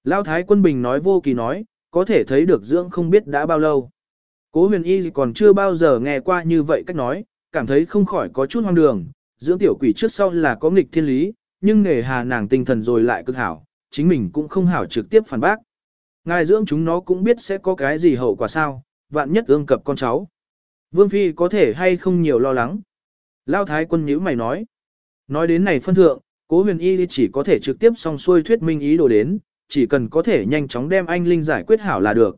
Lão thái quân bình nói vô kỳ nói, có thể thấy được dưỡng không biết đã bao lâu. Cố huyền y còn chưa bao giờ nghe qua như vậy cách nói, cảm thấy không khỏi có chút hoang đường, dưỡng tiểu quỷ trước sau là có nghịch thiên lý, nhưng nghề hà nàng tinh thần rồi lại cực hảo, chính mình cũng không hảo trực tiếp phản bác. Ngài dưỡng chúng nó cũng biết sẽ có cái gì hậu quả sao, vạn nhất ương cập con cháu. Vương Phi có thể hay không nhiều lo lắng. Lao Thái quân nhữ mày nói. Nói đến này phân thượng, cố huyền y chỉ có thể trực tiếp song xuôi thuyết minh ý đồ đến, chỉ cần có thể nhanh chóng đem anh Linh giải quyết hảo là được.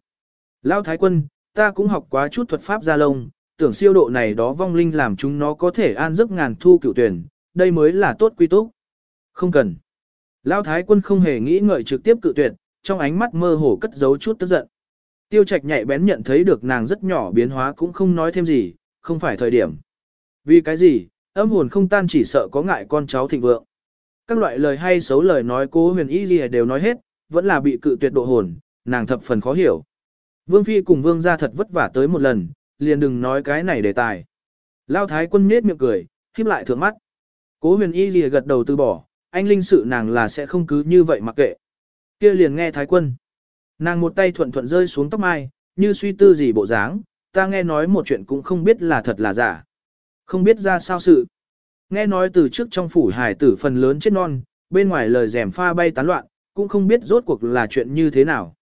Lao Thái quân, ta cũng học quá chút thuật pháp gia lông, tưởng siêu độ này đó vong linh làm chúng nó có thể an giấc ngàn thu cửu tuyển, đây mới là tốt quy túc. Không cần. Lao Thái quân không hề nghĩ ngợi trực tiếp cự tuyệt, trong ánh mắt mơ hồ cất giấu chút tức giận. Tiêu trạch nhạy bén nhận thấy được nàng rất nhỏ biến hóa cũng không nói thêm gì, không phải thời điểm. Vì cái gì, âm hồn không tan chỉ sợ có ngại con cháu thịnh vượng. Các loại lời hay xấu lời nói cố huyền y gì đều nói hết, vẫn là bị cự tuyệt độ hồn, nàng thập phần khó hiểu. Vương Phi cùng Vương gia thật vất vả tới một lần, liền đừng nói cái này đề tài. Lao thái quân nết miệng cười, khiếp lại thượng mắt. Cố huyền y gì gật đầu từ bỏ, anh linh sự nàng là sẽ không cứ như vậy mặc kệ kia liền nghe thái quân. Nàng một tay thuận thuận rơi xuống tóc mai, như suy tư gì bộ dáng, ta nghe nói một chuyện cũng không biết là thật là giả. Không biết ra sao sự. Nghe nói từ trước trong phủ hải tử phần lớn chết non, bên ngoài lời rèm pha bay tán loạn, cũng không biết rốt cuộc là chuyện như thế nào.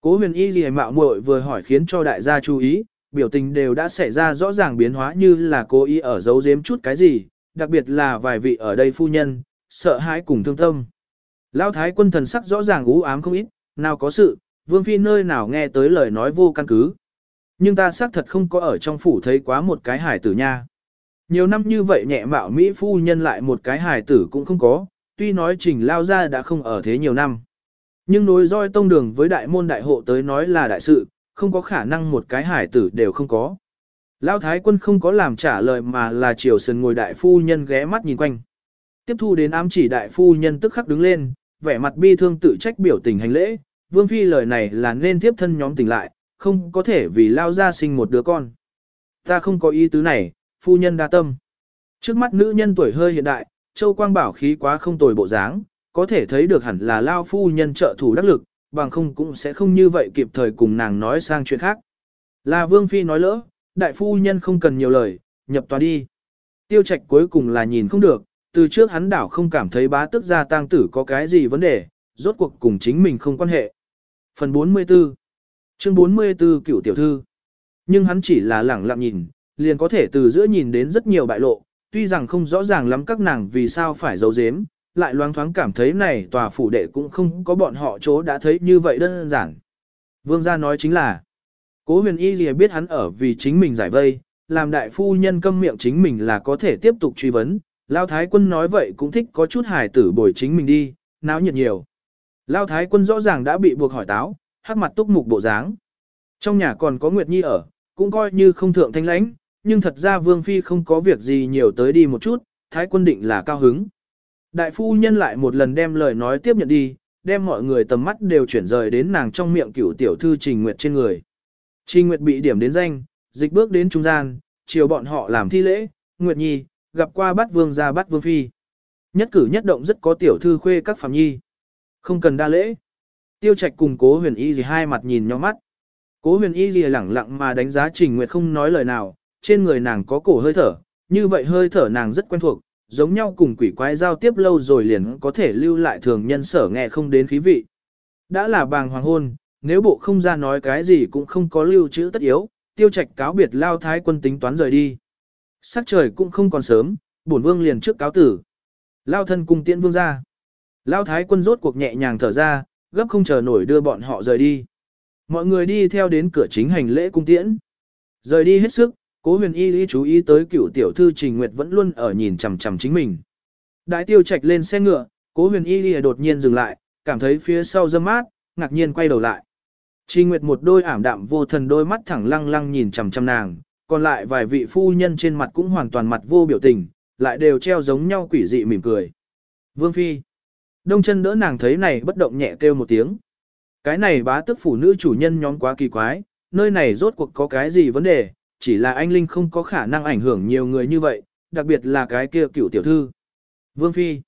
Cố huyền y gì mạo muội vừa hỏi khiến cho đại gia chú ý, biểu tình đều đã xảy ra rõ ràng biến hóa như là cố ý ở giấu giếm chút cái gì, đặc biệt là vài vị ở đây phu nhân, sợ hãi cùng thương tâm. Lão thái quân thần sắc rõ ràng ú ám không ít, nào có sự, vương phi nơi nào nghe tới lời nói vô căn cứ. Nhưng ta xác thật không có ở trong phủ thấy quá một cái hải tử nha. Nhiều năm như vậy nhẹ mạo Mỹ phu nhân lại một cái hải tử cũng không có, tuy nói trình lao ra đã không ở thế nhiều năm. Nhưng nối roi tông đường với đại môn đại hộ tới nói là đại sự, không có khả năng một cái hải tử đều không có. Lao thái quân không có làm trả lời mà là chiều sườn ngồi đại phu nhân ghé mắt nhìn quanh. Tiếp thu đến ám chỉ đại phu nhân tức khắc đứng lên, vẻ mặt bi thương tự trách biểu tình hành lễ, vương phi lời này là nên tiếp thân nhóm tỉnh lại, không có thể vì lao ra sinh một đứa con. Ta không có ý tứ này, phu nhân đa tâm. Trước mắt nữ nhân tuổi hơi hiện đại, châu quang bảo khí quá không tồi bộ dáng, có thể thấy được hẳn là lao phu nhân trợ thủ đắc lực, bằng không cũng sẽ không như vậy kịp thời cùng nàng nói sang chuyện khác. Là vương phi nói lỡ, đại phu nhân không cần nhiều lời, nhập tòa đi. Tiêu trạch cuối cùng là nhìn không được, từ trước hắn đảo không cảm thấy bá tức gia tang tử có cái gì vấn đề, rốt cuộc cùng chính mình không quan hệ. Phần 44 Chương 44 cựu tiểu thư Nhưng hắn chỉ là lẳng lặng nhìn, liền có thể từ giữa nhìn đến rất nhiều bại lộ, tuy rằng không rõ ràng lắm các nàng vì sao phải giấu giếm, lại loáng thoáng cảm thấy này tòa phủ đệ cũng không có bọn họ chỗ đã thấy như vậy đơn giản. Vương gia nói chính là, cố huyền y gì biết hắn ở vì chính mình giải vây, làm đại phu nhân câm miệng chính mình là có thể tiếp tục truy vấn, Lao Thái quân nói vậy cũng thích có chút hài tử bồi chính mình đi, náo nhiệt nhiều. Lao Thái quân rõ ràng đã bị buộc hỏi táo, hắc mặt túc mục bộ dáng. Trong nhà còn có Nguyệt Nhi ở, cũng coi như không thượng thanh lãnh, nhưng thật ra Vương Phi không có việc gì nhiều tới đi một chút, Thái quân định là cao hứng. Đại phu nhân lại một lần đem lời nói tiếp nhận đi, đem mọi người tầm mắt đều chuyển rời đến nàng trong miệng cửu tiểu thư Trình Nguyệt trên người. Trình Nguyệt bị điểm đến danh, dịch bước đến trung gian, chiều bọn họ làm thi lễ, Nguyệt Nhi, gặp qua bắt vương gia bắt vương phi. Nhất cử nhất động rất có tiểu thư khuê các phạm nhi. Không cần đa lễ. Tiêu trạch cùng cố huyền y gì hai mặt nhìn nhau mắt. Cố huyền y gì lẳng lặng mà đánh giá Trình Nguyệt không nói lời nào, trên người nàng có cổ hơi thở, như vậy hơi thở nàng rất quen thuộc, giống nhau cùng quỷ quái giao tiếp lâu rồi liền có thể lưu lại thường nhân sở nghe không đến khí vị. Đã là bàng hoàng hôn, nếu bộ không ra nói cái gì cũng không có lưu trữ tất yếu, tiêu trạch cáo biệt lao thái quân tính toán rời đi. Sắc trời cũng không còn sớm, bổn vương liền trước cáo tử. Lao thân cùng tiễn vương ra. Lao thái quân rốt cuộc nhẹ nhàng thở ra, gấp không chờ nổi đưa bọn họ rời đi. Mọi người đi theo đến cửa chính hành lễ cung tiễn. Rời đi hết sức, cố huyền y lý chú ý tới cựu tiểu thư Trình Nguyệt vẫn luôn ở nhìn chằm chằm chính mình. Đại tiêu Trạch lên xe ngựa, cố huyền y lý đột nhiên dừng lại, cảm thấy phía sau dâm mát, ngạc nhiên quay đầu lại. Trình Nguyệt một đôi ảm đạm vô thần đôi mắt thẳng lăng lăng nhìn chằm chằm nàng, còn lại vài vị phu nhân trên mặt cũng hoàn toàn mặt vô biểu tình, lại đều treo giống nhau quỷ dị mỉm cười. Vương Phi. Đông chân đỡ nàng thấy này bất động nhẹ kêu một tiếng. Cái này bá tức phủ nữ chủ nhân nhóm quá kỳ quái, nơi này rốt cuộc có cái gì vấn đề, chỉ là anh Linh không có khả năng ảnh hưởng nhiều người như vậy, đặc biệt là cái kia cựu tiểu thư. Vương Phi.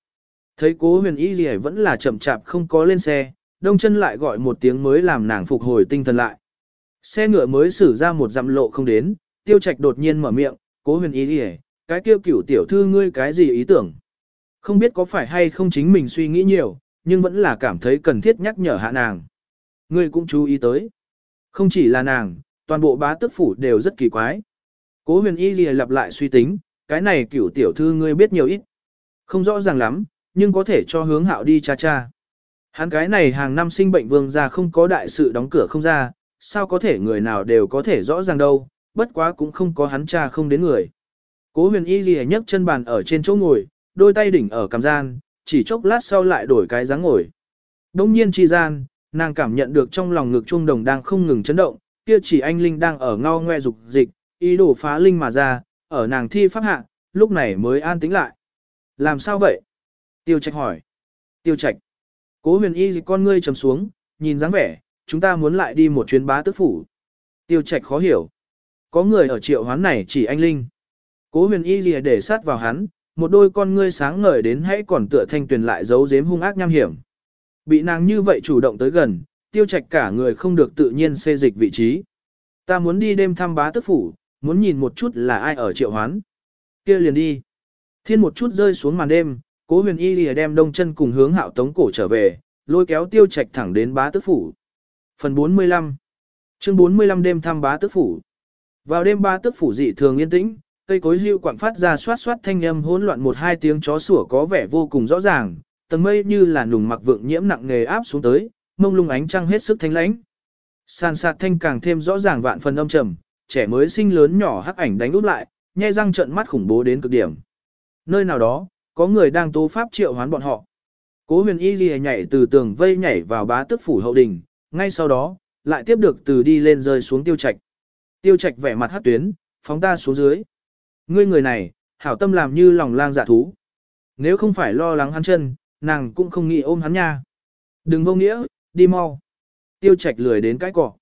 Thấy cố huyền y gì vẫn là chậm chạp không có lên xe, đông chân lại gọi một tiếng mới làm nàng phục hồi tinh thần lại. Xe ngựa mới xử ra một dặm lộ không đến, tiêu trạch đột nhiên mở miệng, cố huyền y đi cái Tiêu Cửu tiểu thư ngươi cái gì ý tưởng. Không biết có phải hay không chính mình suy nghĩ nhiều, nhưng vẫn là cảm thấy cần thiết nhắc nhở hạ nàng. Ngươi cũng chú ý tới. Không chỉ là nàng, toàn bộ bá tước phủ đều rất kỳ quái. Cố huyền y lìa lặp lại suy tính, cái này cửu tiểu thư ngươi biết nhiều ít. Không rõ ràng lắm, nhưng có thể cho hướng hạo đi cha cha. Hắn cái này hàng năm sinh bệnh vương ra không có đại sự đóng cửa không ra, sao có thể người nào đều có thể rõ ràng đâu, bất quá cũng không có hắn cha không đến người. Cố huyền y gì nhấc chân bàn ở trên chỗ ngồi, đôi tay đỉnh ở cằm gian, chỉ chốc lát sau lại đổi cái dáng ngồi. Đông nhiên chi gian, nàng cảm nhận được trong lòng ngực trung đồng đang không ngừng chấn động, kia chỉ anh Linh đang ở ngao ngoe dục dịch, ý đồ phá Linh mà ra, ở nàng thi pháp hạ, lúc này mới an tĩnh lại. Làm sao vậy? Tiêu trạch hỏi. Tiêu trạch. Cố huyền y con ngươi trầm xuống, nhìn dáng vẻ, chúng ta muốn lại đi một chuyến bá tước phủ. Tiêu trạch khó hiểu. Có người ở triệu hoán này chỉ anh Linh. Cố huyền y lìa để sát vào hắn, một đôi con ngươi sáng ngời đến hãy còn tựa thanh tuyền lại giấu giếm hung ác nham hiểm. Bị nàng như vậy chủ động tới gần, tiêu trạch cả người không được tự nhiên xê dịch vị trí. Ta muốn đi đêm thăm bá tức phủ, muốn nhìn một chút là ai ở triệu hoán. kia liền đi. Thiên một chút rơi xuống màn đêm, cố huyền y lìa đem đông chân cùng hướng hạo tống cổ trở về, lôi kéo tiêu trạch thẳng đến bá tức phủ. Phần 45 Chương 45 đêm thăm bá tức phủ vào đêm ba tức phủ dị thường yên tĩnh, cây cối hưu quảng phát ra xoát xoát thanh âm hỗn loạn một hai tiếng chó sủa có vẻ vô cùng rõ ràng, tầng mây như là nùng mặc vượng nhiễm nặng nghề áp xuống tới, mông lung ánh trăng hết sức thanh lãnh. Sàn sạt thanh càng thêm rõ ràng vạn phần âm trầm, trẻ mới sinh lớn nhỏ hắc ảnh đánh úp lại, nhai răng trợn mắt khủng bố đến cực điểm. Nơi nào đó, có người đang tố pháp triệu hoán bọn họ. Cố huyền y ghi nhảy từ tường vây nhảy vào bá tức phủ hậu đình, ngay sau đó, lại tiếp được từ đi lên rơi xuống tiêu trạch. Tiêu trạch vẻ mặt hát tuyến, phóng ta xuống dưới. Ngươi người này, hảo tâm làm như lòng lang dạ thú. Nếu không phải lo lắng hắn chân, nàng cũng không nghĩ ôm hắn nha. Đừng vô nghĩa, đi mau. Tiêu Trạch lười đến cái cỏ.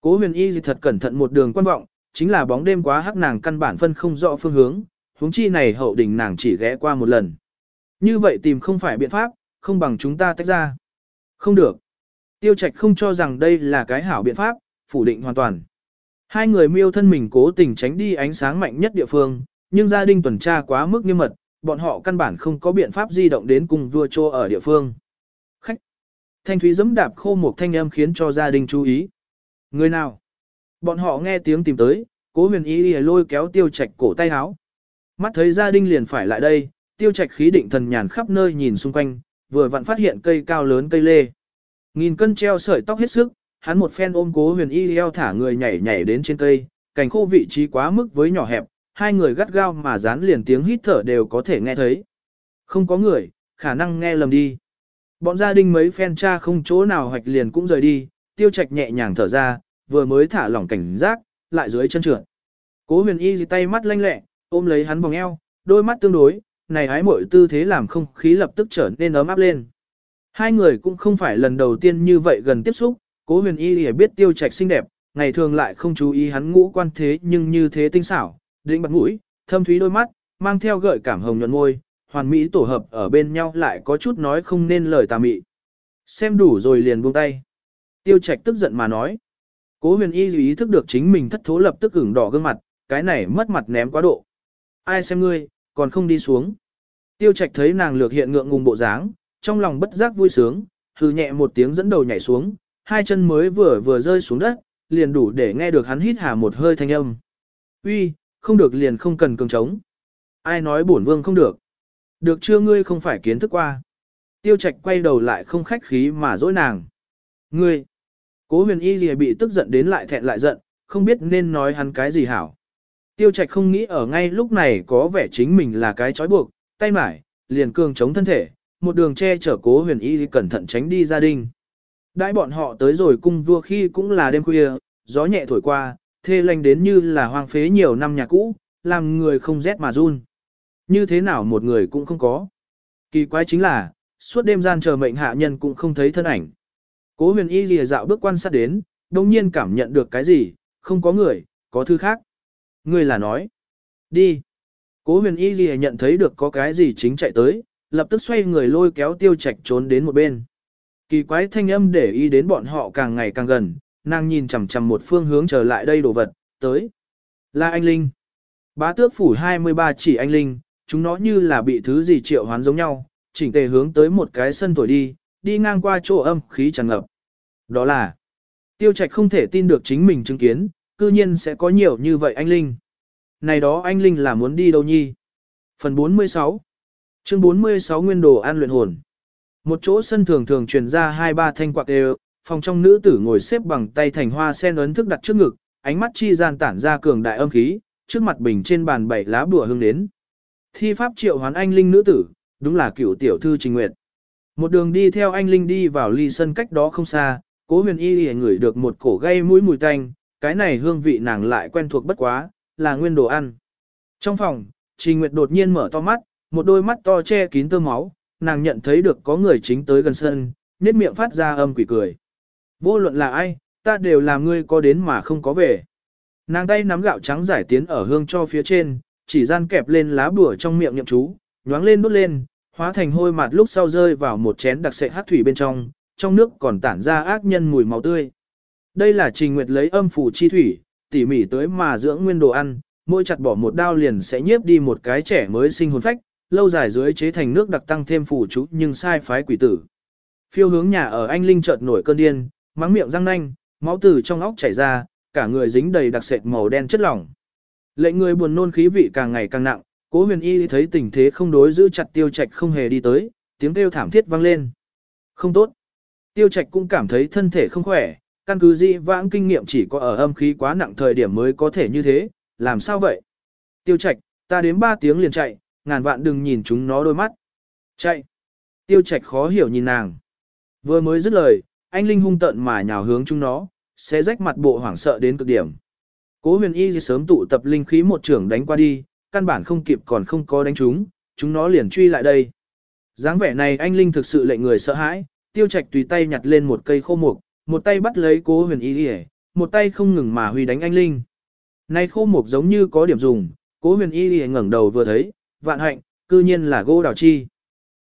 Cố huyền y gì thật cẩn thận một đường quan vọng, chính là bóng đêm quá hắc nàng căn bản phân không rõ phương hướng, huống chi này hậu đỉnh nàng chỉ ghé qua một lần. Như vậy tìm không phải biện pháp, không bằng chúng ta tách ra. Không được. Tiêu Trạch không cho rằng đây là cái hảo biện pháp, phủ định hoàn toàn. Hai người miêu thân mình cố tình tránh đi ánh sáng mạnh nhất địa phương, nhưng gia đình tuần tra quá mức nghiêm mật, bọn họ căn bản không có biện pháp di động đến cùng vua trô ở địa phương. Khách. Thanh thúy giẫm đạp khô một thanh âm khiến cho gia đình chú ý. Người nào? Bọn họ nghe tiếng tìm tới, cố huyền ý lôi kéo tiêu trạch cổ tay háo. Mắt thấy gia đình liền phải lại đây, tiêu trạch khí định thần nhàn khắp nơi nhìn xung quanh, vừa vặn phát hiện cây cao lớn cây lê. Nghìn cân treo sợi tóc hết sức, hắn một phen ôm cố huyền y eo thả người nhảy nhảy đến trên cây, cành khô vị trí quá mức với nhỏ hẹp, hai người gắt gao mà dán liền tiếng hít thở đều có thể nghe thấy. Không có người, khả năng nghe lầm đi. Bọn gia đình mấy phen cha không chỗ nào hoạch liền cũng rời đi, tiêu trạch nhẹ nhàng thở ra, vừa mới thả lỏng cảnh giác, lại dưới chân trượt. Cố huyền y tay mắt lanh lẹ, ôm lấy hắn vòng eo, đôi mắt tương đối, này hái mỗi tư thế làm không khí lập tức trở nên ấm áp lên. Hai người cũng không phải lần đầu tiên như vậy gần tiếp xúc, Cố huyền y lìa biết tiêu trạch xinh đẹp, ngày thường lại không chú ý hắn ngũ quan thế nhưng như thế tinh xảo, định bật mũi, thâm thúy đôi mắt, mang theo gợi cảm hồng nhuận môi, hoàn mỹ tổ hợp ở bên nhau lại có chút nói không nên lời tà mị. Xem đủ rồi liền buông tay. Tiêu trạch tức giận mà nói. Cố huyền y ý thức được chính mình thất thố lập tức ửng đỏ gương mặt, cái này mất mặt ném quá độ. Ai xem ngươi, còn không đi xuống. Tiêu trạch thấy nàng lược hiện ngượng ngùng bộ dáng, trong lòng bất giác vui sướng, hừ nhẹ một tiếng dẫn đầu nhảy xuống, hai chân mới vừa vừa rơi xuống đất, liền đủ để nghe được hắn hít hà một hơi thanh âm. Uy, không được liền không cần cường trống. Ai nói bổn vương không được? Được chưa ngươi không phải kiến thức qua. Tiêu Trạch quay đầu lại không khách khí mà dỗi nàng. Ngươi! Cố huyền y gì bị tức giận đến lại thẹn lại giận, không biết nên nói hắn cái gì hảo. Tiêu trạch không nghĩ ở ngay lúc này có vẻ chính mình là cái trói buộc, tay mải, liền cường chống thân thể, một đường che chở cố huyền y cẩn thận tránh đi gia đình. Đãi bọn họ tới rồi cung vua khi cũng là đêm khuya, gió nhẹ thổi qua, thê lanh đến như là hoang phế nhiều năm nhà cũ, làm người không rét mà run. Như thế nào một người cũng không có. Kỳ quái chính là, suốt đêm gian chờ mệnh hạ nhân cũng không thấy thân ảnh. Cố huyền y lìa dạo bước quan sát đến, đồng nhiên cảm nhận được cái gì, không có người, có thứ khác. Người là nói, đi. Cố huyền y lìa nhận thấy được có cái gì chính chạy tới, lập tức xoay người lôi kéo tiêu trạch trốn đến một bên. Kỳ quái thanh âm để ý đến bọn họ càng ngày càng gần, nàng nhìn chằm chằm một phương hướng trở lại đây đồ vật, tới. Là anh Linh. Bá tước phủ 23 chỉ anh Linh, chúng nó như là bị thứ gì triệu hoán giống nhau, chỉnh tề hướng tới một cái sân tuổi đi, đi ngang qua chỗ âm khí tràn ngập. Đó là, tiêu trạch không thể tin được chính mình chứng kiến, cư nhiên sẽ có nhiều như vậy anh Linh. Này đó anh Linh là muốn đi đâu nhi? Phần 46 Chương 46 Nguyên đồ an luyện hồn một chỗ sân thường thường truyền ra hai ba thanh quạt đều, phòng trong nữ tử ngồi xếp bằng tay thành hoa sen ấn thức đặt trước ngực, ánh mắt chi gian tản ra cường đại âm khí, trước mặt bình trên bàn bảy lá bùa hương đến. Thi pháp triệu hoán anh linh nữ tử, đúng là cựu tiểu thư Trình Nguyệt. Một đường đi theo anh linh đi vào ly sân cách đó không xa, cố huyền y y ngửi được một cổ gây mũi mùi tanh, cái này hương vị nàng lại quen thuộc bất quá, là nguyên đồ ăn. Trong phòng, Trình Nguyệt đột nhiên mở to mắt, một đôi mắt to che kín tơ máu, nàng nhận thấy được có người chính tới gần sân, nét miệng phát ra âm quỷ cười. Vô luận là ai, ta đều làm ngươi có đến mà không có về. Nàng tay nắm gạo trắng giải tiến ở hương cho phía trên, chỉ gian kẹp lên lá bùa trong miệng nhậm chú, nhoáng lên đốt lên, hóa thành hôi mạt lúc sau rơi vào một chén đặc sệ hát thủy bên trong, trong nước còn tản ra ác nhân mùi máu tươi. Đây là trình nguyệt lấy âm phủ chi thủy, tỉ mỉ tới mà dưỡng nguyên đồ ăn, mỗi chặt bỏ một đao liền sẽ nhiếp đi một cái trẻ mới sinh hồn phách, lâu dài dưới chế thành nước đặc tăng thêm phủ chú nhưng sai phái quỷ tử. Phiêu hướng nhà ở anh Linh chợt nổi cơn điên, mắng miệng răng nanh, máu từ trong óc chảy ra, cả người dính đầy đặc sệt màu đen chất lỏng. Lệnh người buồn nôn khí vị càng ngày càng nặng, Cố Huyền Y thấy tình thế không đối giữ chặt Tiêu Trạch không hề đi tới, tiếng kêu thảm thiết vang lên. Không tốt. Tiêu Trạch cũng cảm thấy thân thể không khỏe, căn cứ dị vãng kinh nghiệm chỉ có ở âm khí quá nặng thời điểm mới có thể như thế, làm sao vậy? Tiêu Trạch, ta đến 3 tiếng liền chạy, ngàn vạn đừng nhìn chúng nó đôi mắt. Chạy. Tiêu Trạch khó hiểu nhìn nàng. Vừa mới dứt lời, anh Linh hung tận mà nhào hướng chúng nó, sẽ rách mặt bộ hoảng sợ đến cực điểm. Cố huyền y sớm tụ tập linh khí một trưởng đánh qua đi, căn bản không kịp còn không có đánh chúng, chúng nó liền truy lại đây. dáng vẻ này anh Linh thực sự lệnh người sợ hãi, tiêu trạch tùy tay nhặt lên một cây khô mục, một tay bắt lấy cố huyền y một tay không ngừng mà huy đánh anh Linh. Này khô mục giống như có điểm dùng, cố huyền y ngẩng đầu vừa thấy, vạn hạnh, cư nhiên là gỗ đào chi.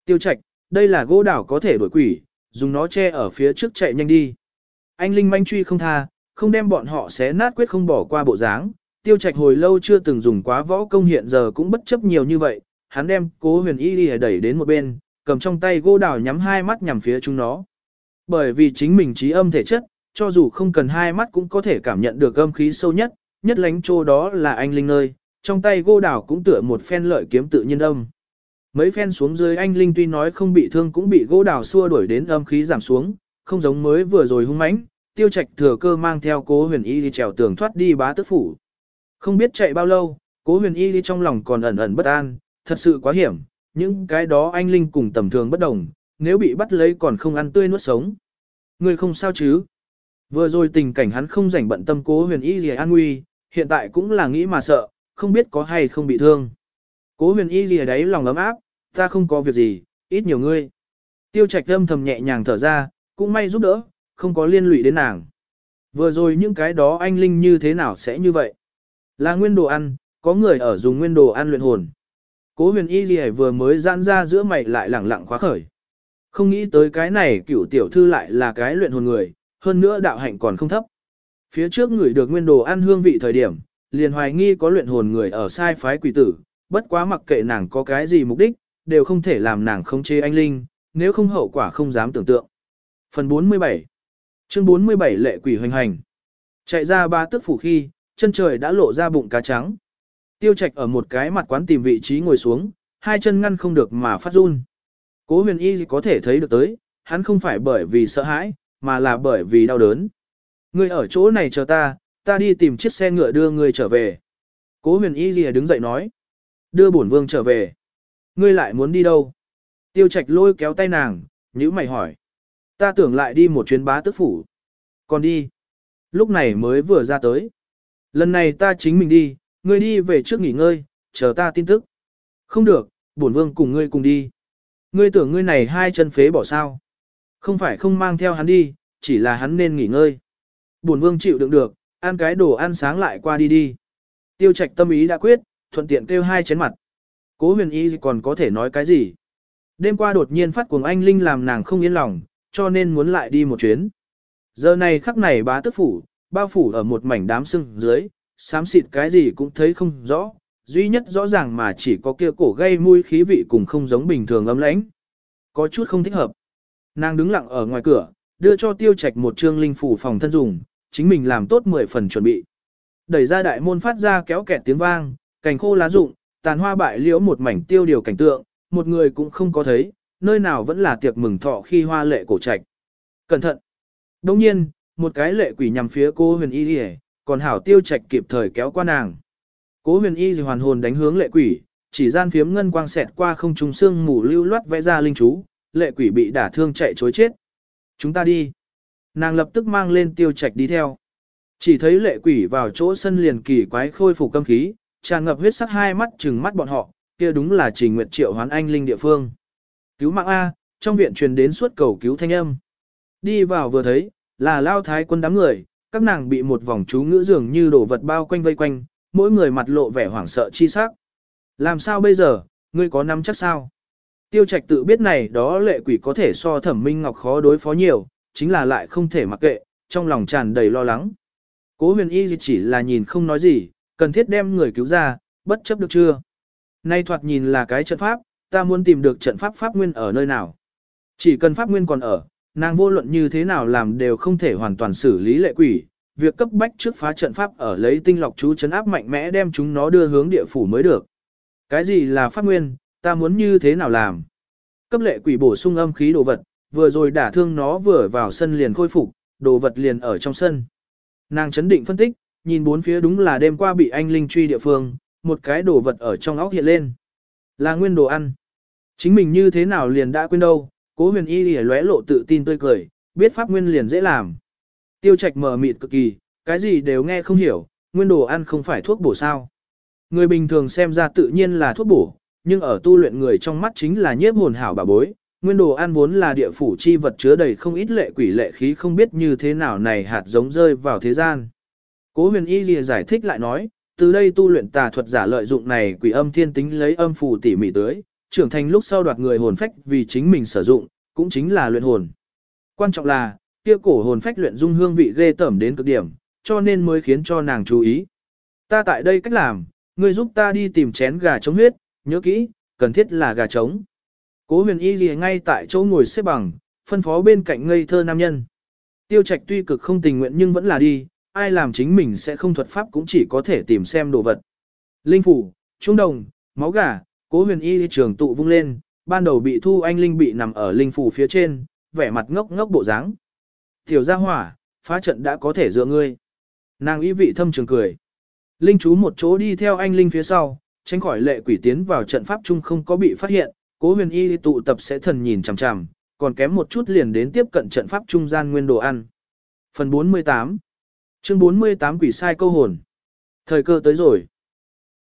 Tiêu trạch, đây là gỗ đào có thể đuổi quỷ, dùng nó che ở phía trước chạy nhanh đi. Anh Linh manh truy không tha, không đem bọn họ xé nát quyết không bỏ qua bộ dáng. Tiêu trạch hồi lâu chưa từng dùng quá võ công hiện giờ cũng bất chấp nhiều như vậy, hắn đem cố huyền y đi đẩy đến một bên, cầm trong tay gỗ đào nhắm hai mắt nhằm phía chúng nó. Bởi vì chính mình trí âm thể chất, cho dù không cần hai mắt cũng có thể cảm nhận được âm khí sâu nhất, nhất lánh chỗ đó là anh Linh nơi, trong tay gỗ đào cũng tựa một phen lợi kiếm tự nhiên âm. Mấy phen xuống dưới anh Linh tuy nói không bị thương cũng bị gỗ đào xua đuổi đến âm khí giảm xuống, không giống mới vừa rồi hung mãnh, tiêu trạch thừa cơ mang theo cố huyền y đi trèo tường thoát đi bá tức phủ. Không biết chạy bao lâu, cố huyền y đi trong lòng còn ẩn ẩn bất an, thật sự quá hiểm, những cái đó anh Linh cùng tầm thường bất đồng, nếu bị bắt lấy còn không ăn tươi nuốt sống. Người không sao chứ? Vừa rồi tình cảnh hắn không rảnh bận tâm cố huyền y gì an nguy, hiện tại cũng là nghĩ mà sợ, không biết có hay không bị thương. Cố huyền y gì đấy lòng ấm áp, ta không có việc gì, ít nhiều ngươi. Tiêu trạch âm thầm nhẹ nhàng thở ra, cũng may giúp đỡ, không có liên lụy đến nàng. Vừa rồi những cái đó anh Linh như thế nào sẽ như vậy? Là nguyên đồ ăn, có người ở dùng nguyên đồ ăn luyện hồn. Cố huyền y gì vừa mới giãn ra giữa mày lại lẳng lặng khóa khởi. Không nghĩ tới cái này cựu tiểu thư lại là cái luyện hồn người, hơn nữa đạo hạnh còn không thấp. Phía trước người được nguyên đồ ăn hương vị thời điểm, liền hoài nghi có luyện hồn người ở sai phái quỷ tử, bất quá mặc kệ nàng có cái gì mục đích, đều không thể làm nàng không chê anh Linh, nếu không hậu quả không dám tưởng tượng. Phần 47 Chương 47 lệ quỷ hoành hành. Chạy ra ba tức phủ khi, chân trời đã lộ ra bụng cá trắng. Tiêu Trạch ở một cái mặt quán tìm vị trí ngồi xuống, hai chân ngăn không được mà phát run. Cố huyền y có thể thấy được tới, hắn không phải bởi vì sợ hãi, mà là bởi vì đau đớn. Ngươi ở chỗ này chờ ta, ta đi tìm chiếc xe ngựa đưa ngươi trở về. Cố huyền y gì đứng dậy nói. Đưa bổn vương trở về. Ngươi lại muốn đi đâu? Tiêu trạch lôi kéo tay nàng, nhữ mày hỏi. Ta tưởng lại đi một chuyến bá tức phủ. Còn đi. Lúc này mới vừa ra tới. Lần này ta chính mình đi, ngươi đi về trước nghỉ ngơi, chờ ta tin tức. Không được, bổn vương cùng ngươi cùng đi. Ngươi tưởng ngươi này hai chân phế bỏ sao. Không phải không mang theo hắn đi, chỉ là hắn nên nghỉ ngơi. Bổn vương chịu đựng được, ăn cái đồ ăn sáng lại qua đi đi. Tiêu trạch tâm ý đã quyết, thuận tiện kêu hai chén mặt. Cố huyền y còn có thể nói cái gì? Đêm qua đột nhiên phát cuồng anh Linh làm nàng không yên lòng, cho nên muốn lại đi một chuyến. Giờ này khắc này bá tức phủ, bao phủ ở một mảnh đám sưng dưới, xám xịt cái gì cũng thấy không rõ, duy nhất rõ ràng mà chỉ có kia cổ gây mùi khí vị cùng không giống bình thường ấm lãnh. Có chút không thích hợp. Nàng đứng lặng ở ngoài cửa, đưa cho tiêu trạch một trương linh phủ phòng thân dùng, chính mình làm tốt 10 phần chuẩn bị. Đẩy ra đại môn phát ra kéo kẹt tiếng vang, cành khô lá rụng, tàn hoa bại liễu một mảnh tiêu điều cảnh tượng, một người cũng không có thấy, nơi nào vẫn là tiệc mừng thọ khi hoa lệ cổ trạch. Cẩn thận! Đồng nhiên, một cái lệ quỷ nhằm phía cô huyền y đi còn hảo tiêu trạch kịp thời kéo qua nàng. Cố huyền y hoàn hồn đánh hướng lệ quỷ, chỉ gian phiếm ngân quang xẹt qua không trùng xương mù lưu loát vẽ ra linh chú, lệ quỷ bị đả thương chạy chối chết. Chúng ta đi. Nàng lập tức mang lên tiêu trạch đi theo. Chỉ thấy lệ quỷ vào chỗ sân liền kỳ quái khôi phục câm khí, tràn ngập huyết sắc hai mắt trừng mắt bọn họ, kia đúng là trình nguyện triệu hoán anh linh địa phương. Cứu mạng A, trong viện truyền đến suốt cầu cứu thanh âm. Đi vào vừa thấy, là lao thái quân đám người, các nàng bị một vòng chú ngữ dường như đổ vật bao quanh vây quanh, mỗi người mặt lộ vẻ hoảng sợ chi sắc. Làm sao bây giờ, ngươi có nắm chắc sao? Tiêu trạch tự biết này đó lệ quỷ có thể so thẩm minh ngọc khó đối phó nhiều, chính là lại không thể mặc kệ, trong lòng tràn đầy lo lắng. Cố huyền y chỉ là nhìn không nói gì, cần thiết đem người cứu ra, bất chấp được chưa? Nay thoạt nhìn là cái trận pháp, ta muốn tìm được trận pháp pháp nguyên ở nơi nào. Chỉ cần pháp nguyên còn ở, nàng vô luận như thế nào làm đều không thể hoàn toàn xử lý lệ quỷ. Việc cấp bách trước phá trận pháp ở lấy tinh lọc chú chấn áp mạnh mẽ đem chúng nó đưa hướng địa phủ mới được. Cái gì là pháp nguyên, ta muốn như thế nào làm? Cấp lệ quỷ bổ sung âm khí đồ vật, vừa rồi đả thương nó vừa vào sân liền khôi phục, đồ vật liền ở trong sân. Nàng chấn định phân tích, nhìn bốn phía đúng là đêm qua bị anh Linh truy địa phương, một cái đồ vật ở trong óc hiện lên. Là nguyên đồ ăn. Chính mình như thế nào liền đã quên đâu, cố huyền y lìa lóe lộ tự tin tươi cười, biết pháp nguyên liền dễ làm. Tiêu trạch mờ mịt cực kỳ, cái gì đều nghe không hiểu, nguyên đồ ăn không phải thuốc bổ sao. Người bình thường xem ra tự nhiên là thuốc bổ, nhưng ở tu luyện người trong mắt chính là nhiếp hồn hảo bà bối. Nguyên đồ ăn vốn là địa phủ chi vật chứa đầy không ít lệ quỷ lệ khí không biết như thế nào này hạt giống rơi vào thế gian. Cố huyền y lìa giải thích lại nói, từ đây tu luyện tà thuật giả lợi dụng này quỷ âm thiên tính lấy âm phù tỉ mỉ tới, trưởng thành lúc sau đoạt người hồn phách vì chính mình sử dụng, cũng chính là luyện hồn. Quan trọng là, kia cổ hồn phách luyện dung hương vị ghê tởm đến cực điểm, cho nên mới khiến cho nàng chú ý. Ta tại đây cách làm, ngươi giúp ta đi tìm chén gà chống huyết, nhớ kỹ, cần thiết là gà trống. Cố huyền y gì ngay tại chỗ ngồi xếp bằng, phân phó bên cạnh ngây thơ nam nhân. Tiêu trạch tuy cực không tình nguyện nhưng vẫn là đi, ai làm chính mình sẽ không thuật pháp cũng chỉ có thể tìm xem đồ vật. Linh phủ, trung đồng, máu gà, cố huyền y trường tụ vung lên, ban đầu bị thu anh linh bị nằm ở linh phủ phía trên, vẻ mặt ngốc ngốc bộ dáng. Tiểu gia hỏa, phá trận đã có thể dựa ngươi. Nàng ý vị thâm trường cười. Linh chú một chỗ đi theo anh linh phía sau, tránh khỏi lệ quỷ tiến vào trận pháp chung không có bị phát hiện, cố huyền y tụ tập sẽ thần nhìn chằm chằm, còn kém một chút liền đến tiếp cận trận pháp trung gian nguyên đồ ăn. Phần 48 Chương 48 quỷ sai câu hồn. Thời cơ tới rồi.